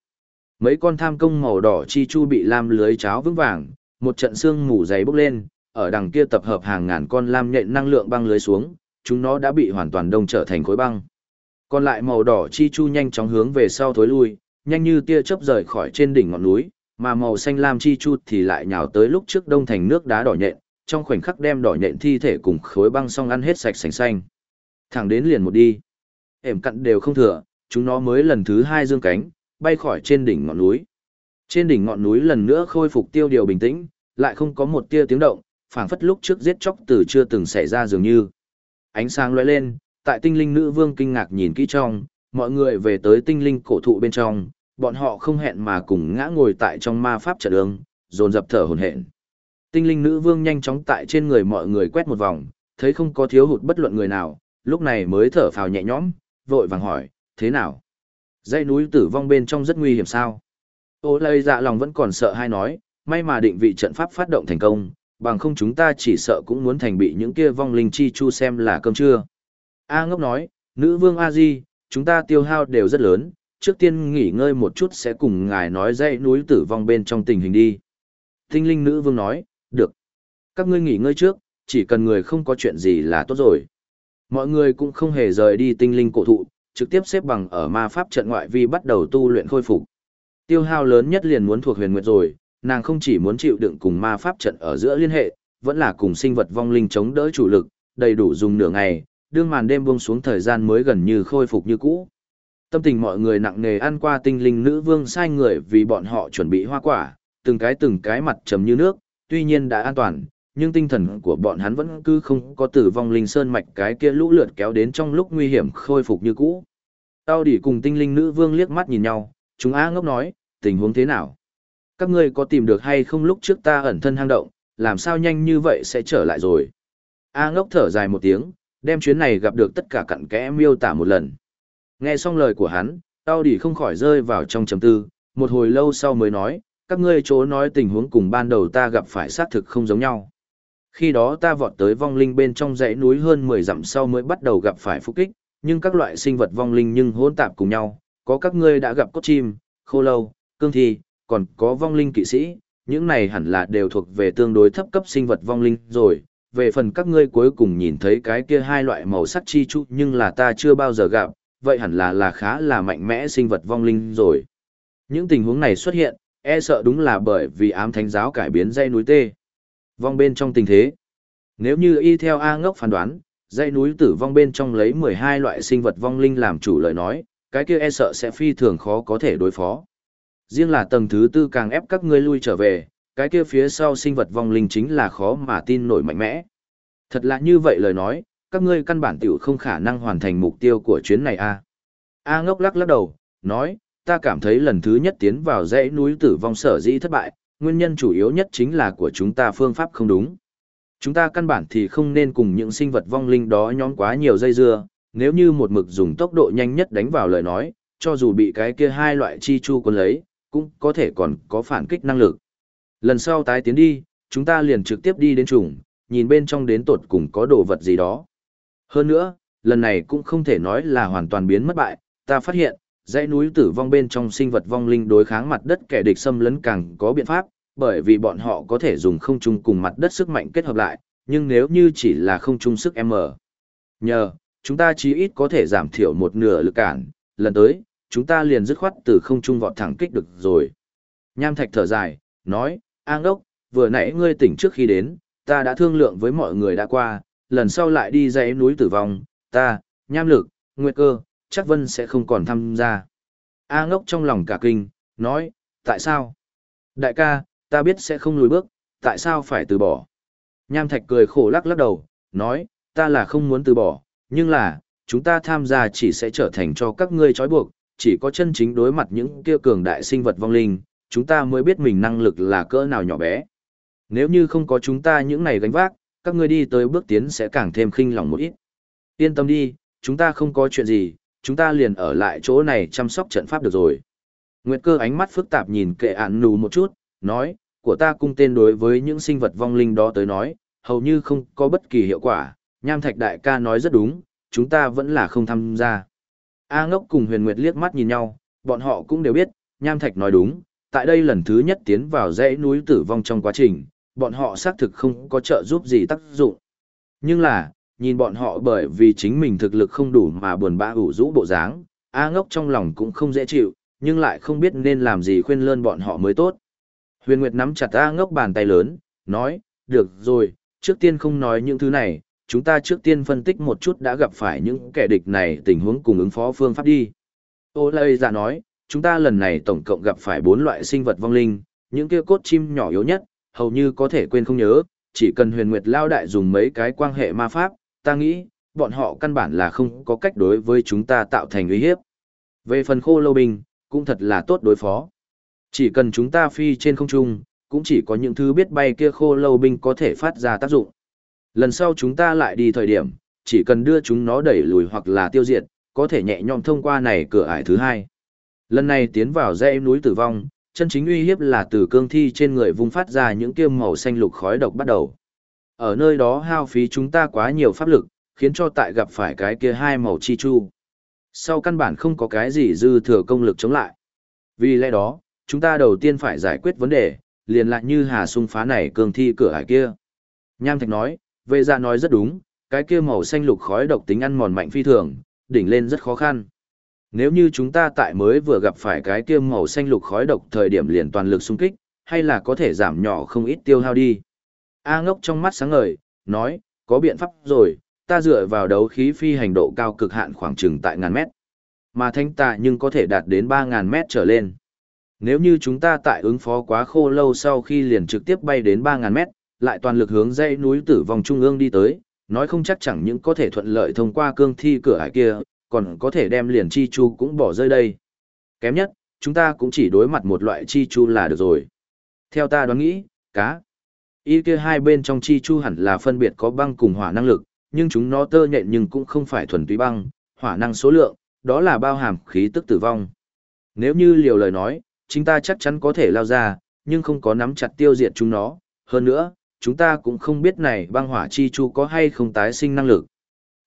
Mấy con tham công màu đỏ chi chu bị lam lưới cháo vững vàng, một trận xương mù dày bốc lên, ở đằng kia tập hợp hàng ngàn con lam nhện năng lượng băng lưới xuống, chúng nó đã bị hoàn toàn đông trở thành khối băng. Còn lại màu đỏ chi chu nhanh chóng hướng về sau thối lui, nhanh như tia chớp rời khỏi trên đỉnh ngọn núi, mà màu xanh lam chi chu thì lại nhào tới lúc trước đông thành nước đá đỏ nhện, trong khoảnh khắc đem đỏ nhện thi thể cùng khối băng xong ăn hết sạch sành xanh. Thẳng đến liền một đi. Ểm cặn đều không thừa, chúng nó mới lần thứ hai dương cánh, bay khỏi trên đỉnh ngọn núi. Trên đỉnh ngọn núi lần nữa khôi phục tiêu điều bình tĩnh, lại không có một tia tiếng động, phảng phất lúc trước giết chóc từ chưa từng xảy ra dường như. Ánh sáng lóe lên, tại tinh linh nữ vương kinh ngạc nhìn kỹ trong, mọi người về tới tinh linh cổ thụ bên trong, bọn họ không hẹn mà cùng ngã ngồi tại trong ma pháp trận đường, dồn dập thở hổn hển. Tinh linh nữ vương nhanh chóng tại trên người mọi người quét một vòng, thấy không có thiếu hụt bất luận người nào, lúc này mới thở phào nhẹ nhõm, vội vàng hỏi, thế nào? Dãy núi tử vong bên trong rất nguy hiểm sao? Ô lây dạ lòng vẫn còn sợ hay nói, May mà định vị trận pháp phát động thành công, bằng không chúng ta chỉ sợ cũng muốn thành bị những kia vong linh chi chu xem là cơm trưa. A ngốc nói, nữ vương A Di, chúng ta tiêu hao đều rất lớn, trước tiên nghỉ ngơi một chút sẽ cùng ngài nói dãy núi tử vong bên trong tình hình đi. Tinh linh nữ vương nói, được. Các ngươi nghỉ ngơi trước, chỉ cần người không có chuyện gì là tốt rồi. Mọi người cũng không hề rời đi tinh linh cổ thụ, trực tiếp xếp bằng ở ma pháp trận ngoại vi bắt đầu tu luyện khôi phục. Tiêu hao lớn nhất liền muốn thuộc huyền nguyệt rồi, nàng không chỉ muốn chịu đựng cùng ma pháp trận ở giữa liên hệ, vẫn là cùng sinh vật vong linh chống đỡ chủ lực, đầy đủ dùng nửa ngày, đương màn đêm buông xuống thời gian mới gần như khôi phục như cũ. Tâm tình mọi người nặng nề ăn qua tinh linh nữ vương sai người vì bọn họ chuẩn bị hoa quả, từng cái từng cái mặt trầm như nước, tuy nhiên đã an toàn, nhưng tinh thần của bọn hắn vẫn cứ không có tử vong linh sơn mạch cái kia lũ lượt kéo đến trong lúc nguy hiểm khôi phục như cũ. Tao đỉ cùng tinh linh nữ vương liếc mắt nhìn nhau, chúng A ngốc nói, tình huống thế nào? Các ngươi có tìm được hay không lúc trước ta ẩn thân hang động, làm sao nhanh như vậy sẽ trở lại rồi? A ngốc thở dài một tiếng, đem chuyến này gặp được tất cả cặn kẽ miêu tả một lần. Nghe xong lời của hắn, tao đỉ không khỏi rơi vào trong trầm tư, một hồi lâu sau mới nói, các ngươi chỗ nói tình huống cùng ban đầu ta gặp phải xác thực không giống nhau. Khi đó ta vọt tới vong linh bên trong dãy núi hơn 10 dặm sau mới bắt đầu gặp phải phục kích, nhưng các loại sinh vật vong linh nhưng hỗn tạp cùng nhau, có các ngươi đã gặp cốt chim, khô lâu, cương thi, còn có vong linh kỵ sĩ, những này hẳn là đều thuộc về tương đối thấp cấp sinh vật vong linh rồi. Về phần các ngươi cuối cùng nhìn thấy cái kia hai loại màu sắc chi chu nhưng là ta chưa bao giờ gặp, vậy hẳn là là khá là mạnh mẽ sinh vật vong linh rồi. Những tình huống này xuất hiện, e sợ đúng là bởi vì ám thánh giáo cải biến dây núi tê. Vong bên trong tình thế. Nếu như y theo A ngốc phán đoán, dây núi tử vong bên trong lấy 12 loại sinh vật vong linh làm chủ lời nói, cái kia e sợ sẽ phi thường khó có thể đối phó. Riêng là tầng thứ tư càng ép các ngươi lui trở về, cái kia phía sau sinh vật vong linh chính là khó mà tin nổi mạnh mẽ. Thật là như vậy lời nói, các ngươi căn bản tiểu không khả năng hoàn thành mục tiêu của chuyến này a. A ngốc lắc lắc đầu, nói, ta cảm thấy lần thứ nhất tiến vào dãy núi tử vong sở dĩ thất bại, nguyên nhân chủ yếu nhất chính là của chúng ta phương pháp không đúng. Chúng ta căn bản thì không nên cùng những sinh vật vong linh đó nhóm quá nhiều dây dưa, nếu như một mực dùng tốc độ nhanh nhất đánh vào lời nói, cho dù bị cái kia hai loại chi chu quân lấy, cũng có thể còn có phản kích năng lực. Lần sau tái tiến đi, chúng ta liền trực tiếp đi đến trùng, nhìn bên trong đến tột cùng có đồ vật gì đó. Hơn nữa, lần này cũng không thể nói là hoàn toàn biến mất bại, ta phát hiện, dãy núi tử vong bên trong sinh vật vong linh đối kháng mặt đất kẻ địch xâm lấn càng có biện pháp, bởi vì bọn họ có thể dùng không trung cùng mặt đất sức mạnh kết hợp lại, nhưng nếu như chỉ là không trung sức M. Nhờ, chúng ta chí ít có thể giảm thiểu một nửa lực cản, lần tới, chúng ta liền dứt khoát từ không trung vọt thẳng kích được rồi. Nham Thạch thở dài, nói, An đốc, vừa nãy ngươi tỉnh trước khi đến, ta đã thương lượng với mọi người đã qua, lần sau lại đi dãy núi tử vong, ta, Nham Lực, Nguyệt Cơ, chắc Vân sẽ không còn tham gia. A ngốc trong lòng cả kinh, nói, tại sao? Đại ca, ta biết sẽ không lùi bước, tại sao phải từ bỏ? Nham Thạch cười khổ lắc lắc đầu, nói, ta là không muốn từ bỏ, nhưng là, chúng ta tham gia chỉ sẽ trở thành cho các ngươi trói buộc, chỉ có chân chính đối mặt những kia cường đại sinh vật vong linh, chúng ta mới biết mình năng lực là cỡ nào nhỏ bé. Nếu như không có chúng ta những này gánh vác, các ngươi đi tới bước tiến sẽ càng thêm khinh lòng một ít. Yên tâm đi, chúng ta không có chuyện gì, chúng ta liền ở lại chỗ này chăm sóc trận pháp được rồi. Nguyệt cơ ánh mắt phức tạp nhìn kệ ản nù một chút, nói, của ta cung tên đối với những sinh vật vong linh đó tới nói, hầu như không có bất kỳ hiệu quả, nham thạch đại ca nói rất đúng, chúng ta vẫn là không tham gia. A ngốc cùng huyền nguyệt liếc mắt nhìn nhau, bọn họ cũng đều biết, nham thạch nói đúng, tại đây lần thứ nhất tiến vào dãy núi tử vong trong quá trình, bọn họ xác thực không có trợ giúp gì tác dụng. Nhưng là, nhìn bọn họ bởi vì chính mình thực lực không đủ mà buồn bã ủ rũ bộ dáng, A ngốc trong lòng cũng không dễ chịu, nhưng lại không biết nên làm gì khuyên lơn bọn họ mới tốt. Huyền Nguyệt nắm chặt A ngốc bàn tay lớn, nói, được rồi, trước tiên không nói những thứ này, chúng ta trước tiên phân tích một chút đã gặp phải những kẻ địch này tình huống cùng ứng phó phương pháp đi. Ô Lê Già dạ nói, chúng ta lần này tổng cộng gặp phải bốn loại sinh vật vong linh, những kia cốt chim nhỏ yếu nhất, hầu như có thể quên không nhớ, chỉ cần huyền nguyệt lao đại dùng mấy cái quan hệ ma pháp, ta nghĩ, bọn họ căn bản là không có cách đối với chúng ta tạo thành uy hiếp. Về phần khô lâu binh, cũng thật là tốt đối phó. Chỉ cần chúng ta phi trên không trung, cũng chỉ có những thứ biết bay kia khô lâu binh có thể phát ra tác dụng. Lần sau chúng ta lại đi thời điểm, chỉ cần đưa chúng nó đẩy lùi hoặc là tiêu diệt, có thể nhẹ nhõm thông qua này cửa ải thứ hai. Lần này tiến vào dãy núi tử vong, chân chính uy hiếp là từ cương thi trên người vung phát ra những kia màu xanh lục khói độc bắt đầu. Ở nơi đó hao phí chúng ta quá nhiều pháp lực, khiến cho tại gặp phải cái kia hai màu chi chu. Sau căn bản không có cái gì dư thừa công lực chống lại. Vì lẽ đó, chúng ta đầu tiên phải giải quyết vấn đề, liền lại như hà sung phá này cương thi cửa hải kia. Nham Thạch nói, về ra dạ nói rất đúng, cái kia màu xanh lục khói độc tính ăn mòn mạnh phi thường, đỉnh lên rất khó khăn. Nếu như chúng ta tại mới vừa gặp phải cái kia màu xanh lục khói độc thời điểm liền toàn lực xung kích, hay là có thể giảm nhỏ không ít tiêu hao đi. A ngốc trong mắt sáng ngời, nói, có biện pháp rồi, ta dựa vào đấu khí phi hành độ cao cực hạn khoảng chừng tại ngàn mét. Mà thanh tạ nhưng có thể đạt đến 3.000 mét trở lên. Nếu như chúng ta tại ứng phó quá khô lâu sau khi liền trực tiếp bay đến 3.000 mét, lại toàn lực hướng dãy núi tử vòng trung ương đi tới, nói không chắc chẳng những có thể thuận lợi thông qua cương thi cửa hải kia, còn có thể đem liền chi chu cũng bỏ rơi đây. Kém nhất, chúng ta cũng chỉ đối mặt một loại chi chu là được rồi. Theo ta đoán nghĩ, cá. Y kia hai bên trong chi chu hẳn là phân biệt có băng cùng hỏa năng lực, nhưng chúng nó tơ nhện nhưng cũng không phải thuần túy băng, hỏa năng số lượng, đó là bao hàm khí tức tử vong. Nếu như liều lời nói, chúng ta chắc chắn có thể lao ra, nhưng không có nắm chặt tiêu diệt chúng nó. Hơn nữa, chúng ta cũng không biết này băng hỏa chi chu có hay không tái sinh năng lực.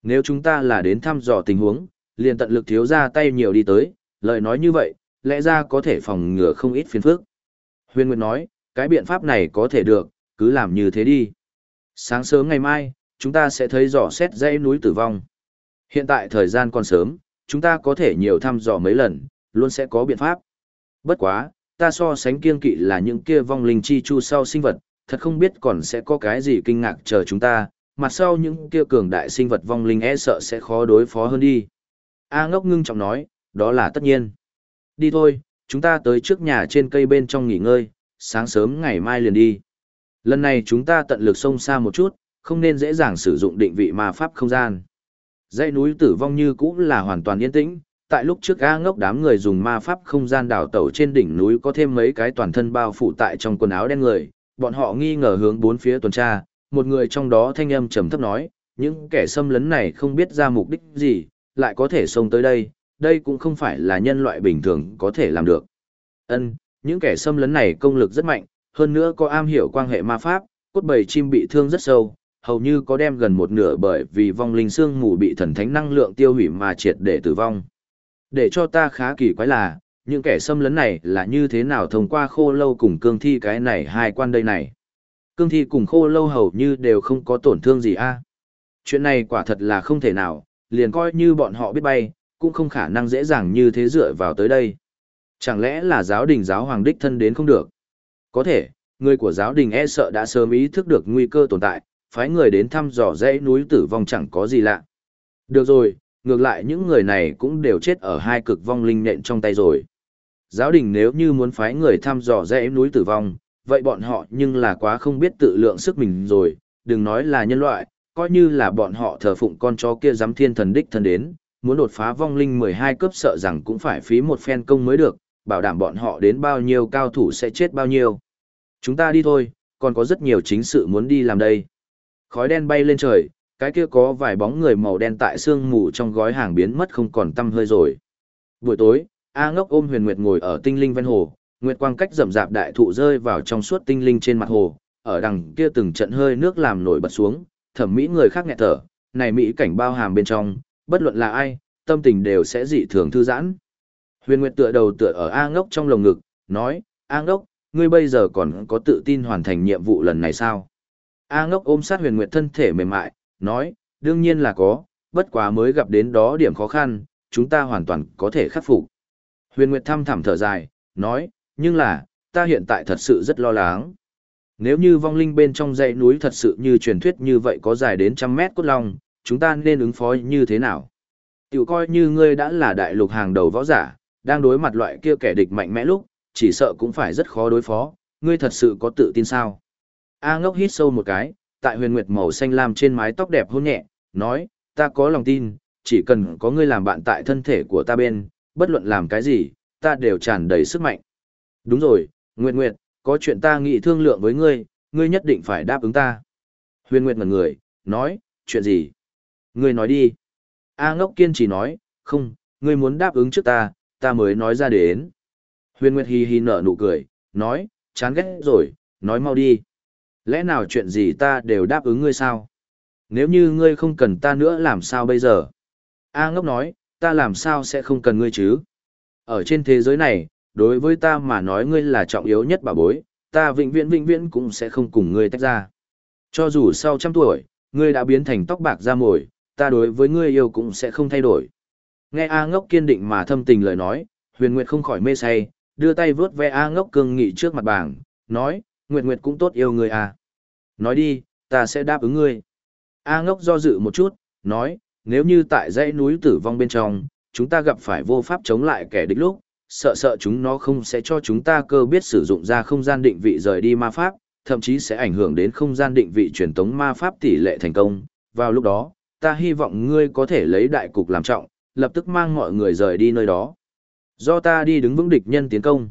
Nếu chúng ta là đến thăm dò tình huống, liền tận lực thiếu ra tay nhiều đi tới, lời nói như vậy, lẽ ra có thể phòng ngừa không ít phiền phức. Huyền Nguyệt nói, cái biện pháp này có thể được, cứ làm như thế đi. Sáng sớm ngày mai, chúng ta sẽ thấy dò xét dãy núi tử vong. Hiện tại thời gian còn sớm, chúng ta có thể nhiều thăm dò mấy lần, luôn sẽ có biện pháp. Bất quá, ta so sánh kiên kỵ là những kia vong linh chi chu sau sinh vật, thật không biết còn sẽ có cái gì kinh ngạc chờ chúng ta, mặt sau những kia cường đại sinh vật vong linh e sợ sẽ khó đối phó hơn đi. A ngốc ngưng trọng nói, đó là tất nhiên. Đi thôi, chúng ta tới trước nhà trên cây bên trong nghỉ ngơi, sáng sớm ngày mai liền đi. Lần này chúng ta tận lực sông xa một chút, không nên dễ dàng sử dụng định vị ma pháp không gian. Dãy núi tử vong như cũ là hoàn toàn yên tĩnh, tại lúc trước A ngốc đám người dùng ma pháp không gian đảo tẩu trên đỉnh núi có thêm mấy cái toàn thân bao phủ tại trong quần áo đen người, bọn họ nghi ngờ hướng bốn phía tuần tra, một người trong đó thanh âm trầm thấp nói, những kẻ xâm lấn này không biết ra mục đích gì, lại có thể xông tới đây, đây cũng không phải là nhân loại bình thường có thể làm được. Ân, những kẻ xâm lấn này công lực rất mạnh, hơn nữa có am hiểu quan hệ ma pháp, cốt bầy chim bị thương rất sâu, hầu như có đem gần một nửa bởi vì vong linh xương mù bị thần thánh năng lượng tiêu hủy mà triệt để tử vong. Để cho ta khá kỳ quái là, những kẻ xâm lấn này là như thế nào thông qua khô lâu cùng cương thi cái này hai quan đây này. Cương thi cùng khô lâu hầu như đều không có tổn thương gì a. Chuyện này quả thật là không thể nào, liền coi như bọn họ biết bay, cũng không khả năng dễ dàng như thế dựa vào tới đây. Chẳng lẽ là giáo đình giáo hoàng đích thân đến không được? Có thể, người của giáo đình e sợ đã sớm ý thức được nguy cơ tồn tại, phái người đến thăm dò dãy núi tử vong chẳng có gì lạ. Được rồi, ngược lại những người này cũng đều chết ở hai cực vong linh nện trong tay rồi. Giáo đình nếu như muốn phái người thăm dò dãy núi tử vong, vậy bọn họ nhưng là quá không biết tự lượng sức mình rồi, đừng nói là nhân loại, coi như là bọn họ thờ phụng con chó kia giám thiên thần đích thần đến, muốn đột phá vong linh 12 cấp sợ rằng cũng phải phí một phen công mới được, bảo đảm bọn họ đến bao nhiêu cao thủ sẽ chết bao nhiêu. Chúng ta đi thôi, còn có rất nhiều chính sự muốn đi làm đây. Khói đen bay lên trời, cái kia có vài bóng người màu đen tại sương mù trong gói hàng biến mất không còn tăm hơi rồi. Buổi tối, A Ngốc ôm Huyền Nguyệt ngồi ở tinh linh ven hồ, nguyệt quang cách rậm rạp đại thụ rơi vào trong suốt tinh linh trên mặt hồ, ở đằng kia từng trận hơi nước làm nổi bật xuống, thẩm mỹ người khác nghẹt thở, này mỹ cảnh bao hàm bên trong, bất luận là ai, tâm tình đều sẽ dị thường thư giãn. Huyền Nguyệt tựa đầu tựa ở A Ngốc trong lồng ngực, nói, A Ngốc, ngươi bây giờ còn có tự tin hoàn thành nhiệm vụ lần này sao? A Ngốc ôm sát Huyền Nguyệt thân thể mềm mại, nói, đương nhiên là có, bất quá mới gặp đến đó điểm khó khăn, chúng ta hoàn toàn có thể khắc phục. Huyền Nguyệt thăm thẳm thở dài, nói, nhưng là, ta hiện tại thật sự rất lo lắng. Nếu như vong linh bên trong dãy núi thật sự như truyền thuyết như vậy có dài đến trăm mét cốt long, chúng ta nên ứng phó như thế nào? Tiểu coi như ngươi đã là đại lục hàng đầu võ giả, đang đối mặt loại kia kẻ địch mạnh mẽ lúc, chỉ sợ cũng phải rất khó đối phó, ngươi thật sự có tự tin sao? A ngốc hít sâu một cái, tại huyền nguyệt màu xanh lam trên mái tóc đẹp hôn nhẹ, nói, ta có lòng tin, chỉ cần có ngươi làm bạn tại thân thể của ta bên, bất luận làm cái gì, ta đều tràn đầy sức mạnh. Đúng rồi, Nguyệt Nguyệt, có chuyện ta nghị thương lượng với ngươi, ngươi nhất định phải đáp ứng ta. Huyền Nguyệt ngẩn người, nói, chuyện gì? Ngươi nói đi. A ngốc kiên trì nói, không, ngươi muốn đáp ứng trước ta, ta mới nói ra đến. Huyền Nguyệt hì hì nở nụ cười, nói, chán ghét rồi, nói mau đi. Lẽ nào chuyện gì ta đều đáp ứng ngươi sao? Nếu như ngươi không cần ta nữa làm sao bây giờ? A ngốc nói, ta làm sao sẽ không cần ngươi chứ? Ở trên thế giới này, đối với ta mà nói ngươi là trọng yếu nhất bà bối, ta vĩnh viễn vĩnh viễn cũng sẽ không cùng ngươi tách ra. Cho dù sau trăm tuổi, ngươi đã biến thành tóc bạc da mồi, ta đối với ngươi yêu cũng sẽ không thay đổi. Nghe A ngốc kiên định mà thâm tình lời nói, huyền nguyệt không khỏi mê say, đưa tay vướt ve A ngốc cương nghị trước mặt bảng, nói, Nguyệt Nguyệt cũng tốt yêu ngươi à. Nói đi, ta sẽ đáp ứng ngươi. A ngốc do dự một chút, nói, nếu như tại dãy núi tử vong bên trong, chúng ta gặp phải vô pháp chống lại kẻ địch lúc, sợ sợ chúng nó không sẽ cho chúng ta cơ biết sử dụng ra không gian định vị rời đi ma pháp, thậm chí sẽ ảnh hưởng đến không gian định vị truyền tống ma pháp tỷ lệ thành công. Vào lúc đó, ta hy vọng ngươi có thể lấy đại cục làm trọng, lập tức mang mọi người rời đi nơi đó. Do ta đi đứng vững địch nhân tiến công.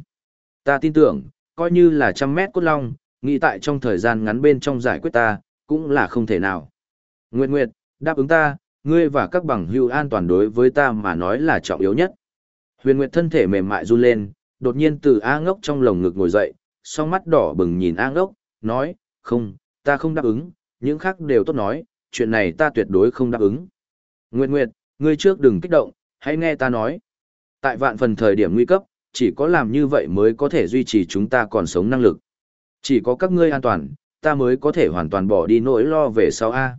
Ta tin tưởng, coi như là trăm mét cốt long, nghĩ tại trong thời gian ngắn bên trong giải quyết ta, cũng là không thể nào. Nguyệt Nguyệt, đáp ứng ta, ngươi và các bằng hữu an toàn đối với ta mà nói là trọng yếu nhất. Huyền Nguyệt thân thể mềm mại run lên, đột nhiên từ A ngốc trong lồng ngực ngồi dậy, song mắt đỏ bừng nhìn A ngốc, nói, không, ta không đáp ứng, những khác đều tốt nói, chuyện này ta tuyệt đối không đáp ứng. Nguyệt Nguyệt, ngươi trước đừng kích động, hãy nghe ta nói. Tại vạn phần thời điểm nguy cấp, chỉ có làm như vậy mới có thể duy trì chúng ta còn sống năng lực. Chỉ có các ngươi an toàn, ta mới có thể hoàn toàn bỏ đi nỗi lo về sau A.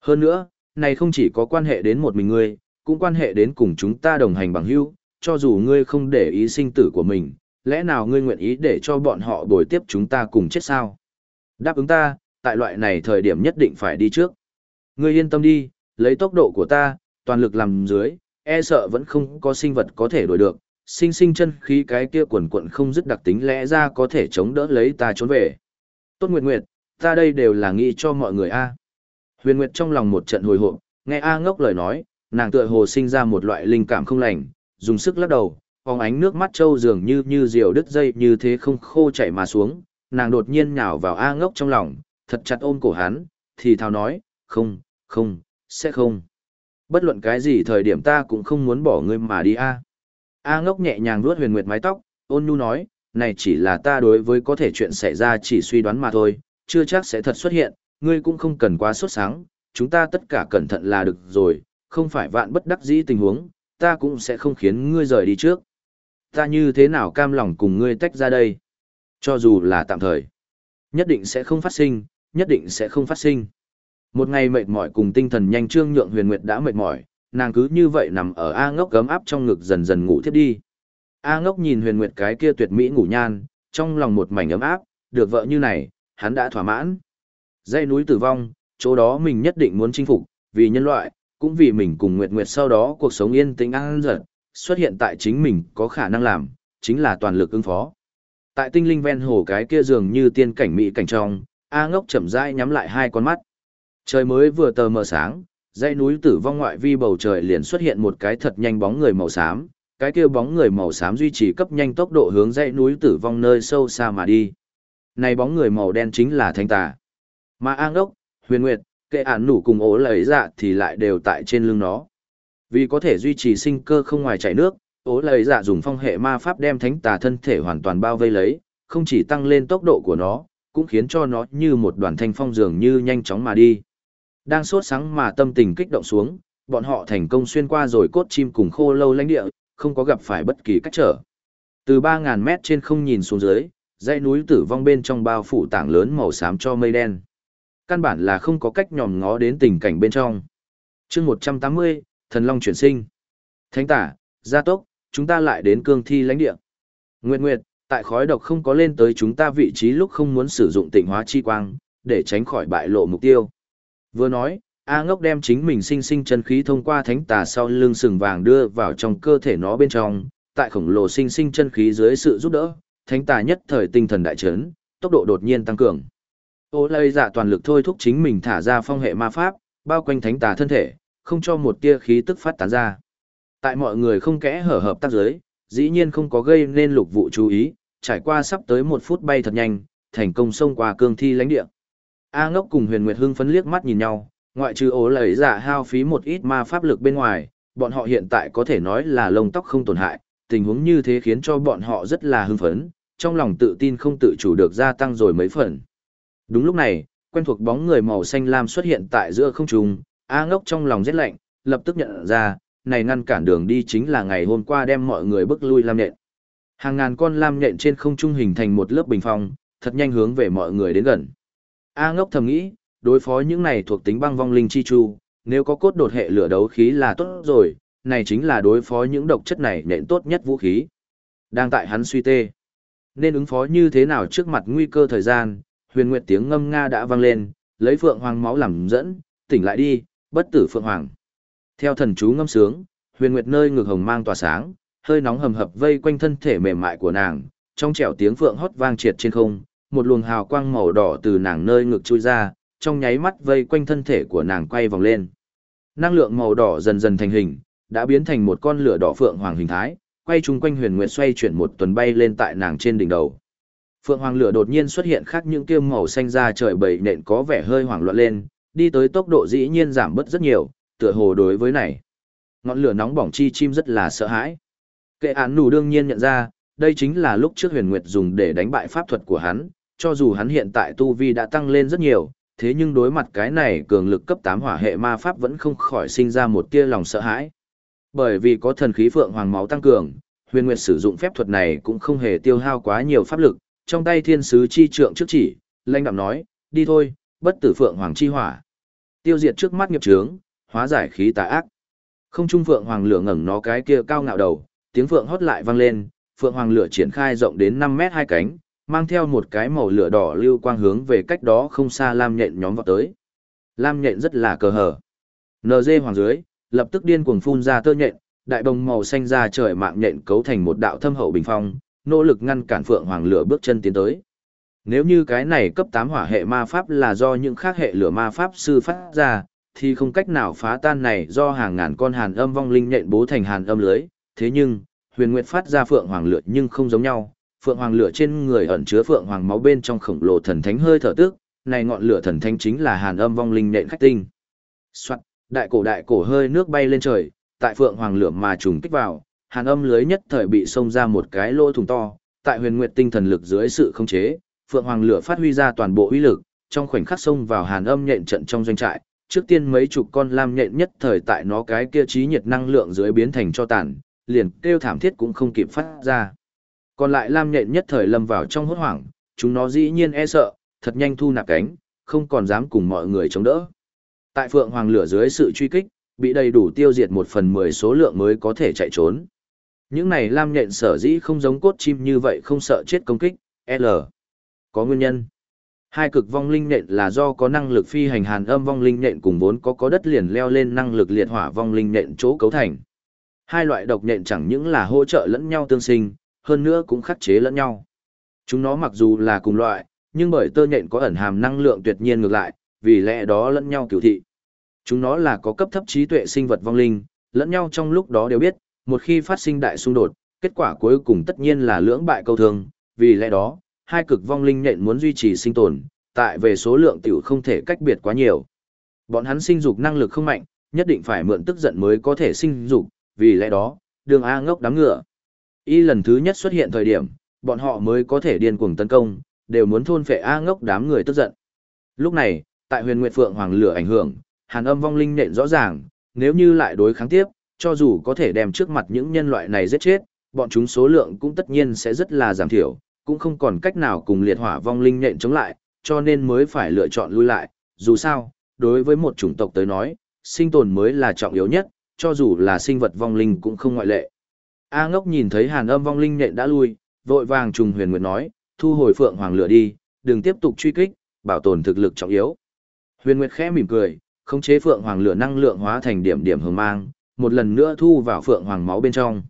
Hơn nữa, này không chỉ có quan hệ đến một mình ngươi, cũng quan hệ đến cùng chúng ta đồng hành bằng hữu, cho dù ngươi không để ý sinh tử của mình, lẽ nào ngươi nguyện ý để cho bọn họ bồi tiếp chúng ta cùng chết sao? Đáp ứng ta, tại loại này thời điểm nhất định phải đi trước. Ngươi yên tâm đi, lấy tốc độ của ta, toàn lực làm dưới, e sợ vẫn không có sinh vật có thể đuổi được, sinh sinh chân khí cái kia quần quận không dứt đặc tính lẽ ra có thể chống đỡ lấy ta trốn về. Tốt Nguyệt Nguyệt, ta đây đều là nghĩ cho mọi người a. Huyền Nguyệt trong lòng một trận hồi hộp, nghe A ngốc lời nói, nàng tựa hồ sinh ra một loại linh cảm không lành, dùng sức lắc đầu, phóng ánh nước mắt trâu dường như như diều đứt dây như thế không khô chảy mà xuống, nàng đột nhiên nhào vào A ngốc trong lòng, thật chặt ôm cổ hắn, thì thào nói, không, không, sẽ không. Bất luận cái gì thời điểm ta cũng không muốn bỏ ngươi mà đi A. A ngốc nhẹ nhàng vuốt huyền nguyệt mái tóc, ôn nhu nói, này chỉ là ta đối với có thể chuyện xảy ra chỉ suy đoán mà thôi, chưa chắc sẽ thật xuất hiện, ngươi cũng không cần quá sốt sáng, chúng ta tất cả cẩn thận là được rồi, không phải vạn bất đắc dĩ tình huống, ta cũng sẽ không khiến ngươi rời đi trước. Ta như thế nào cam lòng cùng ngươi tách ra đây? Cho dù là tạm thời, nhất định sẽ không phát sinh, nhất định sẽ không phát sinh. Một ngày mệt mỏi cùng tinh thần nhanh trương nhượng huyền nguyệt đã mệt mỏi, nàng cứ như vậy nằm ở A ngốc gấm áp trong ngực dần dần ngủ thiếp đi. A ngốc nhìn huyền nguyệt cái kia tuyệt mỹ ngủ nhan, trong lòng một mảnh ấm áp, được vợ như này, hắn đã thỏa mãn. Dây núi tử vong, chỗ đó mình nhất định muốn chinh phục, vì nhân loại, cũng vì mình cùng Nguyệt Nguyệt sau đó cuộc sống yên tĩnh an giật, xuất hiện tại chính mình có khả năng làm, chính là toàn lực ứng phó. Tại tinh linh ven hồ cái kia dường như tiên cảnh mỹ cảnh trong, A ngốc chậm rãi nhắm lại hai con mắt. Trời mới vừa tờ mờ sáng, dãy núi tử vong ngoại vi bầu trời liền xuất hiện một cái thật nhanh bóng người màu xám, cái kia bóng người màu xám duy trì cấp nhanh tốc độ hướng dãy núi tử vong nơi sâu xa mà đi. Này bóng người màu đen chính là thanh tà. Mà A ngốc, huyền nguyệt, kệ ản nủ cùng ố lấy dạ thì lại đều tại trên lưng nó. Vì có thể duy trì sinh cơ không ngoài chảy nước, ố lấy dạ dùng phong hệ ma pháp đem thánh tà thân thể hoàn toàn bao vây lấy, không chỉ tăng lên tốc độ của nó, cũng khiến cho nó như một đoàn thanh phong dường như nhanh chóng mà đi. Đang sốt sáng mà tâm tình kích động xuống, bọn họ thành công xuyên qua rồi cốt chim cùng khô lâu lãnh địa, không có gặp phải bất kỳ cách trở. Từ 3.000 mét trên không nhìn xuống dưới, dãy núi tử vong bên trong bao phủ tảng lớn màu xám cho mây đen. Căn bản là không có cách nhòm ngó đến tình cảnh bên trong. chương 180, Thần Long chuyển sinh. Thánh tả, gia tốc, chúng ta lại đến cương thi lãnh địa. Nguyệt Nguyệt, tại khói độc không có lên tới chúng ta vị trí lúc không muốn sử dụng tịnh hóa chi quang, để tránh khỏi bại lộ mục tiêu. Vừa nói, A ngốc đem chính mình sinh sinh chân khí thông qua thánh tà sau lưng sừng vàng đưa vào trong cơ thể nó bên trong, tại khổng lồ sinh sinh chân khí dưới sự giúp đỡ, thánh tà nhất thời tinh thần đại chấn, tốc độ đột nhiên tăng cường. Ô lây dạ toàn lực thôi thúc chính mình thả ra phong hệ ma pháp, bao quanh thánh tà thân thể, không cho một tia khí tức phát tán ra. Tại mọi người không kẽ hở hợp tác giới, dĩ nhiên không có gây nên lục vụ chú ý, trải qua sắp tới một phút bay thật nhanh, thành công xông qua cương thi lãnh địa. A ngốc cùng huyền nguyệt hưng phấn liếc mắt nhìn nhau, ngoại trừ ố lầy dạ hao phí một ít ma pháp lực bên ngoài, bọn họ hiện tại có thể nói là lông tóc không tổn hại, tình huống như thế khiến cho bọn họ rất là hưng phấn, trong lòng tự tin không tự chủ được gia tăng rồi mấy phần. Đúng lúc này, quen thuộc bóng người màu xanh lam xuất hiện tại giữa không trung, A ngốc trong lòng rét lạnh, lập tức nhận ra, này ngăn cản đường đi chính là ngày hôm qua đem mọi người bước lui lam nhện. Hàng ngàn con lam nhện trên không trung hình thành một lớp bình phong, thật nhanh hướng về mọi người đến gần. A ngốc thầm nghĩ, đối phó những này thuộc tính băng vong linh chi chu, nếu có cốt đột hệ lửa đấu khí là tốt rồi, này chính là đối phó những độc chất này nện tốt nhất vũ khí. Đang tại hắn suy tê. Nên ứng phó như thế nào trước mặt nguy cơ thời gian, huyền nguyệt tiếng ngâm nga đã vang lên, lấy phượng hoàng máu làm dẫn, tỉnh lại đi, bất tử phượng hoàng. Theo thần chú ngâm sướng, huyền nguyệt nơi ngực hồng mang tỏa sáng, hơi nóng hầm hập vây quanh thân thể mềm mại của nàng, trong trẻo tiếng phượng hót vang triệt trên không, một luồng hào quang màu đỏ từ nàng nơi ngực chui ra, trong nháy mắt vây quanh thân thể của nàng quay vòng lên. Năng lượng màu đỏ dần dần thành hình, đã biến thành một con lửa đỏ phượng hoàng hình thái, quay chung quanh huyền nguyệt xoay chuyển một tuần bay lên tại nàng trên đỉnh đầu. Phượng hoàng lửa đột nhiên xuất hiện khác những kia màu xanh ra trời bầy nện có vẻ hơi hoảng loạn lên, đi tới tốc độ dĩ nhiên giảm bớt rất nhiều, tựa hồ đối với này. Ngọn lửa nóng bỏng chi chim rất là sợ hãi. Kệ án nù đương nhiên nhận ra, đây chính là lúc trước huyền nguyệt dùng để đánh bại pháp thuật của hắn, cho dù hắn hiện tại tu vi đã tăng lên rất nhiều, thế nhưng đối mặt cái này cường lực cấp 8 hỏa hệ ma pháp vẫn không khỏi sinh ra một tia lòng sợ hãi. Bởi vì có thần khí phượng hoàng máu tăng cường, huyền nguyệt sử dụng phép thuật này cũng không hề tiêu hao quá nhiều pháp lực, trong tay thiên sứ chi trượng trước chỉ, lanh đạm nói, đi thôi, bất tử phượng hoàng chi hỏa. Tiêu diệt trước mắt nghiệp trướng, hóa giải khí tà ác. Không trung phượng hoàng lửa ngẩng nó cái kia cao ngạo đầu, tiếng phượng hót lại vang lên, phượng hoàng lửa triển khai rộng đến 5 mét hai cánh, mang theo một cái màu lửa đỏ lưu quang hướng về cách đó không xa lam nhện nhóm vào tới. Lam nhện rất là cờ hở. NG hoàng dưới, lập tức điên cuồng phun ra tơ nhện, đại bồng màu xanh ra trời mạng nhện cấu thành một đạo thâm hậu bình phong, nỗ lực ngăn cản phượng hoàng lửa bước chân tiến tới. Nếu như cái này cấp 8 hỏa hệ ma pháp là do những khác hệ lửa ma pháp sư phát ra, thì không cách nào phá tan này do hàng ngàn con hàn âm vong linh nhện bố thành hàn âm lưới. Thế nhưng, huyền nguyệt phát ra phượng hoàng lửa nhưng không giống nhau, phượng hoàng lửa trên người ẩn chứa phượng hoàng máu bên trong khổng lồ thần thánh hơi thở tức, này ngọn lửa thần thánh chính là hàn âm vong linh nhện khách tinh. Soạn, đại cổ đại cổ hơi nước bay lên trời, tại phượng hoàng lửa mà trùng kích vào, hàn âm lưới nhất thời bị xông ra một cái lỗ thủng to, tại huyền nguyệt tinh thần lực dưới sự khống chế, phượng hoàng lửa phát huy ra toàn bộ uy lực, trong khoảnh khắc xông vào hàn âm nhện trận trong doanh trại, trước tiên mấy chục con lam nhện nhất thời tại nó cái kia trí nhiệt năng lượng dưới biến thành cho tàn, liền kêu thảm thiết cũng không kịp phát ra. Còn lại lam nhện nhất thời lâm vào trong hốt hoảng, chúng nó dĩ nhiên e sợ, thật nhanh thu nạp cánh, không còn dám cùng mọi người chống đỡ. Tại phượng hoàng lửa dưới sự truy kích, bị đầy đủ tiêu diệt một phần mười số lượng mới có thể chạy trốn. Những này lam nhện sở dĩ không giống cốt chim như vậy không sợ chết công kích, L. Có nguyên nhân. Hai cực vong linh nhện là do có năng lực phi hành hàn âm vong linh nhện cùng vốn có có đất liền leo lên năng lực liệt hỏa vong linh nhện chỗ cấu thành. Hai loại độc nhện chẳng những là hỗ trợ lẫn nhau tương sinh, hơn nữa cũng khắc chế lẫn nhau. Chúng nó mặc dù là cùng loại, nhưng bởi tơ nhện có ẩn hàm năng lượng tuyệt nhiên ngược lại, vì lẽ đó lẫn nhau cửu thị. Chúng nó là có cấp thấp trí tuệ sinh vật vong linh, lẫn nhau trong lúc đó đều biết, một khi phát sinh đại xung đột, kết quả cuối cùng tất nhiên là lưỡng bại câu thương, vì lẽ đó, hai cực vong linh nện muốn duy trì sinh tồn, tại về số lượng tiểu không thể cách biệt quá nhiều. Bọn hắn sinh dục năng lực không mạnh, nhất định phải mượn tức giận mới có thể sinh dục, vì lẽ đó, đường A ngốc đám ngựa. Y lần thứ nhất xuất hiện thời điểm, bọn họ mới có thể điên cuồng tấn công, đều muốn thôn phệ A ngốc đám người tức giận. Lúc này, tại huyền nguyệt phượng hoàng lửa ảnh hưởng, hàn âm vong linh nện rõ ràng, nếu như lại đối kháng tiếp, cho dù có thể đem trước mặt những nhân loại này giết chết, bọn chúng số lượng cũng tất nhiên sẽ rất là giảm thiểu, cũng không còn cách nào cùng liệt hỏa vong linh nện chống lại, cho nên mới phải lựa chọn lui lại. Dù sao, đối với một chủng tộc tới nói, sinh tồn mới là trọng yếu nhất, cho dù là sinh vật vong linh cũng không ngoại lệ. A ngốc nhìn thấy hàn âm vong linh nện đã lui, vội vàng trùng huyền nguyệt nói, thu hồi phượng hoàng lửa đi, đừng tiếp tục truy kích, bảo tồn thực lực trọng yếu. Huyền nguyệt khẽ mỉm cười, khống chế phượng hoàng lửa năng lượng hóa thành điểm điểm hương mang, một lần nữa thu vào phượng hoàng máu bên trong.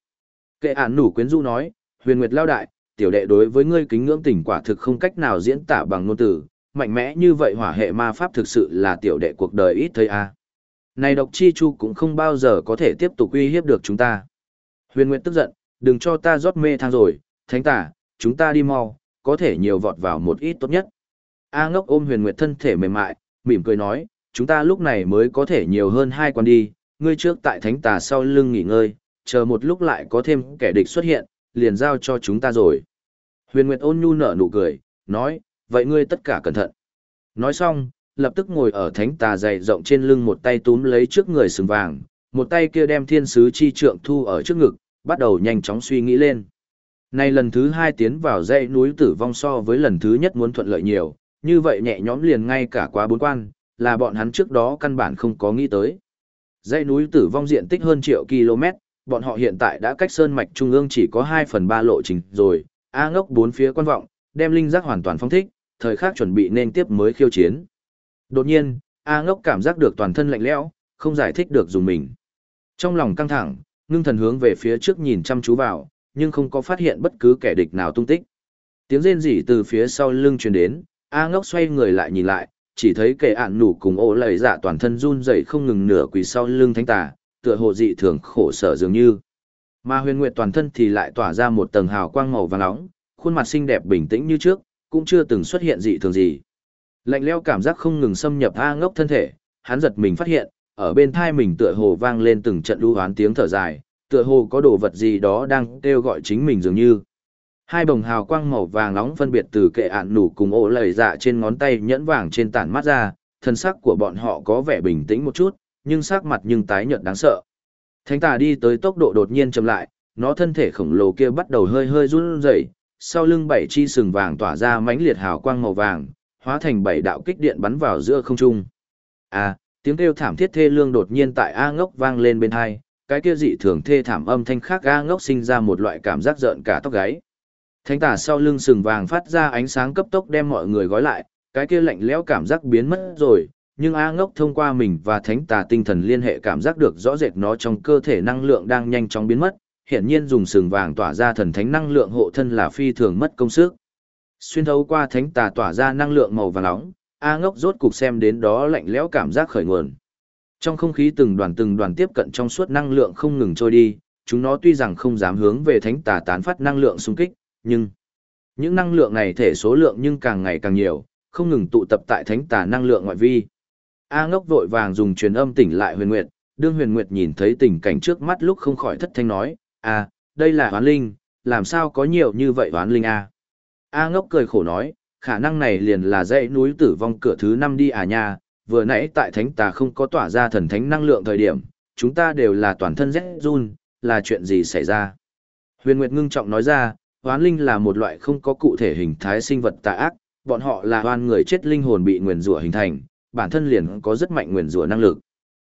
Kệ án nủ quyến du nói, huyền nguyệt lao đại, tiểu đệ đối với ngươi kính ngưỡng tình quả thực không cách nào diễn tả bằng ngôn từ, mạnh mẽ như vậy hỏa hệ ma pháp thực sự là tiểu đệ cuộc đời ít thấy a. Này độc chi chu cũng không bao giờ có thể tiếp tục uy hiếp được chúng ta. Huyền Nguyệt tức giận, đừng cho ta rót mê thang rồi, thánh tả, chúng ta đi mau, có thể nhiều vọt vào một ít tốt nhất. A ngốc ôm Huyền Nguyệt thân thể mềm mại, mỉm cười nói, chúng ta lúc này mới có thể nhiều hơn hai quan đi, ngươi trước tại thánh tà sau lưng nghỉ ngơi, chờ một lúc lại có thêm kẻ địch xuất hiện, liền giao cho chúng ta rồi. Huyền Nguyệt ôn nhu nở nụ cười, nói, vậy ngươi tất cả cẩn thận. Nói xong, lập tức ngồi ở thánh tà dày rộng trên lưng một tay túm lấy trước người sừng vàng, một tay kia đem thiên sứ chi trượng thu ở trước ngực, bắt đầu nhanh chóng suy nghĩ lên. Này lần thứ hai tiến vào dãy núi tử vong so với lần thứ nhất muốn thuận lợi nhiều, như vậy nhẹ nhõm liền ngay cả quá bốn quan, là bọn hắn trước đó căn bản không có nghĩ tới. Dãy núi tử vong diện tích hơn triệu km, bọn họ hiện tại đã cách sơn mạch trung ương chỉ có 2 phần 3 lộ trình rồi, A ngốc bốn phía quan vọng, đem linh giác hoàn toàn phong thích, thời khắc chuẩn bị nên tiếp mới khiêu chiến. Đột nhiên, A ngốc cảm giác được toàn thân lạnh lẽo, không giải thích được dùng mình. Trong lòng căng thẳng, ngưng thần hướng về phía trước nhìn chăm chú vào, nhưng không có phát hiện bất cứ kẻ địch nào tung tích. Tiếng rên rỉ từ phía sau lưng truyền đến, A ngốc xoay người lại nhìn lại, chỉ thấy kẻ ạn nủ cùng ô lầy dạ toàn thân run rẩy không ngừng nửa quỳ sau lưng thánh tà, tựa hồ dị thường khổ sở dường như. Mà huyền nguyệt toàn thân thì lại tỏa ra một tầng hào quang màu vàng nóng, khuôn mặt xinh đẹp bình tĩnh như trước, cũng chưa từng xuất hiện dị thường gì. Lạnh leo cảm giác không ngừng xâm nhập A ngốc thân thể, hắn giật mình phát hiện, ở bên thai mình tựa hồ vang lên từng trận lưu hoán tiếng thở dài, tựa hồ có đồ vật gì đó đang kêu gọi chính mình dường như. Hai bồng hào quang màu vàng nóng phân biệt từ kệ ạn nủ cùng ổ lầy dạ trên ngón tay nhẫn vàng trên tản mắt ra, thân sắc của bọn họ có vẻ bình tĩnh một chút, nhưng sắc mặt nhưng tái nhợt đáng sợ. Thánh tà đi tới tốc độ đột nhiên chậm lại, nó thân thể khổng lồ kia bắt đầu hơi hơi run rẩy, sau lưng bảy chi sừng vàng tỏa ra mãnh liệt hào quang màu vàng, hóa thành bảy đạo kích điện bắn vào giữa không trung. À, tiếng kêu thảm thiết thê lương đột nhiên tại A Ngốc vang lên bên hai, cái kia dị thường thê thảm âm thanh khác A Ngốc sinh ra một loại cảm giác giận cả tóc gáy. Thánh tà sau lưng sừng vàng phát ra ánh sáng cấp tốc đem mọi người gói lại, cái kia lạnh lẽo cảm giác biến mất rồi, nhưng A ngốc thông qua mình và thánh tà tinh thần liên hệ cảm giác được rõ rệt nó trong cơ thể năng lượng đang nhanh chóng biến mất, hiển nhiên dùng sừng vàng tỏa ra thần thánh năng lượng hộ thân là phi thường mất công sức. Xuyên thấu qua thánh tà tỏa ra năng lượng màu vàng nóng, A ngốc rốt cục xem đến đó lạnh lẽo cảm giác khởi nguồn. Trong không khí từng đoàn từng đoàn tiếp cận trong suốt năng lượng không ngừng trôi đi, chúng nó tuy rằng không dám hướng về thánh tà tán phát năng lượng xung kích, nhưng những năng lượng này thể số lượng nhưng càng ngày càng nhiều, không ngừng tụ tập tại thánh tà năng lượng ngoại vi. A ngốc vội vàng dùng truyền âm tỉnh lại huyền nguyệt, đương huyền nguyệt nhìn thấy tình cảnh trước mắt lúc không khỏi thất thanh nói, à, đây là hoán linh, làm sao có nhiều như vậy hoán linh a? A ngốc cười khổ nói, khả năng này liền là dãy núi tử vong cửa thứ năm đi à nha, vừa nãy tại thánh tà không có tỏa ra thần thánh năng lượng thời điểm, chúng ta đều là toàn thân rét run, là chuyện gì xảy ra? Huyền Nguyệt ngưng trọng nói ra, hoán linh là một loại không có cụ thể hình thái sinh vật tà ác, bọn họ là hoan người chết linh hồn bị nguyền rủa hình thành, bản thân liền có rất mạnh nguyền rủa năng lực.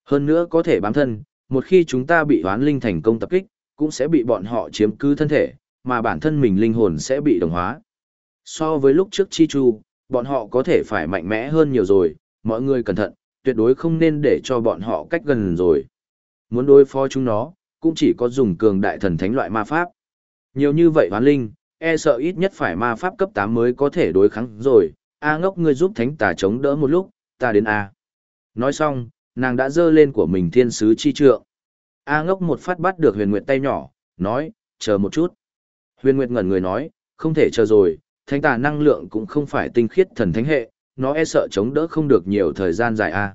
Hơn nữa có thể bám thân, một khi chúng ta bị hoán linh thành công tập kích, cũng sẽ bị bọn họ chiếm cứ thân thể, mà bản thân mình linh hồn sẽ bị đồng hóa. So với lúc trước Chi Chu, bọn họ có thể phải mạnh mẽ hơn nhiều rồi, mọi người cẩn thận, tuyệt đối không nên để cho bọn họ cách gần rồi. Muốn đối phó chúng nó, cũng chỉ có dùng cường đại thần thánh loại ma pháp. Nhiều như vậy hoán linh, e sợ ít nhất phải ma pháp cấp 8 mới có thể đối kháng rồi, A ngốc ngươi giúp thánh tà chống đỡ một lúc, ta đến A. Nói xong, nàng đã dơ lên của mình thiên sứ chi trượng. A ngốc một phát bắt được huyền nguyệt tay nhỏ, nói, chờ một chút. Huyền nguyệt ngẩn người nói, không thể chờ rồi, thánh tà năng lượng cũng không phải tinh khiết thần thánh hệ, nó e sợ chống đỡ không được nhiều thời gian dài A.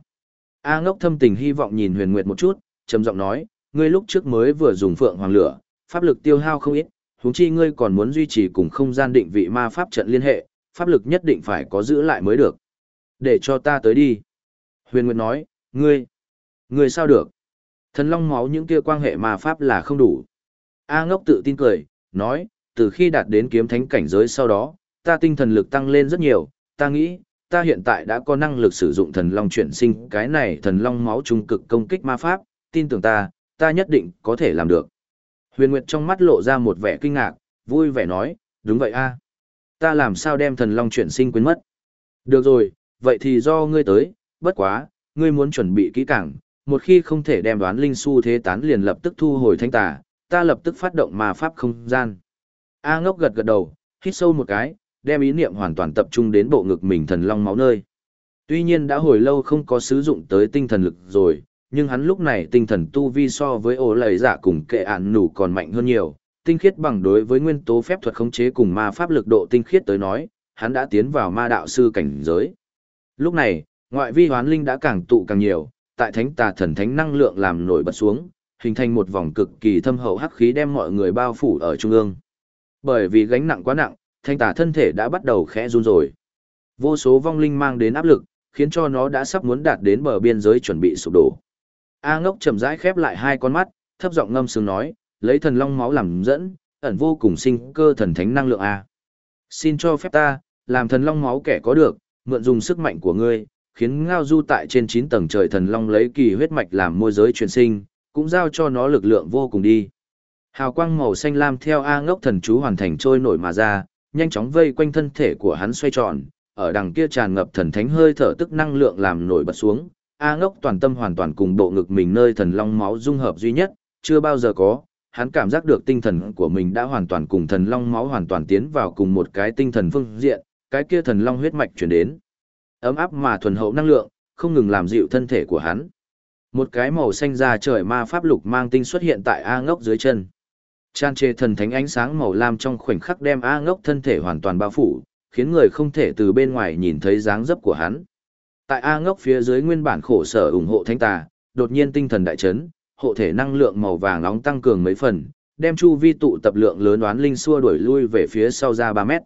A ngốc thâm tình hy vọng nhìn huyền nguyệt một chút, trầm giọng nói, ngươi lúc trước mới vừa dùng phượng hoàng lửa, pháp lực tiêu hao không ít, huống chi ngươi còn muốn duy trì cùng không gian định vị ma pháp trận liên hệ, pháp lực nhất định phải có giữ lại mới được. Để cho ta tới đi. Huyền Nguyệt nói, ngươi, ngươi sao được? Thần long máu những kia quan hệ ma pháp là không đủ. A ngốc tự tin cười, nói, từ khi đạt đến kiếm thánh cảnh giới sau đó, ta tinh thần lực tăng lên rất nhiều, ta nghĩ, ta hiện tại đã có năng lực sử dụng thần long chuyển sinh cái này thần long máu trung cực công kích ma pháp, tin tưởng ta, ta nhất định có thể làm được. Huyền Nguyệt trong mắt lộ ra một vẻ kinh ngạc, vui vẻ nói, đúng vậy a, Ta làm sao đem thần long chuyển sinh quên mất. Được rồi, vậy thì do ngươi tới, bất quá, ngươi muốn chuẩn bị kỹ càng, một khi không thể đem đoán linh su thế tán liền lập tức thu hồi thanh tà, ta lập tức phát động ma pháp không gian. A ngốc gật gật đầu, hít sâu một cái, đem ý niệm hoàn toàn tập trung đến bộ ngực mình thần long máu nơi. Tuy nhiên đã hồi lâu không có sử dụng tới tinh thần lực rồi, nhưng hắn lúc này tinh thần tu vi so với ổ lầy giả cùng kệ ạn nủ còn mạnh hơn nhiều, tinh khiết bằng đối với nguyên tố phép thuật khống chế cùng ma pháp lực độ tinh khiết tới nói, hắn đã tiến vào ma đạo sư cảnh giới. Lúc này, ngoại vi hoán linh đã càng tụ càng nhiều, tại thánh tà thần thánh năng lượng làm nổi bật xuống, hình thành một vòng cực kỳ thâm hậu hắc khí đem mọi người bao phủ ở trung ương. Bởi vì gánh nặng quá nặng, thanh tà thân thể đã bắt đầu khẽ run rồi. Vô số vong linh mang đến áp lực, khiến cho nó đã sắp muốn đạt đến bờ biên giới chuẩn bị sụp đổ. A ngốc chậm rãi khép lại hai con mắt, thấp giọng ngâm sướng nói, lấy thần long máu làm dẫn, ẩn vô cùng sinh cơ thần thánh năng lượng A. Xin cho phép ta, làm thần long máu kẻ có được, mượn dùng sức mạnh của ngươi, khiến ngao du tại trên 9 tầng trời thần long lấy kỳ huyết mạch làm môi giới truyền sinh, cũng giao cho nó lực lượng vô cùng đi. Hào quang màu xanh lam theo A ngốc thần chú hoàn thành trôi nổi mà ra, nhanh chóng vây quanh thân thể của hắn xoay tròn, ở đằng kia tràn ngập thần thánh hơi thở tức năng lượng làm nổi bật xuống. A ngốc toàn tâm hoàn toàn cùng bộ ngực mình nơi thần long máu dung hợp duy nhất, chưa bao giờ có, hắn cảm giác được tinh thần của mình đã hoàn toàn cùng thần long máu hoàn toàn tiến vào cùng một cái tinh thần phương diện, cái kia thần long huyết mạch chuyển đến. Ấm áp mà thuần hậu năng lượng, không ngừng làm dịu thân thể của hắn. Một cái màu xanh da trời ma pháp lục mang tinh xuất hiện tại A ngốc dưới chân. Chan chê thần thánh ánh sáng màu lam trong khoảnh khắc đem A ngốc thân thể hoàn toàn bao phủ, khiến người không thể từ bên ngoài nhìn thấy dáng dấp của hắn. Tại A ngốc phía dưới nguyên bản khổ sở ủng hộ thánh tà, đột nhiên tinh thần đại chấn, hộ thể năng lượng màu vàng nóng tăng cường mấy phần, đem chu vi tụ tập lượng lớn đoán linh xua đuổi lui về phía sau ra 3 mét.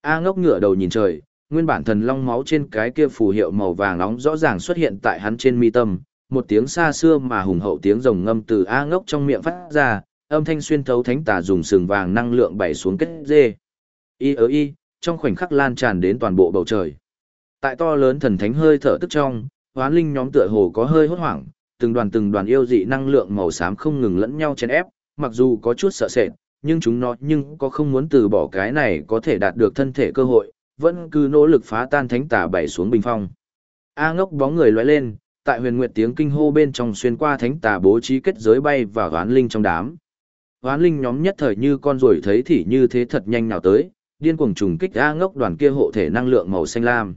A ngốc ngửa đầu nhìn trời, nguyên bản thần long máu trên cái kia phù hiệu màu vàng nóng rõ ràng xuất hiện tại hắn trên mi tâm, một tiếng xa xưa mà hùng hậu tiếng rồng ngâm từ A ngốc trong miệng phát ra, âm thanh xuyên thấu thánh tà dùng sừng vàng năng lượng bảy xuống kết dê. Y ớ y, trong khoảnh khắc lan tràn đến toàn bộ bầu trời. Tại to lớn thần thánh hơi thở tức trong, hoán linh nhóm tựa hồ có hơi hốt hoảng, từng đoàn từng đoàn yêu dị năng lượng màu xám không ngừng lẫn nhau chèn ép, mặc dù có chút sợ sệt, nhưng chúng nó nhưng có không muốn từ bỏ cái này có thể đạt được thân thể cơ hội, vẫn cứ nỗ lực phá tan thánh tà bảy xuống bình phong. A ngốc bóng người lóe lên, tại huyền nguyệt tiếng kinh hô bên trong xuyên qua thánh tà bố trí kết giới bay vào hoán linh trong đám. Hoán linh nhóm nhất thời như con ruồi thấy thì như thế thật nhanh nào tới, điên cuồng trùng kích A ngốc đoàn kia hộ thể năng lượng màu xanh lam.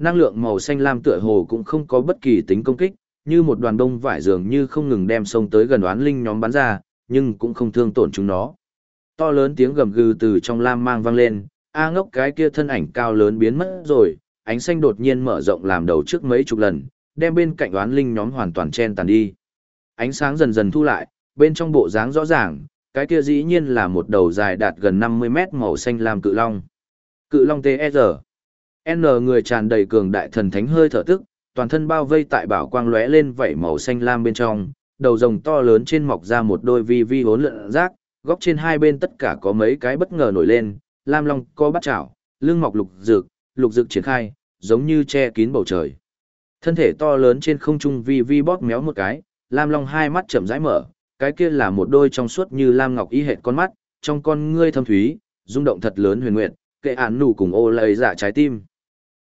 Năng lượng màu xanh lam tựa hồ cũng không có bất kỳ tính công kích, như một đoàn đông vải dường như không ngừng đem sông tới gần oán linh nhóm bắn ra, nhưng cũng không thương tổn chúng nó. To lớn tiếng gầm gừ từ trong lam mang vang lên, A ngốc cái kia thân ảnh cao lớn biến mất rồi, ánh xanh đột nhiên mở rộng làm đầu trước mấy chục lần, đem bên cạnh oán linh nhóm hoàn toàn chen tàn đi. Ánh sáng dần dần thu lại, bên trong bộ dáng rõ ràng, cái kia dĩ nhiên là một đầu dài đạt gần 50 mét màu xanh lam cự long. Cự long TR. N người tràn đầy cường đại thần thánh hơi thở tức, toàn thân bao vây tại bảo quang lóe lên vảy màu xanh lam bên trong, đầu rồng to lớn trên mọc ra một đôi vi vi hốn lượn rác, góc trên hai bên tất cả có mấy cái bất ngờ nổi lên, lam long co bắt chảo, lưng mọc lục dược, lục dược triển khai, giống như che kín bầu trời. Thân thể to lớn trên không trung vi vi bóp méo một cái, lam long hai mắt chậm rãi mở, cái kia là một đôi trong suốt như lam ngọc y hệt con mắt, trong con ngươi thâm thúy, rung động thật lớn huyền nguyện, kệ án nụ cùng ô lấy dạ trái tim.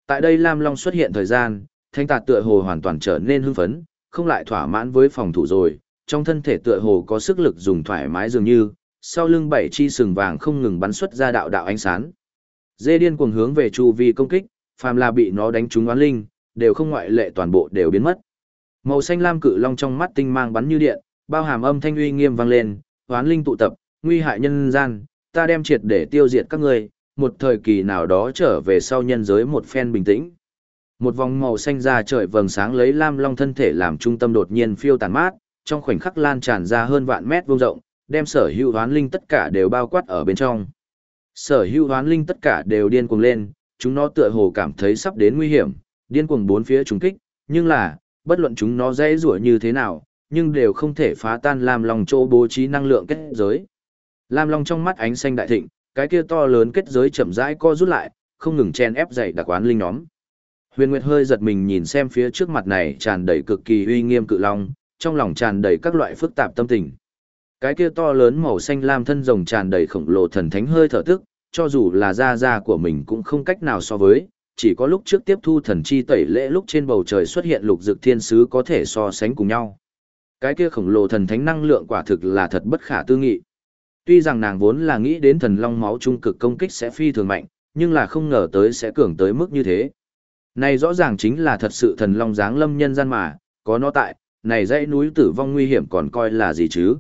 Tại đây lam long xuất hiện thời gian, thanh tạt tựa hồ hoàn toàn trở nên hưng phấn, không lại thỏa mãn với phòng thủ rồi, trong thân thể tựa hồ có sức lực dùng thoải mái dường như, sau lưng bảy chi sừng vàng không ngừng bắn xuất ra đạo đạo ánh sáng. Dê điên cuồng hướng về chu vi công kích, phàm là bị nó đánh trúng oán linh, đều không ngoại lệ toàn bộ đều biến mất. Màu xanh lam cự long trong mắt tinh mang bắn như điện, bao hàm âm thanh uy nghiêm vang lên, oán linh tụ tập, nguy hại nhân gian, ta đem triệt để tiêu diệt các ngươi, một thời kỳ nào đó trở về sau nhân giới một phen bình tĩnh. Một vòng màu xanh ra trời vầng sáng lấy lam long thân thể làm trung tâm đột nhiên phiêu tàn mát, trong khoảnh khắc lan tràn ra hơn vạn mét vuông rộng, đem sở hữu hoán linh tất cả đều bao quát ở bên trong. Sở hữu hoán linh tất cả đều điên cuồng lên, chúng nó tựa hồ cảm thấy sắp đến nguy hiểm, điên cuồng bốn phía trùng kích, nhưng là, bất luận chúng nó dễ rủa như thế nào, nhưng đều không thể phá tan Lam Long chỗ bố trí năng lượng kết giới. Lam Long trong mắt ánh xanh đại thịnh, cái kia to lớn kết giới chậm rãi co rút lại, không ngừng chen ép dày đặc quán linh nhóm. Huyền Nguyệt hơi giật mình nhìn xem phía trước mặt này tràn đầy cực kỳ uy nghiêm cự long, trong lòng tràn đầy các loại phức tạp tâm tình. Cái kia to lớn màu xanh lam thân rồng tràn đầy khổng lồ thần thánh hơi thở tức, cho dù là da da của mình cũng không cách nào so với, chỉ có lúc trước tiếp thu thần chi tẩy lễ lúc trên bầu trời xuất hiện lục dực thiên sứ có thể so sánh cùng nhau. Cái kia khổng lồ thần thánh năng lượng quả thực là thật bất khả tư nghị. Tuy rằng nàng vốn là nghĩ đến thần long máu trung cực công kích sẽ phi thường mạnh, nhưng là không ngờ tới sẽ cường tới mức như thế. Này rõ ràng chính là thật sự thần long dáng lâm nhân gian mà, có nó tại, này dãy núi tử vong nguy hiểm còn coi là gì chứ.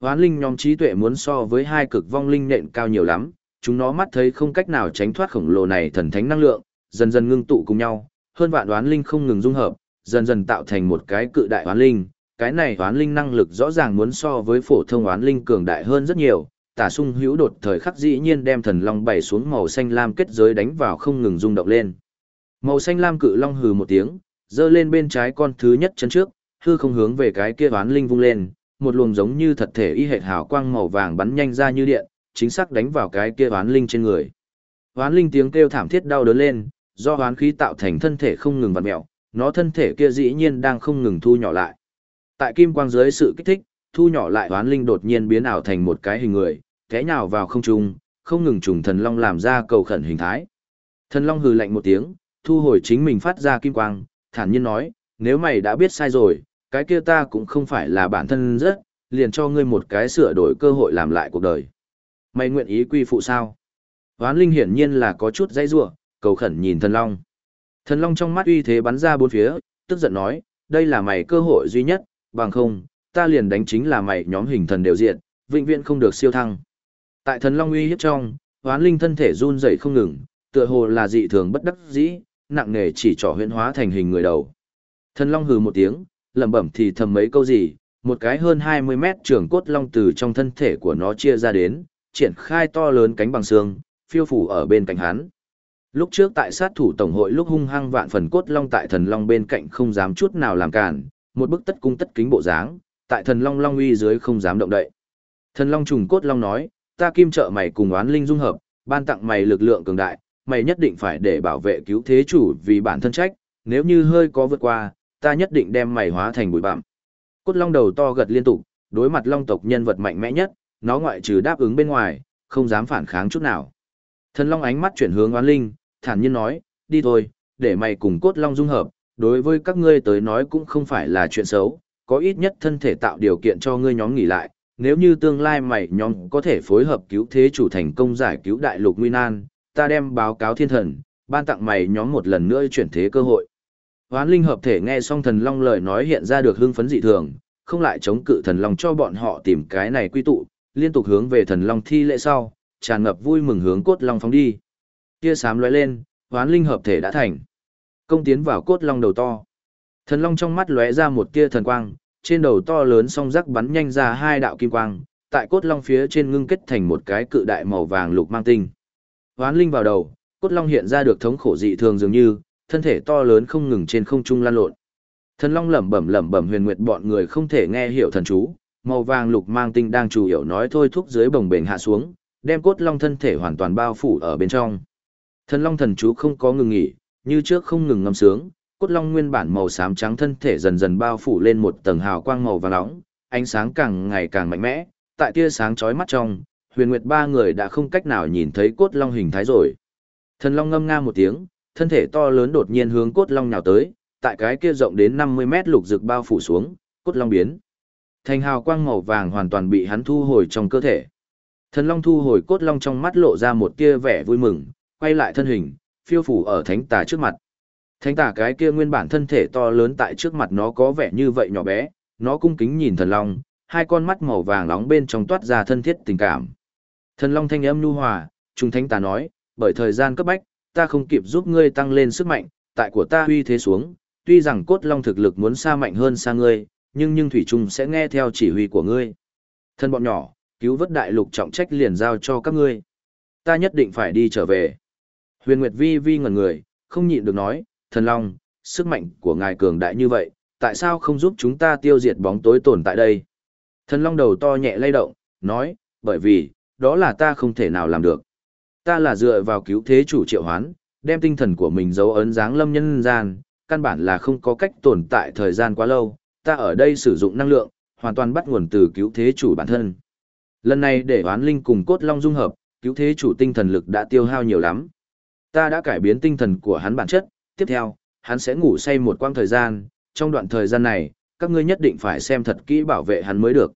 Hoán linh nhóm trí tuệ muốn so với hai cực vong linh nện cao nhiều lắm, chúng nó mắt thấy không cách nào tránh thoát khổng lồ này thần thánh năng lượng, dần dần ngưng tụ cùng nhau, hơn vạn đoán linh không ngừng dung hợp, dần dần tạo thành một cái cự đại hoán linh, cái này oán linh năng lực rõ ràng muốn so với phổ thông oán linh cường đại hơn rất nhiều, tả sung hữu đột thời khắc dĩ nhiên đem thần long bày xuống màu xanh lam kết giới đánh vào không ngừng rung động lên. Màu xanh lam cự long hừ một tiếng, giơ lên bên trái con thứ nhất chân trước, hư không hướng về cái kia oán linh vung lên, một luồng giống như thật thể y hệt hào quang màu vàng bắn nhanh ra như điện, chính xác đánh vào cái kia oán linh trên người. Oán linh tiếng kêu thảm thiết đau đớn lên, do oán khí tạo thành thân thể không ngừng vặn mèo, nó thân thể kia dĩ nhiên đang không ngừng thu nhỏ lại. Tại kim quang dưới sự kích thích, thu nhỏ lại oán linh đột nhiên biến ảo thành một cái hình người, té nhào vào không trung, không ngừng trùng thần long làm ra cầu khẩn hình thái. Thần long hừ lạnh một tiếng, thu hồi chính mình phát ra kim quang, thản nhiên nói, nếu mày đã biết sai rồi, cái kia ta cũng không phải là bản thân rất, liền cho ngươi một cái sửa đổi cơ hội làm lại cuộc đời. Mày nguyện ý quy phụ sao? Hoán linh hiển nhiên là có chút dãy rủa, cầu khẩn nhìn thần long. Thần long trong mắt uy thế bắn ra bốn phía, tức giận nói, đây là mày cơ hội duy nhất, bằng không, ta liền đánh chính là mày nhóm hình thần đều diện, vĩnh viễn không được siêu thăng. Tại thần long uy hiếp trong, hoán linh thân thể run rẩy không ngừng, tựa hồ là dị thường bất đắc dĩ, nặng nề chỉ trỏ huyễn hóa thành hình người đầu. Thần long hừ một tiếng, lẩm bẩm thì thầm mấy câu gì, một cái hơn 20 mét trưởng cốt long từ trong thân thể của nó chia ra đến, triển khai to lớn cánh bằng xương, phiêu phủ ở bên cạnh hắn. Lúc trước tại sát thủ tổng hội lúc hung hăng vạn phần cốt long tại thần long bên cạnh không dám chút nào làm cản, một bức tất cung tất kính bộ dáng, tại thần long long uy dưới không dám động đậy. Thần long trùng cốt long nói, ta kim trợ mày cùng oán linh dung hợp, ban tặng mày lực lượng cường đại, mày nhất định phải để bảo vệ cứu thế chủ vì bản thân trách, nếu như hơi có vượt qua, ta nhất định đem mày hóa thành bụi bặm. Cốt long đầu to gật liên tục, đối mặt long tộc nhân vật mạnh mẽ nhất, nó ngoại trừ đáp ứng bên ngoài, không dám phản kháng chút nào. Thần long ánh mắt chuyển hướng oán linh, thản nhiên nói, đi thôi, để mày cùng cốt long dung hợp, đối với các ngươi tới nói cũng không phải là chuyện xấu, có ít nhất thân thể tạo điều kiện cho ngươi nhóm nghỉ lại, nếu như tương lai mày nhóm có thể phối hợp cứu thế chủ thành công giải cứu đại lục nguy nan, ta đem báo cáo thiên thần, ban tặng mày nhóm một lần nữa chuyển thế cơ hội. Hoán linh hợp thể nghe xong thần long lời nói hiện ra được hưng phấn dị thường, không lại chống cự thần long cho bọn họ tìm cái này quy tụ, liên tục hướng về thần long thi lễ sau, tràn ngập vui mừng hướng cốt long phóng đi. Tia sám lóe lên, hoán linh hợp thể đã thành. Công tiến vào cốt long đầu to. Thần long trong mắt lóe ra một tia thần quang, trên đầu to lớn song rắc bắn nhanh ra hai đạo kim quang, tại cốt long phía trên ngưng kết thành một cái cự đại màu vàng lục mang tinh. Hoán linh vào đầu, cốt long hiện ra được thống khổ dị thường dường như, thân thể to lớn không ngừng trên không trung lan lộn. Thần long lẩm bẩm lẩm bẩm huyền nguyệt bọn người không thể nghe hiểu thần chú, màu vàng lục mang tinh đang chủ yếu nói thôi thúc dưới bồng bềnh hạ xuống, đem cốt long thân thể hoàn toàn bao phủ ở bên trong. Thần long thần chú không có ngừng nghỉ, như trước không ngừng ngâm sướng, cốt long nguyên bản màu xám trắng thân thể dần dần bao phủ lên một tầng hào quang màu vàng nóng, ánh sáng càng ngày càng mạnh mẽ, tại tia sáng chói mắt trong, huyền nguyệt ba người đã không cách nào nhìn thấy cốt long hình thái rồi. Thần long ngâm nga một tiếng, thân thể to lớn đột nhiên hướng cốt long nhào tới, tại cái kia rộng đến 50 mét lục rực bao phủ xuống, cốt long biến. Thành hào quang màu vàng hoàn toàn bị hắn thu hồi trong cơ thể. Thần long thu hồi cốt long trong mắt lộ ra một tia vẻ vui mừng, quay lại thân hình, phiêu phủ ở thánh tà trước mặt. Thánh tà cái kia nguyên bản thân thể to lớn tại trước mặt nó có vẻ như vậy nhỏ bé, nó cung kính nhìn thần long, hai con mắt màu vàng nóng bên trong toát ra thân thiết tình cảm. Thần long thanh âm nhu hòa, trung thánh tà nói, bởi thời gian cấp bách, ta không kịp giúp ngươi tăng lên sức mạnh, tại của ta huy thế xuống, tuy rằng cốt long thực lực muốn xa mạnh hơn xa ngươi, nhưng nhưng thủy trung sẽ nghe theo chỉ huy của ngươi. Thân bọn nhỏ, cứu vớt đại lục trọng trách liền giao cho các ngươi. Ta nhất định phải đi trở về. Huyền Nguyệt Vi Vi ngẩn người, không nhịn được nói, thần long, sức mạnh của ngài cường đại như vậy, tại sao không giúp chúng ta tiêu diệt bóng tối tồn tại đây? Thần long đầu to nhẹ lay động, nói, bởi vì, đó là ta không thể nào làm được. Ta là dựa vào cứu thế chủ triệu hoán, đem tinh thần của mình giấu ấn dáng lâm nhân gian, căn bản là không có cách tồn tại thời gian quá lâu, ta ở đây sử dụng năng lượng, hoàn toàn bắt nguồn từ cứu thế chủ bản thân. Lần này để oán linh cùng cốt long dung hợp, cứu thế chủ tinh thần lực đã tiêu hao nhiều lắm. Ta đã cải biến tinh thần của hắn bản chất, tiếp theo, hắn sẽ ngủ say một quãng thời gian, trong đoạn thời gian này, các ngươi nhất định phải xem thật kỹ bảo vệ hắn mới được.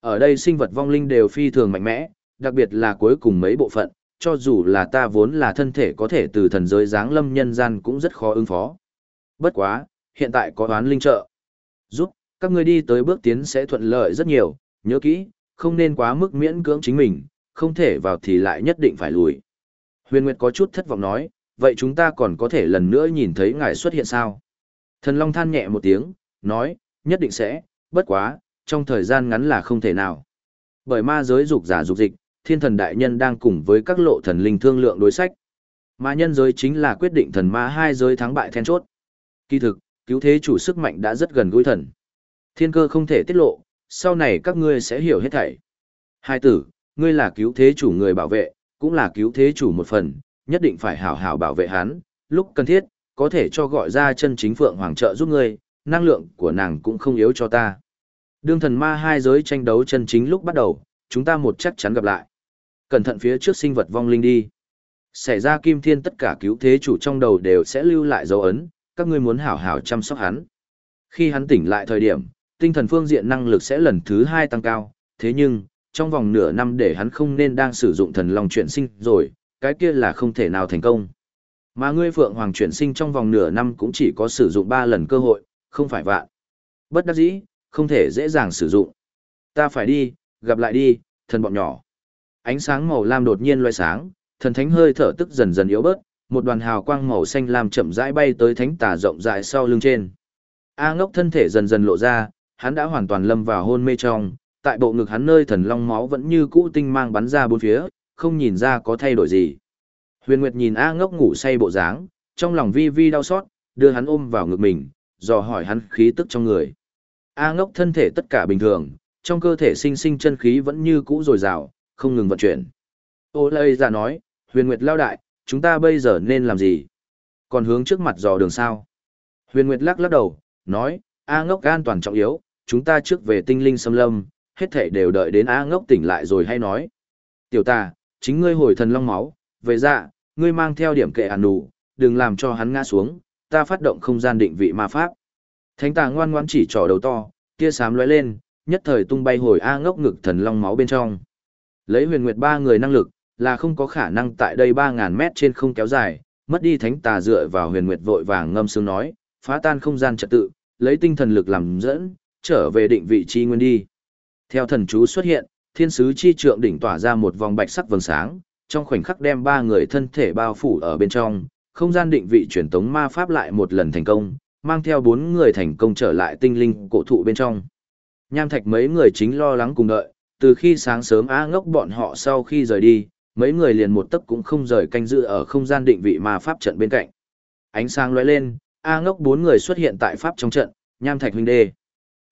Ở đây sinh vật vong linh đều phi thường mạnh mẽ, đặc biệt là cuối cùng mấy bộ phận, cho dù là ta vốn là thân thể có thể từ thần giới giáng lâm nhân gian cũng rất khó ứng phó. Bất quá, hiện tại có đoán linh trợ. Giúp, các ngươi đi tới bước tiến sẽ thuận lợi rất nhiều, nhớ kỹ, không nên quá mức miễn cưỡng chính mình, không thể vào thì lại nhất định phải lùi. Huyền Nguyệt có chút thất vọng nói, vậy chúng ta còn có thể lần nữa nhìn thấy ngài xuất hiện sao? Thần Long than nhẹ một tiếng, nói, nhất định sẽ, bất quá, trong thời gian ngắn là không thể nào. Bởi ma giới dục giả dục dịch, thiên thần đại nhân đang cùng với các lộ thần linh thương lượng đối sách. Ma nhân giới chính là quyết định thần ma hai giới thắng bại then chốt. Kỳ thực, cứu thế chủ sức mạnh đã rất gần gũi thần. Thiên cơ không thể tiết lộ, sau này các ngươi sẽ hiểu hết thảy. Hai tử, ngươi là cứu thế chủ người bảo vệ, cũng là cứu thế chủ một phần, nhất định phải hảo hảo bảo vệ hắn, lúc cần thiết, có thể cho gọi ra chân chính phượng hoàng trợ giúp ngươi, năng lượng của nàng cũng không yếu cho ta. Đương thần ma hai giới tranh đấu chân chính lúc bắt đầu, chúng ta một chắc chắn gặp lại. Cẩn thận phía trước sinh vật vong linh đi. Xảy ra kim thiên tất cả cứu thế chủ trong đầu đều sẽ lưu lại dấu ấn, các ngươi muốn hảo hảo chăm sóc hắn. Khi hắn tỉnh lại thời điểm, tinh thần phương diện năng lực sẽ lần thứ hai tăng cao, thế nhưng, trong vòng nửa năm để hắn không nên đang sử dụng thần long chuyển sinh rồi, cái kia là không thể nào thành công. Mà ngươi Phượng Hoàng chuyển sinh trong vòng nửa năm cũng chỉ có sử dụng 3 lần cơ hội, không phải vạn. Bất đắc dĩ, không thể dễ dàng sử dụng. Ta phải đi, gặp lại đi, thần bọn nhỏ. Ánh sáng màu lam đột nhiên loe sáng, thần thánh hơi thở tức dần dần yếu bớt, một đoàn hào quang màu xanh lam chậm rãi bay tới thánh tà rộng rãi sau lưng trên. A ngốc thân thể dần dần lộ ra, hắn đã hoàn toàn lâm vào hôn mê trong, tại bộ ngực hắn nơi thần long máu vẫn như cũ tinh mang bắn ra bốn phía, không nhìn ra có thay đổi gì. Huyền Nguyệt nhìn A ngốc ngủ say bộ dáng, trong lòng vi vi đau xót, đưa hắn ôm vào ngực mình, dò hỏi hắn khí tức trong người. A ngốc thân thể tất cả bình thường, trong cơ thể sinh sinh chân khí vẫn như cũ dồi dào, không ngừng vận chuyển. Ô lây ra nói, huyền nguyệt lao đại, chúng ta bây giờ nên làm gì? Còn hướng trước mặt dò đường sao? Huyền nguyệt lắc lắc đầu, nói, A ngốc an toàn trọng yếu, chúng ta trước về tinh linh xâm lâm, hết thể đều đợi đến A ngốc tỉnh lại rồi hay nói. Tiểu ta, chính ngươi hồi thần long máu, về dạ, ngươi mang theo điểm kệ ản nụ, đừng làm cho hắn ngã xuống, ta phát động không gian định vị ma pháp. Thánh tà ngoan ngoãn chỉ trỏ đầu to, tia sám lóe lên, nhất thời tung bay hồi A ngốc ngực thần long máu bên trong. Lấy huyền nguyệt ba người năng lực, là không có khả năng tại đây 3.000 mét trên không kéo dài, mất đi thánh tà dựa vào huyền nguyệt vội vàng ngâm sướng nói, phá tan không gian trật tự, lấy tinh thần lực làm dẫn, trở về định vị chi nguyên đi. Theo thần chú xuất hiện, thiên sứ chi trượng đỉnh tỏa ra một vòng bạch sắc vầng sáng, trong khoảnh khắc đem ba người thân thể bao phủ ở bên trong, không gian định vị truyền tống ma pháp lại một lần thành công, mang theo bốn người thành công trở lại tinh linh cổ thụ bên trong. Nham thạch mấy người chính lo lắng cùng đợi, từ khi sáng sớm A ngốc bọn họ sau khi rời đi, mấy người liền một tấc cũng không rời canh giữ ở không gian định vị ma pháp trận bên cạnh. Ánh sáng lóe lên, A ngốc bốn người xuất hiện tại pháp trong trận, nham thạch huynh đê.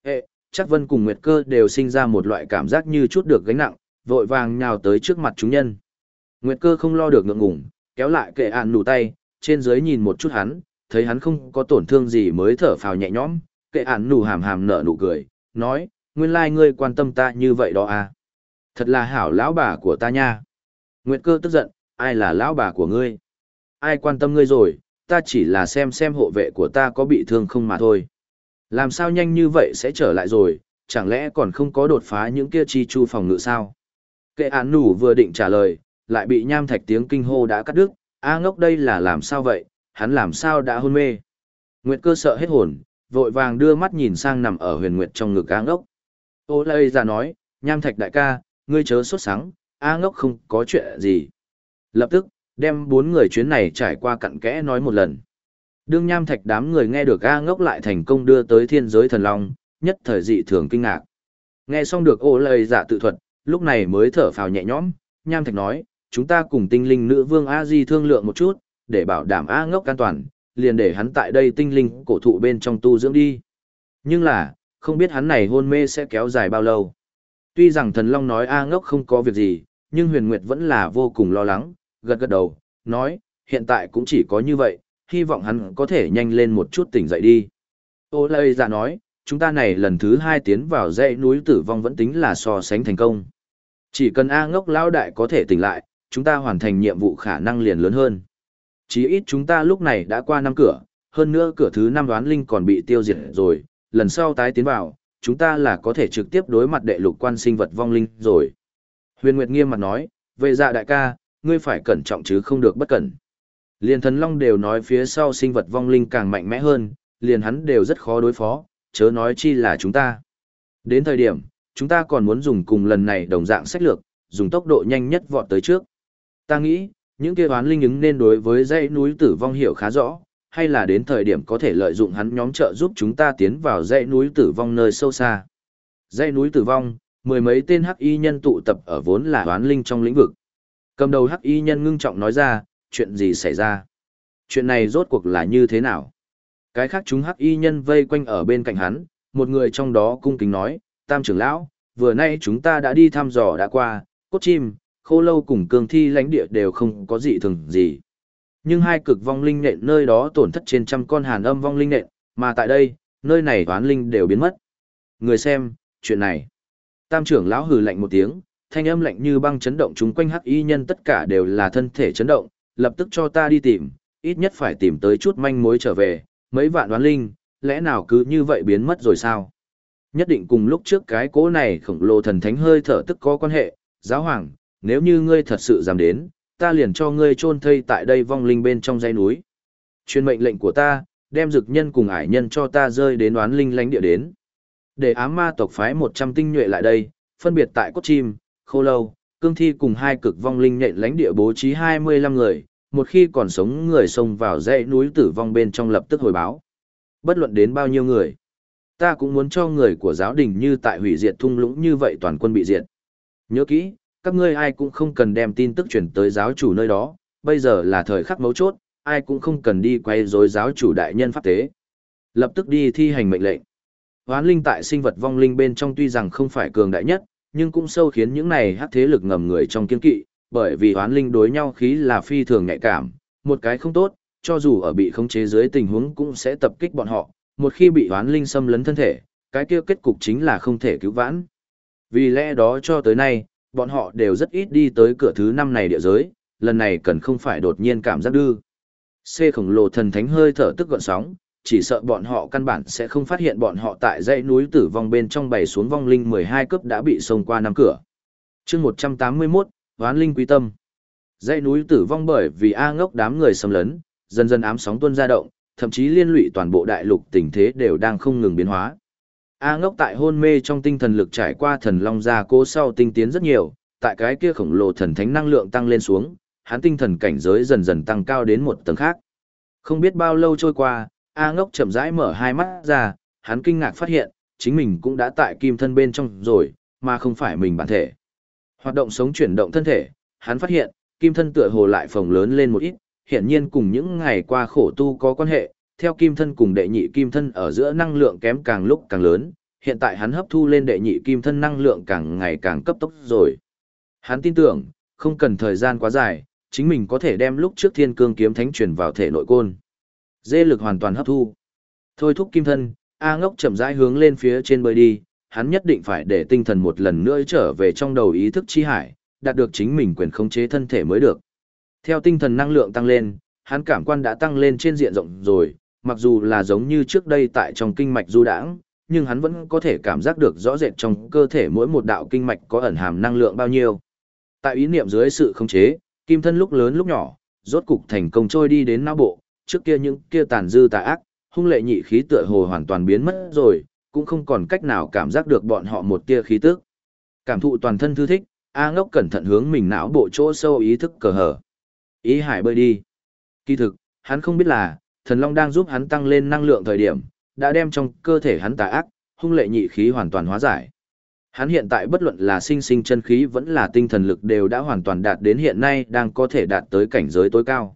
Ê, chắc vân cùng Nguyệt cơ đều sinh ra một loại cảm giác như chút được gánh nặng, vội vàng nhào tới trước mặt chúng nhân. Nguyệt cơ không lo được ngượng ngủng, kéo lại kệ ạn nụ tay, trên dưới nhìn một chút hắn, thấy hắn không có tổn thương gì mới thở phào nhẹ nhõm, kệ ạn nụ hàm hàm nở nụ cười, nói, nguyên lai ngươi quan tâm ta như vậy đó à. Thật là hảo lão bà của ta nha. Nguyệt cơ tức giận, ai là lão bà của ngươi? Ai quan tâm ngươi rồi, ta chỉ là xem xem hộ vệ của ta có bị thương không mà thôi. Làm sao nhanh như vậy sẽ trở lại rồi, chẳng lẽ còn không có đột phá những kia chi chu phòng ngự sao? Kệ án nủ vừa định trả lời, lại bị nham thạch tiếng kinh hô đã cắt đứt, A ngốc đây là làm sao vậy, hắn làm sao đã hôn mê. Nguyệt cơ sợ hết hồn, vội vàng đưa mắt nhìn sang nằm ở huyền nguyệt trong ngực A ngốc. Ô lây ra nói, nham thạch đại ca, ngươi chớ sốt sáng. A ngốc không có chuyện gì. Lập tức, đem bốn người chuyến này trải qua cặn kẽ nói một lần. Đương nham thạch đám người nghe được A ngốc lại thành công đưa tới thiên giới thần long, nhất thời dị thường kinh ngạc. Nghe xong được ô lời giả tự thuật, lúc này mới thở phào nhẹ nhõm, nham thạch nói, chúng ta cùng tinh linh nữ vương A Di thương lượng một chút, để bảo đảm A ngốc an toàn, liền để hắn tại đây tinh linh cổ thụ bên trong tu dưỡng đi. Nhưng là, không biết hắn này hôn mê sẽ kéo dài bao lâu. Tuy rằng thần long nói A ngốc không có việc gì, nhưng huyền nguyệt vẫn là vô cùng lo lắng, gật gật đầu, nói, hiện tại cũng chỉ có như vậy, hy vọng hắn có thể nhanh lên một chút tỉnh dậy đi. Ô Lê Dạ nói, chúng ta này lần thứ hai tiến vào dãy núi tử vong vẫn tính là so sánh thành công. Chỉ cần A ngốc lão đại có thể tỉnh lại, chúng ta hoàn thành nhiệm vụ khả năng liền lớn hơn. Chí ít chúng ta lúc này đã qua năm cửa, hơn nữa cửa thứ năm đoán linh còn bị tiêu diệt rồi, lần sau tái tiến vào, chúng ta là có thể trực tiếp đối mặt đệ lục quan sinh vật vong linh rồi. Huyền Nguyệt nghiêm mặt nói, về dạ đại ca, ngươi phải cẩn trọng chứ không được bất cẩn. Liền thần long đều nói phía sau sinh vật vong linh càng mạnh mẽ hơn, liền hắn đều rất khó đối phó, chớ nói chi là chúng ta. Đến thời điểm, chúng ta còn muốn dùng cùng lần này đồng dạng sách lược, dùng tốc độ nhanh nhất vọt tới trước. Ta nghĩ, những kia oán linh ứng nên đối với dãy núi tử vong hiểu khá rõ, hay là đến thời điểm có thể lợi dụng hắn nhóm trợ giúp chúng ta tiến vào dãy núi tử vong nơi sâu xa. Dãy núi tử vong, mười mấy tên hắc y nhân tụ tập ở vốn là hoán linh trong lĩnh vực. Cầm đầu hắc y nhân ngưng trọng nói ra, chuyện gì xảy ra? Chuyện này rốt cuộc là như thế nào? Cái khác chúng hắc y nhân vây quanh ở bên cạnh hắn, một người trong đó cung kính nói, tam trưởng lão, vừa nay chúng ta đã đi thăm dò đã qua, cốt chim, khô lâu cùng cương thi lãnh địa đều không có gì thường gì. Nhưng hai cực vong linh nện nơi đó tổn thất trên trăm con hàn âm vong linh nện, mà tại đây, nơi này toán linh đều biến mất. Người xem, chuyện này. Tam trưởng lão hừ lạnh một tiếng, thanh âm lạnh như băng chấn động chúng quanh hắc y nhân tất cả đều là thân thể chấn động, lập tức cho ta đi tìm, ít nhất phải tìm tới chút manh mối trở về, mấy vạn đoán linh, lẽ nào cứ như vậy biến mất rồi sao? Nhất định cùng lúc trước cái cố này khổng lồ thần thánh hơi thở tức có quan hệ, giáo hoàng, nếu như ngươi thật sự dám đến, ta liền cho ngươi chôn thây tại đây vong linh bên trong dãy núi. Truyền mệnh lệnh của ta, đem dực nhân cùng ải nhân cho ta rơi đến đoán linh lãnh địa đến. Để ám ma tộc phái 100 tinh nhuệ lại đây, phân biệt tại cốt chim, khô lâu, cương thi cùng hai cực vong linh nhện lãnh địa bố trí 25 người, một khi còn sống người xông vào dãy núi tử vong bên trong lập tức hồi báo. Bất luận đến bao nhiêu người, ta cũng muốn cho người của giáo đình như tại hủy diệt thung lũng như vậy toàn quân bị diệt. Nhớ kỹ, các ngươi ai cũng không cần đem tin tức chuyển tới giáo chủ nơi đó, bây giờ là thời khắc mấu chốt, ai cũng không cần đi quay rối giáo chủ đại nhân pháp tế. Lập tức đi thi hành mệnh lệnh. Hoán linh tại sinh vật vong linh bên trong tuy rằng không phải cường đại nhất, nhưng cũng sâu khiến những này hắc thế lực ngầm người trong kiên kỵ, bởi vì hoán linh đối nhau khí là phi thường nhạy cảm, một cái không tốt, cho dù ở bị khống chế dưới tình huống cũng sẽ tập kích bọn họ, một khi bị hoán linh xâm lấn thân thể, cái kia kết cục chính là không thể cứu vãn. Vì lẽ đó cho tới nay, bọn họ đều rất ít đi tới cửa thứ năm này địa giới, lần này cần không phải đột nhiên cảm giác đư. C khổng lồ thần thánh hơi thở tức gọn sóng, chỉ sợ bọn họ căn bản sẽ không phát hiện bọn họ tại dãy núi tử vong bên trong bày xuống vong linh 12 cấp đã bị xông qua năm cửa. chương 181, Hoán Linh Quý Tâm Dãy núi tử vong bởi vì A ngốc đám người xâm lấn, dần dần ám sóng tuôn ra động, thậm chí liên lụy toàn bộ đại lục tình thế đều đang không ngừng biến hóa. A ngốc tại hôn mê trong tinh thần lực trải qua thần long gia cố sau tinh tiến rất nhiều, tại cái kia khổng lồ thần thánh năng lượng tăng lên xuống, hắn tinh thần cảnh giới dần dần tăng cao đến một tầng khác. Không biết bao lâu trôi qua, A ngốc chậm rãi mở hai mắt ra, hắn kinh ngạc phát hiện, chính mình cũng đã tại kim thân bên trong rồi, mà không phải mình bản thể. Hoạt động sống chuyển động thân thể, hắn phát hiện, kim thân tựa hồ lại phồng lớn lên một ít, hiển nhiên cùng những ngày qua khổ tu có quan hệ, theo kim thân cùng đệ nhị kim thân ở giữa năng lượng kém càng lúc càng lớn, hiện tại hắn hấp thu lên đệ nhị kim thân năng lượng càng ngày càng cấp tốc rồi. Hắn tin tưởng, không cần thời gian quá dài, chính mình có thể đem lúc trước thiên cương kiếm thánh truyền vào thể nội côn. Dê lực hoàn toàn hấp thu. Thôi thúc kim thân, A ngốc chậm rãi hướng lên phía trên bơi đi, hắn nhất định phải để tinh thần một lần nữa trở về trong đầu ý thức chi hải, đạt được chính mình quyền khống chế thân thể mới được. Theo tinh thần năng lượng tăng lên, hắn cảm quan đã tăng lên trên diện rộng rồi, mặc dù là giống như trước đây tại trong kinh mạch du đãng, nhưng hắn vẫn có thể cảm giác được rõ rệt trong cơ thể mỗi một đạo kinh mạch có ẩn hàm năng lượng bao nhiêu. Tại ý niệm dưới sự khống chế, kim thân lúc lớn lúc nhỏ, rốt cục thành công trôi đi đến não bộ, trước kia những kia tàn dư tà ác, hung lệ nhị khí tựa hồ hoàn toàn biến mất rồi, cũng không còn cách nào cảm giác được bọn họ một tia khí tức. Cảm thụ toàn thân thư thích, A ngốc cẩn thận hướng mình não bộ chỗ sâu ý thức cờ hở. Ý hải bơi đi. Kỳ thực, hắn không biết là, thần long đang giúp hắn tăng lên năng lượng thời điểm, đã đem trong cơ thể hắn tà ác, hung lệ nhị khí hoàn toàn hóa giải. Hắn hiện tại bất luận là sinh sinh chân khí vẫn là tinh thần lực đều đã hoàn toàn đạt đến hiện nay đang có thể đạt tới cảnh giới tối cao.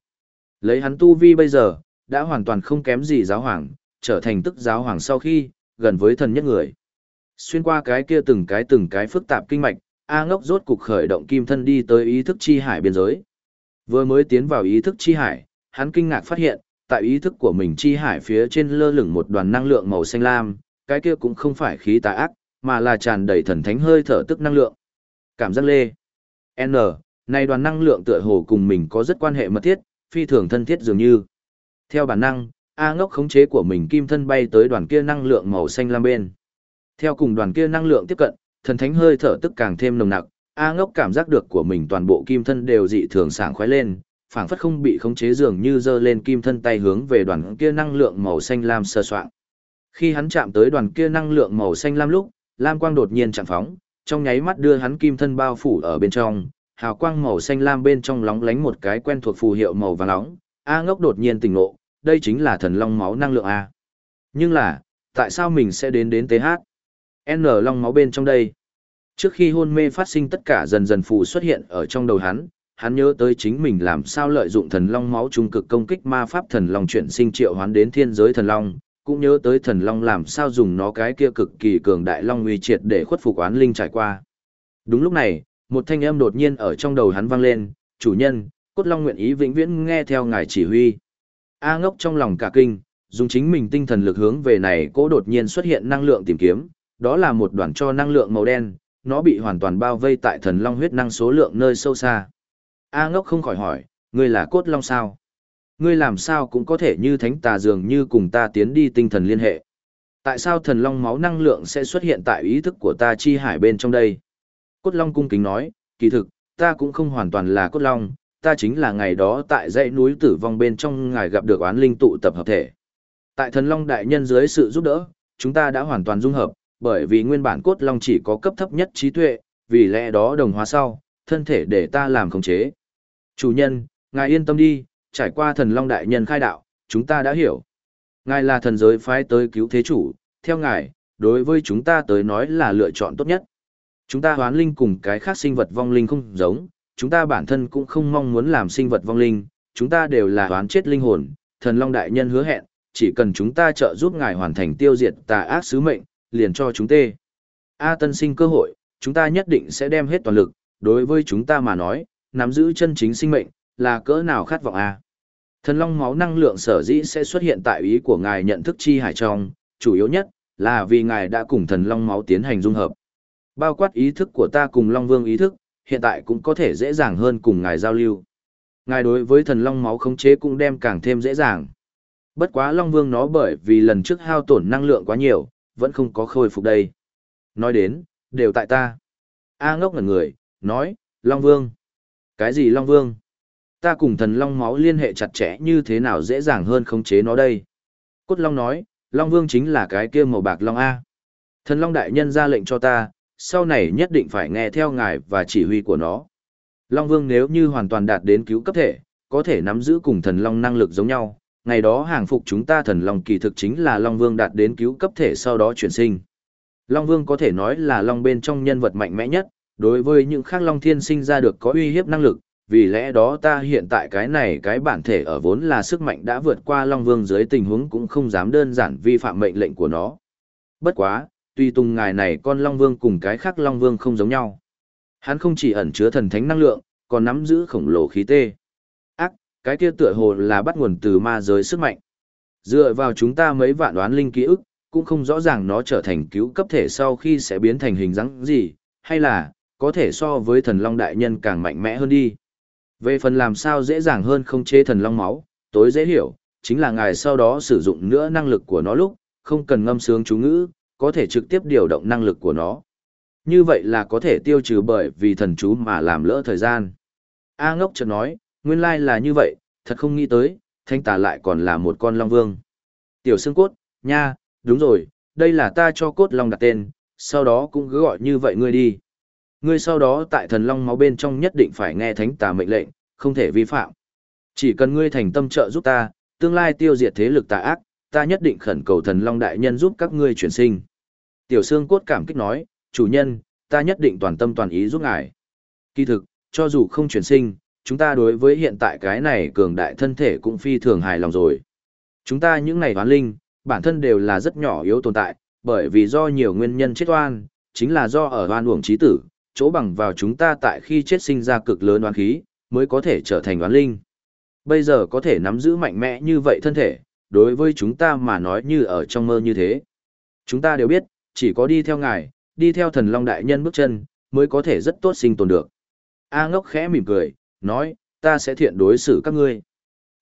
Lấy hắn tu vi bây giờ, đã hoàn toàn không kém gì giáo hoàng, trở thành tức giáo hoàng sau khi, gần với thần nhất người. Xuyên qua cái kia từng cái từng cái phức tạp kinh mạch, A ngốc rốt cục khởi động kim thân đi tới ý thức chi hải biên giới. Vừa mới tiến vào ý thức chi hải, hắn kinh ngạc phát hiện, tại ý thức của mình chi hải phía trên lơ lửng một đoàn năng lượng màu xanh lam, cái kia cũng không phải khí tà ác, mà là tràn đầy thần thánh hơi thở tức năng lượng. Cảm giác lê. N, này đoàn năng lượng tựa hồ cùng mình có rất quan hệ mật thiết, phi thường thân thiết dường như. Theo bản năng, A ngốc khống chế của mình kim thân bay tới đoàn kia năng lượng màu xanh lam bên. Theo cùng đoàn kia năng lượng tiếp cận, thần thánh hơi thở tức càng thêm nồng nặc, A ngốc cảm giác được của mình toàn bộ kim thân đều dị thường sảng khoái lên, phảng phất không bị khống chế dường như dơ lên kim thân tay hướng về đoàn kia năng lượng màu xanh lam sơ soạn. Khi hắn chạm tới đoàn kia năng lượng màu xanh lam lúc, lam quang đột nhiên chạm phóng, trong nháy mắt đưa hắn kim thân bao phủ ở bên trong, hào quang màu xanh lam bên trong lóng lánh một cái quen thuộc phù hiệu màu vàng nóng. A Ngốc đột nhiên tỉnh ngộ, đây chính là thần long máu năng lượng A. Nhưng là, tại sao mình sẽ đến đến TH? N long máu bên trong đây. Trước khi hôn mê phát sinh tất cả dần dần phù xuất hiện ở trong đầu hắn, hắn nhớ tới chính mình làm sao lợi dụng thần long máu trung cực công kích ma pháp thần long chuyển sinh triệu hoán đến thiên giới thần long, cũng nhớ tới thần long làm sao dùng nó cái kia cực kỳ cường đại long uy triệt để khuất phục oán linh trải qua. Đúng lúc này, một thanh âm đột nhiên ở trong đầu hắn vang lên, "Chủ nhân, cốt long nguyện ý vĩnh viễn nghe theo ngài chỉ huy." A Ngốc trong lòng cả kinh, dùng chính mình tinh thần lực hướng về này cố đột nhiên xuất hiện năng lượng tìm kiếm, đó là một đoàn cho năng lượng màu đen, nó bị hoàn toàn bao vây tại thần long huyết năng số lượng nơi sâu xa. A ngốc không khỏi hỏi, ngươi là cốt long sao? Ngươi làm sao cũng có thể như thánh tà dường như cùng ta tiến đi tinh thần liên hệ. Tại sao thần long máu năng lượng sẽ xuất hiện tại ý thức của ta chi hải bên trong đây? Cốt long cung kính nói, kỳ thực, ta cũng không hoàn toàn là cốt long, ta chính là ngày đó tại dãy núi tử vong bên trong ngài gặp được oán linh tụ tập hợp thể. Tại thần long đại nhân dưới sự giúp đỡ, chúng ta đã hoàn toàn dung hợp, bởi vì nguyên bản cốt long chỉ có cấp thấp nhất trí tuệ, vì lẽ đó đồng hóa sau, thân thể để ta làm khống chế. Chủ nhân, ngài yên tâm đi, trải qua thần long đại nhân khai đạo, chúng ta đã hiểu. Ngài là thần giới phái tới cứu thế chủ, theo ngài, đối với chúng ta tới nói là lựa chọn tốt nhất. Chúng ta hoán linh cùng cái khác sinh vật vong linh không giống, chúng ta bản thân cũng không mong muốn làm sinh vật vong linh, chúng ta đều là hoán chết linh hồn, thần long đại nhân hứa hẹn, chỉ cần chúng ta trợ giúp ngài hoàn thành tiêu diệt tà ác sứ mệnh, liền cho chúng tê. A tân sinh cơ hội, chúng ta nhất định sẽ đem hết toàn lực, đối với chúng ta mà nói, nắm giữ chân chính sinh mệnh, là cỡ nào khát vọng A. Thần long máu năng lượng sở dĩ sẽ xuất hiện tại ý của ngài nhận thức chi hải trong, chủ yếu nhất, là vì ngài đã cùng thần long máu tiến hành dung hợp. Bao quát ý thức của ta cùng long vương ý thức, hiện tại cũng có thể dễ dàng hơn cùng ngài giao lưu. Ngài đối với thần long máu khống chế cũng đem càng thêm dễ dàng. Bất quá long vương nó bởi vì lần trước hao tổn năng lượng quá nhiều, vẫn không có khôi phục đây. Nói đến, đều tại ta. A ngốc ngẩn người, nói, Long Vương. Cái gì Long Vương? Ta cùng thần Long máu liên hệ chặt chẽ như thế nào dễ dàng hơn khống chế nó đây? Cốt Long nói, Long Vương chính là cái kia màu bạc Long A. Thần Long Đại Nhân ra lệnh cho ta, sau này nhất định phải nghe theo ngài và chỉ huy của nó. Long Vương nếu như hoàn toàn đạt đến cứu cấp thể, có thể nắm giữ cùng thần Long năng lực giống nhau, ngày đó hàng phục chúng ta thần long kỳ thực chính là Long Vương đạt đến cứu cấp thể sau đó chuyển sinh. Long Vương có thể nói là Long bên trong nhân vật mạnh mẽ nhất, đối với những khác Long thiên sinh ra được có uy hiếp năng lực, vì lẽ đó ta hiện tại cái này cái bản thể ở vốn là sức mạnh đã vượt qua Long Vương dưới tình huống cũng không dám đơn giản vi phạm mệnh lệnh của nó. Bất quá, tuy tùng ngài này con Long Vương cùng cái khác Long Vương không giống nhau. Hắn không chỉ ẩn chứa thần thánh năng lượng, còn nắm giữ khổng lồ khí tê cái kia tựa hồ là bắt nguồn từ ma giới sức mạnh. Dựa vào chúng ta mấy vạn đoán linh ký ức, cũng không rõ ràng nó trở thành cứu cấp thể sau khi sẽ biến thành hình dáng gì, hay là, có thể so với thần long đại nhân càng mạnh mẽ hơn đi. Về phần làm sao dễ dàng hơn không chế thần long máu, tối dễ hiểu, chính là ngài sau đó sử dụng nữa năng lực của nó lúc, không cần ngâm sướng chú ngữ, có thể trực tiếp điều động năng lực của nó. Như vậy là có thể tiêu trừ bởi vì thần chú mà làm lỡ thời gian. A ngốc chợt nói, nguyên lai là như vậy, thật không nghĩ tới, thanh tà lại còn là một con long vương. Tiểu xương cốt, nha, đúng rồi, đây là ta cho cốt long đặt tên, sau đó cũng cứ gọi như vậy ngươi đi. Ngươi sau đó tại thần long máu bên trong nhất định phải nghe thánh tà mệnh lệnh, không thể vi phạm. Chỉ cần ngươi thành tâm trợ giúp ta, tương lai tiêu diệt thế lực tà ác, ta nhất định khẩn cầu thần long đại nhân giúp các ngươi chuyển sinh. Tiểu xương cốt cảm kích nói, chủ nhân, ta nhất định toàn tâm toàn ý giúp ngài. Kỳ thực, cho dù không chuyển sinh, chúng ta đối với hiện tại cái này cường đại thân thể cũng phi thường hài lòng rồi. Chúng ta những này toán linh, bản thân đều là rất nhỏ yếu tồn tại, bởi vì do nhiều nguyên nhân chết oan, chính là do ở oan uổng trí tử, chỗ bằng vào chúng ta tại khi chết sinh ra cực lớn oán khí, mới có thể trở thành oán linh. Bây giờ có thể nắm giữ mạnh mẽ như vậy thân thể, đối với chúng ta mà nói như ở trong mơ như thế. Chúng ta đều biết, chỉ có đi theo ngài, đi theo thần long đại nhân bước chân, mới có thể rất tốt sinh tồn được. A ngốc khẽ mỉm cười, nói, ta sẽ thiện đối xử các ngươi.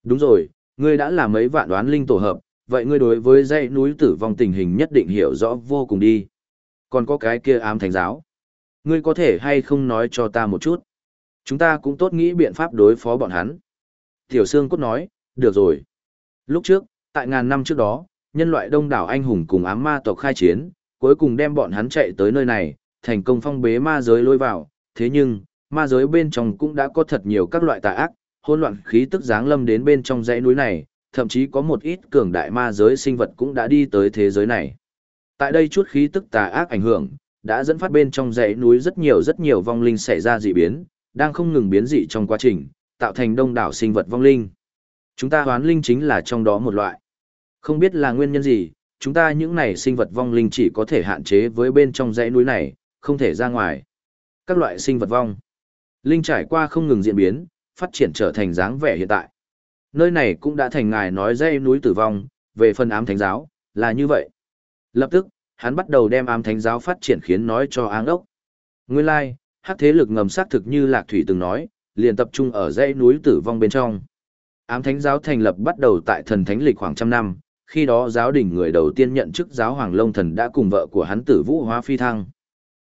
Đúng rồi, ngươi đã làm mấy vạn đoán linh tổ hợp, vậy ngươi đối với dãy núi tử vong tình hình nhất định hiểu rõ vô cùng đi. Còn có cái kia ám thánh giáo. Ngươi có thể hay không nói cho ta một chút? Chúng ta cũng tốt nghĩ biện pháp đối phó bọn hắn. Tiểu Sương Cốt nói, được rồi. Lúc trước, tại ngàn năm trước đó, nhân loại đông đảo anh hùng cùng ám ma tộc khai chiến, cuối cùng đem bọn hắn chạy tới nơi này, thành công phong bế ma giới lôi vào. Thế nhưng, ma giới bên trong cũng đã có thật nhiều các loại tà ác, hỗn loạn khí tức giáng lâm đến bên trong dãy núi này, thậm chí có một ít cường đại ma giới sinh vật cũng đã đi tới thế giới này. Tại đây chút khí tức tà ác ảnh hưởng, đã dẫn phát bên trong dãy núi rất nhiều rất nhiều vong linh xảy ra dị biến, đang không ngừng biến dị trong quá trình, tạo thành đông đảo sinh vật vong linh. Chúng ta hoán linh chính là trong đó một loại. Không biết là nguyên nhân gì, chúng ta những này sinh vật vong linh chỉ có thể hạn chế với bên trong dãy núi này, không thể ra ngoài. Các loại sinh vật vong. Linh trải qua không ngừng diễn biến, phát triển trở thành dáng vẻ hiện tại. Nơi này cũng đã thành ngài nói dãy núi tử vong, về phần ám thánh giáo, là như vậy. Lập tức, hắn bắt đầu đem ám thánh giáo phát triển khiến nói cho áng ốc. Nguyên lai, like, hắc thế lực ngầm xác thực như Lạc Thủy từng nói, liền tập trung ở dãy núi tử vong bên trong. Ám thánh giáo thành lập bắt đầu tại thần thánh lịch khoảng trăm năm, khi đó giáo đình người đầu tiên nhận chức giáo hoàng lông thần đã cùng vợ của hắn tử vũ hóa phi thăng.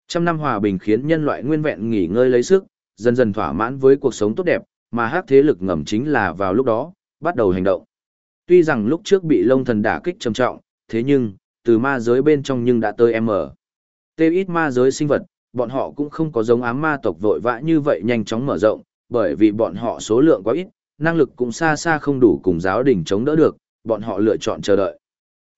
Trăm năm hòa bình khiến nhân loại nguyên vẹn nghỉ ngơi lấy sức, dần dần thỏa mãn với cuộc sống tốt đẹp, mà hắc thế lực ngầm chính là vào lúc đó, bắt đầu hành động. Tuy rằng lúc trước bị lông thần đả kích trầm trọng, thế nhưng, từ ma giới bên trong nhưng đã tới M. Tê ít ma giới sinh vật, bọn họ cũng không có giống ám ma tộc vội vã như vậy nhanh chóng mở rộng, bởi vì bọn họ số lượng quá ít, năng lực cũng xa xa không đủ cùng giáo đình chống đỡ được, bọn họ lựa chọn chờ đợi.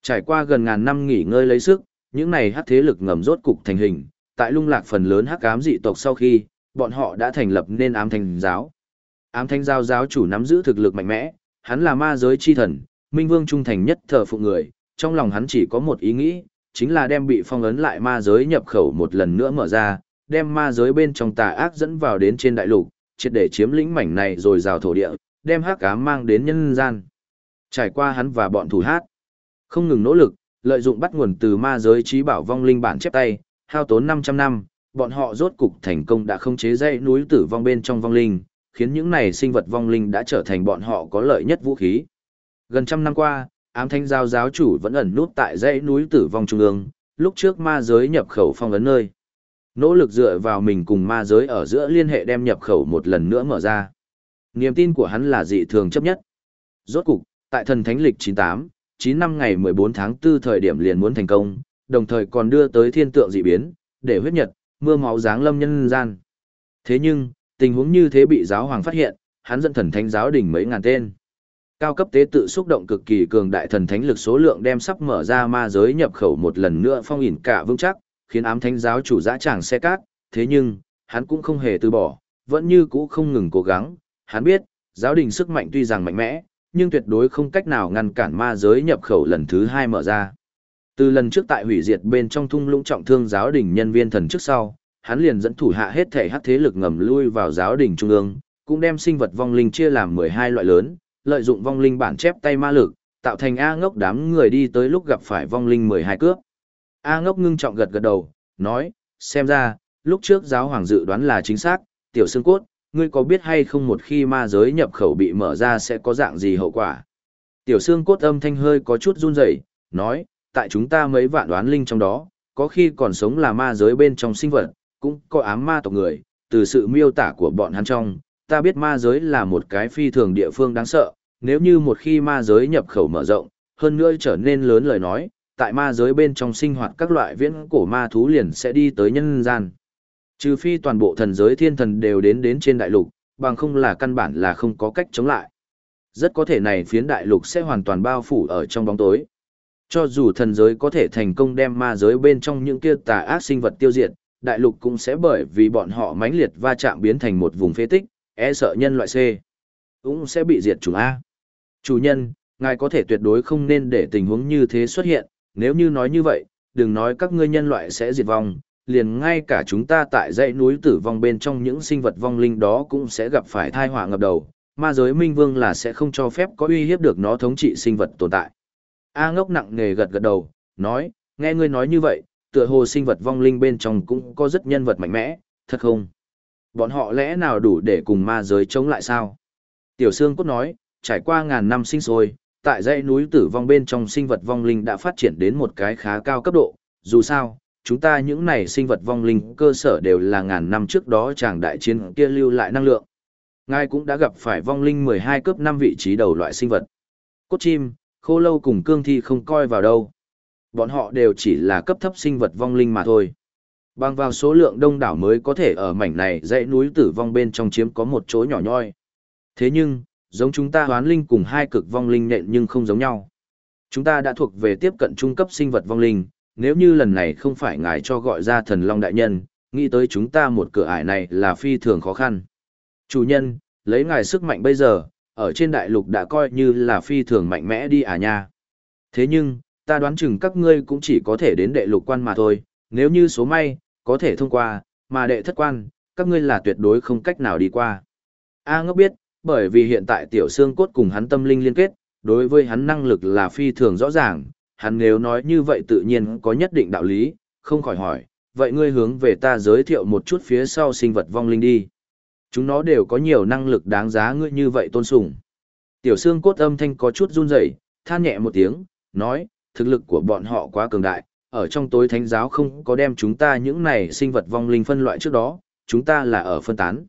Trải qua gần ngàn năm nghỉ ngơi lấy sức, những này hắc thế lực ngầm rốt cục thành hình, tại lung lạc phần lớn hắc ám dị tộc sau khi, bọn họ đã thành lập nên ám thanh giáo. Ám thanh giáo giáo chủ nắm giữ thực lực mạnh mẽ, hắn là ma giới chi thần, minh vương trung thành nhất thờ phụ người, trong lòng hắn chỉ có một ý nghĩ, chính là đem bị phong ấn lại ma giới nhập khẩu một lần nữa mở ra, đem ma giới bên trong tà ác dẫn vào đến trên đại lục, triệt để chiếm lĩnh mảnh này rồi rào thổ địa, đem hắc ám mang đến nhân gian. Trải qua hắn và bọn thủ hát, không ngừng nỗ lực, lợi dụng bắt nguồn từ ma giới trí bảo vong linh bản chép tay, hao tốn 500 năm, bọn họ rốt cục thành công đã không chế dãy núi tử vong bên trong vong linh, khiến những này sinh vật vong linh đã trở thành bọn họ có lợi nhất vũ khí. Gần trăm năm qua, ám thanh giao giáo chủ vẫn ẩn nút tại dãy núi tử vong trung ương, lúc trước ma giới nhập khẩu phong ấn nơi. Nỗ lực dựa vào mình cùng ma giới ở giữa liên hệ đem nhập khẩu một lần nữa mở ra. Niềm tin của hắn là dị thường chấp nhất. Rốt cục, tại thần thánh lịch 98, 9 năm ngày 14 tháng 4 thời điểm liền muốn thành công, đồng thời còn đưa tới thiên tượng dị biến, để huyết nhật, mưa máu giáng lâm nhân gian. Thế nhưng, tình huống như thế bị giáo hoàng phát hiện, hắn dẫn thần thánh giáo đình mấy ngàn tên. Cao cấp tế tự xúc động cực kỳ cường đại thần thánh lực số lượng đem sắp mở ra ma giới nhập khẩu một lần nữa phong ỉn cả vững chắc, khiến ám thánh giáo chủ dã tràng xe cát, thế nhưng, hắn cũng không hề từ bỏ, vẫn như cũ không ngừng cố gắng, hắn biết, giáo đình sức mạnh tuy rằng mạnh mẽ, nhưng tuyệt đối không cách nào ngăn cản ma giới nhập khẩu lần thứ hai mở ra. Từ lần trước tại hủy diệt bên trong thung lũng trọng thương giáo đình nhân viên thần trước sau, hắn liền dẫn thủ hạ hết thể hắc thế lực ngầm lui vào giáo đình trung ương, cũng đem sinh vật vong linh chia làm 12 loại lớn, lợi dụng vong linh bản chép tay ma lực, tạo thành A ngốc đám người đi tới lúc gặp phải vong linh 12 cướp. A ngốc ngưng trọng gật gật đầu, nói, xem ra, lúc trước giáo hoàng dự đoán là chính xác, tiểu xương cốt, ngươi có biết hay không một khi ma giới nhập khẩu bị mở ra sẽ có dạng gì hậu quả? Tiểu xương cốt âm thanh hơi có chút run rẩy, nói, tại chúng ta mấy vạn đoán linh trong đó, có khi còn sống là ma giới bên trong sinh vật, cũng có ám ma tộc người, từ sự miêu tả của bọn hắn trong, ta biết ma giới là một cái phi thường địa phương đáng sợ, nếu như một khi ma giới nhập khẩu mở rộng, hơn nữa trở nên lớn lời nói, tại ma giới bên trong sinh hoạt các loại viễn cổ ma thú liền sẽ đi tới nhân gian. Trừ phi toàn bộ thần giới thiên thần đều đến đến trên đại lục, bằng không là căn bản là không có cách chống lại. Rất có thể này phiến đại lục sẽ hoàn toàn bao phủ ở trong bóng tối. Cho dù thần giới có thể thành công đem ma giới bên trong những kia tà ác sinh vật tiêu diệt, đại lục cũng sẽ bởi vì bọn họ mãnh liệt va chạm biến thành một vùng phế tích, e sợ nhân loại C. Cũng sẽ bị diệt chủng A. Chủ nhân, ngài có thể tuyệt đối không nên để tình huống như thế xuất hiện, nếu như nói như vậy, đừng nói các ngươi nhân loại sẽ diệt vong, liền ngay cả chúng ta tại dãy núi tử vong bên trong những sinh vật vong linh đó cũng sẽ gặp phải thai họa ngập đầu, ma giới minh vương là sẽ không cho phép có uy hiếp được nó thống trị sinh vật tồn tại. A ngốc nặng nề gật gật đầu, nói, nghe ngươi nói như vậy, tựa hồ sinh vật vong linh bên trong cũng có rất nhân vật mạnh mẽ, thật không? Bọn họ lẽ nào đủ để cùng ma giới chống lại sao? Tiểu Sương Cốt nói, trải qua ngàn năm sinh sôi, tại dãy núi tử vong bên trong sinh vật vong linh đã phát triển đến một cái khá cao cấp độ, dù sao, chúng ta những này sinh vật vong linh cơ sở đều là ngàn năm trước đó chàng đại chiến kia lưu lại năng lượng. Ngài cũng đã gặp phải vong linh 12 cấp 5 vị trí đầu loại sinh vật. Cốt chim, khô lâu cùng cương thi không coi vào đâu. Bọn họ đều chỉ là cấp thấp sinh vật vong linh mà thôi. Bằng vào số lượng đông đảo mới có thể ở mảnh này dãy núi tử vong bên trong chiếm có một chỗ nhỏ nhoi. Thế nhưng, giống chúng ta hoán linh cùng hai cực vong linh nện nhưng không giống nhau. Chúng ta đã thuộc về tiếp cận trung cấp sinh vật vong linh, nếu như lần này không phải ngài cho gọi ra thần long đại nhân, nghĩ tới chúng ta một cửa ải này là phi thường khó khăn. Chủ nhân, lấy ngài sức mạnh bây giờ, ở trên đại lục đã coi như là phi thường mạnh mẽ đi à nha. Thế nhưng, ta đoán chừng các ngươi cũng chỉ có thể đến đệ lục quan mà thôi, nếu như số may, có thể thông qua, mà đệ thất quan, các ngươi là tuyệt đối không cách nào đi qua. A ngốc biết, bởi vì hiện tại tiểu xương cốt cùng hắn tâm linh liên kết, đối với hắn năng lực là phi thường rõ ràng, hắn nếu nói như vậy tự nhiên có nhất định đạo lý, không khỏi hỏi, vậy ngươi hướng về ta giới thiệu một chút phía sau sinh vật vong linh đi. Chúng nó đều có nhiều năng lực đáng giá ngươi như vậy tôn sùng. Tiểu xương cốt âm thanh có chút run rẩy, than nhẹ một tiếng, nói, thực lực của bọn họ quá cường đại, ở trong tối thánh giáo không có đem chúng ta những này sinh vật vong linh phân loại trước đó, chúng ta là ở phân tán.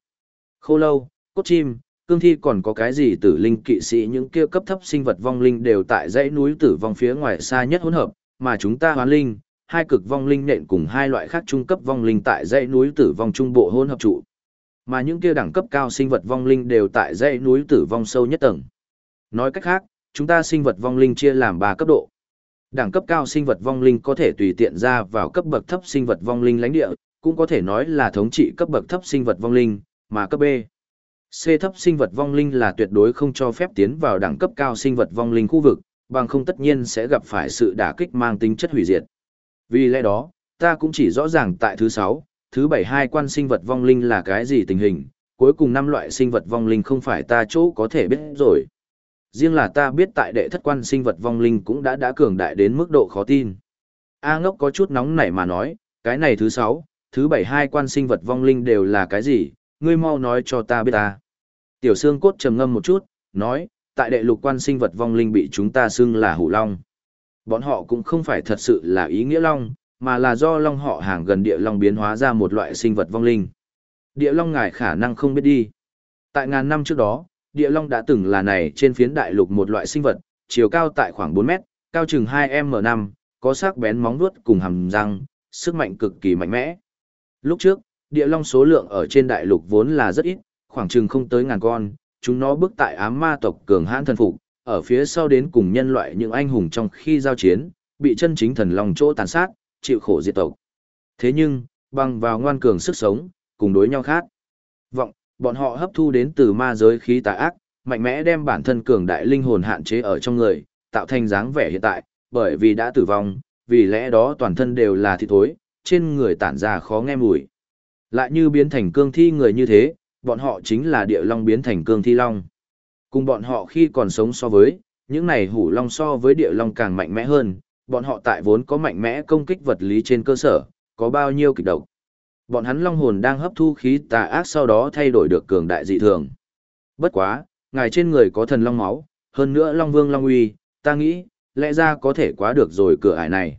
Khô lâu, cốt chim, cương thi còn có cái gì tử linh kỵ sĩ những kia cấp thấp sinh vật vong linh đều tại dãy núi tử vong phía ngoài xa nhất hỗn hợp, mà chúng ta hoán linh, hai cực vong linh nện cùng hai loại khác trung cấp vong linh tại dãy núi tử vong trung bộ hỗn hợp trụ. Mà những kia đẳng cấp cao sinh vật vong linh đều tại dãy núi tử vong sâu nhất tầng. Nói cách khác, chúng ta sinh vật vong linh chia làm ba cấp độ. Đẳng cấp cao sinh vật vong linh có thể tùy tiện ra vào cấp bậc thấp sinh vật vong linh lãnh địa, cũng có thể nói là thống trị cấp bậc thấp sinh vật vong linh, mà cấp B. C thấp sinh vật vong linh là tuyệt đối không cho phép tiến vào đẳng cấp cao sinh vật vong linh khu vực, bằng không tất nhiên sẽ gặp phải sự đả kích mang tính chất hủy diệt. Vì lẽ đó, ta cũng chỉ rõ ràng tại thứ 6, thứ 7 hai quan sinh vật vong linh là cái gì tình hình, cuối cùng năm loại sinh vật vong linh không phải ta chỗ có thể biết rồi. Riêng là ta biết tại đệ thất quan sinh vật vong linh cũng đã đã cường đại đến mức độ khó tin. A ngốc có chút nóng nảy mà nói, cái này thứ 6, thứ 7 hai quan sinh vật vong linh đều là cái gì, ngươi mau nói cho ta biết ta. Tiểu xương cốt trầm ngâm một chút, nói, tại đệ lục quan sinh vật vong linh bị chúng ta xưng là hủ long. Bọn họ cũng không phải thật sự là ý nghĩa long, mà là do long họ hàng gần địa long biến hóa ra một loại sinh vật vong linh. Địa long ngài khả năng không biết đi. Tại ngàn năm trước đó, địa long đã từng là này trên phiến đại lục một loại sinh vật, chiều cao tại khoảng 4 mét, cao chừng 2m5, có sắc bén móng vuốt cùng hàm răng, sức mạnh cực kỳ mạnh mẽ. Lúc trước, địa long số lượng ở trên đại lục vốn là rất ít, khoảng chừng không tới ngàn con, chúng nó bước tại ám ma tộc cường hãn thần phục, ở phía sau đến cùng nhân loại những anh hùng trong khi giao chiến, bị chân chính thần long chỗ tàn sát, chịu khổ diệt tộc. Thế nhưng, bằng vào ngoan cường sức sống, cùng đối nhau khác. Vọng, bọn họ hấp thu đến từ ma giới khí tà ác, mạnh mẽ đem bản thân cường đại linh hồn hạn chế ở trong người, tạo thành dáng vẻ hiện tại, bởi vì đã tử vong, vì lẽ đó toàn thân đều là thịt thối, trên người tản ra khó nghe mùi. Lại như biến thành cương thi người như thế, bọn họ chính là địa long biến thành cương thi long. Cùng bọn họ khi còn sống so với, những này hủ long so với địa long càng mạnh mẽ hơn, bọn họ tại vốn có mạnh mẽ công kích vật lý trên cơ sở, có bao nhiêu kịch độc. Bọn hắn long hồn đang hấp thu khí tà ác sau đó thay đổi được cường đại dị thường. Bất quá, ngài trên người có thần long máu, hơn nữa long vương long uy, ta nghĩ, lẽ ra có thể quá được rồi cửa ải này.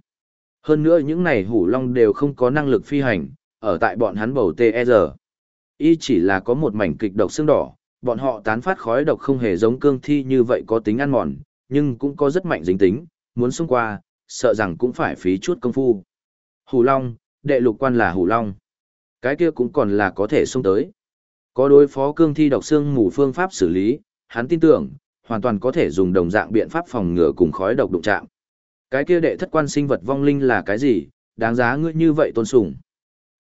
Hơn nữa những này hủ long đều không có năng lực phi hành, ở tại bọn hắn bầu TR. E y chỉ là có một mảnh kịch độc xương đỏ, bọn họ tán phát khói độc không hề giống cương thi như vậy có tính ăn mòn, nhưng cũng có rất mạnh dính tính, muốn xông qua, sợ rằng cũng phải phí chút công phu. Hủ Long, đệ lục quan là Hủ Long. Cái kia cũng còn là có thể xông tới. Có đối phó cương thi độc xương mù phương pháp xử lý, hắn tin tưởng, hoàn toàn có thể dùng đồng dạng biện pháp phòng ngừa cùng khói độc đụng chạm. Cái kia đệ thất quan sinh vật vong linh là cái gì, đáng giá ngươi như vậy tôn sùng.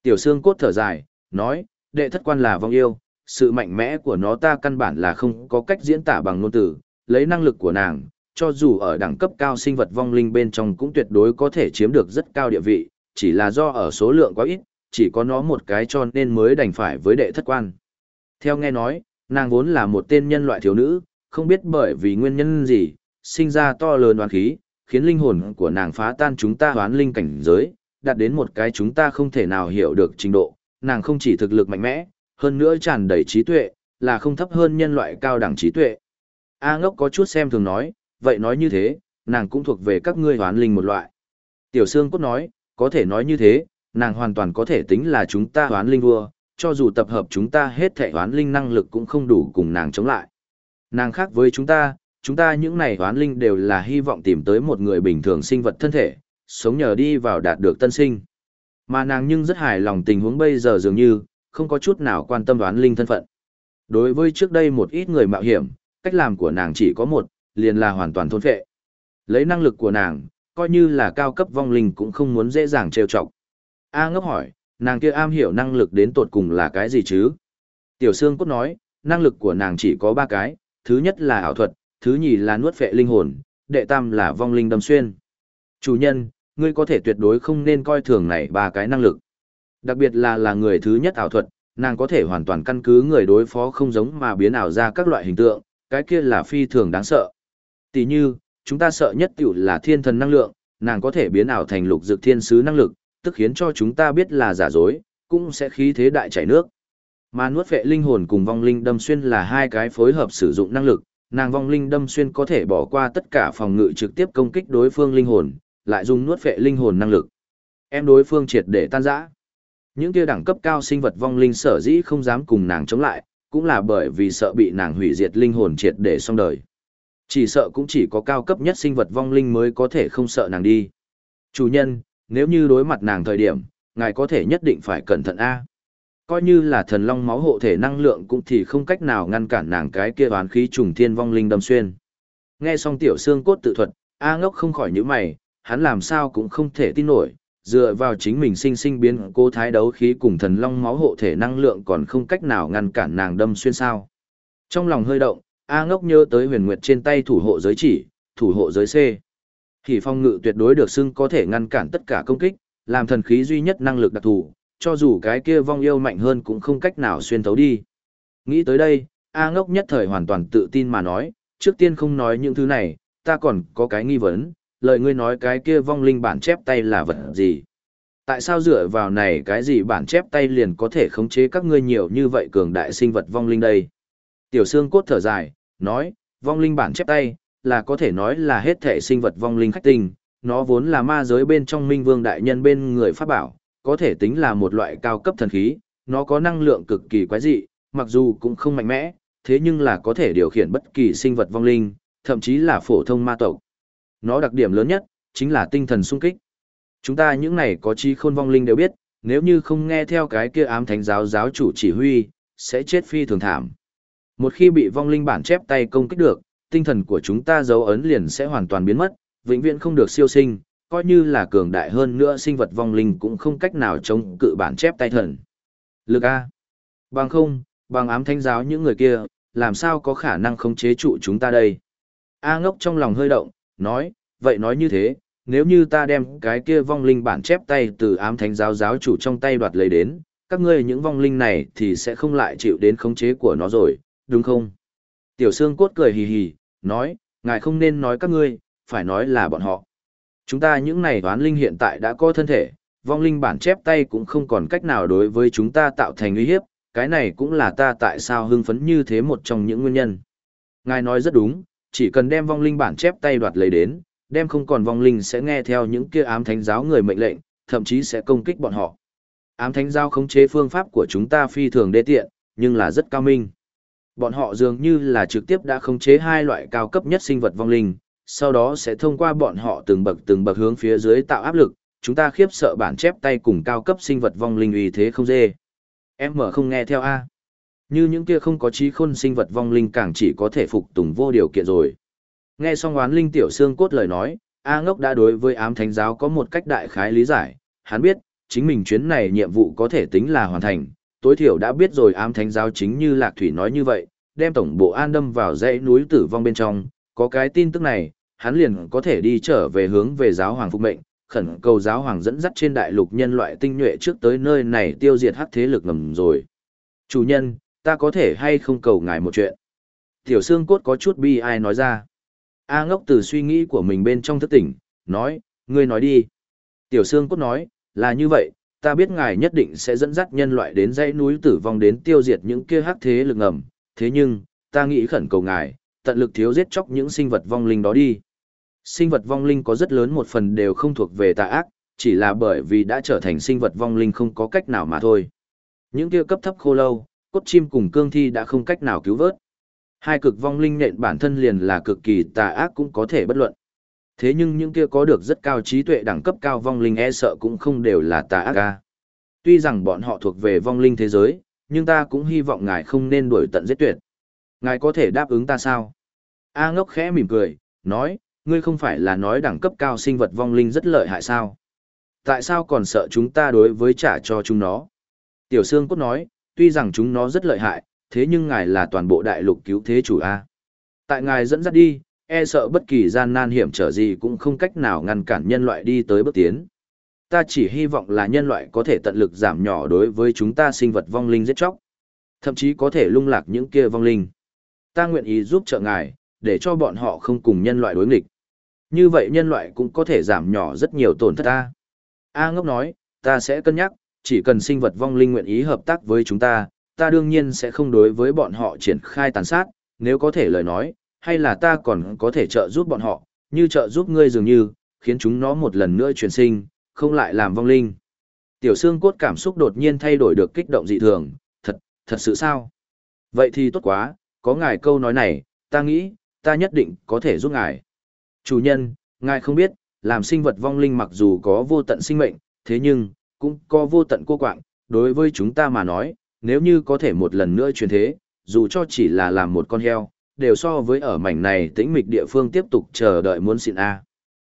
Tiểu xương cốt thở dài, nói, đệ thất quan là vong yêu, sự mạnh mẽ của nó ta căn bản là không có cách diễn tả bằng ngôn từ, lấy năng lực của nàng, cho dù ở đẳng cấp cao sinh vật vong linh bên trong cũng tuyệt đối có thể chiếm được rất cao địa vị, chỉ là do ở số lượng quá ít, chỉ có nó một cái cho nên mới đành phải với đệ thất quan. Theo nghe nói, nàng vốn là một tên nhân loại thiếu nữ, không biết bởi vì nguyên nhân gì, sinh ra to lớn oán khí, khiến linh hồn của nàng phá tan chúng ta hoán linh cảnh giới, đạt đến một cái chúng ta không thể nào hiểu được trình độ, nàng không chỉ thực lực mạnh mẽ, hơn nữa tràn đầy trí tuệ, là không thấp hơn nhân loại cao đẳng trí tuệ. A ngốc có chút xem thường nói, vậy nói như thế, nàng cũng thuộc về các ngươi hoán linh một loại. Tiểu Sương Cốt nói, có thể nói như thế, nàng hoàn toàn có thể tính là chúng ta hoán linh vua, cho dù tập hợp chúng ta hết thể hoán linh năng lực cũng không đủ cùng nàng chống lại. Nàng khác với chúng ta, chúng ta những này hoán linh đều là hy vọng tìm tới một người bình thường sinh vật thân thể, sống nhờ đi vào đạt được tân sinh. Mà nàng nhưng rất hài lòng tình huống bây giờ dường như, không có chút nào quan tâm đoán linh thân phận. Đối với trước đây một ít người mạo hiểm, cách làm của nàng chỉ có một, liền là hoàn toàn thôn phệ. Lấy năng lực của nàng, coi như là cao cấp vong linh cũng không muốn dễ dàng trêu chọc. A ngốc hỏi, nàng kia am hiểu năng lực đến tột cùng là cái gì chứ? Tiểu Sương Cốt nói, năng lực của nàng chỉ có ba cái, thứ nhất là ảo thuật, thứ nhì là nuốt phệ linh hồn, đệ tam là vong linh đâm xuyên. Chủ nhân, ngươi có thể tuyệt đối không nên coi thường này ba cái năng lực. Đặc biệt là là người thứ nhất ảo thuật, nàng có thể hoàn toàn căn cứ người đối phó không giống mà biến ảo ra các loại hình tượng, cái kia là phi thường đáng sợ. Tỷ như, chúng ta sợ nhất tiểu là thiên thần năng lượng, nàng có thể biến ảo thành lục dược thiên sứ năng lực, tức khiến cho chúng ta biết là giả dối, cũng sẽ khí thế đại chảy nước. Mà nuốt vệ linh hồn cùng vong linh đâm xuyên là hai cái phối hợp sử dụng năng lực, nàng vong linh đâm xuyên có thể bỏ qua tất cả phòng ngự trực tiếp công kích đối phương linh hồn, lại dùng nuốt phệ linh hồn năng lực. Em đối phương triệt để tan rã. Những kia đẳng cấp cao sinh vật vong linh sở dĩ không dám cùng nàng chống lại, cũng là bởi vì sợ bị nàng hủy diệt linh hồn triệt để xong đời. Chỉ sợ cũng chỉ có cao cấp nhất sinh vật vong linh mới có thể không sợ nàng đi. Chủ nhân, nếu như đối mặt nàng thời điểm, ngài có thể nhất định phải cẩn thận A. Coi như là thần long máu hộ thể năng lượng cũng thì không cách nào ngăn cản nàng cái kia oán khí trùng thiên vong linh đâm xuyên. Nghe xong tiểu xương cốt tự thuật, A ngốc không khỏi nhíu mày, hắn làm sao cũng không thể tin nổi, dựa vào chính mình sinh sinh biến cố thái đấu khí cùng thần long máu hộ thể năng lượng còn không cách nào ngăn cản nàng đâm xuyên sao. Trong lòng hơi động, A ngốc nhớ tới huyền nguyệt trên tay thủ hộ giới chỉ, thủ hộ giới C. Thì phong ngự tuyệt đối được xưng có thể ngăn cản tất cả công kích, làm thần khí duy nhất năng lực đặc thù, cho dù cái kia vong yêu mạnh hơn cũng không cách nào xuyên thấu đi. Nghĩ tới đây, A ngốc nhất thời hoàn toàn tự tin mà nói, trước tiên không nói những thứ này, ta còn có cái nghi vấn, lời ngươi nói cái kia vong linh bản chép tay là vật gì? Tại sao dựa vào này cái gì bản chép tay liền có thể khống chế các ngươi nhiều như vậy cường đại sinh vật vong linh đây? Tiểu xương cốt thở dài, nói, vong linh bản chép tay, là có thể nói là hết thể sinh vật vong linh khách tinh, nó vốn là ma giới bên trong minh vương đại nhân bên người pháp bảo, có thể tính là một loại cao cấp thần khí, nó có năng lượng cực kỳ quái dị, mặc dù cũng không mạnh mẽ, thế nhưng là có thể điều khiển bất kỳ sinh vật vong linh, thậm chí là phổ thông ma tộc. Nó đặc điểm lớn nhất, chính là tinh thần sung kích. Chúng ta những này có chi khôn vong linh đều biết, nếu như không nghe theo cái kia ám thánh giáo giáo chủ chỉ huy, sẽ chết phi thường thảm. Một khi bị vong linh bản chép tay công kích được, tinh thần của chúng ta dấu ấn liền sẽ hoàn toàn biến mất, vĩnh viễn không được siêu sinh, coi như là cường đại hơn nữa sinh vật vong linh cũng không cách nào chống cự bản chép tay thần. Lực A. Bằng không, bằng ám thanh giáo những người kia, làm sao có khả năng khống chế trụ chúng ta đây? A ngốc trong lòng hơi động, nói, vậy nói như thế, nếu như ta đem cái kia vong linh bản chép tay từ ám thánh giáo giáo chủ trong tay đoạt lấy đến, các ngươi những vong linh này thì sẽ không lại chịu đến khống chế của nó rồi, đúng không? Tiểu Sương Cốt cười hì hì, nói, ngài không nên nói các ngươi, phải nói là bọn họ. Chúng ta những này toán linh hiện tại đã có thân thể, vong linh bản chép tay cũng không còn cách nào đối với chúng ta tạo thành uy hiếp, cái này cũng là ta tại sao hưng phấn như thế một trong những nguyên nhân. Ngài nói rất đúng, chỉ cần đem vong linh bản chép tay đoạt lấy đến, đem không còn vong linh sẽ nghe theo những kia ám thánh giáo người mệnh lệnh, thậm chí sẽ công kích bọn họ. Ám thánh giáo khống chế phương pháp của chúng ta phi thường đê tiện, nhưng là rất cao minh. Bọn họ dường như là trực tiếp đã khống chế hai loại cao cấp nhất sinh vật vong linh, sau đó sẽ thông qua bọn họ từng bậc từng bậc hướng phía dưới tạo áp lực, chúng ta khiếp sợ bản chép tay cùng cao cấp sinh vật vong linh uy thế không dê. Em mở không nghe theo A. Như những kia không có trí khôn sinh vật vong linh càng chỉ có thể phục tùng vô điều kiện rồi. Nghe xong oán linh tiểu xương cốt lời nói, A ngốc đã đối với ám thánh giáo có một cách đại khái lý giải, hắn biết, chính mình chuyến này nhiệm vụ có thể tính là hoàn thành, tối thiểu đã biết rồi ám thánh giáo chính như Lạc Thủy nói như vậy, đem tổng bộ an đâm vào dãy núi tử vong bên trong, có cái tin tức này, hắn liền có thể đi trở về hướng về giáo hoàng phục mệnh, khẩn cầu giáo hoàng dẫn dắt trên đại lục nhân loại tinh nhuệ trước tới nơi này tiêu diệt hắc thế lực ngầm rồi. Chủ nhân, ta có thể hay không cầu ngài một chuyện? Tiểu xương cốt có chút bi ai nói ra. A ngốc từ suy nghĩ của mình bên trong thức tỉnh, nói, ngươi nói đi. Tiểu xương cốt nói, là như vậy, ta biết ngài nhất định sẽ dẫn dắt nhân loại đến dãy núi tử vong đến tiêu diệt những kia hắc thế lực ngầm, thế nhưng, ta nghĩ khẩn cầu ngài, tận lực thiếu giết chóc những sinh vật vong linh đó đi. Sinh vật vong linh có rất lớn một phần đều không thuộc về tà ác, chỉ là bởi vì đã trở thành sinh vật vong linh không có cách nào mà thôi. Những kia cấp thấp khô lâu, cốt chim cùng cương thi đã không cách nào cứu vớt. Hai cực vong linh nện bản thân liền là cực kỳ tà ác cũng có thể bất luận. Thế nhưng những kia có được rất cao trí tuệ đẳng cấp cao vong linh e sợ cũng không đều là tà ác ca. Tuy rằng bọn họ thuộc về vong linh thế giới, nhưng ta cũng hy vọng ngài không nên đuổi tận giết tuyệt. Ngài có thể đáp ứng ta sao? A ngốc khẽ mỉm cười, nói, ngươi không phải là nói đẳng cấp cao sinh vật vong linh rất lợi hại sao? Tại sao còn sợ chúng ta đối với trả cho chúng nó? Tiểu Sương Cốt nói, tuy rằng chúng nó rất lợi hại, thế nhưng ngài là toàn bộ đại lục cứu thế chủ A. Tại ngài dẫn dắt đi, e sợ bất kỳ gian nan hiểm trở gì cũng không cách nào ngăn cản nhân loại đi tới bước tiến. Ta chỉ hy vọng là nhân loại có thể tận lực giảm nhỏ đối với chúng ta sinh vật vong linh giết chóc. Thậm chí có thể lung lạc những kia vong linh. Ta nguyện ý giúp trợ ngài, để cho bọn họ không cùng nhân loại đối nghịch. Như vậy nhân loại cũng có thể giảm nhỏ rất nhiều tổn thất ta. A ngốc nói, ta sẽ cân nhắc, chỉ cần sinh vật vong linh nguyện ý hợp tác với chúng ta, ta đương nhiên sẽ không đối với bọn họ triển khai tàn sát, nếu có thể lời nói, hay là ta còn có thể trợ giúp bọn họ, như trợ giúp ngươi dường như, khiến chúng nó một lần nữa chuyển sinh, không lại làm vong linh. Tiểu xương cốt cảm xúc đột nhiên thay đổi được kích động dị thường, thật, thật sự sao? Vậy thì tốt quá, có ngài câu nói này, ta nghĩ, ta nhất định có thể giúp ngài. Chủ nhân, ngài không biết, làm sinh vật vong linh mặc dù có vô tận sinh mệnh, thế nhưng, cũng có vô tận cô quạng, đối với chúng ta mà nói, nếu như có thể một lần nữa truyền thế, dù cho chỉ là làm một con heo, đều so với ở mảnh này tĩnh mịch địa phương tiếp tục chờ đợi muốn xịn A.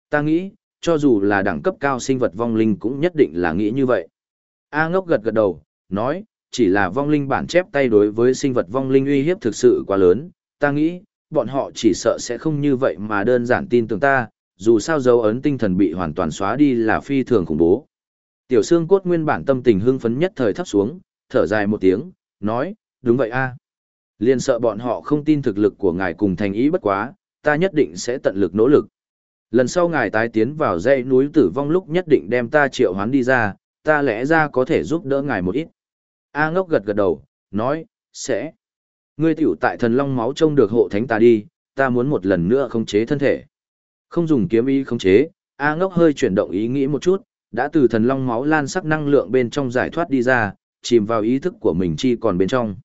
Ta nghĩ, cho dù là đẳng cấp cao sinh vật vong linh cũng nhất định là nghĩ như vậy. A ngốc gật gật đầu, nói, chỉ là vong linh bản chép tay đối với sinh vật vong linh uy hiếp thực sự quá lớn, ta nghĩ, bọn họ chỉ sợ sẽ không như vậy mà đơn giản tin tưởng ta, dù sao dấu ấn tinh thần bị hoàn toàn xóa đi là phi thường khủng bố. Tiểu xương cốt nguyên bản tâm tình hưng phấn nhất thời thấp xuống, thở dài một tiếng, nói, đúng vậy a Liên sợ bọn họ không tin thực lực của ngài cùng thành ý bất quá, ta nhất định sẽ tận lực nỗ lực. Lần sau ngài tái tiến vào dãy núi tử vong lúc nhất định đem ta triệu hoán đi ra, ta lẽ ra có thể giúp đỡ ngài một ít. A ngốc gật gật đầu, nói, sẽ. Ngươi tiểu tại thần long máu trông được hộ thánh ta đi, ta muốn một lần nữa khống chế thân thể. Không dùng kiếm ý khống chế, A ngốc hơi chuyển động ý nghĩ một chút, đã từ thần long máu lan sắc năng lượng bên trong giải thoát đi ra, chìm vào ý thức của mình chi còn bên trong.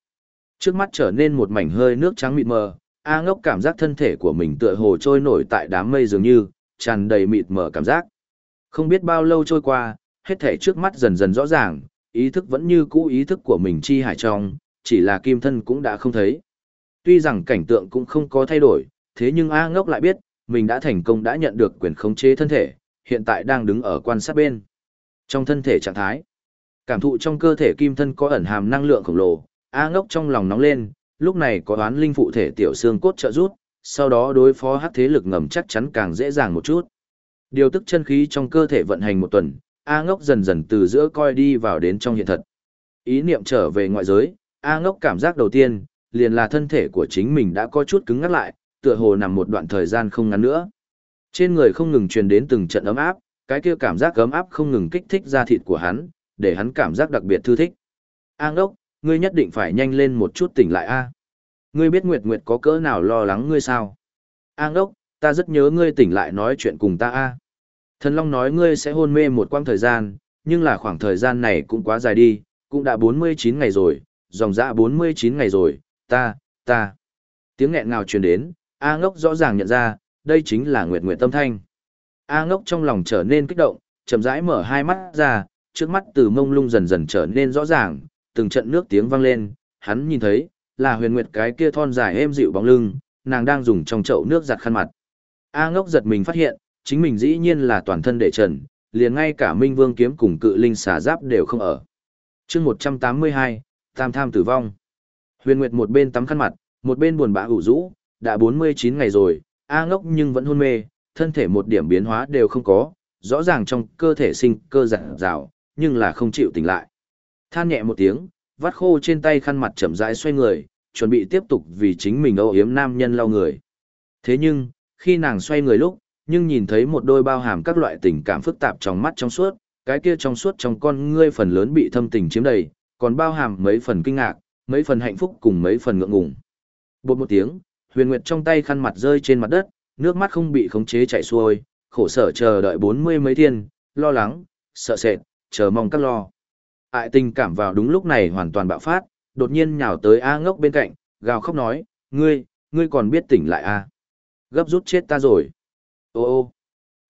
Trước mắt trở nên một mảnh hơi nước trắng mịt mờ, A ngốc cảm giác thân thể của mình tựa hồ trôi nổi tại đám mây dường như, tràn đầy mịt mờ cảm giác. Không biết bao lâu trôi qua, hết thể trước mắt dần dần rõ ràng, ý thức vẫn như cũ ý thức của mình chi hải trong, chỉ là kim thân cũng đã không thấy. Tuy rằng cảnh tượng cũng không có thay đổi, thế nhưng A ngốc lại biết, mình đã thành công đã nhận được quyền khống chế thân thể, hiện tại đang đứng ở quan sát bên. Trong thân thể trạng thái, cảm thụ trong cơ thể kim thân có ẩn hàm năng lượng khổng lồ, A ngốc trong lòng nóng lên, lúc này có đoán linh phụ thể tiểu xương cốt trợ rút, sau đó đối phó hắc thế lực ngầm chắc chắn càng dễ dàng một chút. Điều tức chân khí trong cơ thể vận hành một tuần, A ngốc dần dần từ giữa coi đi vào đến trong hiện thật. Ý niệm trở về ngoại giới, A ngốc cảm giác đầu tiên, liền là thân thể của chính mình đã có chút cứng ngắt lại, tựa hồ nằm một đoạn thời gian không ngắn nữa. Trên người không ngừng truyền đến từng trận ấm áp, cái kia cảm giác ấm áp không ngừng kích thích da thịt của hắn, để hắn cảm giác đặc biệt thư thích. An đốc, ngươi nhất định phải nhanh lên một chút tỉnh lại a. Ngươi biết Nguyệt Nguyệt có cỡ nào lo lắng ngươi sao? An đốc, ta rất nhớ ngươi tỉnh lại nói chuyện cùng ta a. Thần Long nói ngươi sẽ hôn mê một quãng thời gian, nhưng là khoảng thời gian này cũng quá dài đi, cũng đã 49 ngày rồi, dòng dã 49 ngày rồi, ta, ta. Tiếng nghẹn ngào truyền đến, A ngốc rõ ràng nhận ra, đây chính là Nguyệt Nguyệt tâm thanh. A ngốc trong lòng trở nên kích động, chậm rãi mở hai mắt ra, trước mắt từ mông lung dần dần trở nên rõ ràng, từng trận nước tiếng vang lên, hắn nhìn thấy, là huyền nguyệt cái kia thon dài êm dịu bóng lưng, nàng đang dùng trong chậu nước giặt khăn mặt. A ngốc giật mình phát hiện, chính mình dĩ nhiên là toàn thân để trần, liền ngay cả minh vương kiếm cùng cự linh xà giáp đều không ở. chương 182, Tam Tham tử vong. Huyền Nguyệt một bên tắm khăn mặt, một bên buồn bã ủ rũ, đã 49 ngày rồi, A ngốc nhưng vẫn hôn mê, thân thể một điểm biến hóa đều không có, rõ ràng trong cơ thể sinh cơ giặt rào, nhưng là không chịu tỉnh lại. Than nhẹ một tiếng, vắt khô trên tay khăn mặt chậm rãi xoay người, chuẩn bị tiếp tục vì chính mình âu yếm nam nhân lau người. Thế nhưng, khi nàng xoay người lúc, nhưng nhìn thấy một đôi bao hàm các loại tình cảm phức tạp trong mắt trong suốt, cái kia trong suốt trong con ngươi phần lớn bị thâm tình chiếm đầy, còn bao hàm mấy phần kinh ngạc, mấy phần hạnh phúc cùng mấy phần ngượng ngùng. Bột một tiếng, Huyền Nguyệt trong tay khăn mặt rơi trên mặt đất, nước mắt không bị khống chế chảy xuôi, khổ sở chờ đợi bốn mươi mấy thiên, lo lắng, sợ sệt, chờ mong các lo. Ại tình cảm vào đúng lúc này hoàn toàn bạo phát, đột nhiên nhào tới A ngốc bên cạnh, gào khóc nói, ngươi, ngươi còn biết tỉnh lại A. Gấp rút chết ta rồi. Ô ô.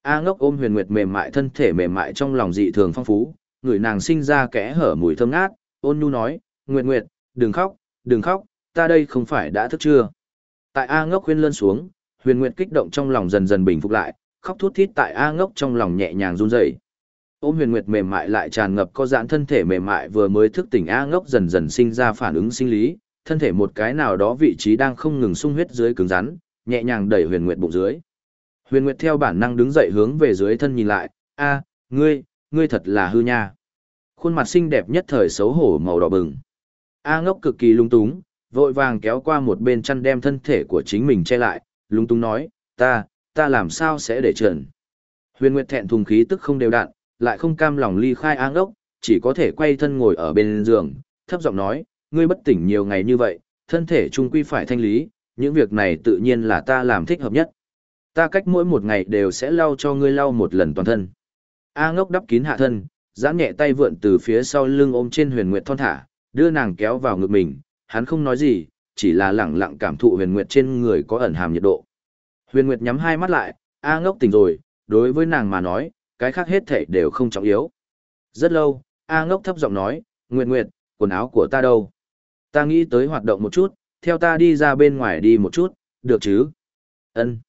A ngốc ôm huyền nguyệt mềm mại thân thể mềm mại trong lòng dị thường phong phú, người nàng sinh ra kẽ hở mùi thơm ngát, ôn nhu nói, nguyệt nguyệt, đừng khóc, đừng khóc, ta đây không phải đã thức chưa. Tại A ngốc khuyên lơn xuống, huyền nguyệt kích động trong lòng dần dần bình phục lại, khóc thút thít tại A ngốc trong lòng nhẹ nhàng run rẩy. Ôm huyền nguyệt mềm mại lại tràn ngập có giãn thân thể mềm mại vừa mới thức tỉnh A ngốc dần dần sinh ra phản ứng sinh lý, thân thể một cái nào đó vị trí đang không ngừng sung huyết dưới cứng rắn, nhẹ nhàng đẩy huyền nguyệt bụng dưới. Huyền nguyệt theo bản năng đứng dậy hướng về dưới thân nhìn lại, a, ngươi, ngươi thật là hư nha. Khuôn mặt xinh đẹp nhất thời xấu hổ màu đỏ bừng. A ngốc cực kỳ lung túng, vội vàng kéo qua một bên chăn đem thân thể của chính mình che lại, lung túng nói, ta, ta làm sao sẽ để trần. Huyền Nguyệt thẹn thùng khí tức không đều đặn, lại không cam lòng ly khai áng ốc, chỉ có thể quay thân ngồi ở bên giường, thấp giọng nói, ngươi bất tỉnh nhiều ngày như vậy, thân thể trung quy phải thanh lý, những việc này tự nhiên là ta làm thích hợp nhất. Ta cách mỗi một ngày đều sẽ lau cho ngươi lau một lần toàn thân. A ngốc đắp kín hạ thân, giãn nhẹ tay vượn từ phía sau lưng ôm trên huyền nguyệt thon thả, đưa nàng kéo vào ngực mình, hắn không nói gì, chỉ là lẳng lặng cảm thụ huyền nguyệt trên người có ẩn hàm nhiệt độ. Huyền nguyệt nhắm hai mắt lại, A ngốc tỉnh rồi, đối với nàng mà nói, cái khác hết thể đều không trọng yếu. Rất lâu, A ngốc thấp giọng nói, Nguyệt Nguyệt, quần áo của ta đâu? Ta nghĩ tới hoạt động một chút, theo ta đi ra bên ngoài đi một chút, được chứ? Ân.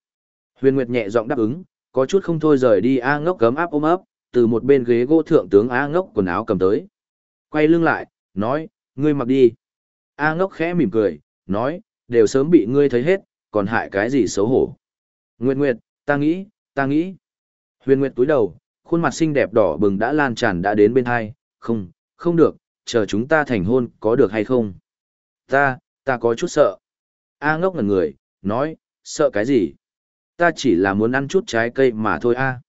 Huyền Nguyệt nhẹ giọng đáp ứng, có chút không thôi rời đi A ngốc cấm áp ôm ấp, từ một bên ghế gỗ thượng tướng A ngốc quần áo cầm tới. Quay lưng lại, nói, ngươi mặc đi. A ngốc khẽ mỉm cười, nói, đều sớm bị ngươi thấy hết, còn hại cái gì xấu hổ. Nguyệt Nguyệt, ta nghĩ, ta nghĩ. Huyền Nguyệt túi đầu, khuôn mặt xinh đẹp đỏ bừng đã lan tràn đã đến bên hai, không, không được, chờ chúng ta thành hôn có được hay không? Ta, ta có chút sợ. A ngốc ngẩn người, nói, sợ cái gì? Ta chỉ là muốn ăn chút trái cây mà thôi a.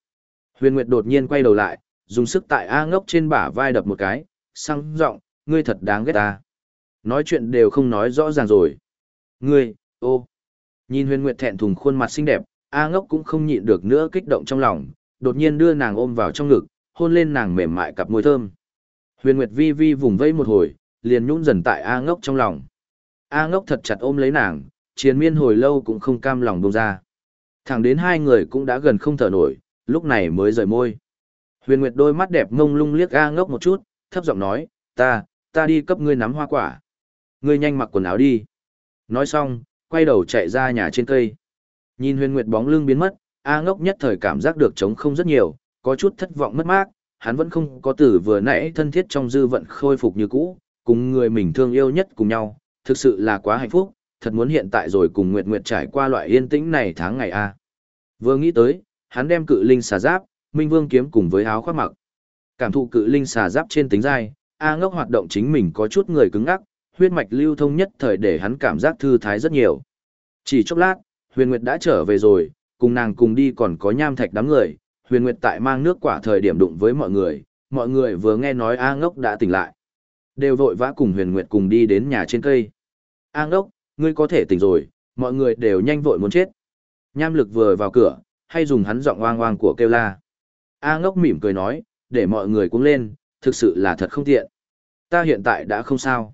Huyền Nguyệt đột nhiên quay đầu lại, dùng sức tại A ngốc trên bả vai đập một cái, sang giọng, ngươi thật đáng ghét ta. Nói chuyện đều không nói rõ ràng rồi. Ngươi, ô. Nhìn huyền nguyệt thẹn thùng khuôn mặt xinh đẹp, A ngốc cũng không nhịn được nữa kích động trong lòng, đột nhiên đưa nàng ôm vào trong ngực, hôn lên nàng mềm mại cặp môi thơm. Huyền nguyệt vi vi vùng vây một hồi, liền nhún dần tại A ngốc trong lòng. A ngốc thật chặt ôm lấy nàng, chiến miên hồi lâu cũng không cam lòng buông ra. Thẳng đến hai người cũng đã gần không thở nổi, lúc này mới rời môi. Huyền Nguyệt đôi mắt đẹp ngông lung liếc A ngốc một chút, thấp giọng nói, ta, ta đi cấp ngươi nắm hoa quả. Ngươi nhanh mặc quần áo đi. Nói xong, quay đầu chạy ra nhà trên cây. Nhìn huyền nguyệt bóng lưng biến mất, A ngốc nhất thời cảm giác được trống không rất nhiều, có chút thất vọng mất mát, hắn vẫn không có từ vừa nãy thân thiết trong dư vận khôi phục như cũ, cùng người mình thương yêu nhất cùng nhau, thực sự là quá hạnh phúc, thật muốn hiện tại rồi cùng Nguyệt Nguyệt trải qua loại yên tĩnh này tháng ngày A. Vừa nghĩ tới, hắn đem cự linh xà giáp, minh vương kiếm cùng với áo khoác mặc. Cảm thụ cự linh xà giáp trên tính dai, A ngốc hoạt động chính mình có chút người cứng ngắc, huyết mạch lưu thông nhất thời để hắn cảm giác thư thái rất nhiều. Chỉ chốc lát, Huyền Nguyệt đã trở về rồi, cùng nàng cùng đi còn có nham thạch đám người, Huyền Nguyệt tại mang nước quả thời điểm đụng với mọi người, mọi người vừa nghe nói A ngốc đã tỉnh lại. Đều vội vã cùng Huyền Nguyệt cùng đi đến nhà trên cây. A ngốc, ngươi có thể tỉnh rồi, mọi người đều nhanh vội muốn chết. Nham lực vừa vào cửa, hay dùng hắn giọng oang oang của kêu la. A ngốc mỉm cười nói, để mọi người cũng lên, thực sự là thật không tiện. Ta hiện tại đã không sao.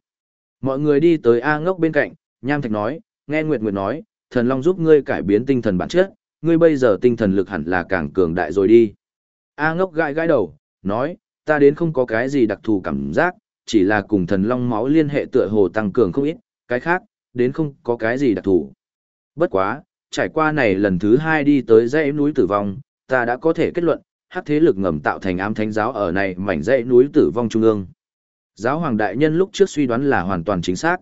Mọi người đi tới A ngốc bên cạnh, Nham Thạch nói, nghe Nguyệt Nguyệt nói, thần long giúp ngươi cải biến tinh thần bản chất, ngươi bây giờ tinh thần lực hẳn là càng cường đại rồi đi. A ngốc gãi gãi đầu, nói, ta đến không có cái gì đặc thù cảm giác, chỉ là cùng thần long máu liên hệ tựa hồ tăng cường không ít, cái khác, đến không có cái gì đặc thù. Bất quá, trải qua này lần thứ hai đi tới dãy núi tử vong, ta đã có thể kết luận, hắc thế lực ngầm tạo thành ám thánh giáo ở này mảnh dãy núi tử vong trung ương. Giáo hoàng đại nhân lúc trước suy đoán là hoàn toàn chính xác.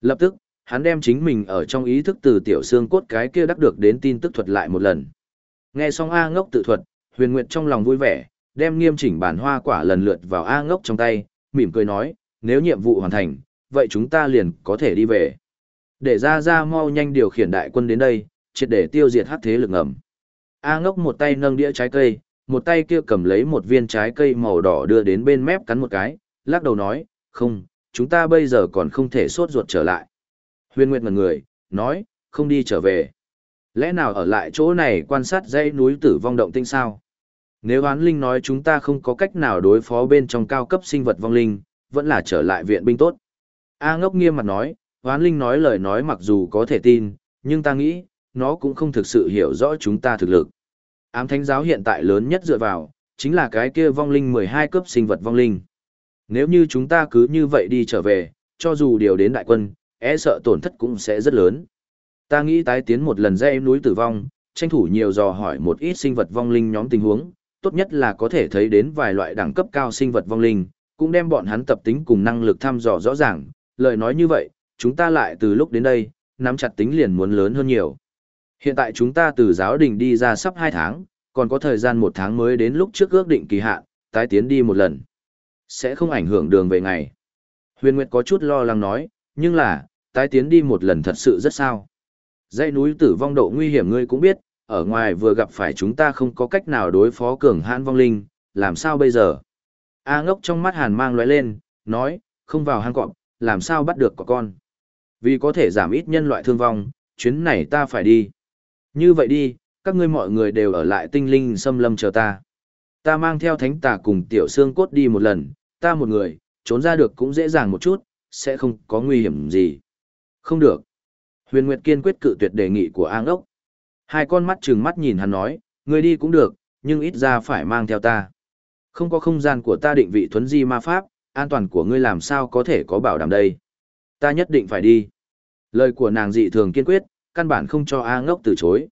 Lập tức, hắn đem chính mình ở trong ý thức từ tiểu xương cốt cái kia đắc được đến tin tức thuật lại một lần. Nghe xong A ngốc tự thuật, huyền nguyệt trong lòng vui vẻ, đem nghiêm chỉnh bản hoa quả lần lượt vào A ngốc trong tay, mỉm cười nói, nếu nhiệm vụ hoàn thành, vậy chúng ta liền có thể đi về. Để ra ra mau nhanh điều khiển đại quân đến đây, triệt để tiêu diệt hắc thế lực ngầm. A ngốc một tay nâng đĩa trái cây, một tay kia cầm lấy một viên trái cây màu đỏ đưa đến bên mép cắn một cái, lắc đầu nói, không, chúng ta bây giờ còn không thể sốt ruột trở lại. Huyền Nguyệt ngần người, nói, không đi trở về. Lẽ nào ở lại chỗ này quan sát dãy núi tử vong động tinh sao? Nếu án linh nói chúng ta không có cách nào đối phó bên trong cao cấp sinh vật vong linh, vẫn là trở lại viện binh tốt. A ngốc nghiêm mặt nói, án linh nói lời nói mặc dù có thể tin, nhưng ta nghĩ, nó cũng không thực sự hiểu rõ chúng ta thực lực. Ám thánh giáo hiện tại lớn nhất dựa vào, chính là cái kia vong linh 12 cấp sinh vật vong linh. Nếu như chúng ta cứ như vậy đi trở về, cho dù điều đến đại quân, e sợ tổn thất cũng sẽ rất lớn. Ta nghĩ tái tiến một lần dây núi tử vong, tranh thủ nhiều dò hỏi một ít sinh vật vong linh nhóm tình huống, tốt nhất là có thể thấy đến vài loại đẳng cấp cao sinh vật vong linh, cũng đem bọn hắn tập tính cùng năng lực thăm dò rõ ràng, lời nói như vậy, chúng ta lại từ lúc đến đây, nắm chặt tính liền muốn lớn hơn nhiều. Hiện tại chúng ta từ giáo đình đi ra sắp 2 tháng, còn có thời gian một tháng mới đến lúc trước ước định kỳ hạn, tái tiến đi một lần. Sẽ không ảnh hưởng đường về ngày. Huyền Nguyệt có chút lo lắng nói, nhưng là, tái tiến đi một lần thật sự rất sao. Dãy núi tử vong độ nguy hiểm ngươi cũng biết, ở ngoài vừa gặp phải chúng ta không có cách nào đối phó cường hãn vong linh, làm sao bây giờ? A ngốc trong mắt hàn mang lóe lên, nói, không vào hang cọp, làm sao bắt được có con? Vì có thể giảm ít nhân loại thương vong, chuyến này ta phải đi. Như vậy đi, các ngươi mọi người đều ở lại tinh linh xâm lâm chờ ta. Ta mang theo thánh tà cùng tiểu xương cốt đi một lần, ta một người, trốn ra được cũng dễ dàng một chút, sẽ không có nguy hiểm gì. Không được. Huyền Nguyệt kiên quyết cự tuyệt đề nghị của An ngốc. Hai con mắt trừng mắt nhìn hắn nói, ngươi đi cũng được, nhưng ít ra phải mang theo ta. Không có không gian của ta định vị thuấn di ma pháp, an toàn của ngươi làm sao có thể có bảo đảm đây. Ta nhất định phải đi. Lời của nàng dị thường kiên quyết, căn bản không cho A ngốc từ chối.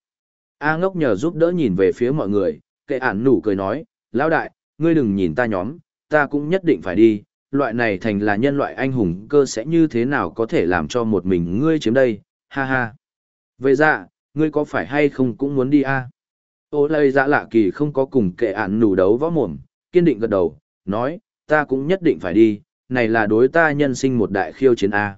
A ngốc nhờ giúp đỡ nhìn về phía mọi người, kệ ản nủ cười nói, lão đại, ngươi đừng nhìn ta nhóm, ta cũng nhất định phải đi, loại này thành là nhân loại anh hùng cơ sẽ như thế nào có thể làm cho một mình ngươi chiếm đây, ha ha. Vậy dạ, ngươi có phải hay không cũng muốn đi a? À? Ô lây dạ lạ kỳ không có cùng kệ ản nủ đấu võ mồm, kiên định gật đầu, nói, ta cũng nhất định phải đi, này là đối ta nhân sinh một đại khiêu chiến a.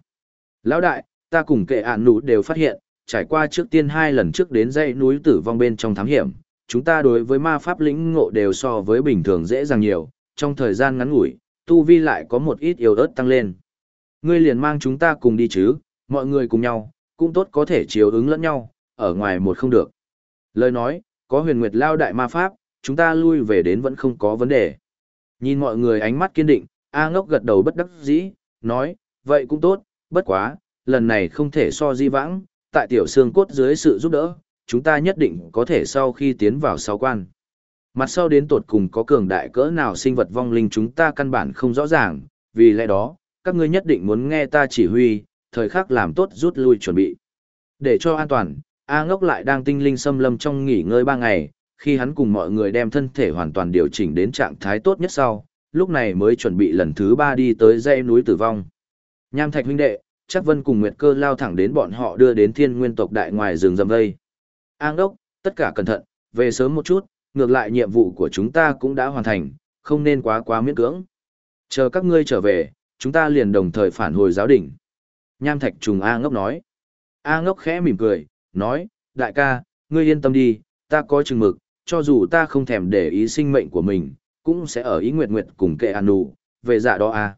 Lão đại, ta cùng kệ ản nủ đều phát hiện, trải qua trước tiên hai lần trước đến dãy núi tử vong bên trong thám hiểm, chúng ta đối với ma pháp lĩnh ngộ đều so với bình thường dễ dàng nhiều, trong thời gian ngắn ngủi, tu vi lại có một ít yếu ớt tăng lên. Ngươi liền mang chúng ta cùng đi chứ, mọi người cùng nhau, cũng tốt có thể chiếu ứng lẫn nhau, ở ngoài một không được. Lời nói, có huyền nguyệt lao đại ma pháp, chúng ta lui về đến vẫn không có vấn đề. Nhìn mọi người ánh mắt kiên định, A ngốc gật đầu bất đắc dĩ, nói, vậy cũng tốt, bất quá, lần này không thể so di vãng, tại tiểu xương cốt dưới sự giúp đỡ, chúng ta nhất định có thể sau khi tiến vào sáu quan. Mặt sau đến tột cùng có cường đại cỡ nào sinh vật vong linh chúng ta căn bản không rõ ràng, vì lẽ đó, các ngươi nhất định muốn nghe ta chỉ huy, thời khắc làm tốt rút lui chuẩn bị. Để cho an toàn, A ngốc lại đang tinh linh xâm lâm trong nghỉ ngơi ba ngày, khi hắn cùng mọi người đem thân thể hoàn toàn điều chỉnh đến trạng thái tốt nhất sau, lúc này mới chuẩn bị lần thứ ba đi tới dãy núi tử vong. Nham thạch huynh đệ, chắc vân cùng Nguyệt cơ lao thẳng đến bọn họ đưa đến thiên nguyên tộc đại ngoài rừng rầm vây. A ngốc, tất cả cẩn thận, về sớm một chút, ngược lại nhiệm vụ của chúng ta cũng đã hoàn thành, không nên quá quá miễn cưỡng. Chờ các ngươi trở về, chúng ta liền đồng thời phản hồi giáo đỉnh. Nham thạch trùng A ngốc nói. A ngốc khẽ mỉm cười, nói, đại ca, ngươi yên tâm đi, ta có chừng mực, cho dù ta không thèm để ý sinh mệnh của mình, cũng sẽ ở ý nguyệt nguyệt cùng kệ an nụ, về dạ đó a.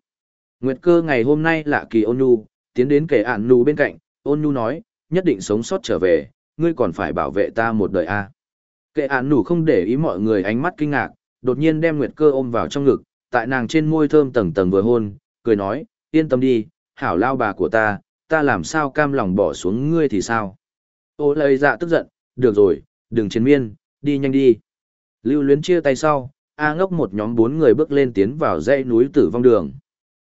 Nguyệt cơ ngày hôm nay là kỳ ôn nhu, tiến đến kệ an nụ bên cạnh, ôn nhu nói, nhất định sống sót trở về, ngươi còn phải bảo vệ ta một đời a. Kệ án nủ không để ý mọi người ánh mắt kinh ngạc, đột nhiên đem Nguyệt cơ ôm vào trong ngực, tại nàng trên môi thơm tầng tầng vừa hôn, cười nói, yên tâm đi, hảo lao bà của ta, ta làm sao cam lòng bỏ xuống ngươi thì sao? Ô lời dạ tức giận, được rồi, đừng chiến miên, đi nhanh đi. Lưu luyến chia tay sau, A ngốc một nhóm bốn người bước lên tiến vào dãy núi tử vong đường.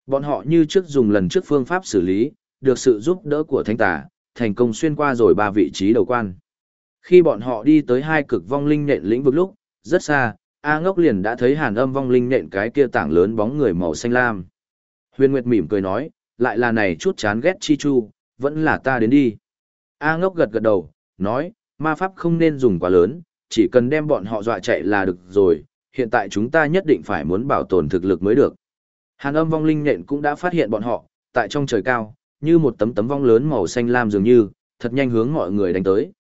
Bọn họ như trước dùng lần trước phương pháp xử lý, được sự giúp đỡ của thánh tà, thành công xuyên qua rồi ba vị trí đầu quan. Khi bọn họ đi tới hai cực vong linh nện lĩnh vực lúc, rất xa, A ngốc liền đã thấy hàn âm vong linh nện cái kia tảng lớn bóng người màu xanh lam. Huyền Nguyệt mỉm cười nói, lại là này chút chán ghét chi chu, vẫn là ta đến đi. A ngốc gật gật đầu, nói, ma pháp không nên dùng quá lớn, chỉ cần đem bọn họ dọa chạy là được rồi, hiện tại chúng ta nhất định phải muốn bảo tồn thực lực mới được. Hàn âm vong linh nện cũng đã phát hiện bọn họ, tại trong trời cao, như một tấm tấm vong lớn màu xanh lam dường như, thật nhanh hướng mọi người đánh tới.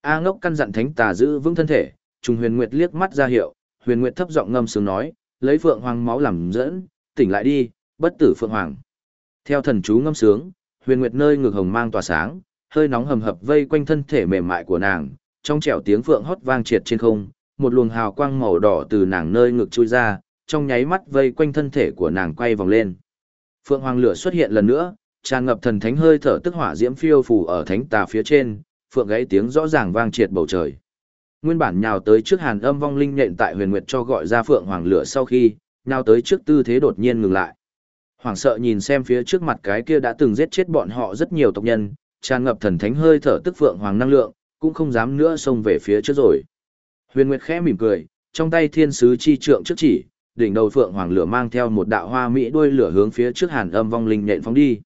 A ngốc căn dặn thánh tà giữ vững thân thể, trùng huyền nguyệt liếc mắt ra hiệu, huyền nguyệt thấp giọng ngâm sướng nói, lấy phượng hoàng máu làm dẫn, tỉnh lại đi, bất tử phượng hoàng. Theo thần chú ngâm sướng, huyền nguyệt nơi ngực hồng mang tỏa sáng, hơi nóng hầm hập vây quanh thân thể mềm mại của nàng, trong trẻo tiếng phượng hót vang triệt trên không, một luồng hào quang màu đỏ từ nàng nơi ngực chui ra, trong nháy mắt vây quanh thân thể của nàng quay vòng lên. Phượng hoàng lửa xuất hiện lần nữa, tràn ngập thần thánh hơi thở tức hỏa diễm phiêu phù ở thánh tà phía trên, phượng gãy tiếng rõ ràng vang triệt bầu trời. Nguyên bản nhào tới trước Hàn Âm vong linh nhện tại Huyền Nguyệt cho gọi ra phượng hoàng lửa sau khi, nhào tới trước tư thế đột nhiên ngừng lại. Hoàng sợ nhìn xem phía trước mặt cái kia đã từng giết chết bọn họ rất nhiều tộc nhân, tràn ngập thần thánh hơi thở tức phượng hoàng năng lượng, cũng không dám nữa xông về phía trước rồi. Huyền Nguyệt khẽ mỉm cười, trong tay thiên sứ chi trượng trước chỉ, đỉnh đầu phượng hoàng lửa mang theo một đạo hoa mỹ đuôi lửa hướng phía trước Hàn Âm vong linh nện phóng đi.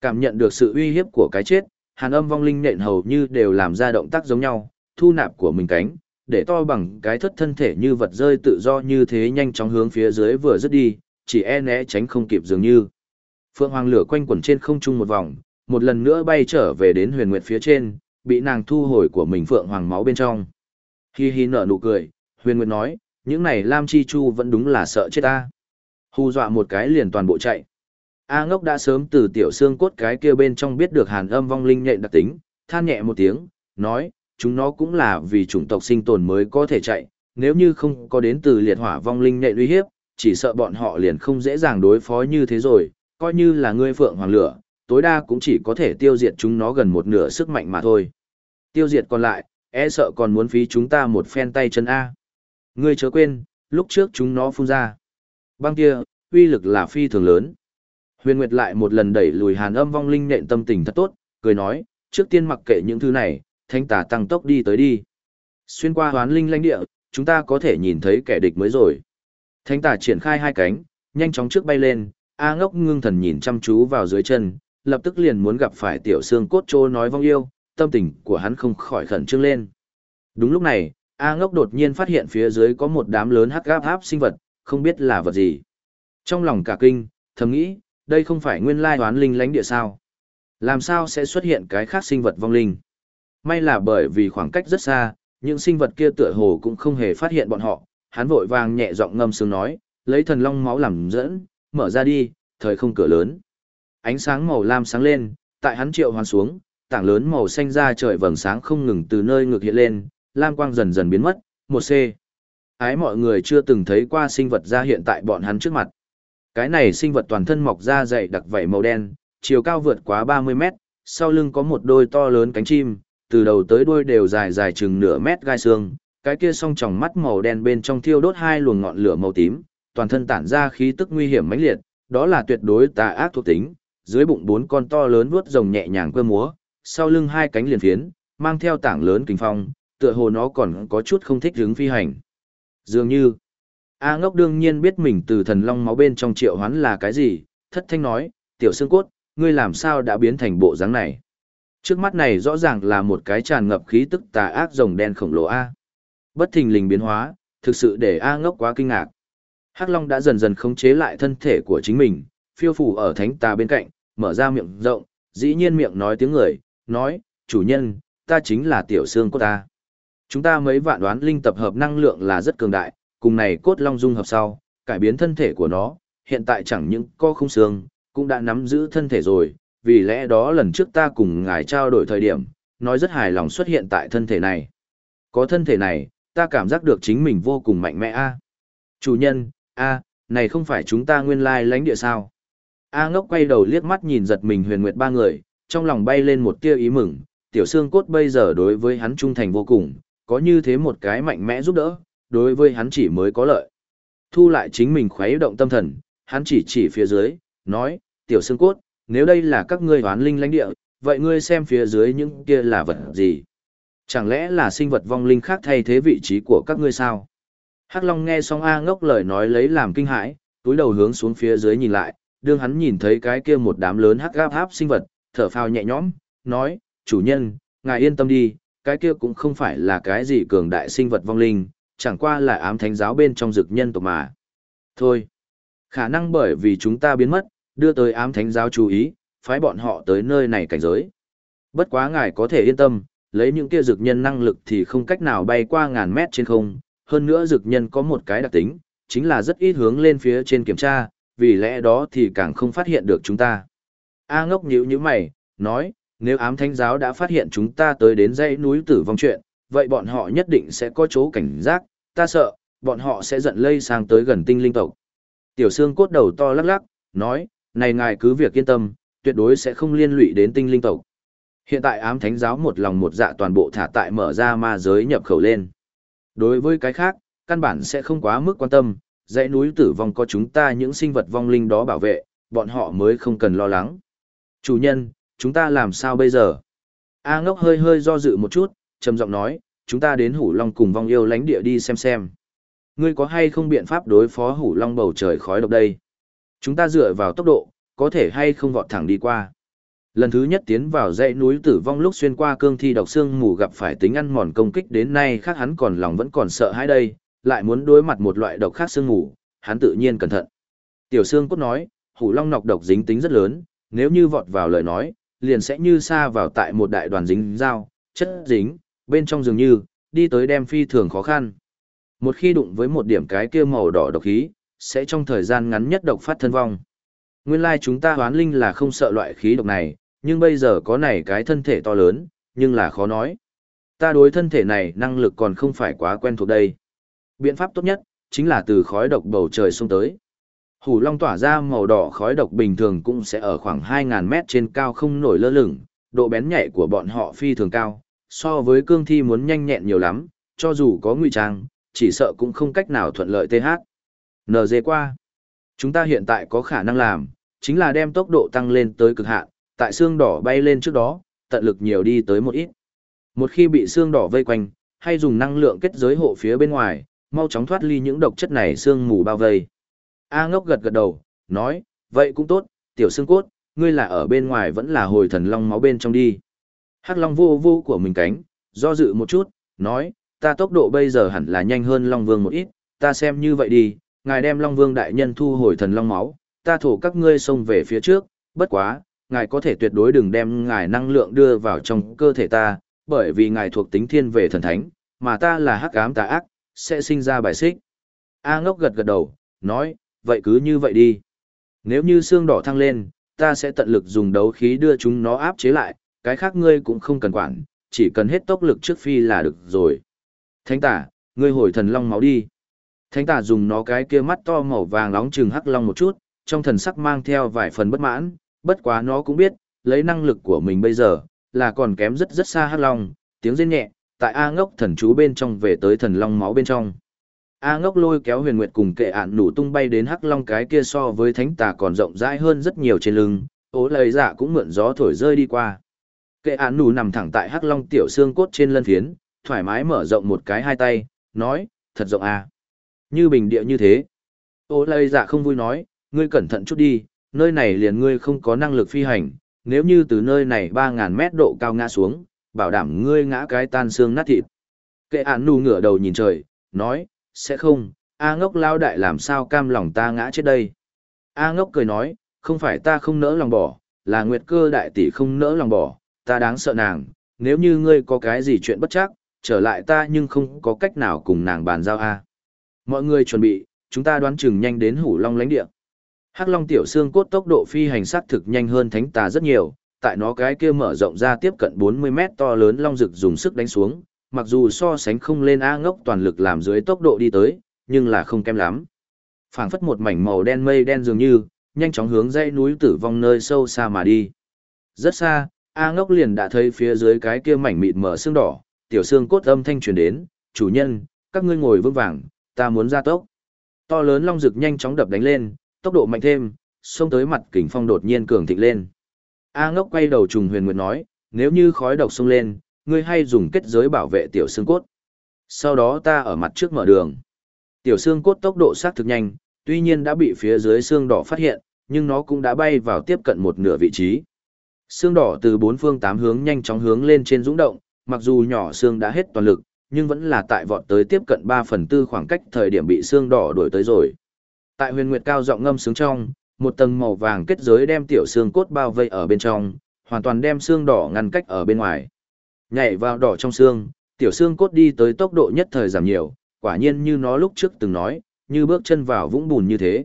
Cảm nhận được sự uy hiếp của cái chết, Hàn Âm vong linh nện hầu như đều làm ra động tác giống nhau, thu nạp của mình cánh, để to bằng cái thất thân thể như vật rơi tự do như thế nhanh chóng hướng phía dưới vừa dứt đi, chỉ e né tránh không kịp dường như. Phượng Hoàng lửa quanh quẩn trên không trung một vòng, một lần nữa bay trở về đến huyền nguyệt phía trên, bị nàng thu hồi của mình Phượng Hoàng máu bên trong. Hi hi nở nụ cười, huyền nguyệt nói, những này Lam Chi Chu vẫn đúng là sợ chết ta. Hù dọa một cái liền toàn bộ chạy. A ngốc đã sớm từ tiểu xương cốt cái kia bên trong biết được hàn âm vong linh nhện đặc tính, than nhẹ một tiếng, nói, chúng nó cũng là vì chủng tộc sinh tồn mới có thể chạy, nếu như không có đến từ liệt hỏa vong linh nhện uy hiếp, chỉ sợ bọn họ liền không dễ dàng đối phó như thế rồi, coi như là ngươi phượng hoàng lửa, tối đa cũng chỉ có thể tiêu diệt chúng nó gần một nửa sức mạnh mà thôi. Tiêu diệt còn lại, e sợ còn muốn phí chúng ta một phen tay chân A. Ngươi chớ quên, lúc trước chúng nó phun ra. Băng kia, uy lực là phi thường lớn. Huyền Nguyệt lại một lần đẩy lùi hàn âm vong linh nện tâm tình thật tốt, cười nói, trước tiên mặc kệ những thứ này, thanh tà tăng tốc đi tới đi. Xuyên qua hoán linh lãnh địa, chúng ta có thể nhìn thấy kẻ địch mới rồi. Thanh tà triển khai hai cánh, nhanh chóng trước bay lên, A ngốc ngưng thần nhìn chăm chú vào dưới chân, lập tức liền muốn gặp phải tiểu xương cốt trô nói vong yêu, tâm tình của hắn không khỏi khẩn trương lên. Đúng lúc này, A ngốc đột nhiên phát hiện phía dưới có một đám lớn hắc gáp áp sinh vật, không biết là vật gì. Trong lòng cả kinh, thầm nghĩ, đây không phải nguyên lai toán linh lánh địa sao. Làm sao sẽ xuất hiện cái khác sinh vật vong linh? May là bởi vì khoảng cách rất xa, những sinh vật kia tựa hồ cũng không hề phát hiện bọn họ, hắn vội vàng nhẹ giọng ngâm sướng nói, lấy thần long máu làm dẫn, mở ra đi, thời không cửa lớn. Ánh sáng màu lam sáng lên, tại hắn triệu hoàn xuống, tảng lớn màu xanh ra trời vầng sáng không ngừng từ nơi ngược hiện lên, lam quang dần dần biến mất, một c. Ái mọi người chưa từng thấy qua sinh vật ra hiện tại bọn hắn trước mặt. Cái này sinh vật toàn thân mọc ra dày đặc vảy màu đen, chiều cao vượt quá 30 mét, sau lưng có một đôi to lớn cánh chim, từ đầu tới đuôi đều dài dài chừng nửa mét gai xương, cái kia song tròng mắt màu đen bên trong thiêu đốt hai luồng ngọn lửa màu tím, toàn thân tản ra khí tức nguy hiểm mãnh liệt, đó là tuyệt đối tà ác thuộc tính, dưới bụng bốn con to lớn vuốt rồng nhẹ nhàng quơ múa, sau lưng hai cánh liền phiến, mang theo tảng lớn kinh phong, tựa hồ nó còn có chút không thích đứng phi hành. Dường như, A ngốc đương nhiên biết mình từ thần long máu bên trong triệu hoán là cái gì, thất thanh nói, tiểu xương cốt, ngươi làm sao đã biến thành bộ dáng này. Trước mắt này rõ ràng là một cái tràn ngập khí tức tà ác rồng đen khổng lồ A. Bất thình lình biến hóa, thực sự để A ngốc quá kinh ngạc. Hắc Long đã dần dần khống chế lại thân thể của chính mình, phiêu phủ ở thánh tà bên cạnh, mở ra miệng rộng, dĩ nhiên miệng nói tiếng người, nói, chủ nhân, ta chính là tiểu xương cốt ta. Chúng ta mấy vạn đoán linh tập hợp năng lượng là rất cường đại, cùng này cốt long dung hợp sau, cải biến thân thể của nó, hiện tại chẳng những co không xương, cũng đã nắm giữ thân thể rồi, vì lẽ đó lần trước ta cùng ngài trao đổi thời điểm, nói rất hài lòng xuất hiện tại thân thể này. Có thân thể này, ta cảm giác được chính mình vô cùng mạnh mẽ a. Chủ nhân, a, này không phải chúng ta nguyên lai lãnh địa sao? A ngốc quay đầu liếc mắt nhìn giật mình huyền nguyệt ba người, trong lòng bay lên một tia ý mừng, tiểu xương cốt bây giờ đối với hắn trung thành vô cùng, có như thế một cái mạnh mẽ giúp đỡ, đối với hắn chỉ mới có lợi. Thu lại chính mình khuấy động tâm thần, hắn chỉ chỉ phía dưới, nói, tiểu xương cốt, nếu đây là các ngươi hoán linh lãnh địa, vậy ngươi xem phía dưới những kia là vật gì? Chẳng lẽ là sinh vật vong linh khác thay thế vị trí của các ngươi sao? Hắc Long nghe xong A ngốc lời nói lấy làm kinh hãi, túi đầu hướng xuống phía dưới nhìn lại, đương hắn nhìn thấy cái kia một đám lớn hắc gáp háp sinh vật, thở phào nhẹ nhõm, nói, chủ nhân, ngài yên tâm đi, cái kia cũng không phải là cái gì cường đại sinh vật vong linh, chẳng qua là ám thánh giáo bên trong dực nhân tộc mà. Thôi, khả năng bởi vì chúng ta biến mất, đưa tới ám thánh giáo chú ý, phái bọn họ tới nơi này cảnh giới. Bất quá ngài có thể yên tâm, lấy những kia dực nhân năng lực thì không cách nào bay qua ngàn mét trên không, hơn nữa dực nhân có một cái đặc tính, chính là rất ít hướng lên phía trên kiểm tra, vì lẽ đó thì càng không phát hiện được chúng ta. A ngốc nhíu như mày, nói, nếu ám thánh giáo đã phát hiện chúng ta tới đến dãy núi tử vong chuyện, vậy bọn họ nhất định sẽ có chỗ cảnh giác, ta sợ, bọn họ sẽ giận lây sang tới gần tinh linh tộc. Tiểu xương cốt đầu to lắc lắc, nói, này ngài cứ việc yên tâm, tuyệt đối sẽ không liên lụy đến tinh linh tộc. Hiện tại ám thánh giáo một lòng một dạ toàn bộ thả tại mở ra ma giới nhập khẩu lên. Đối với cái khác, căn bản sẽ không quá mức quan tâm, dãy núi tử vong có chúng ta những sinh vật vong linh đó bảo vệ, bọn họ mới không cần lo lắng. Chủ nhân, chúng ta làm sao bây giờ? A ngốc hơi hơi do dự một chút, trầm giọng nói, chúng ta đến hủ long cùng vong yêu lánh địa đi xem xem. Ngươi có hay không biện pháp đối phó hủ long bầu trời khói độc đây? Chúng ta dựa vào tốc độ, có thể hay không vọt thẳng đi qua. Lần thứ nhất tiến vào dãy núi tử vong lúc xuyên qua cương thi độc xương mù gặp phải tính ăn mòn công kích đến nay khác hắn còn lòng vẫn còn sợ hãi đây, lại muốn đối mặt một loại độc khác xương mù, hắn tự nhiên cẩn thận. Tiểu xương cốt nói, hủ long nọc độc dính tính rất lớn, nếu như vọt vào lời nói, liền sẽ như xa vào tại một đại đoàn dính dao, chất dính, bên trong dường như, đi tới đem phi thường khó khăn. Một khi đụng với một điểm cái kia màu đỏ độc khí, sẽ trong thời gian ngắn nhất độc phát thân vong. Nguyên lai chúng ta hoán linh là không sợ loại khí độc này, nhưng bây giờ có này cái thân thể to lớn, nhưng là khó nói. Ta đối thân thể này năng lực còn không phải quá quen thuộc đây. Biện pháp tốt nhất, chính là từ khói độc bầu trời xuống tới. Hủ long tỏa ra màu đỏ khói độc bình thường cũng sẽ ở khoảng 2.000 mét trên cao không nổi lơ lửng, độ bén nhạy của bọn họ phi thường cao, so với cương thi muốn nhanh nhẹn nhiều lắm, cho dù có ngụy trang, chỉ sợ cũng không cách nào thuận lợi TH. NG qua. Chúng ta hiện tại có khả năng làm, chính là đem tốc độ tăng lên tới cực hạn, tại xương đỏ bay lên trước đó, tận lực nhiều đi tới một ít. Một khi bị xương đỏ vây quanh, hay dùng năng lượng kết giới hộ phía bên ngoài, mau chóng thoát ly những độc chất này xương mù bao vây. A ngốc gật gật đầu, nói, vậy cũng tốt, tiểu xương cốt, ngươi là ở bên ngoài vẫn là hồi thần long máu bên trong đi. Hắc long vô vô của mình cánh, do dự một chút, nói, ta tốc độ bây giờ hẳn là nhanh hơn long vương một ít, ta xem như vậy đi, ngài đem long vương đại nhân thu hồi thần long máu, ta thổ các ngươi xông về phía trước, bất quá, ngài có thể tuyệt đối đừng đem ngài năng lượng đưa vào trong cơ thể ta, bởi vì ngài thuộc tính thiên về thần thánh, mà ta là hắc ám tà ác, sẽ sinh ra bài xích. A ngốc gật gật đầu, nói, vậy cứ như vậy đi. Nếu như xương đỏ thăng lên, ta sẽ tận lực dùng đấu khí đưa chúng nó áp chế lại, cái khác ngươi cũng không cần quản, chỉ cần hết tốc lực trước phi là được rồi. Thánh tả, ngươi hồi thần long máu đi. Thánh tả dùng nó cái kia mắt to màu vàng nóng trừng hắc long một chút, trong thần sắc mang theo vài phần bất mãn, bất quá nó cũng biết, lấy năng lực của mình bây giờ, là còn kém rất rất xa hắc long, tiếng rên nhẹ, tại A ngốc thần chú bên trong về tới thần long máu bên trong. A ngốc lôi kéo huyền nguyệt cùng kệ ạn nủ tung bay đến hắc long cái kia so với thánh tà còn rộng rãi hơn rất nhiều trên lưng, ố lời giả cũng mượn gió thổi rơi đi qua. Kệ án nù nằm thẳng tại hắc long tiểu xương cốt trên lân phiến, thoải mái mở rộng một cái hai tay, nói, thật rộng à. Như bình địa như thế. Ô lây dạ không vui nói, ngươi cẩn thận chút đi, nơi này liền ngươi không có năng lực phi hành, nếu như từ nơi này 3.000 mét độ cao ngã xuống, bảo đảm ngươi ngã cái tan xương nát thịt. Kệ án nù ngửa đầu nhìn trời, nói, sẽ không, A ngốc lao đại làm sao cam lòng ta ngã chết đây. A ngốc cười nói, không phải ta không nỡ lòng bỏ, là nguyệt cơ đại tỷ không nỡ lòng bỏ, ta đáng sợ nàng, nếu như ngươi có cái gì chuyện bất chắc, trở lại ta nhưng không có cách nào cùng nàng bàn giao a. Mọi người chuẩn bị, chúng ta đoán chừng nhanh đến hủ long lãnh địa. Hắc long tiểu xương cốt tốc độ phi hành sát thực nhanh hơn thánh tà rất nhiều, tại nó cái kia mở rộng ra tiếp cận 40 mét to lớn long rực dùng sức đánh xuống, mặc dù so sánh không lên A ngốc toàn lực làm dưới tốc độ đi tới, nhưng là không kém lắm. phảng phất một mảnh màu đen mây đen dường như, nhanh chóng hướng dãy núi tử vong nơi sâu xa mà đi. Rất xa, A ngốc liền đã thấy phía dưới cái kia mảnh mịt mở xương đỏ, tiểu xương cốt âm thanh truyền đến, chủ nhân, các ngươi ngồi vững vàng, ta muốn ra tốc. To lớn long rực nhanh chóng đập đánh lên, tốc độ mạnh thêm, xông tới mặt kình phong đột nhiên cường thịnh lên. A ngốc quay đầu trùng huyền nguyệt nói, nếu như khói độc xông lên, ngươi hay dùng kết giới bảo vệ tiểu xương cốt. Sau đó ta ở mặt trước mở đường. Tiểu xương cốt tốc độ sát thực nhanh, tuy nhiên đã bị phía dưới xương đỏ phát hiện, nhưng nó cũng đã bay vào tiếp cận một nửa vị trí. Xương đỏ từ bốn phương tám hướng nhanh chóng hướng lên trên dũng động, mặc dù nhỏ xương đã hết toàn lực, nhưng vẫn là tại vọt tới tiếp cận 3 phần tư khoảng cách thời điểm bị xương đỏ đuổi tới rồi. Tại huyền nguyệt cao giọng ngâm sướng trong, một tầng màu vàng kết giới đem tiểu xương cốt bao vây ở bên trong, hoàn toàn đem xương đỏ ngăn cách ở bên ngoài. Nhảy vào đỏ trong xương, tiểu xương cốt đi tới tốc độ nhất thời giảm nhiều, quả nhiên như nó lúc trước từng nói, như bước chân vào vũng bùn như thế.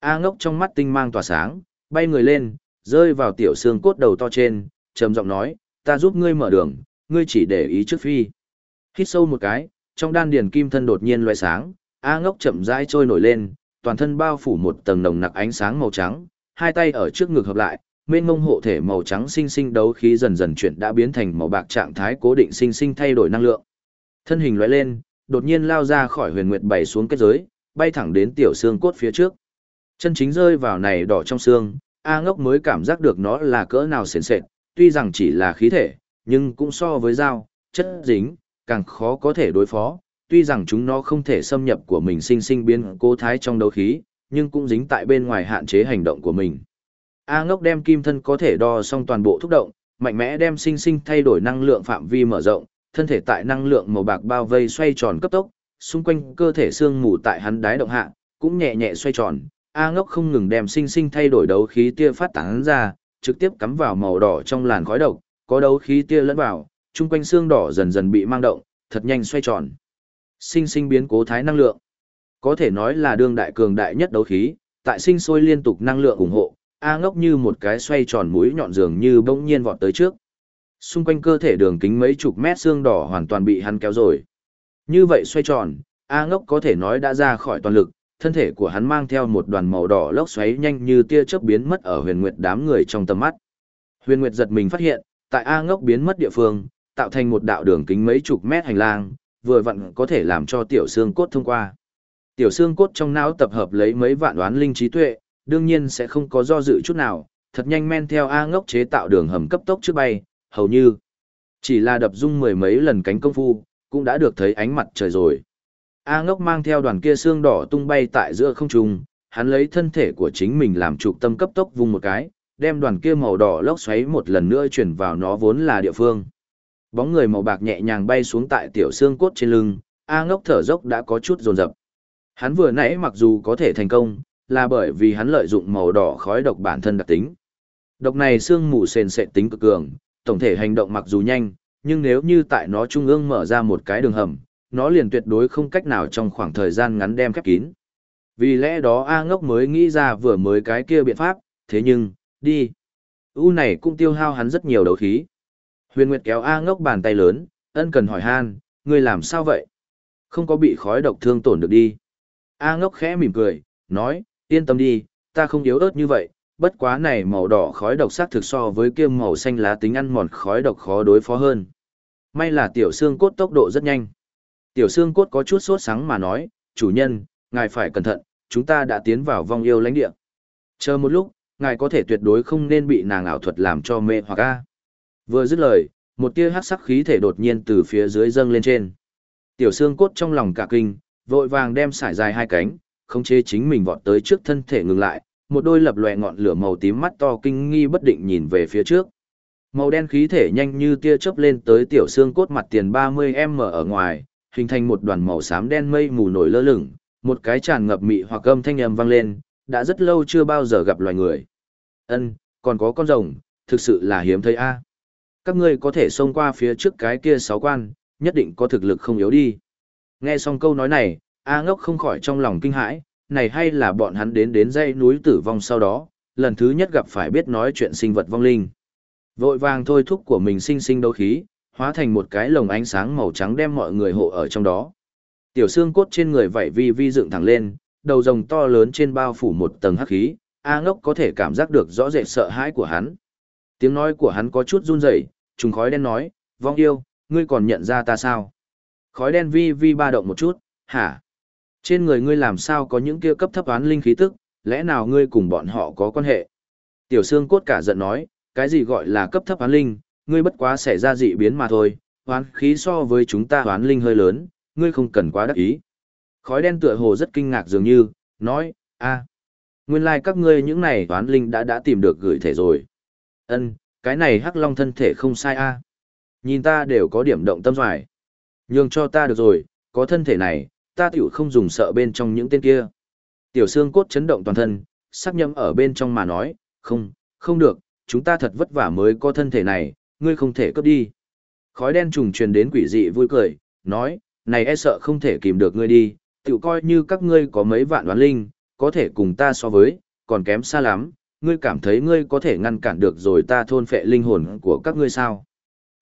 A ngốc trong mắt tinh mang tỏa sáng, bay người lên, rơi vào tiểu xương cốt đầu to trên, trầm giọng nói, ta giúp ngươi mở đường, ngươi chỉ để ý trước phi. Hít sâu một cái, trong đan điền kim thân đột nhiên loe sáng, A ngốc chậm rãi trôi nổi lên, toàn thân bao phủ một tầng nồng nặc ánh sáng màu trắng, hai tay ở trước ngực hợp lại, mênh mông hộ thể màu trắng sinh sinh đấu khí dần dần chuyển đã biến thành màu bạc trạng thái cố định sinh sinh thay đổi năng lượng. Thân hình lóe lên, đột nhiên lao ra khỏi huyền nguyệt bảy xuống kết giới, bay thẳng đến tiểu xương cốt phía trước. Chân chính rơi vào này đỏ trong xương, A ngốc mới cảm giác được nó là cỡ nào sền sệt, tuy rằng chỉ là khí thể, nhưng cũng so với dao, chất dính, càng khó có thể đối phó, tuy rằng chúng nó không thể xâm nhập của mình sinh sinh biến cố thái trong đấu khí, nhưng cũng dính tại bên ngoài hạn chế hành động của mình. A ngốc đem kim thân có thể đo xong toàn bộ thúc động, mạnh mẽ đem sinh sinh thay đổi năng lượng phạm vi mở rộng, thân thể tại năng lượng màu bạc bao vây xoay tròn cấp tốc, xung quanh cơ thể xương mù tại hắn đái động hạ, cũng nhẹ nhẹ xoay tròn. A ngốc không ngừng đem sinh sinh thay đổi đấu khí tia phát tán ra, trực tiếp cắm vào màu đỏ trong làn khói độc, có đấu khí tia lẫn vào, chung quanh xương đỏ dần dần bị mang động, thật nhanh xoay tròn. Sinh sinh biến cố thái năng lượng. Có thể nói là đương đại cường đại nhất đấu khí, tại sinh sôi liên tục năng lượng ủng hộ, A ngốc như một cái xoay tròn mũi nhọn dường như bỗng nhiên vọt tới trước. Xung quanh cơ thể đường kính mấy chục mét xương đỏ hoàn toàn bị hắn kéo rồi. Như vậy xoay tròn, A ngốc có thể nói đã ra khỏi toàn lực, thân thể của hắn mang theo một đoàn màu đỏ lốc xoáy nhanh như tia chớp biến mất ở huyền nguyệt đám người trong tầm mắt. Huyền nguyệt giật mình phát hiện, tại A ngốc biến mất địa phương, tạo thành một đạo đường kính mấy chục mét hành lang, vừa vặn có thể làm cho tiểu xương cốt thông qua. Tiểu xương cốt trong não tập hợp lấy mấy vạn đoán linh trí tuệ, đương nhiên sẽ không có do dự chút nào, thật nhanh men theo A ngốc chế tạo đường hầm cấp tốc trước bay, hầu như chỉ là đập dung mười mấy lần cánh công phu, cũng đã được thấy ánh mặt trời rồi. A ngốc mang theo đoàn kia xương đỏ tung bay tại giữa không trung, hắn lấy thân thể của chính mình làm trục tâm cấp tốc vùng một cái, đem đoàn kia màu đỏ lốc xoáy một lần nữa chuyển vào nó vốn là địa phương. Bóng người màu bạc nhẹ nhàng bay xuống tại tiểu xương cốt trên lưng, A ngốc thở dốc đã có chút rồn rập. Hắn vừa nãy mặc dù có thể thành công, là bởi vì hắn lợi dụng màu đỏ khói độc bản thân đặc tính. Độc này xương mù sền sệt tính cực cường, tổng thể hành động mặc dù nhanh, nhưng nếu như tại nó trung ương mở ra một cái đường hầm, nó liền tuyệt đối không cách nào trong khoảng thời gian ngắn đem khép kín. Vì lẽ đó A ngốc mới nghĩ ra vừa mới cái kia biện pháp, thế nhưng, đi. U này cũng tiêu hao hắn rất nhiều đấu khí. Huyền Nguyệt kéo A ngốc bàn tay lớn, ân cần hỏi han, ngươi làm sao vậy? Không có bị khói độc thương tổn được đi. A ngốc khẽ mỉm cười, nói, yên tâm đi, ta không yếu ớt như vậy, bất quá này màu đỏ khói độc sắc thực so với kia màu xanh lá tính ăn mòn khói độc khó đối phó hơn. May là tiểu xương cốt tốc độ rất nhanh. Tiểu xương cốt có chút sốt sắng mà nói, chủ nhân, ngài phải cẩn thận, chúng ta đã tiến vào vong yêu lãnh địa. Chờ một lúc, ngài có thể tuyệt đối không nên bị nàng ảo thuật làm cho mê hoặc a. Vừa dứt lời, một tia hắc sắc khí thể đột nhiên từ phía dưới dâng lên trên. Tiểu xương cốt trong lòng cả kinh, vội vàng đem sải dài hai cánh, không chế chính mình vọt tới trước thân thể ngừng lại, một đôi lập lòe ngọn lửa màu tím mắt to kinh nghi bất định nhìn về phía trước. Màu đen khí thể nhanh như tia chớp lên tới tiểu xương cốt mặt tiền 30m ở ngoài, hình thành một đoàn màu xám đen mây mù nổi lơ lửng, một cái tràn ngập mị hoặc âm thanh âm vang lên, đã rất lâu chưa bao giờ gặp loài người. Ân, còn có con rồng, thực sự là hiếm thấy a. Các ngươi có thể xông qua phía trước cái kia sáu quan, nhất định có thực lực không yếu đi. Nghe xong câu nói này, A ngốc không khỏi trong lòng kinh hãi, này hay là bọn hắn đến đến dãy núi tử vong sau đó, lần thứ nhất gặp phải biết nói chuyện sinh vật vong linh. Vội vàng thôi thúc của mình sinh sinh đấu khí, hóa thành một cái lồng ánh sáng màu trắng đem mọi người hộ ở trong đó. Tiểu xương cốt trên người vảy vi vi dựng thẳng lên, đầu rồng to lớn trên bao phủ một tầng hắc khí, A ngốc có thể cảm giác được rõ rệt sợ hãi của hắn. Tiếng nói của hắn có chút run rẩy, trùng khói đen nói, vong yêu, ngươi còn nhận ra ta sao? Khói đen vi vi ba động một chút, hả? Trên người ngươi làm sao có những kia cấp thấp án linh khí tức, lẽ nào ngươi cùng bọn họ có quan hệ? Tiểu xương cốt cả giận nói, cái gì gọi là cấp thấp án linh, ngươi bất quá xảy ra dị biến mà thôi, hoán khí so với chúng ta hoán linh hơi lớn, ngươi không cần quá đắc ý. Khói đen tựa hồ rất kinh ngạc dường như, nói, a, nguyên lai like các ngươi những này hoán linh đã đã tìm được gửi thể rồi. Ân, cái này hắc long thân thể không sai a. Nhìn ta đều có điểm động tâm doài. Nhường cho ta được rồi, có thân thể này, ta tiểu không dùng sợ bên trong những tên kia. Tiểu xương cốt chấn động toàn thân, sắc nhâm ở bên trong mà nói, không, không được, chúng ta thật vất vả mới có thân thể này, ngươi không thể cướp đi. Khói đen trùng truyền đến quỷ dị vui cười, nói, này e sợ không thể kìm được ngươi đi, tự coi như các ngươi có mấy vạn đoán linh, có thể cùng ta so với, còn kém xa lắm, ngươi cảm thấy ngươi có thể ngăn cản được rồi ta thôn phệ linh hồn của các ngươi sao.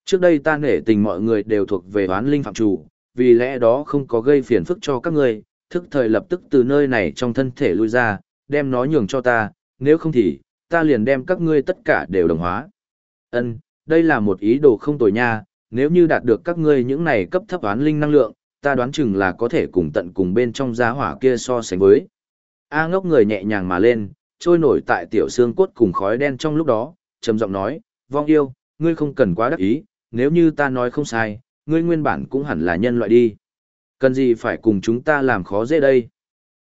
Trước đây ta nể tình mọi người đều thuộc về đoán linh phạm chủ, vì lẽ đó không có gây phiền phức cho các ngươi, thức thời lập tức từ nơi này trong thân thể lui ra, đem nó nhường cho ta, nếu không thì, ta liền đem các ngươi tất cả đều đồng hóa. Ân, đây là một ý đồ không tồi nha, nếu như đạt được các ngươi những này cấp thấp oán linh năng lượng, ta đoán chừng là có thể cùng tận cùng bên trong giá hỏa kia so sánh với. A ngốc người nhẹ nhàng mà lên, trôi nổi tại tiểu xương cốt cùng khói đen trong lúc đó, trầm giọng nói, vong yêu, ngươi không cần quá đắc ý, nếu như ta nói không sai, ngươi nguyên bản cũng hẳn là nhân loại đi. Cần gì phải cùng chúng ta làm khó dễ đây?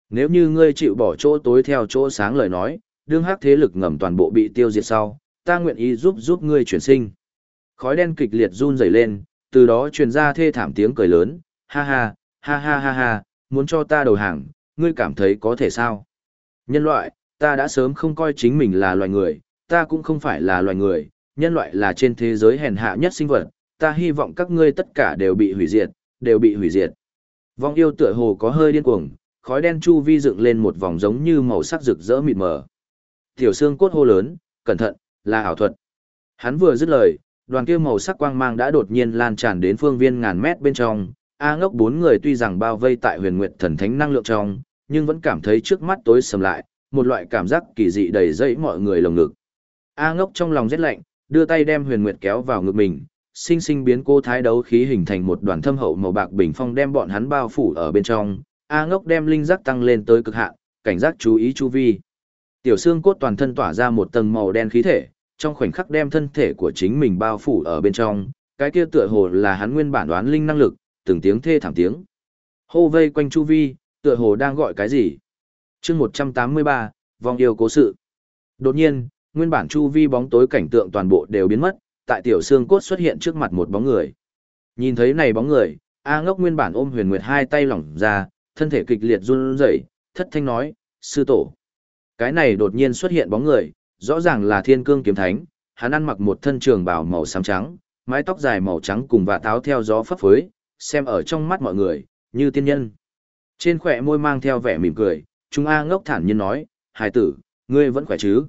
Nếu như ngươi chịu bỏ chỗ tối theo chỗ sáng lời nói, đương hắc thế lực ngầm toàn bộ bị tiêu diệt sau, ta nguyện ý giúp giúp ngươi chuyển sinh. Khói đen kịch liệt run rẩy lên, từ đó truyền ra thê thảm tiếng cười lớn, ha ha, ha ha ha ha, muốn cho ta đầu hàng, ngươi cảm thấy có thể sao? Nhân loại, ta đã sớm không coi chính mình là loài người, ta cũng không phải là loài người, nhân loại là trên thế giới hèn hạ nhất sinh vật, ta hy vọng các ngươi tất cả đều bị hủy diệt, đều bị hủy diệt. Vong yêu tựa hồ có hơi điên cuồng, khói đen chu vi dựng lên một vòng giống như màu sắc rực rỡ mịt mờ. Tiểu xương cốt hô lớn, cẩn thận, là ảo thuật. Hắn vừa dứt lời, đoàn kia màu sắc quang mang đã đột nhiên lan tràn đến phương viên ngàn mét bên trong. A ngốc bốn người tuy rằng bao vây tại huyền nguyệt thần thánh năng lượng trong, nhưng vẫn cảm thấy trước mắt tối sầm lại, một loại cảm giác kỳ dị đầy dẫy mọi người lồng ngực. A ngốc trong lòng rét lạnh, đưa tay đem huyền nguyệt kéo vào ngực mình, sinh sinh biến cô thái đấu khí hình thành một đoàn thâm hậu màu bạc bình phong đem bọn hắn bao phủ ở bên trong. A ngốc đem linh giác tăng lên tới cực hạn, cảnh giác chú ý chu vi. Tiểu xương cốt toàn thân tỏa ra một tầng màu đen khí thể, trong khoảnh khắc đem thân thể của chính mình bao phủ ở bên trong, cái kia tựa hồ là hắn nguyên bản đoán linh năng lực, từng tiếng thê thảm tiếng. Hô vây quanh chu vi, tựa hồ đang gọi cái gì? chương 183, vong yêu cố sự. Đột nhiên, nguyên bản chu vi bóng tối cảnh tượng toàn bộ đều biến mất, tại tiểu xương cốt xuất hiện trước mặt một bóng người. Nhìn thấy này bóng người, A ngốc nguyên bản ôm huyền nguyệt hai tay lỏng ra, thân thể kịch liệt run rẩy, thất thanh nói, sư tổ. Cái này đột nhiên xuất hiện bóng người, rõ ràng là thiên cương kiếm thánh, hắn ăn mặc một thân trường bào màu xám trắng, mái tóc dài màu trắng cùng vạ táo theo gió phấp phới, xem ở trong mắt mọi người, như tiên nhân. Trên khỏe môi mang theo vẻ mỉm cười, Trung A ngốc thản nhiên nói, hài tử, ngươi vẫn khỏe chứ?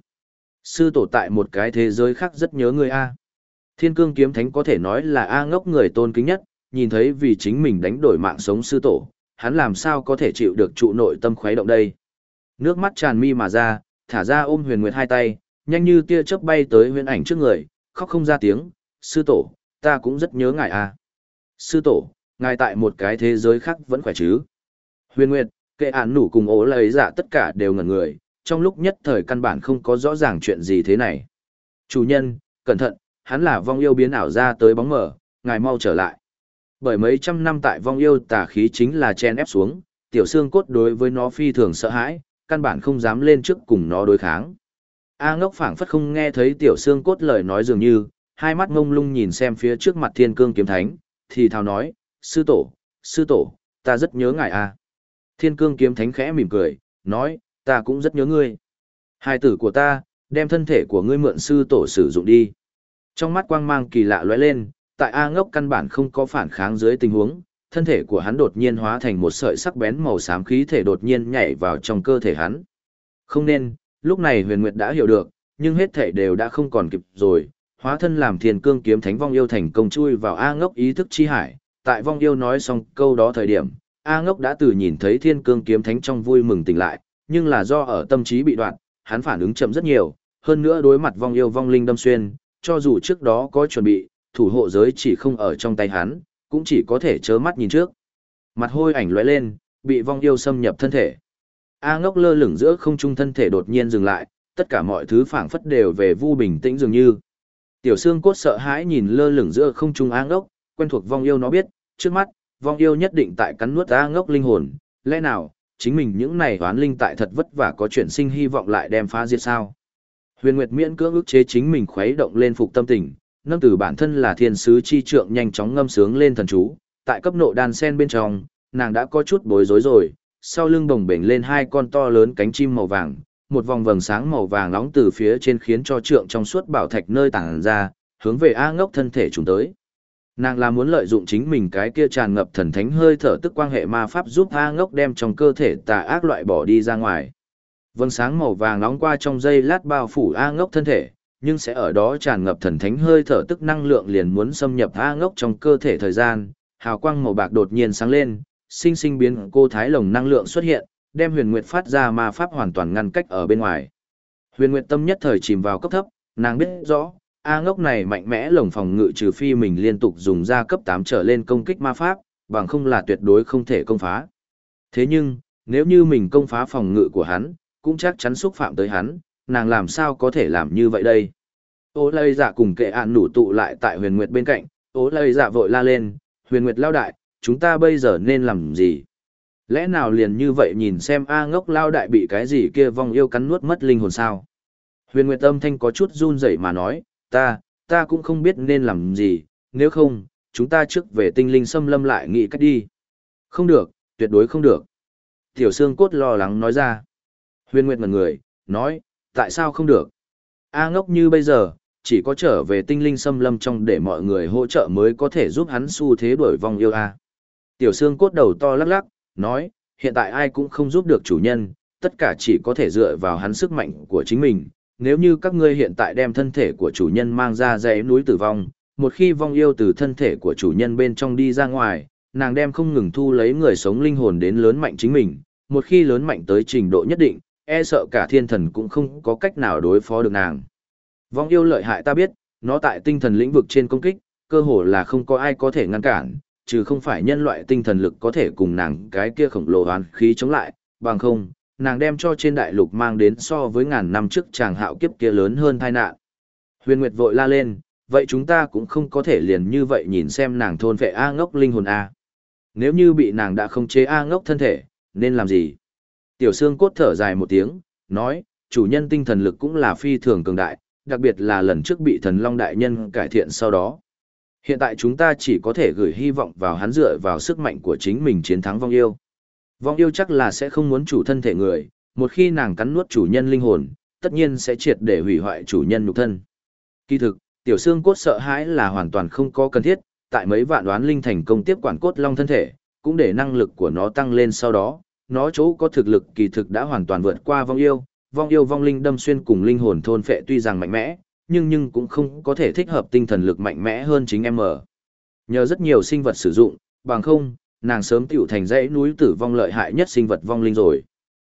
Sư tổ tại một cái thế giới khác rất nhớ ngươi A. Thiên cương kiếm thánh có thể nói là A ngốc người tôn kính nhất, nhìn thấy vì chính mình đánh đổi mạng sống sư tổ, hắn làm sao có thể chịu được trụ nội tâm khuấy động đây. Nước mắt tràn mi mà ra, thả ra ôm huyền nguyệt hai tay, nhanh như tia chớp bay tới huyền ảnh trước người, khóc không ra tiếng, sư tổ, ta cũng rất nhớ ngài a. Sư tổ, ngài tại một cái thế giới khác vẫn khỏe chứ. Huyền nguyệt, kệ án nủ cùng ố lấy dạ tất cả đều ngẩn người, trong lúc nhất thời căn bản không có rõ ràng chuyện gì thế này. Chủ nhân, cẩn thận, hắn là vong yêu biến ảo ra tới bóng mở, ngài mau trở lại. Bởi mấy trăm năm tại vong yêu tà khí chính là chen ép xuống, tiểu xương cốt đối với nó phi thường sợ hãi, căn bản không dám lên trước cùng nó đối kháng. A ngốc phảng phất không nghe thấy tiểu xương cốt lời nói dường như, hai mắt ngông lung nhìn xem phía trước mặt thiên cương kiếm thánh, thì thào nói, sư tổ, sư tổ, ta rất nhớ ngài a. Thiên cương kiếm thánh khẽ mỉm cười, nói, ta cũng rất nhớ ngươi. Hai tử của ta, đem thân thể của ngươi mượn sư tổ sử dụng đi. Trong mắt quang mang kỳ lạ lóe lên, tại A ngốc căn bản không có phản kháng dưới tình huống, thân thể của hắn đột nhiên hóa thành một sợi sắc bén màu xám khí thể đột nhiên nhảy vào trong cơ thể hắn. Không nên, lúc này huyền nguyệt đã hiểu được, nhưng hết thể đều đã không còn kịp rồi, hóa thân làm thiên cương kiếm thánh vong yêu thành công chui vào A ngốc ý thức chi hải, tại vong yêu nói xong câu đó thời điểm, A ngốc đã từ nhìn thấy thiên cương kiếm thánh trong vui mừng tỉnh lại, nhưng là do ở tâm trí bị đoạn, hắn phản ứng chậm rất nhiều, hơn nữa đối mặt vong yêu vong linh đâm xuyên, cho dù trước đó có chuẩn bị, thủ hộ giới chỉ không ở trong tay hắn, cũng chỉ có thể chớ mắt nhìn trước. Mặt hôi ảnh lóe lên, bị vong yêu xâm nhập thân thể. A ngốc lơ lửng giữa không trung thân thể đột nhiên dừng lại, tất cả mọi thứ phảng phất đều về vu bình tĩnh dường như. Tiểu xương cốt sợ hãi nhìn lơ lửng giữa không trung A ngốc, quen thuộc vong yêu nó biết, trước mắt, vong yêu nhất định tại cắn nuốt A ngốc linh hồn, lẽ nào, chính mình những này hoán linh tại thật vất vả có chuyển sinh hy vọng lại đem phá diệt sao. Huyền Nguyệt miễn cưỡng ức chế chính mình khuấy động lên phục tâm tình, nâng từ bản thân là thiên sứ chi trượng nhanh chóng ngâm sướng lên thần chú, tại cấp nộ đan sen bên trong, nàng đã có chút bối rối rồi, sau lưng bồng bềnh lên hai con to lớn cánh chim màu vàng, một vòng vầng sáng màu vàng nóng từ phía trên khiến cho trượng trong suốt bảo thạch nơi tản ra, hướng về A ngốc thân thể chúng tới. Nàng là muốn lợi dụng chính mình cái kia tràn ngập thần thánh hơi thở tức quan hệ ma pháp giúp A ngốc đem trong cơ thể tà ác loại bỏ đi ra ngoài. Vầng sáng màu vàng nóng qua trong dây lát bao phủ A ngốc thân thể, nhưng sẽ ở đó tràn ngập thần thánh hơi thở tức năng lượng liền muốn xâm nhập A ngốc trong cơ thể thời gian, hào quang màu bạc đột nhiên sáng lên, sinh sinh biến cô thái lồng năng lượng xuất hiện, đem huyền nguyệt phát ra ma pháp hoàn toàn ngăn cách ở bên ngoài. Huyền nguyệt tâm nhất thời chìm vào cấp thấp, nàng biết rõ, A ngốc này mạnh mẽ lồng phòng ngự trừ phi mình liên tục dùng ra cấp 8 trở lên công kích ma pháp, bằng không là tuyệt đối không thể công phá. Thế nhưng, nếu như mình công phá phòng ngự của hắn, cũng chắc chắn xúc phạm tới hắn, nàng làm sao có thể làm như vậy đây? Ô lây dạ cùng kệ ạn nủ tụ lại tại huyền nguyệt bên cạnh, ô lây dạ vội la lên, huyền nguyệt lao đại, chúng ta bây giờ nên làm gì? Lẽ nào liền như vậy nhìn xem A ngốc lao đại bị cái gì kia vong yêu cắn nuốt mất linh hồn sao? Huyền Nguyệt âm thanh có chút run rẩy mà nói, ta, ta cũng không biết nên làm gì, nếu không, chúng ta trước về tinh linh xâm lâm lại nghĩ cách đi. Không được, tuyệt đối không được. Tiểu Sương Cốt lo lắng nói ra. Huyền Nguyệt ngần người, nói, tại sao không được? A ngốc như bây giờ, chỉ có trở về tinh linh xâm lâm trong để mọi người hỗ trợ mới có thể giúp hắn xu thế đuổi vong yêu A. Tiểu Sương Cốt đầu to lắc lắc, nói, hiện tại ai cũng không giúp được chủ nhân, tất cả chỉ có thể dựa vào hắn sức mạnh của chính mình. Nếu như các ngươi hiện tại đem thân thể của chủ nhân mang ra dãy núi tử vong, một khi vong yêu từ thân thể của chủ nhân bên trong đi ra ngoài, nàng đem không ngừng thu lấy người sống linh hồn đến lớn mạnh chính mình, một khi lớn mạnh tới trình độ nhất định, e sợ cả thiên thần cũng không có cách nào đối phó được nàng. Vong yêu lợi hại ta biết, nó tại tinh thần lĩnh vực trên công kích, cơ hồ là không có ai có thể ngăn cản, trừ không phải nhân loại tinh thần lực có thể cùng nàng cái kia khổng lồ hoàn khí chống lại, bằng không, nàng đem cho trên đại lục mang đến so với ngàn năm trước chàng hạo kiếp kia lớn hơn tai nạn. Huyền Nguyệt vội la lên, vậy chúng ta cũng không có thể liền như vậy nhìn xem nàng thôn vệ A ngốc linh hồn A. Nếu như bị nàng đã không chế A ngốc thân thể, nên làm gì? Tiểu Sương cốt thở dài một tiếng, nói, chủ nhân tinh thần lực cũng là phi thường cường đại, đặc biệt là lần trước bị thần Long Đại Nhân cải thiện sau đó. Hiện tại chúng ta chỉ có thể gửi hy vọng vào hắn dựa vào sức mạnh của chính mình chiến thắng vong yêu. Vong yêu chắc là sẽ không muốn chủ thân thể người, một khi nàng cắn nuốt chủ nhân linh hồn, tất nhiên sẽ triệt để hủy hoại chủ nhân nhục thân. Kỳ thực, tiểu xương cốt sợ hãi là hoàn toàn không có cần thiết, tại mấy vạn đoán linh thành công tiếp quản cốt long thân thể, cũng để năng lực của nó tăng lên sau đó, nó chỗ có thực lực kỳ thực đã hoàn toàn vượt qua vong yêu, vong yêu vong linh đâm xuyên cùng linh hồn thôn phệ tuy rằng mạnh mẽ, nhưng nhưng cũng không có thể thích hợp tinh thần lực mạnh mẽ hơn chính em ở. Nhờ rất nhiều sinh vật sử dụng, bằng không, nàng sớm tiểu thành dãy núi tử vong lợi hại nhất sinh vật vong linh rồi.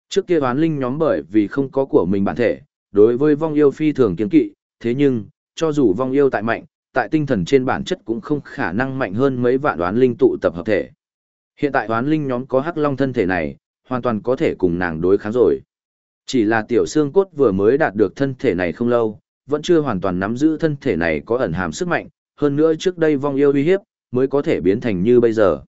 Trước kia đoán linh nhóm bởi vì không có của mình bản thể, đối với vong yêu phi thường kiên kỵ, thế nhưng, cho dù vong yêu tại mạnh, tại tinh thần trên bản chất cũng không khả năng mạnh hơn mấy vạn đoán linh tụ tập hợp thể. Hiện tại đoán linh nhóm có hắc long thân thể này, hoàn toàn có thể cùng nàng đối kháng rồi. Chỉ là tiểu xương cốt vừa mới đạt được thân thể này không lâu, vẫn chưa hoàn toàn nắm giữ thân thể này có ẩn hàm sức mạnh, hơn nữa trước đây vong yêu uy hiếp, mới có thể biến thành như bây giờ.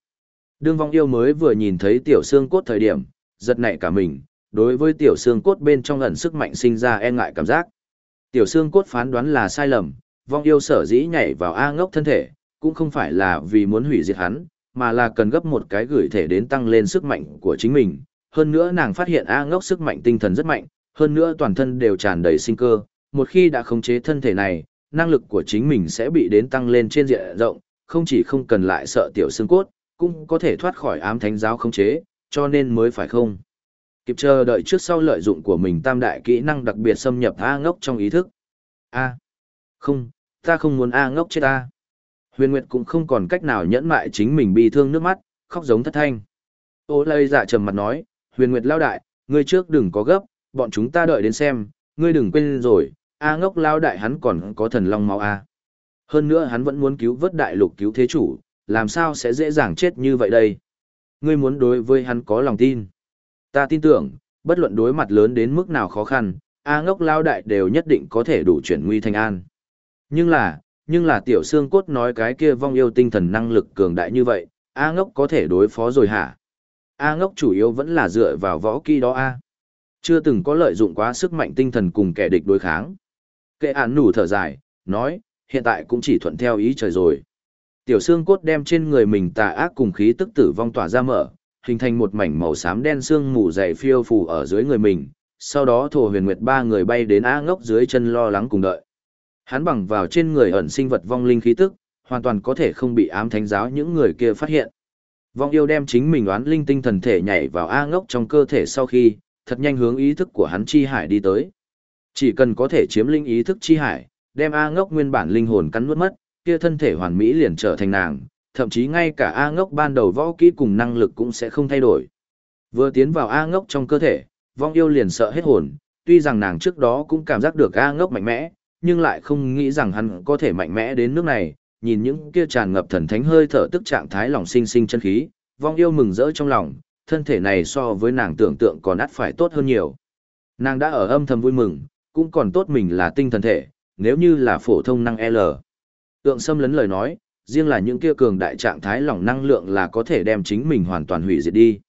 Đương vong yêu mới vừa nhìn thấy tiểu xương cốt thời điểm, giật nảy cả mình, đối với tiểu xương cốt bên trong ẩn sức mạnh sinh ra e ngại cảm giác. Tiểu xương cốt phán đoán là sai lầm, vong yêu sở dĩ nhảy vào A ngốc thân thể, cũng không phải là vì muốn hủy diệt hắn, mà là cần gấp một cái gửi thể đến tăng lên sức mạnh của chính mình. Hơn nữa nàng phát hiện A ngốc sức mạnh tinh thần rất mạnh, hơn nữa toàn thân đều tràn đầy sinh cơ, một khi đã khống chế thân thể này, năng lực của chính mình sẽ bị đến tăng lên trên diện rộng, không chỉ không cần lại sợ tiểu xương cốt, cũng có thể thoát khỏi ám thánh giáo khống chế, cho nên mới phải không. Kịp chờ đợi trước sau lợi dụng của mình tam đại kỹ năng đặc biệt xâm nhập A ngốc trong ý thức. A. Không, ta không muốn A ngốc chết ta. Huyền Nguyệt cũng không còn cách nào nhẫn mại chính mình bị thương nước mắt, khóc giống thất thanh. Ô lây dạ trầm mặt nói, Huyền Nguyệt lao đại, ngươi trước đừng có gấp, bọn chúng ta đợi đến xem, ngươi đừng quên rồi, A ngốc lao đại hắn còn có thần long máu A. Hơn nữa hắn vẫn muốn cứu vớt đại lục cứu thế chủ, làm sao sẽ dễ dàng chết như vậy đây? Ngươi muốn đối với hắn có lòng tin. Ta tin tưởng, bất luận đối mặt lớn đến mức nào khó khăn, A ngốc lao đại đều nhất định có thể đủ chuyển nguy thành an. Nhưng là, nhưng là tiểu xương cốt nói cái kia vong yêu tinh thần năng lực cường đại như vậy, A ngốc có thể đối phó rồi hả? A ngốc chủ yếu vẫn là dựa vào võ kỹ đó A. Chưa từng có lợi dụng quá sức mạnh tinh thần cùng kẻ địch đối kháng. Kệ án nủ thở dài, nói, hiện tại cũng chỉ thuận theo ý trời rồi. Tiểu xương cốt đem trên người mình tà ác cùng khí tức tử vong tỏa ra mở, hình thành một mảnh màu xám đen xương mù dày phiêu phù ở dưới người mình, sau đó thổ huyền nguyệt ba người bay đến A ngốc dưới chân lo lắng cùng đợi. Hắn bằng vào trên người ẩn sinh vật vong linh khí tức, hoàn toàn có thể không bị ám thánh giáo những người kia phát hiện. Vong yêu đem chính mình oán linh tinh thần thể nhảy vào A ngốc trong cơ thể sau khi, thật nhanh hướng ý thức của hắn chi hải đi tới. Chỉ cần có thể chiếm linh ý thức chi hải, đem A ngốc nguyên bản linh hồn cắn nuốt mất, kia thân thể hoàn mỹ liền trở thành nàng, thậm chí ngay cả A ngốc ban đầu võ kỹ cùng năng lực cũng sẽ không thay đổi. Vừa tiến vào A ngốc trong cơ thể, vong yêu liền sợ hết hồn, tuy rằng nàng trước đó cũng cảm giác được A ngốc mạnh mẽ, nhưng lại không nghĩ rằng hắn có thể mạnh mẽ đến nước này, nhìn những kia tràn ngập thần thánh hơi thở tức trạng thái lòng sinh sinh chân khí, vong yêu mừng rỡ trong lòng, thân thể này so với nàng tưởng tượng còn ắt phải tốt hơn nhiều. Nàng đã ở âm thầm vui mừng, cũng còn tốt mình là tinh thần thể, nếu như là phổ thông năng L. Tượng xâm lấn lời nói, riêng là những kia cường đại trạng thái lỏng năng lượng là có thể đem chính mình hoàn toàn hủy diệt đi.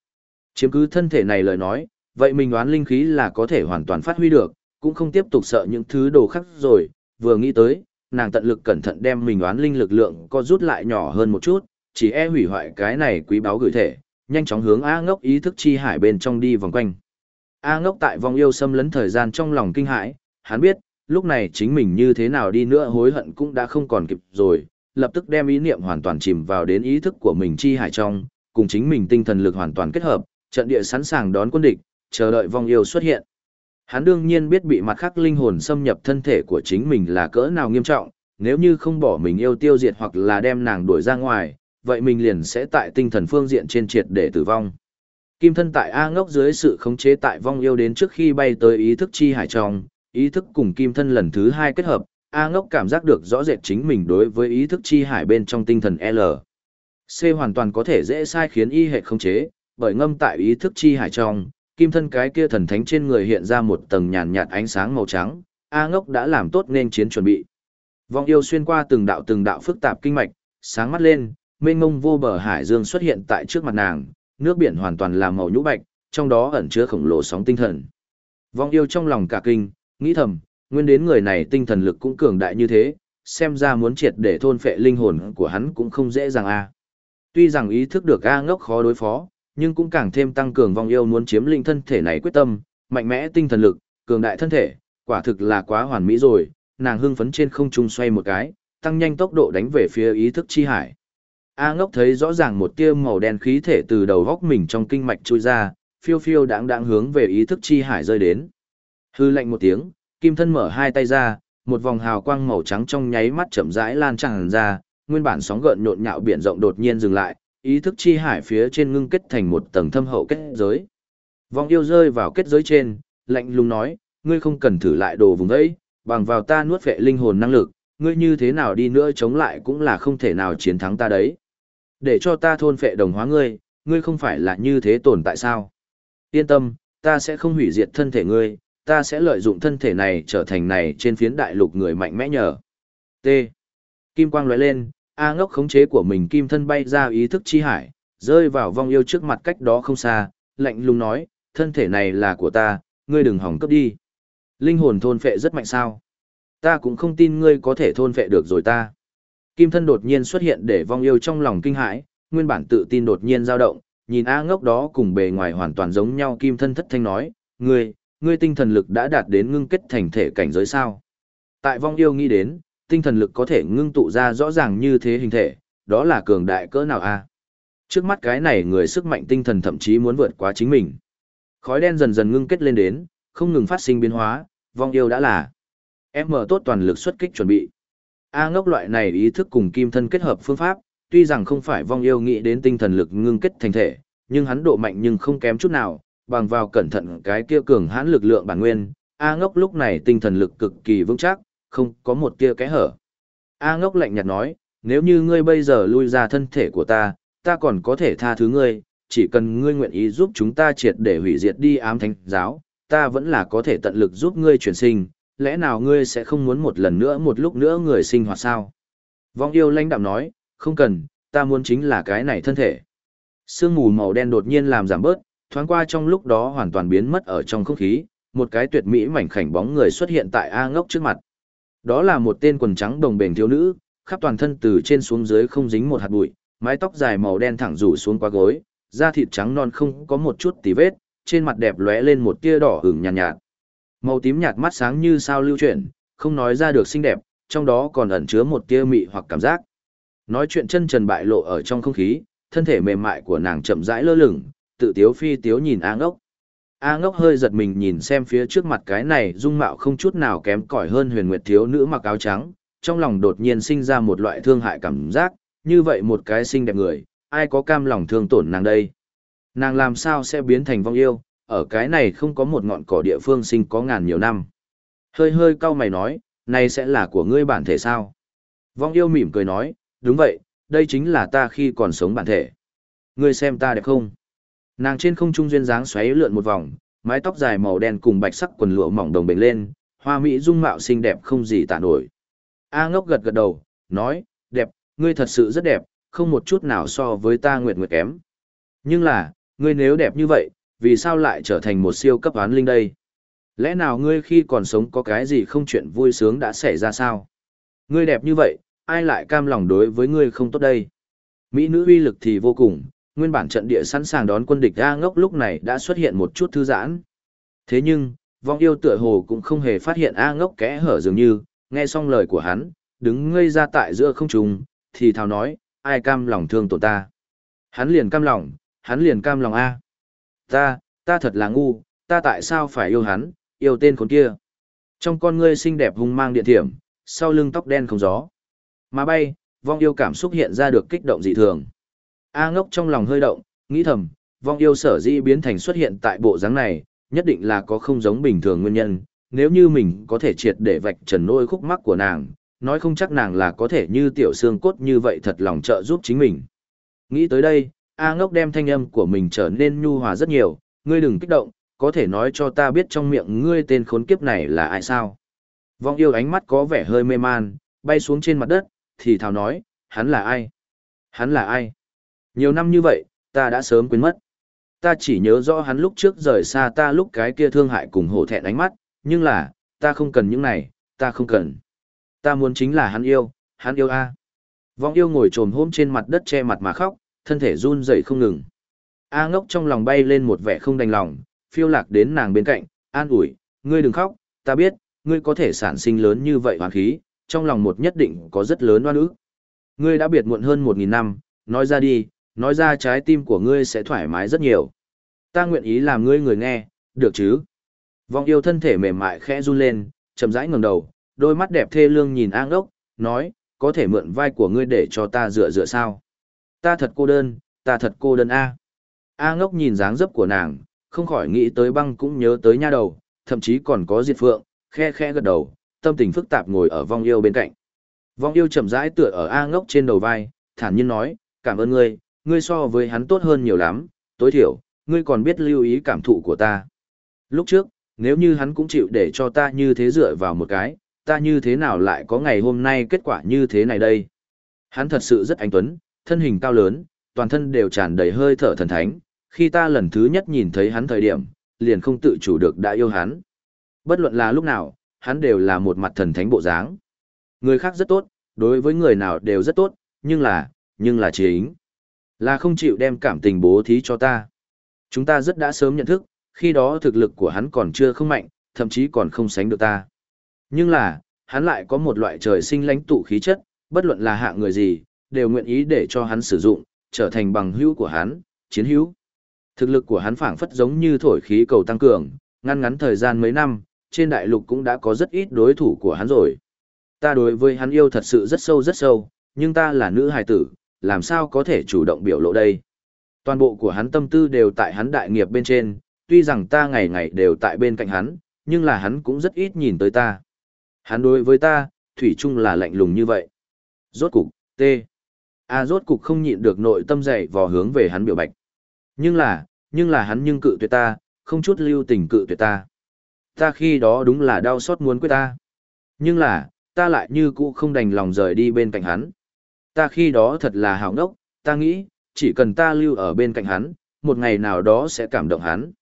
Chiếm cứ thân thể này lời nói, vậy mình đoán linh khí là có thể hoàn toàn phát huy được, cũng không tiếp tục sợ những thứ đồ khác rồi, vừa nghĩ tới, nàng tận lực cẩn thận đem mình đoán linh lực lượng có rút lại nhỏ hơn một chút, chỉ e hủy hoại cái này quý báu gửi thể, nhanh chóng hướng A ngốc ý thức chi hải bên trong đi vòng quanh. A ngốc tại vòng yêu xâm lấn thời gian trong lòng kinh hãi, hắn biết, lúc này chính mình như thế nào đi nữa hối hận cũng đã không còn kịp rồi, lập tức đem ý niệm hoàn toàn chìm vào đến ý thức của mình chi hải trong, cùng chính mình tinh thần lực hoàn toàn kết hợp, trận địa sẵn sàng đón quân địch, chờ đợi vong yêu xuất hiện. Hắn đương nhiên biết bị mặt khác linh hồn xâm nhập thân thể của chính mình là cỡ nào nghiêm trọng, nếu như không bỏ mình yêu tiêu diệt hoặc là đem nàng đuổi ra ngoài, vậy mình liền sẽ tại tinh thần phương diện trên triệt để tử vong. Kim thân tại A ngốc dưới sự khống chế tại vong yêu đến trước khi bay tới ý thức chi hải trong, ý thức cùng kim thân lần thứ hai kết hợp, A ngốc cảm giác được rõ rệt chính mình đối với ý thức chi hải bên trong tinh thần L. C hoàn toàn có thể dễ sai khiến y hệ khống chế, bởi ngâm tại ý thức chi hải trong, kim thân cái kia thần thánh trên người hiện ra một tầng nhàn nhạt ánh sáng màu trắng, A ngốc đã làm tốt nên chiến chuẩn bị. Vong yêu xuyên qua từng đạo từng đạo phức tạp kinh mạch, sáng mắt lên, mênh mông vô bờ hải dương xuất hiện tại trước mặt nàng, nước biển hoàn toàn là màu nhũ bạch, trong đó ẩn chứa khổng lồ sóng tinh thần. Vong yêu trong lòng cả kinh, nghĩ thầm, nguyên đến người này tinh thần lực cũng cường đại như thế, xem ra muốn triệt để thôn phệ linh hồn của hắn cũng không dễ dàng a. Tuy rằng ý thức được A ngốc khó đối phó, nhưng cũng càng thêm tăng cường vong yêu muốn chiếm lĩnh thân thể này quyết tâm, mạnh mẽ tinh thần lực, cường đại thân thể, quả thực là quá hoàn mỹ rồi, nàng hưng phấn trên không trung xoay một cái, tăng nhanh tốc độ đánh về phía ý thức chi hải. A ngốc thấy rõ ràng một tia màu đen khí thể từ đầu góc mình trong kinh mạch trôi ra, phiêu phiêu đáng đáng hướng về ý thức chi hải rơi đến. Hư lạnh một tiếng, kim thân mở hai tay ra, một vòng hào quang màu trắng trong nháy mắt chậm rãi lan tràn ra, nguyên bản sóng gợn nhộn nhạo biển rộng đột nhiên dừng lại, ý thức chi hải phía trên ngưng kết thành một tầng thâm hậu kết giới. Vong yêu rơi vào kết giới trên, lạnh lùng nói, ngươi không cần thử lại đồ vùng ấy, bằng vào ta nuốt vệ linh hồn năng lực, ngươi như thế nào đi nữa chống lại cũng là không thể nào chiến thắng ta đấy. Để cho ta thôn phệ đồng hóa ngươi, ngươi không phải là như thế tồn tại sao? Yên tâm, ta sẽ không hủy diệt thân thể ngươi, ta sẽ lợi dụng thân thể này trở thành này trên phiến đại lục người mạnh mẽ nhờ. T. Kim quang lóe lên, A ngốc khống chế của mình kim thân bay ra ý thức chi hải, rơi vào vong yêu trước mặt cách đó không xa, lạnh lùng nói, thân thể này là của ta, ngươi đừng hỏng cấp đi. Linh hồn thôn phệ rất mạnh sao? Ta cũng không tin ngươi có thể thôn phệ được rồi ta. Kim thân đột nhiên xuất hiện để vong yêu trong lòng kinh hãi, nguyên bản tự tin đột nhiên dao động, nhìn A ngốc đó cùng bề ngoài hoàn toàn giống nhau kim thân thất thanh nói, ngươi, ngươi tinh thần lực đã đạt đến ngưng kết thành thể cảnh giới sao. Tại vong yêu nghĩ đến, tinh thần lực có thể ngưng tụ ra rõ ràng như thế hình thể, đó là cường đại cỡ nào a? Trước mắt cái này người sức mạnh tinh thần thậm chí muốn vượt qua chính mình. Khói đen dần dần ngưng kết lên đến, không ngừng phát sinh biến hóa, vong yêu đã là. Em mở tốt toàn lực xuất kích chuẩn bị. A ngốc loại này ý thức cùng kim thân kết hợp phương pháp, tuy rằng không phải vong yêu nghĩ đến tinh thần lực ngưng kết thành thể, nhưng hắn độ mạnh nhưng không kém chút nào, bằng vào cẩn thận cái kia cường hãn lực lượng bản nguyên, A ngốc lúc này tinh thần lực cực kỳ vững chắc, không có một tia kẽ hở. A ngốc lạnh nhạt nói, nếu như ngươi bây giờ lui ra thân thể của ta, ta còn có thể tha thứ ngươi, chỉ cần ngươi nguyện ý giúp chúng ta triệt để hủy diệt đi ám thánh giáo, ta vẫn là có thể tận lực giúp ngươi chuyển sinh, lẽ nào ngươi sẽ không muốn một lần nữa một lúc nữa người sinh hoạt sao? Vong yêu lãnh đạm nói, không cần, ta muốn chính là cái này thân thể. Sương mù màu đen đột nhiên làm giảm bớt, thoáng qua trong lúc đó hoàn toàn biến mất ở trong không khí, một cái tuyệt mỹ mảnh khảnh bóng người xuất hiện tại A ngốc trước mặt. Đó là một tên quần trắng đồng bền thiếu nữ, khắp toàn thân từ trên xuống dưới không dính một hạt bụi, mái tóc dài màu đen thẳng rủ xuống qua gối, da thịt trắng non không có một chút tì vết, trên mặt đẹp lóe lên một tia đỏ hửng nhàn nhạt, nhạt. Màu tím nhạt mắt sáng như sao lưu chuyển, không nói ra được xinh đẹp, trong đó còn ẩn chứa một tia mị hoặc cảm giác. Nói chuyện chân trần bại lộ ở trong không khí, thân thể mềm mại của nàng chậm rãi lơ lửng, tự tiếu phi tiếu nhìn áng ốc. A ngốc hơi giật mình nhìn xem phía trước mặt cái này dung mạo không chút nào kém cỏi hơn huyền nguyệt thiếu nữ mặc áo trắng, trong lòng đột nhiên sinh ra một loại thương hại cảm giác, như vậy một cái xinh đẹp người, ai có cam lòng thương tổn nàng đây. Nàng làm sao sẽ biến thành vong yêu, ở cái này không có một ngọn cỏ địa phương sinh có ngàn nhiều năm. Hơi hơi cau mày nói, này sẽ là của ngươi bản thể sao? Vong yêu mỉm cười nói, đúng vậy, đây chính là ta khi còn sống bản thể. Ngươi xem ta đẹp không? Nàng trên không trung duyên dáng xoáy lượn một vòng, mái tóc dài màu đen cùng bạch sắc quần lụa mỏng đồng bệnh lên, hoa mỹ dung mạo xinh đẹp không gì tả nổi. A ngốc gật gật đầu, nói, đẹp, ngươi thật sự rất đẹp, không một chút nào so với ta nguyệt nguyệt kém. Nhưng là, ngươi nếu đẹp như vậy, vì sao lại trở thành một siêu cấp oán linh đây? Lẽ nào ngươi khi còn sống có cái gì không chuyện vui sướng đã xảy ra sao? Ngươi đẹp như vậy, ai lại cam lòng đối với ngươi không tốt đây? Mỹ nữ uy lực thì vô cùng, nguyên bản trận địa sẵn sàng đón quân địch A ngốc lúc này đã xuất hiện một chút thư giãn. Thế nhưng, vong yêu tựa hồ cũng không hề phát hiện A ngốc kẽ hở dường như, nghe xong lời của hắn, đứng ngây ra tại giữa không trung, thì thào nói, ai cam lòng thương tổn ta. Hắn liền cam lòng, hắn liền cam lòng A. Ta, ta thật là ngu, ta tại sao phải yêu hắn, yêu tên con kia. Trong con ngươi xinh đẹp hung mang điện thiểm, sau lưng tóc đen không gió. Mà bay, vong yêu cảm xúc hiện ra được kích động dị thường. A ngốc trong lòng hơi động, nghĩ thầm, vong yêu sở dĩ biến thành xuất hiện tại bộ dáng này, nhất định là có không giống bình thường nguyên nhân. Nếu như mình có thể triệt để vạch trần nôi khúc mắc của nàng, nói không chắc nàng là có thể như tiểu xương cốt như vậy thật lòng trợ giúp chính mình. Nghĩ tới đây, A ngốc đem thanh âm của mình trở nên nhu hòa rất nhiều, ngươi đừng kích động, có thể nói cho ta biết trong miệng ngươi tên khốn kiếp này là ai sao. Vong yêu ánh mắt có vẻ hơi mê man, bay xuống trên mặt đất, thì thào nói, hắn là ai? Hắn là ai? Nhiều năm như vậy, ta đã sớm quên mất. Ta chỉ nhớ rõ hắn lúc trước rời xa ta lúc cái kia thương hại cùng hổ thẹn ánh mắt, nhưng là, ta không cần những này, ta không cần. Ta muốn chính là hắn yêu, hắn yêu a. Vong yêu ngồi trồm hôm trên mặt đất che mặt mà khóc, thân thể run rẩy không ngừng. A ngốc trong lòng bay lên một vẻ không đành lòng, phiêu lạc đến nàng bên cạnh, an ủi, ngươi đừng khóc, ta biết, ngươi có thể sản sinh lớn như vậy hoàn khí, trong lòng một nhất định có rất lớn oan ức. Ngươi đã biệt muộn hơn một nghìn năm, nói ra đi, nói ra trái tim của ngươi sẽ thoải mái rất nhiều. Ta nguyện ý làm ngươi người nghe, được chứ? Vong yêu thân thể mềm mại khẽ run lên, chậm rãi ngẩng đầu, đôi mắt đẹp thê lương nhìn An ngốc, nói, có thể mượn vai của ngươi để cho ta dựa dựa sao? Ta thật cô đơn, ta thật cô đơn A. A ngốc nhìn dáng dấp của nàng, không khỏi nghĩ tới băng cũng nhớ tới nha đầu, thậm chí còn có diệt phượng, khe khe gật đầu, tâm tình phức tạp ngồi ở vong yêu bên cạnh. Vong yêu chậm rãi tựa ở A ngốc trên đầu vai, thản nhiên nói, cảm ơn ngươi, ngươi so với hắn tốt hơn nhiều lắm, tối thiểu, ngươi còn biết lưu ý cảm thụ của ta. Lúc trước, nếu như hắn cũng chịu để cho ta như thế dựa vào một cái, ta như thế nào lại có ngày hôm nay kết quả như thế này đây? Hắn thật sự rất anh tuấn, thân hình cao lớn, toàn thân đều tràn đầy hơi thở thần thánh, khi ta lần thứ nhất nhìn thấy hắn thời điểm, liền không tự chủ được đã yêu hắn. Bất luận là lúc nào, hắn đều là một mặt thần thánh bộ dáng. Người khác rất tốt, đối với người nào đều rất tốt, nhưng là, nhưng là chính. Là không chịu đem cảm tình bố thí cho ta. Chúng ta rất đã sớm nhận thức, khi đó thực lực của hắn còn chưa không mạnh, thậm chí còn không sánh được ta. Nhưng là, hắn lại có một loại trời sinh lãnh tụ khí chất, bất luận là hạ người gì, đều nguyện ý để cho hắn sử dụng, trở thành bằng hữu của hắn, chiến hữu. Thực lực của hắn phảng phất giống như thổi khí cầu tăng cường, ngăn ngắn thời gian mấy năm, trên đại lục cũng đã có rất ít đối thủ của hắn rồi. Ta đối với hắn yêu thật sự rất sâu rất sâu, nhưng ta là nữ hài tử, làm sao có thể chủ động biểu lộ đây. Toàn bộ của hắn tâm tư đều tại hắn đại nghiệp bên trên, tuy rằng ta ngày ngày đều tại bên cạnh hắn, nhưng là hắn cũng rất ít nhìn tới ta. Hắn đối với ta, thủy chung là lạnh lùng như vậy. Rốt cục, T. A rốt cục không nhịn được nội tâm dậy vò hướng về hắn biểu bạch. Nhưng là, nhưng là hắn nhưng cự tuyệt ta, không chút lưu tình cự tuyệt ta. Ta khi đó đúng là đau xót muốn quyết ta. Nhưng là, ta lại như cũ không đành lòng rời đi bên cạnh hắn. Ta khi đó thật là hào ngốc, ta nghĩ, chỉ cần ta lưu ở bên cạnh hắn, một ngày nào đó sẽ cảm động hắn.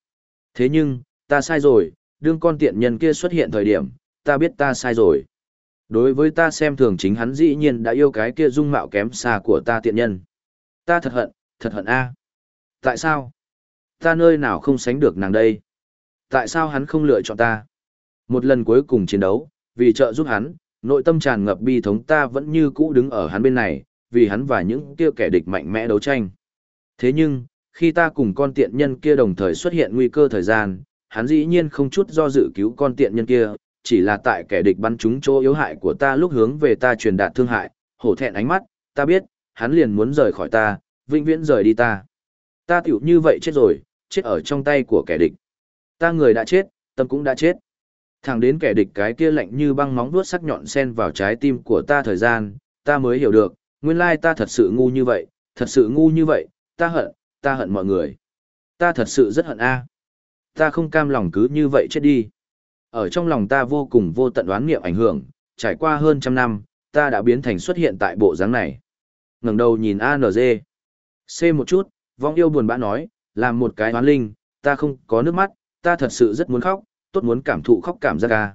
Thế nhưng, ta sai rồi, đương con tiện nhân kia xuất hiện thời điểm, ta biết ta sai rồi. Đối với ta xem thường chính hắn dĩ nhiên đã yêu cái kia dung mạo kém xa của ta tiện nhân. Ta thật hận, thật hận a. Tại sao? Ta nơi nào không sánh được nàng đây? Tại sao hắn không lựa chọn ta? Một lần cuối cùng chiến đấu, vì trợ giúp hắn, nội tâm tràn ngập bi thống ta vẫn như cũ đứng ở hắn bên này, vì hắn và những kia kẻ địch mạnh mẽ đấu tranh. Thế nhưng, khi ta cùng con tiện nhân kia đồng thời xuất hiện nguy cơ thời gian, hắn dĩ nhiên không chút do dự cứu con tiện nhân kia, chỉ là tại kẻ địch bắn trúng chỗ yếu hại của ta lúc hướng về ta truyền đạt thương hại, hổ thẹn ánh mắt, ta biết, hắn liền muốn rời khỏi ta, vĩnh viễn rời đi ta. Ta tiểu như vậy chết rồi, chết ở trong tay của kẻ địch. Ta người đã chết, tâm cũng đã chết. Thẳng đến kẻ địch cái kia lạnh như băng móng vuốt sắc nhọn sen vào trái tim của ta thời gian, ta mới hiểu được, nguyên lai ta thật sự ngu như vậy, thật sự ngu như vậy, ta hận, ta hận mọi người. Ta thật sự rất hận a. Ta không cam lòng cứ như vậy chết đi. Ở trong lòng ta vô cùng vô tận đoán nghiệm ảnh hưởng, trải qua hơn trăm năm, ta đã biến thành xuất hiện tại bộ dáng này. ngẩng đầu nhìn ANZ. C một chút, vong yêu buồn bã nói, làm một cái hoán linh, ta không có nước mắt, ta thật sự rất muốn khóc, tốt muốn cảm thụ khóc cảm giác ca.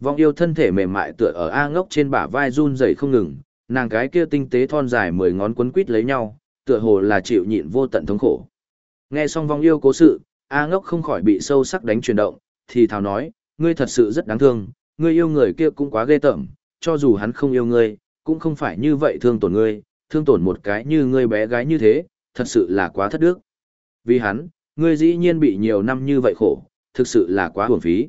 Vong yêu thân thể mềm mại tựa ở A ngốc trên bả vai run rẩy không ngừng, nàng cái kia tinh tế thon dài mười ngón quấn quít lấy nhau, tựa hồ là chịu nhịn vô tận thống khổ. Nghe xong vong yêu cố sự, A ngốc không khỏi bị sâu sắc đánh chuyển động, thì thào nói, ngươi thật sự rất đáng thương, ngươi yêu người kia cũng quá ghê tởm, cho dù hắn không yêu ngươi, cũng không phải như vậy thương tổn ngươi, thương tổn một cái như ngươi bé gái như thế, thật sự là quá thất đức. Vì hắn, ngươi dĩ nhiên bị nhiều năm như vậy khổ, thực sự là quá hưởng phí.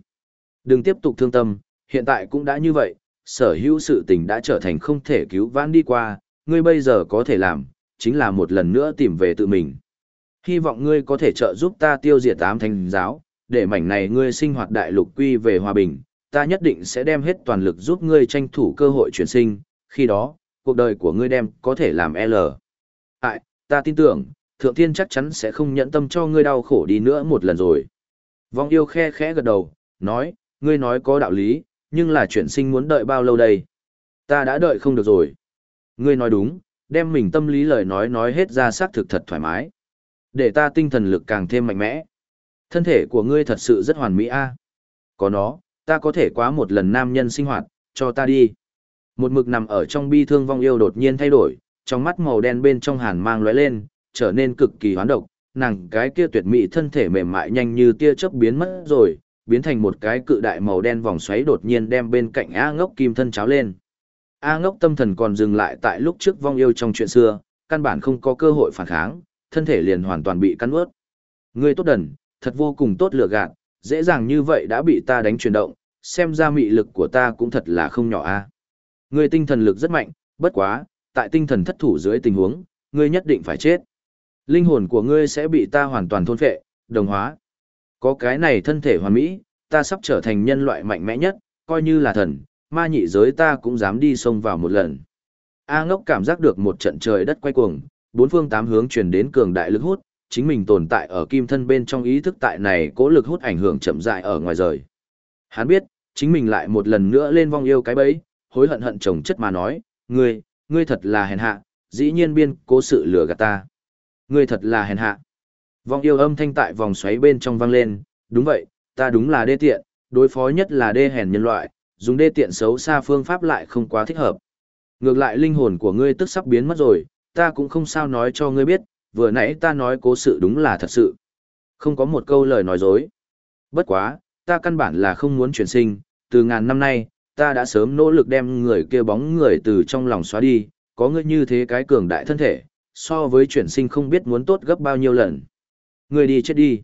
Đừng tiếp tục thương tâm, hiện tại cũng đã như vậy, sở hữu sự tình đã trở thành không thể cứu vãn đi qua, ngươi bây giờ có thể làm, chính là một lần nữa tìm về tự mình. Hy vọng ngươi có thể trợ giúp ta tiêu diệt ám thành giáo, để mảnh này ngươi sinh hoạt đại lục quy về hòa bình, ta nhất định sẽ đem hết toàn lực giúp ngươi tranh thủ cơ hội chuyển sinh, khi đó, cuộc đời của ngươi đem có thể làm L. Ai, ta tin tưởng, thượng thiên chắc chắn sẽ không nhẫn tâm cho ngươi đau khổ đi nữa một lần rồi. Vong yêu khe khẽ gật đầu, nói, ngươi nói có đạo lý, nhưng là chuyển sinh muốn đợi bao lâu đây? Ta đã đợi không được rồi. Ngươi nói đúng, đem mình tâm lý lời nói nói hết ra xác thực thật thoải mái. Để ta tinh thần lực càng thêm mạnh mẽ. Thân thể của ngươi thật sự rất hoàn mỹ a. Có nó, ta có thể quá một lần nam nhân sinh hoạt, cho ta đi. Một mực nằm ở trong bi thương vong yêu đột nhiên thay đổi, trong mắt màu đen bên trong hàn mang lóe lên, trở nên cực kỳ hoán độc, nàng cái kia tuyệt mỹ thân thể mềm mại nhanh như tia chớp biến mất rồi, biến thành một cái cự đại màu đen vòng xoáy đột nhiên đem bên cạnh A ngốc kim thân cháo lên. A ngốc tâm thần còn dừng lại tại lúc trước vong yêu trong chuyện xưa, căn bản không có cơ hội phản kháng, thân thể liền hoàn toàn bị cắn ướt. Ngươi tốt đần, thật vô cùng tốt lừa gạt, dễ dàng như vậy đã bị ta đánh chuyển động, xem ra mị lực của ta cũng thật là không nhỏ a. Ngươi tinh thần lực rất mạnh, bất quá, tại tinh thần thất thủ dưới tình huống, ngươi nhất định phải chết. Linh hồn của ngươi sẽ bị ta hoàn toàn thôn phệ, đồng hóa. Có cái này thân thể hoàn mỹ, ta sắp trở thành nhân loại mạnh mẽ nhất, coi như là thần, ma nhị giới ta cũng dám đi xông vào một lần. A ngốc cảm giác được một trận trời đất quay cuồng, bốn phương tám hướng truyền đến cường đại lực hút, chính mình tồn tại ở kim thân bên trong ý thức tại này cố lực hút ảnh hưởng chậm dại ở ngoài rời. Hắn biết, chính mình lại một lần nữa lên vong yêu cái bẫy, hối hận hận chồng chất mà nói, ngươi, ngươi thật là hèn hạ, dĩ nhiên biên cố sự lừa gạt ta. Ngươi thật là hèn hạ. Vong yêu âm thanh tại vòng xoáy bên trong vang lên, đúng vậy, ta đúng là đê tiện, đối phó nhất là đê hèn nhân loại, dùng đê tiện xấu xa phương pháp lại không quá thích hợp. Ngược lại linh hồn của ngươi tức sắp biến mất rồi, ta cũng không sao nói cho ngươi biết, vừa nãy ta nói cố sự đúng là thật sự. Không có một câu lời nói dối. Bất quá, ta căn bản là không muốn chuyển sinh, từ ngàn năm nay, ta đã sớm nỗ lực đem người kia bóng người từ trong lòng xóa đi, có ngươi như thế cái cường đại thân thể, so với chuyển sinh không biết muốn tốt gấp bao nhiêu lần. Người đi chết đi.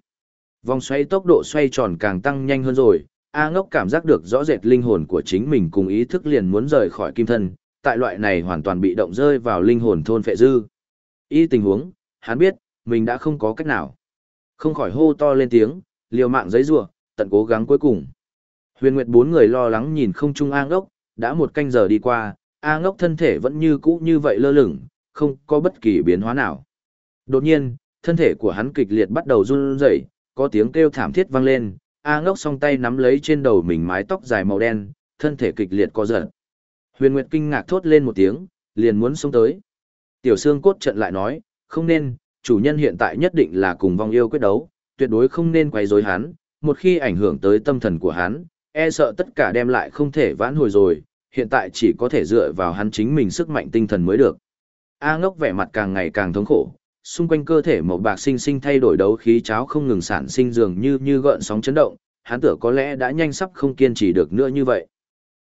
Vòng xoay tốc độ xoay tròn càng tăng nhanh hơn rồi, A ngốc cảm giác được rõ rệt linh hồn của chính mình cùng ý thức liền muốn rời khỏi kim thân, tại loại này hoàn toàn bị động rơi vào linh hồn thôn phệ dư. Y tình huống, hắn biết, mình đã không có cách nào. Không khỏi hô to lên tiếng, liều mạng giấy rủa tận cố gắng cuối cùng. Huyền Nguyệt bốn người lo lắng nhìn không trung A ngốc, đã một canh giờ đi qua, A ngốc thân thể vẫn như cũ như vậy lơ lửng, không có bất kỳ biến hóa nào. Đột nhiên, thân thể của hắn kịch liệt bắt đầu run rẩy, có tiếng kêu thảm thiết vang lên, A ngốc song tay nắm lấy trên đầu mình mái tóc dài màu đen, thân thể kịch liệt co giật. Huyền Nguyệt kinh ngạc thốt lên một tiếng, liền muốn xông tới. Tiểu Sương cốt trận lại nói, không nên, chủ nhân hiện tại nhất định là cùng vong yêu quyết đấu, tuyệt đối không nên quay rối hắn, một khi ảnh hưởng tới tâm thần của hắn, e sợ tất cả đem lại không thể vãn hồi rồi, hiện tại chỉ có thể dựa vào hắn chính mình sức mạnh tinh thần mới được. A ngốc vẻ mặt càng ngày càng thống khổ, xung quanh cơ thể màu bạc sinh sinh thay đổi đấu khí cháo không ngừng sản sinh dường như như gợn sóng chấn động, hắn tưởng có lẽ đã nhanh sắp không kiên trì được nữa như vậy.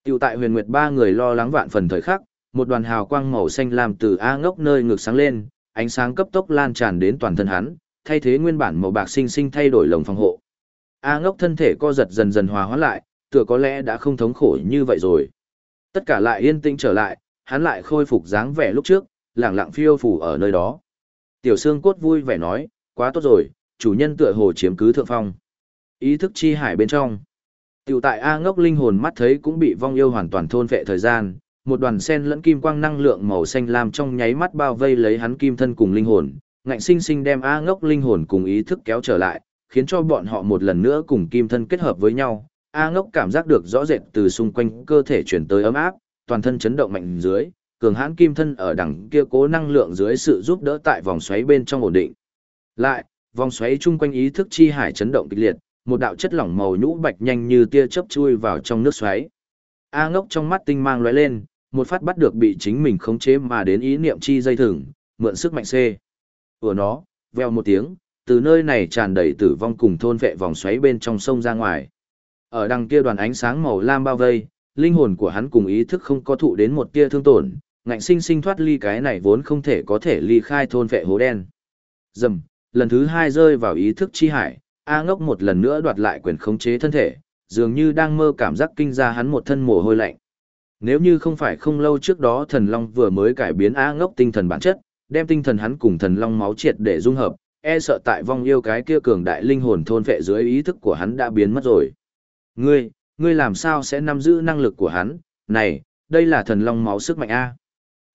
Tiểu tại huyền nguyệt ba người lo lắng vạn phần thời khắc, một đoàn hào quang màu xanh làm từ A ngốc nơi ngực sáng lên, ánh sáng cấp tốc lan tràn đến toàn thân hắn, thay thế nguyên bản màu bạc sinh sinh thay đổi lồng phòng hộ. A ngốc thân thể co giật dần dần hòa hóa lại, tựa có lẽ đã không thống khổ như vậy rồi. Tất cả lại yên tĩnh trở lại, hắn lại khôi phục dáng vẻ lúc trước, lẳng lặng phiêu phủ ở nơi đó. Tiểu xương Cốt vui vẻ nói, quá tốt rồi, chủ nhân tựa hồ chiếm cứ thượng phong. Ý thức chi hải bên trong. Tiểu tại A ngốc linh hồn mắt thấy cũng bị vong yêu hoàn toàn thôn vệ thời gian, một đoàn sen lẫn kim quang năng lượng màu xanh lam trong nháy mắt bao vây lấy hắn kim thân cùng linh hồn, ngạnh sinh sinh đem A ngốc linh hồn cùng ý thức kéo trở lại, khiến cho bọn họ một lần nữa cùng kim thân kết hợp với nhau. A ngốc cảm giác được rõ rệt từ xung quanh cơ thể chuyển tới ấm áp, toàn thân chấn động mạnh dưới, cường hãn kim thân ở đằng kia cố năng lượng dưới sự giúp đỡ tại vòng xoáy bên trong ổn định. Lại, vòng xoáy chung quanh ý thức chi hải chấn động kịch liệt, một đạo chất lỏng màu nhũ bạch nhanh như tia chớp chui vào trong nước xoáy. A ngốc trong mắt tinh mang lóe lên, một phát bắt được bị chính mình khống chế mà đến ý niệm chi dây thừng, mượn sức mạnh C. Của nó, veo một tiếng, từ nơi này tràn đầy tử vong cùng thôn vệ vòng xoáy bên trong sông ra ngoài. Ở đằng kia đoàn ánh sáng màu lam bao vây, linh hồn của hắn cùng ý thức không có thụ đến một tia thương tổn, ngạnh sinh sinh thoát ly cái này vốn không thể có thể ly khai thôn vệ hố đen. Dầm, lần thứ hai rơi vào ý thức chi hải, A ngốc một lần nữa đoạt lại quyền khống chế thân thể, dường như đang mơ cảm giác kinh ra hắn một thân mồ hôi lạnh. Nếu như không phải không lâu trước đó thần long vừa mới cải biến A ngốc tinh thần bản chất, đem tinh thần hắn cùng thần long máu triệt để dung hợp, e sợ tại vong yêu cái kia cường đại linh hồn thôn vệ dưới ý thức của hắn đã biến mất rồi. Ngươi, ngươi làm sao sẽ nắm giữ năng lực của hắn, này, đây là thần long máu sức mạnh A.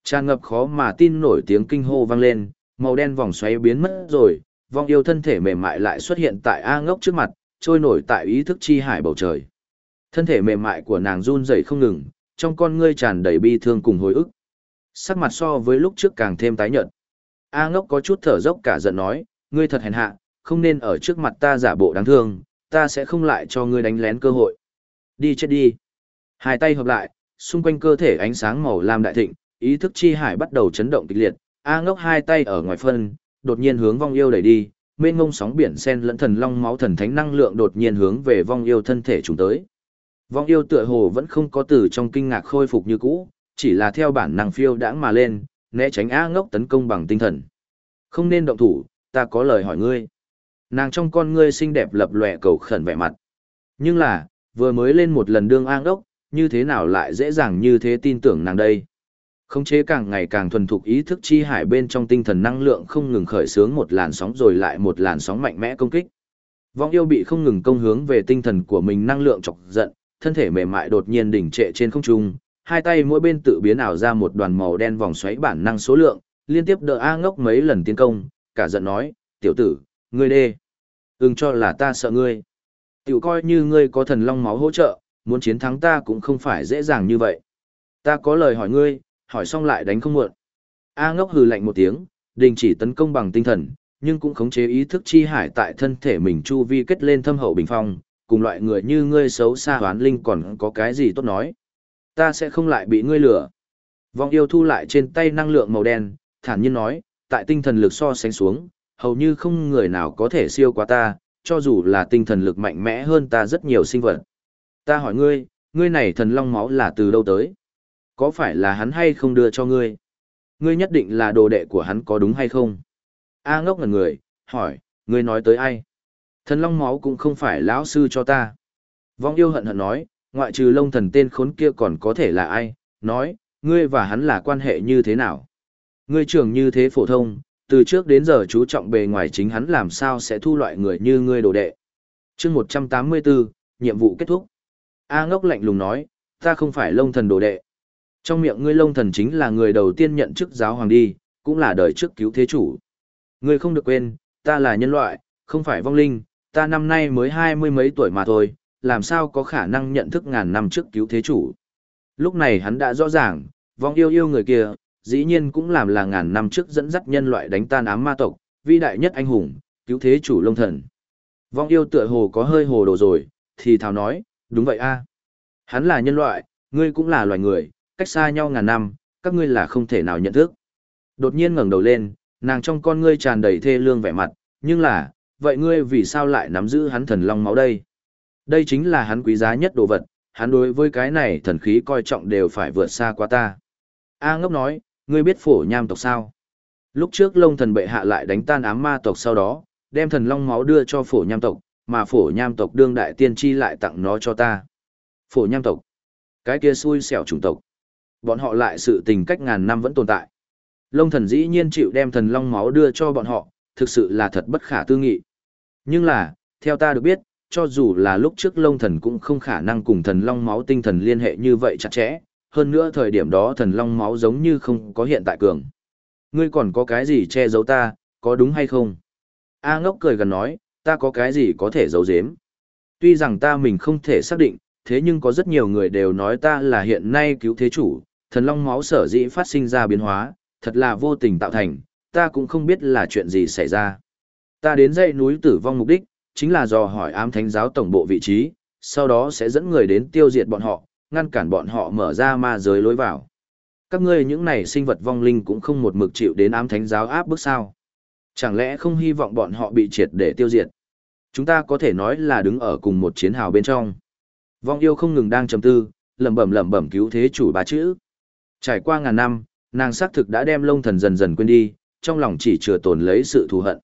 Tràn ngập khó mà tin nổi tiếng kinh hô vang lên, màu đen vòng xoáy biến mất rồi, vong yêu thân thể mềm mại lại xuất hiện tại A ngốc trước mặt, trôi nổi tại ý thức chi hải bầu trời. Thân thể mềm mại của nàng run rẩy không ngừng, trong con ngươi tràn đầy bi thương cùng hồi ức. Sắc mặt so với lúc trước càng thêm tái nhợt. A ngốc có chút thở dốc cả giận nói, ngươi thật hèn hạ, không nên ở trước mặt ta giả bộ đáng thương, ta sẽ không lại cho ngươi đánh lén cơ hội. Đi chết đi. Hai tay hợp lại, xung quanh cơ thể ánh sáng màu lam đại thịnh, ý thức chi hải bắt đầu chấn động kịch liệt, A ngốc hai tay ở ngoài phân, đột nhiên hướng vong yêu đẩy đi, mênh ngông sóng biển sen lẫn thần long máu thần thánh năng lượng đột nhiên hướng về vong yêu thân thể chúng tới. Vong yêu tựa hồ vẫn không có từ trong kinh ngạc khôi phục như cũ, chỉ là theo bản năng phiêu đãng mà lên, né tránh A ngốc tấn công bằng tinh thần. Không nên động thủ, ta có lời hỏi ngươi. Nàng trong con ngươi xinh đẹp lập lòe cầu khẩn vẻ mặt. Nhưng là, vừa mới lên một lần đương A ngốc, như thế nào lại dễ dàng như thế tin tưởng nàng đây. Khống chế càng ngày càng thuần thục ý thức chi hải bên trong tinh thần năng lượng không ngừng khởi xướng một làn sóng rồi lại một làn sóng mạnh mẽ công kích. Vong yêu bị không ngừng công hướng về tinh thần của mình năng lượng chọc giận, thân thể mềm mại đột nhiên đỉnh trệ trên không trung, hai tay mỗi bên tự biến ảo ra một đoàn màu đen vòng xoáy bản năng số lượng, liên tiếp đỡ A ngốc mấy lần tiến công, cả giận nói, tiểu tử, ngươi đê. Ưng cho là ta sợ ngươi. Tiểu coi như ngươi có thần long máu hỗ trợ, muốn chiến thắng ta cũng không phải dễ dàng như vậy. Ta có lời hỏi ngươi, hỏi xong lại đánh không muộn. A ngốc hừ lạnh một tiếng, đình chỉ tấn công bằng tinh thần, nhưng cũng khống chế ý thức chi hải tại thân thể mình chu vi kết lên thâm hậu bình phong, cùng loại người như ngươi xấu xa hoán linh còn có cái gì tốt nói. Ta sẽ không lại bị ngươi lừa. Vong yêu thu lại trên tay năng lượng màu đen, thản nhiên nói, tại tinh thần lực so sánh xuống, hầu như không người nào có thể siêu qua ta, cho dù là tinh thần lực mạnh mẽ hơn ta rất nhiều sinh vật. Ta hỏi ngươi, ngươi này thần long máu là từ đâu tới? Có phải là hắn hay không đưa cho ngươi? Ngươi nhất định là đồ đệ của hắn có đúng hay không? A ngốc là người, hỏi, ngươi nói tới ai? Thần long máu cũng không phải lão sư cho ta. Vong yêu hận hận nói, ngoại trừ lông thần tên khốn kia còn có thể là ai? Nói, ngươi và hắn là quan hệ như thế nào? Ngươi trưởng như thế phổ thông, từ trước đến giờ chú trọng bề ngoài chính hắn làm sao sẽ thu loại người như ngươi đồ đệ. chương 184, nhiệm vụ kết thúc. A ngốc lạnh lùng nói, ta không phải lông thần đồ đệ. Trong miệng ngươi lông thần chính là người đầu tiên nhận chức giáo hoàng đi, cũng là đời trước cứu thế chủ. Ngươi không được quên, ta là nhân loại, không phải vong linh, ta năm nay mới hai mươi mấy tuổi mà thôi, làm sao có khả năng nhận thức ngàn năm trước cứu thế chủ. Lúc này hắn đã rõ ràng, vong yêu yêu người kia, dĩ nhiên cũng làm là ngàn năm trước dẫn dắt nhân loại đánh tan ám ma tộc, vĩ đại nhất anh hùng, cứu thế chủ lông thần. Vong yêu tựa hồ có hơi hồ đồ rồi, thì thào nói, đúng vậy a Hắn là nhân loại, ngươi cũng là loài người, cách xa nhau ngàn năm, các ngươi là không thể nào nhận thức. Đột nhiên ngẩng đầu lên, nàng trong con ngươi tràn đầy thê lương vẻ mặt, nhưng là, vậy ngươi vì sao lại nắm giữ hắn thần long máu đây? Đây chính là hắn quý giá nhất đồ vật, hắn đối với cái này thần khí coi trọng đều phải vượt xa qua ta. A ngốc nói, ngươi biết phổ nham tộc sao? Lúc trước lông thần bệ hạ lại đánh tan ám ma tộc sau đó, đem thần long máu đưa cho phổ nham tộc, mà phổ nham tộc đương đại tiên tri lại tặng nó cho ta. Phổ nham tộc. Cái kia xui xẻo chủng tộc. Bọn họ lại sự tình cách ngàn năm vẫn tồn tại. Lông thần dĩ nhiên chịu đem thần long máu đưa cho bọn họ, thực sự là thật bất khả tư nghị. Nhưng là, theo ta được biết, cho dù là lúc trước lông thần cũng không khả năng cùng thần long máu tinh thần liên hệ như vậy chặt chẽ, hơn nữa thời điểm đó thần long máu giống như không có hiện tại cường. Ngươi còn có cái gì che giấu ta, có đúng hay không? A ngốc cười gần nói, ta có cái gì có thể giấu giếm. Tuy rằng ta mình không thể xác định, thế nhưng có rất nhiều người đều nói ta là hiện nay cứu thế chủ, Thần long máu sở dĩ phát sinh ra biến hóa, thật là vô tình tạo thành, ta cũng không biết là chuyện gì xảy ra. Ta đến dãy núi tử vong mục đích, chính là dò hỏi ám thánh giáo tổng bộ vị trí, sau đó sẽ dẫn người đến tiêu diệt bọn họ, ngăn cản bọn họ mở ra ma giới lối vào. Các ngươi những này sinh vật vong linh cũng không một mực chịu đến ám thánh giáo áp bức sao. Chẳng lẽ không hy vọng bọn họ bị triệt để tiêu diệt? Chúng ta có thể nói là đứng ở cùng một chiến hào bên trong. Vong yêu không ngừng đang trầm tư, lẩm bẩm lẩm bẩm cứu thế chủ ba chữ. Trải qua ngàn năm, nàng xác thực đã đem lông thần dần dần quên đi, trong lòng chỉ chừa tồn lấy sự thù hận.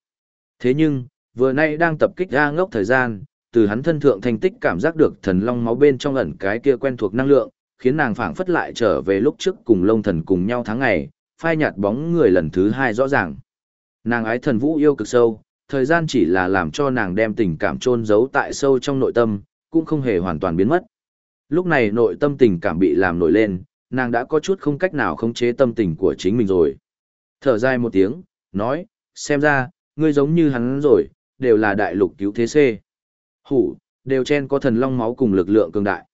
Thế nhưng, vừa nay đang tập kích ra ngốc thời gian, từ hắn thân thượng thành tích cảm giác được thần long máu bên trong ẩn cái kia quen thuộc năng lượng, khiến nàng phảng phất lại trở về lúc trước cùng lông thần cùng nhau tháng ngày, phai nhạt bóng người lần thứ hai rõ ràng. Nàng ái thần vũ yêu cực sâu, thời gian chỉ là làm cho nàng đem tình cảm chôn giấu tại sâu trong nội tâm, cũng không hề hoàn toàn biến mất. Lúc này nội tâm tình cảm bị làm nổi lên, nàng đã có chút không cách nào khống chế tâm tình của chính mình rồi. Thở dài một tiếng, nói, xem ra, ngươi giống như hắn rồi, đều là đại lục cứu thế C. Hủ, đều chen có thần long máu cùng lực lượng cường đại.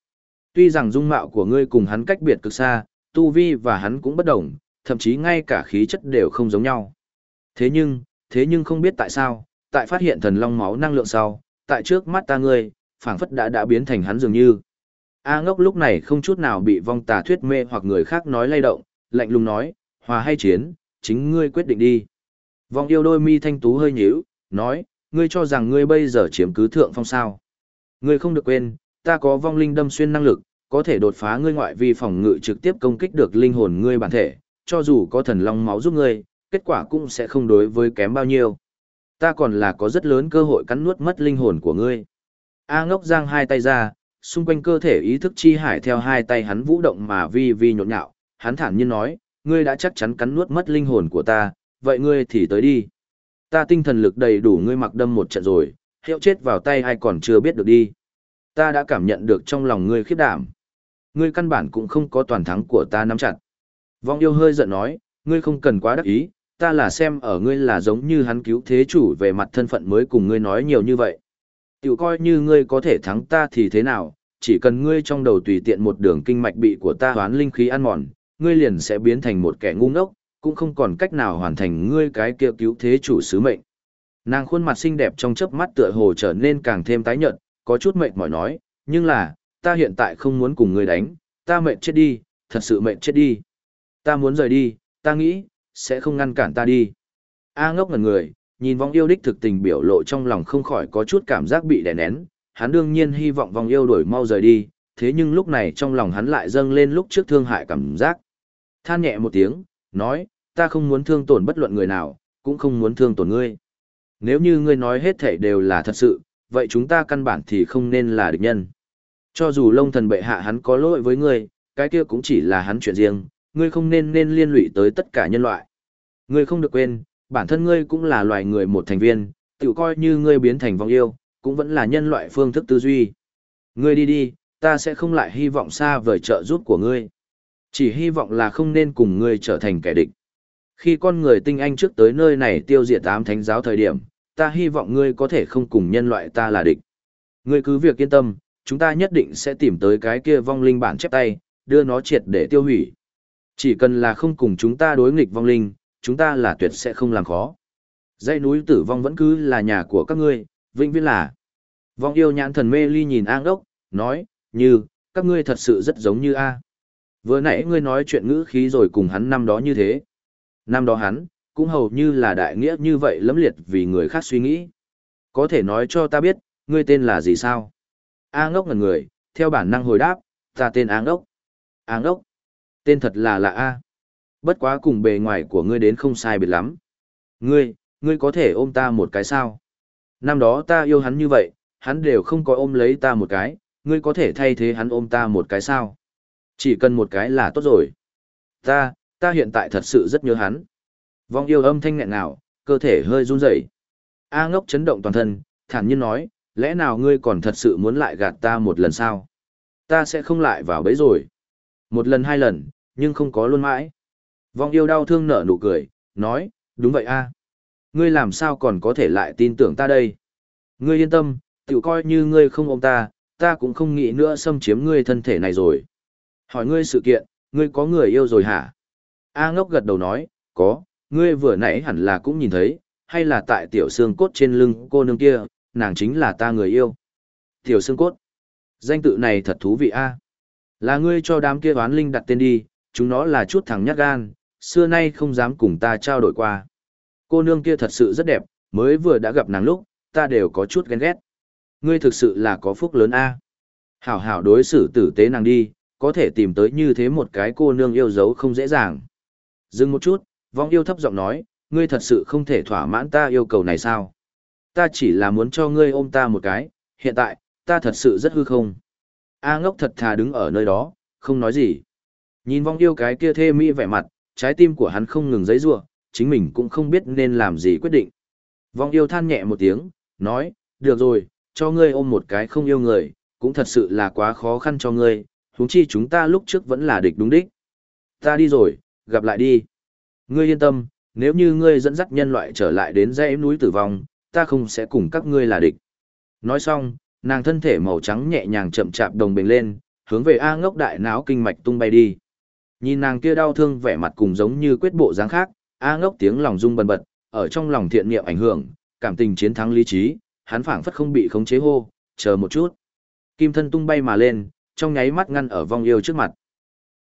Tuy rằng dung mạo của ngươi cùng hắn cách biệt cực xa, tu vi và hắn cũng bất đồng, thậm chí ngay cả khí chất đều không giống nhau. Thế nhưng, thế nhưng không biết tại sao, tại phát hiện thần long máu năng lượng sau, tại trước mắt ta ngươi, phảng phất đã đã biến thành hắn dường như. A ngốc lúc này không chút nào bị vong tà thuyết mê hoặc người khác nói lay động, lạnh lùng nói, hòa hay chiến, chính ngươi quyết định đi. Vong yêu đôi mi thanh tú hơi nhíu, nói, ngươi cho rằng ngươi bây giờ chiếm cứ thượng phong sao. Ngươi không được quên, ta có vong linh đâm xuyên năng lực, có thể đột phá ngươi ngoại vi phòng ngự trực tiếp công kích được linh hồn ngươi bản thể, cho dù có thần long máu giúp ngươi, kết quả cũng sẽ không đối với kém bao nhiêu. Ta còn là có rất lớn cơ hội cắn nuốt mất linh hồn của ngươi. A ngốc giang hai tay ra, xung quanh cơ thể ý thức chi hải theo hai tay hắn vũ động mà vi vi nhộn nhạo, hắn thản nhiên nói, ngươi đã chắc chắn cắn nuốt mất linh hồn của ta, vậy ngươi thì tới đi. Ta tinh thần lực đầy đủ ngươi mặc đâm một trận rồi, hiệu chết vào tay ai còn chưa biết được đi. Ta đã cảm nhận được trong lòng ngươi khiếp đảm. Ngươi căn bản cũng không có toàn thắng của ta nắm chặt. Vong yêu hơi giận nói, ngươi không cần quá đắc ý, ta là xem ở ngươi là giống như hắn cứu thế chủ về mặt thân phận mới cùng ngươi nói nhiều như vậy. Tiểu coi như ngươi có thể thắng ta thì thế nào, chỉ cần ngươi trong đầu tùy tiện một đường kinh mạch bị của ta hoán linh khí ăn mòn, ngươi liền sẽ biến thành một kẻ ngu ngốc, cũng không còn cách nào hoàn thành ngươi cái kia cứu thế chủ sứ mệnh. Nàng khuôn mặt xinh đẹp trong chớp mắt tựa hồ trở nên càng thêm tái nhợt, có chút mệt mỏi nói, nhưng là, ta hiện tại không muốn cùng ngươi đánh, ta mệt chết đi, thật sự mệt chết đi. Ta muốn rời đi, ta nghĩ, sẽ không ngăn cản ta đi. A ngốc ngẩn người, nhìn vong yêu đích thực tình biểu lộ trong lòng không khỏi có chút cảm giác bị đè nén, hắn đương nhiên hy vọng vong yêu đổi mau rời đi, thế nhưng lúc này trong lòng hắn lại dâng lên lúc trước thương hại cảm giác. Than nhẹ một tiếng, nói, ta không muốn thương tổn bất luận người nào, cũng không muốn thương tổn ngươi. Nếu như ngươi nói hết thể đều là thật sự, vậy chúng ta căn bản thì không nên là địch nhân. Cho dù lông thần bệ hạ hắn có lỗi với ngươi, cái kia cũng chỉ là hắn chuyện riêng, ngươi không nên nên liên lụy tới tất cả nhân loại. Ngươi không được quên, bản thân ngươi cũng là loài người một thành viên, tự coi như ngươi biến thành vong yêu, cũng vẫn là nhân loại phương thức tư duy. Ngươi đi đi, ta sẽ không lại hy vọng xa vời trợ giúp của ngươi. Chỉ hy vọng là không nên cùng ngươi trở thành kẻ địch. Khi con người tinh anh trước tới nơi này tiêu diệt ám thánh giáo thời điểm, ta hy vọng ngươi có thể không cùng nhân loại ta là địch. Ngươi cứ việc yên tâm, chúng ta nhất định sẽ tìm tới cái kia vong linh bản chép tay, đưa nó triệt để tiêu hủy. Chỉ cần là không cùng chúng ta đối nghịch vong linh, chúng ta là tuyệt sẽ không làm khó. Dãy núi tử vong vẫn cứ là nhà của các ngươi, vĩnh viễn là. Vong yêu nhãn thần mê ly nhìn an đốc, nói, như, các ngươi thật sự rất giống như A. Vừa nãy ngươi nói chuyện ngữ khí rồi cùng hắn năm đó như thế. Năm đó hắn, cũng hầu như là đại nghĩa như vậy lẫm liệt vì người khác suy nghĩ. Có thể nói cho ta biết, ngươi tên là gì sao? A ngốc ngần người, theo bản năng hồi đáp, ta tên A ngốc. A ngốc. Tên thật là lạ A. Bất quá cùng bề ngoài của ngươi đến không sai biệt lắm. Ngươi, ngươi có thể ôm ta một cái sao? Năm đó ta yêu hắn như vậy, hắn đều không có ôm lấy ta một cái, ngươi có thể thay thế hắn ôm ta một cái sao? Chỉ cần một cái là tốt rồi. Ta, ta hiện tại thật sự rất nhớ hắn. Vong yêu âm thanh nghẹn nào, cơ thể hơi run rẩy. A ngốc chấn động toàn thân, thản nhiên nói, lẽ nào ngươi còn thật sự muốn lại gạt ta một lần sao? Ta sẽ không lại vào bẫy rồi. Một lần hai lần, nhưng không có luôn mãi. Vong yêu đau thương nở nụ cười, nói, đúng vậy a, Ngươi làm sao còn có thể lại tin tưởng ta đây? Ngươi yên tâm, tự coi như ngươi không ôm ta, ta cũng không nghĩ nữa xâm chiếm ngươi thân thể này rồi. Hỏi ngươi sự kiện, ngươi có người yêu rồi hả? A ngốc gật đầu nói, có, ngươi vừa nãy hẳn là cũng nhìn thấy, hay là tại tiểu xương cốt trên lưng cô nương kia, nàng chính là ta người yêu. Tiểu xương cốt. Danh tự này thật thú vị a. Là ngươi cho đám kia oán linh đặt tên đi, chúng nó là chút thằng nhát gan, xưa nay không dám cùng ta trao đổi qua. Cô nương kia thật sự rất đẹp, mới vừa đã gặp nàng lúc, ta đều có chút ghen ghét. Ngươi thực sự là có phúc lớn a. Hảo hảo đối xử tử tế nàng đi, có thể tìm tới như thế một cái cô nương yêu dấu không dễ dàng. Dừng một chút, vong yêu thấp giọng nói, ngươi thật sự không thể thỏa mãn ta yêu cầu này sao? Ta chỉ là muốn cho ngươi ôm ta một cái, hiện tại, ta thật sự rất hư không. A ngốc thật thà đứng ở nơi đó, không nói gì. Nhìn vong yêu cái kia thê mỹ vẻ mặt, trái tim của hắn không ngừng giấy rua, chính mình cũng không biết nên làm gì quyết định. Vong yêu than nhẹ một tiếng, nói, được rồi, cho ngươi ôm một cái không yêu người, cũng thật sự là quá khó khăn cho ngươi, huống chi chúng ta lúc trước vẫn là địch đúng đích. Ta đi rồi, gặp lại đi. Ngươi yên tâm, nếu như ngươi dẫn dắt nhân loại trở lại đến dãy núi tử vong, ta không sẽ cùng các ngươi là địch. Nói xong, nàng thân thể màu trắng nhẹ nhàng chậm chạp đồng bình lên, hướng về A ngốc đại náo kinh mạch tung bay đi. Nhìn nàng kia đau thương vẻ mặt cùng giống như quyết bộ dáng khác, A ngốc tiếng lòng rung bần bật, ở trong lòng thiện niệm ảnh hưởng, cảm tình chiến thắng lý trí, hắn phảng phất không bị khống chế hô, chờ một chút. Kim thân tung bay mà lên, trong nháy mắt ngăn ở vong yêu trước mặt.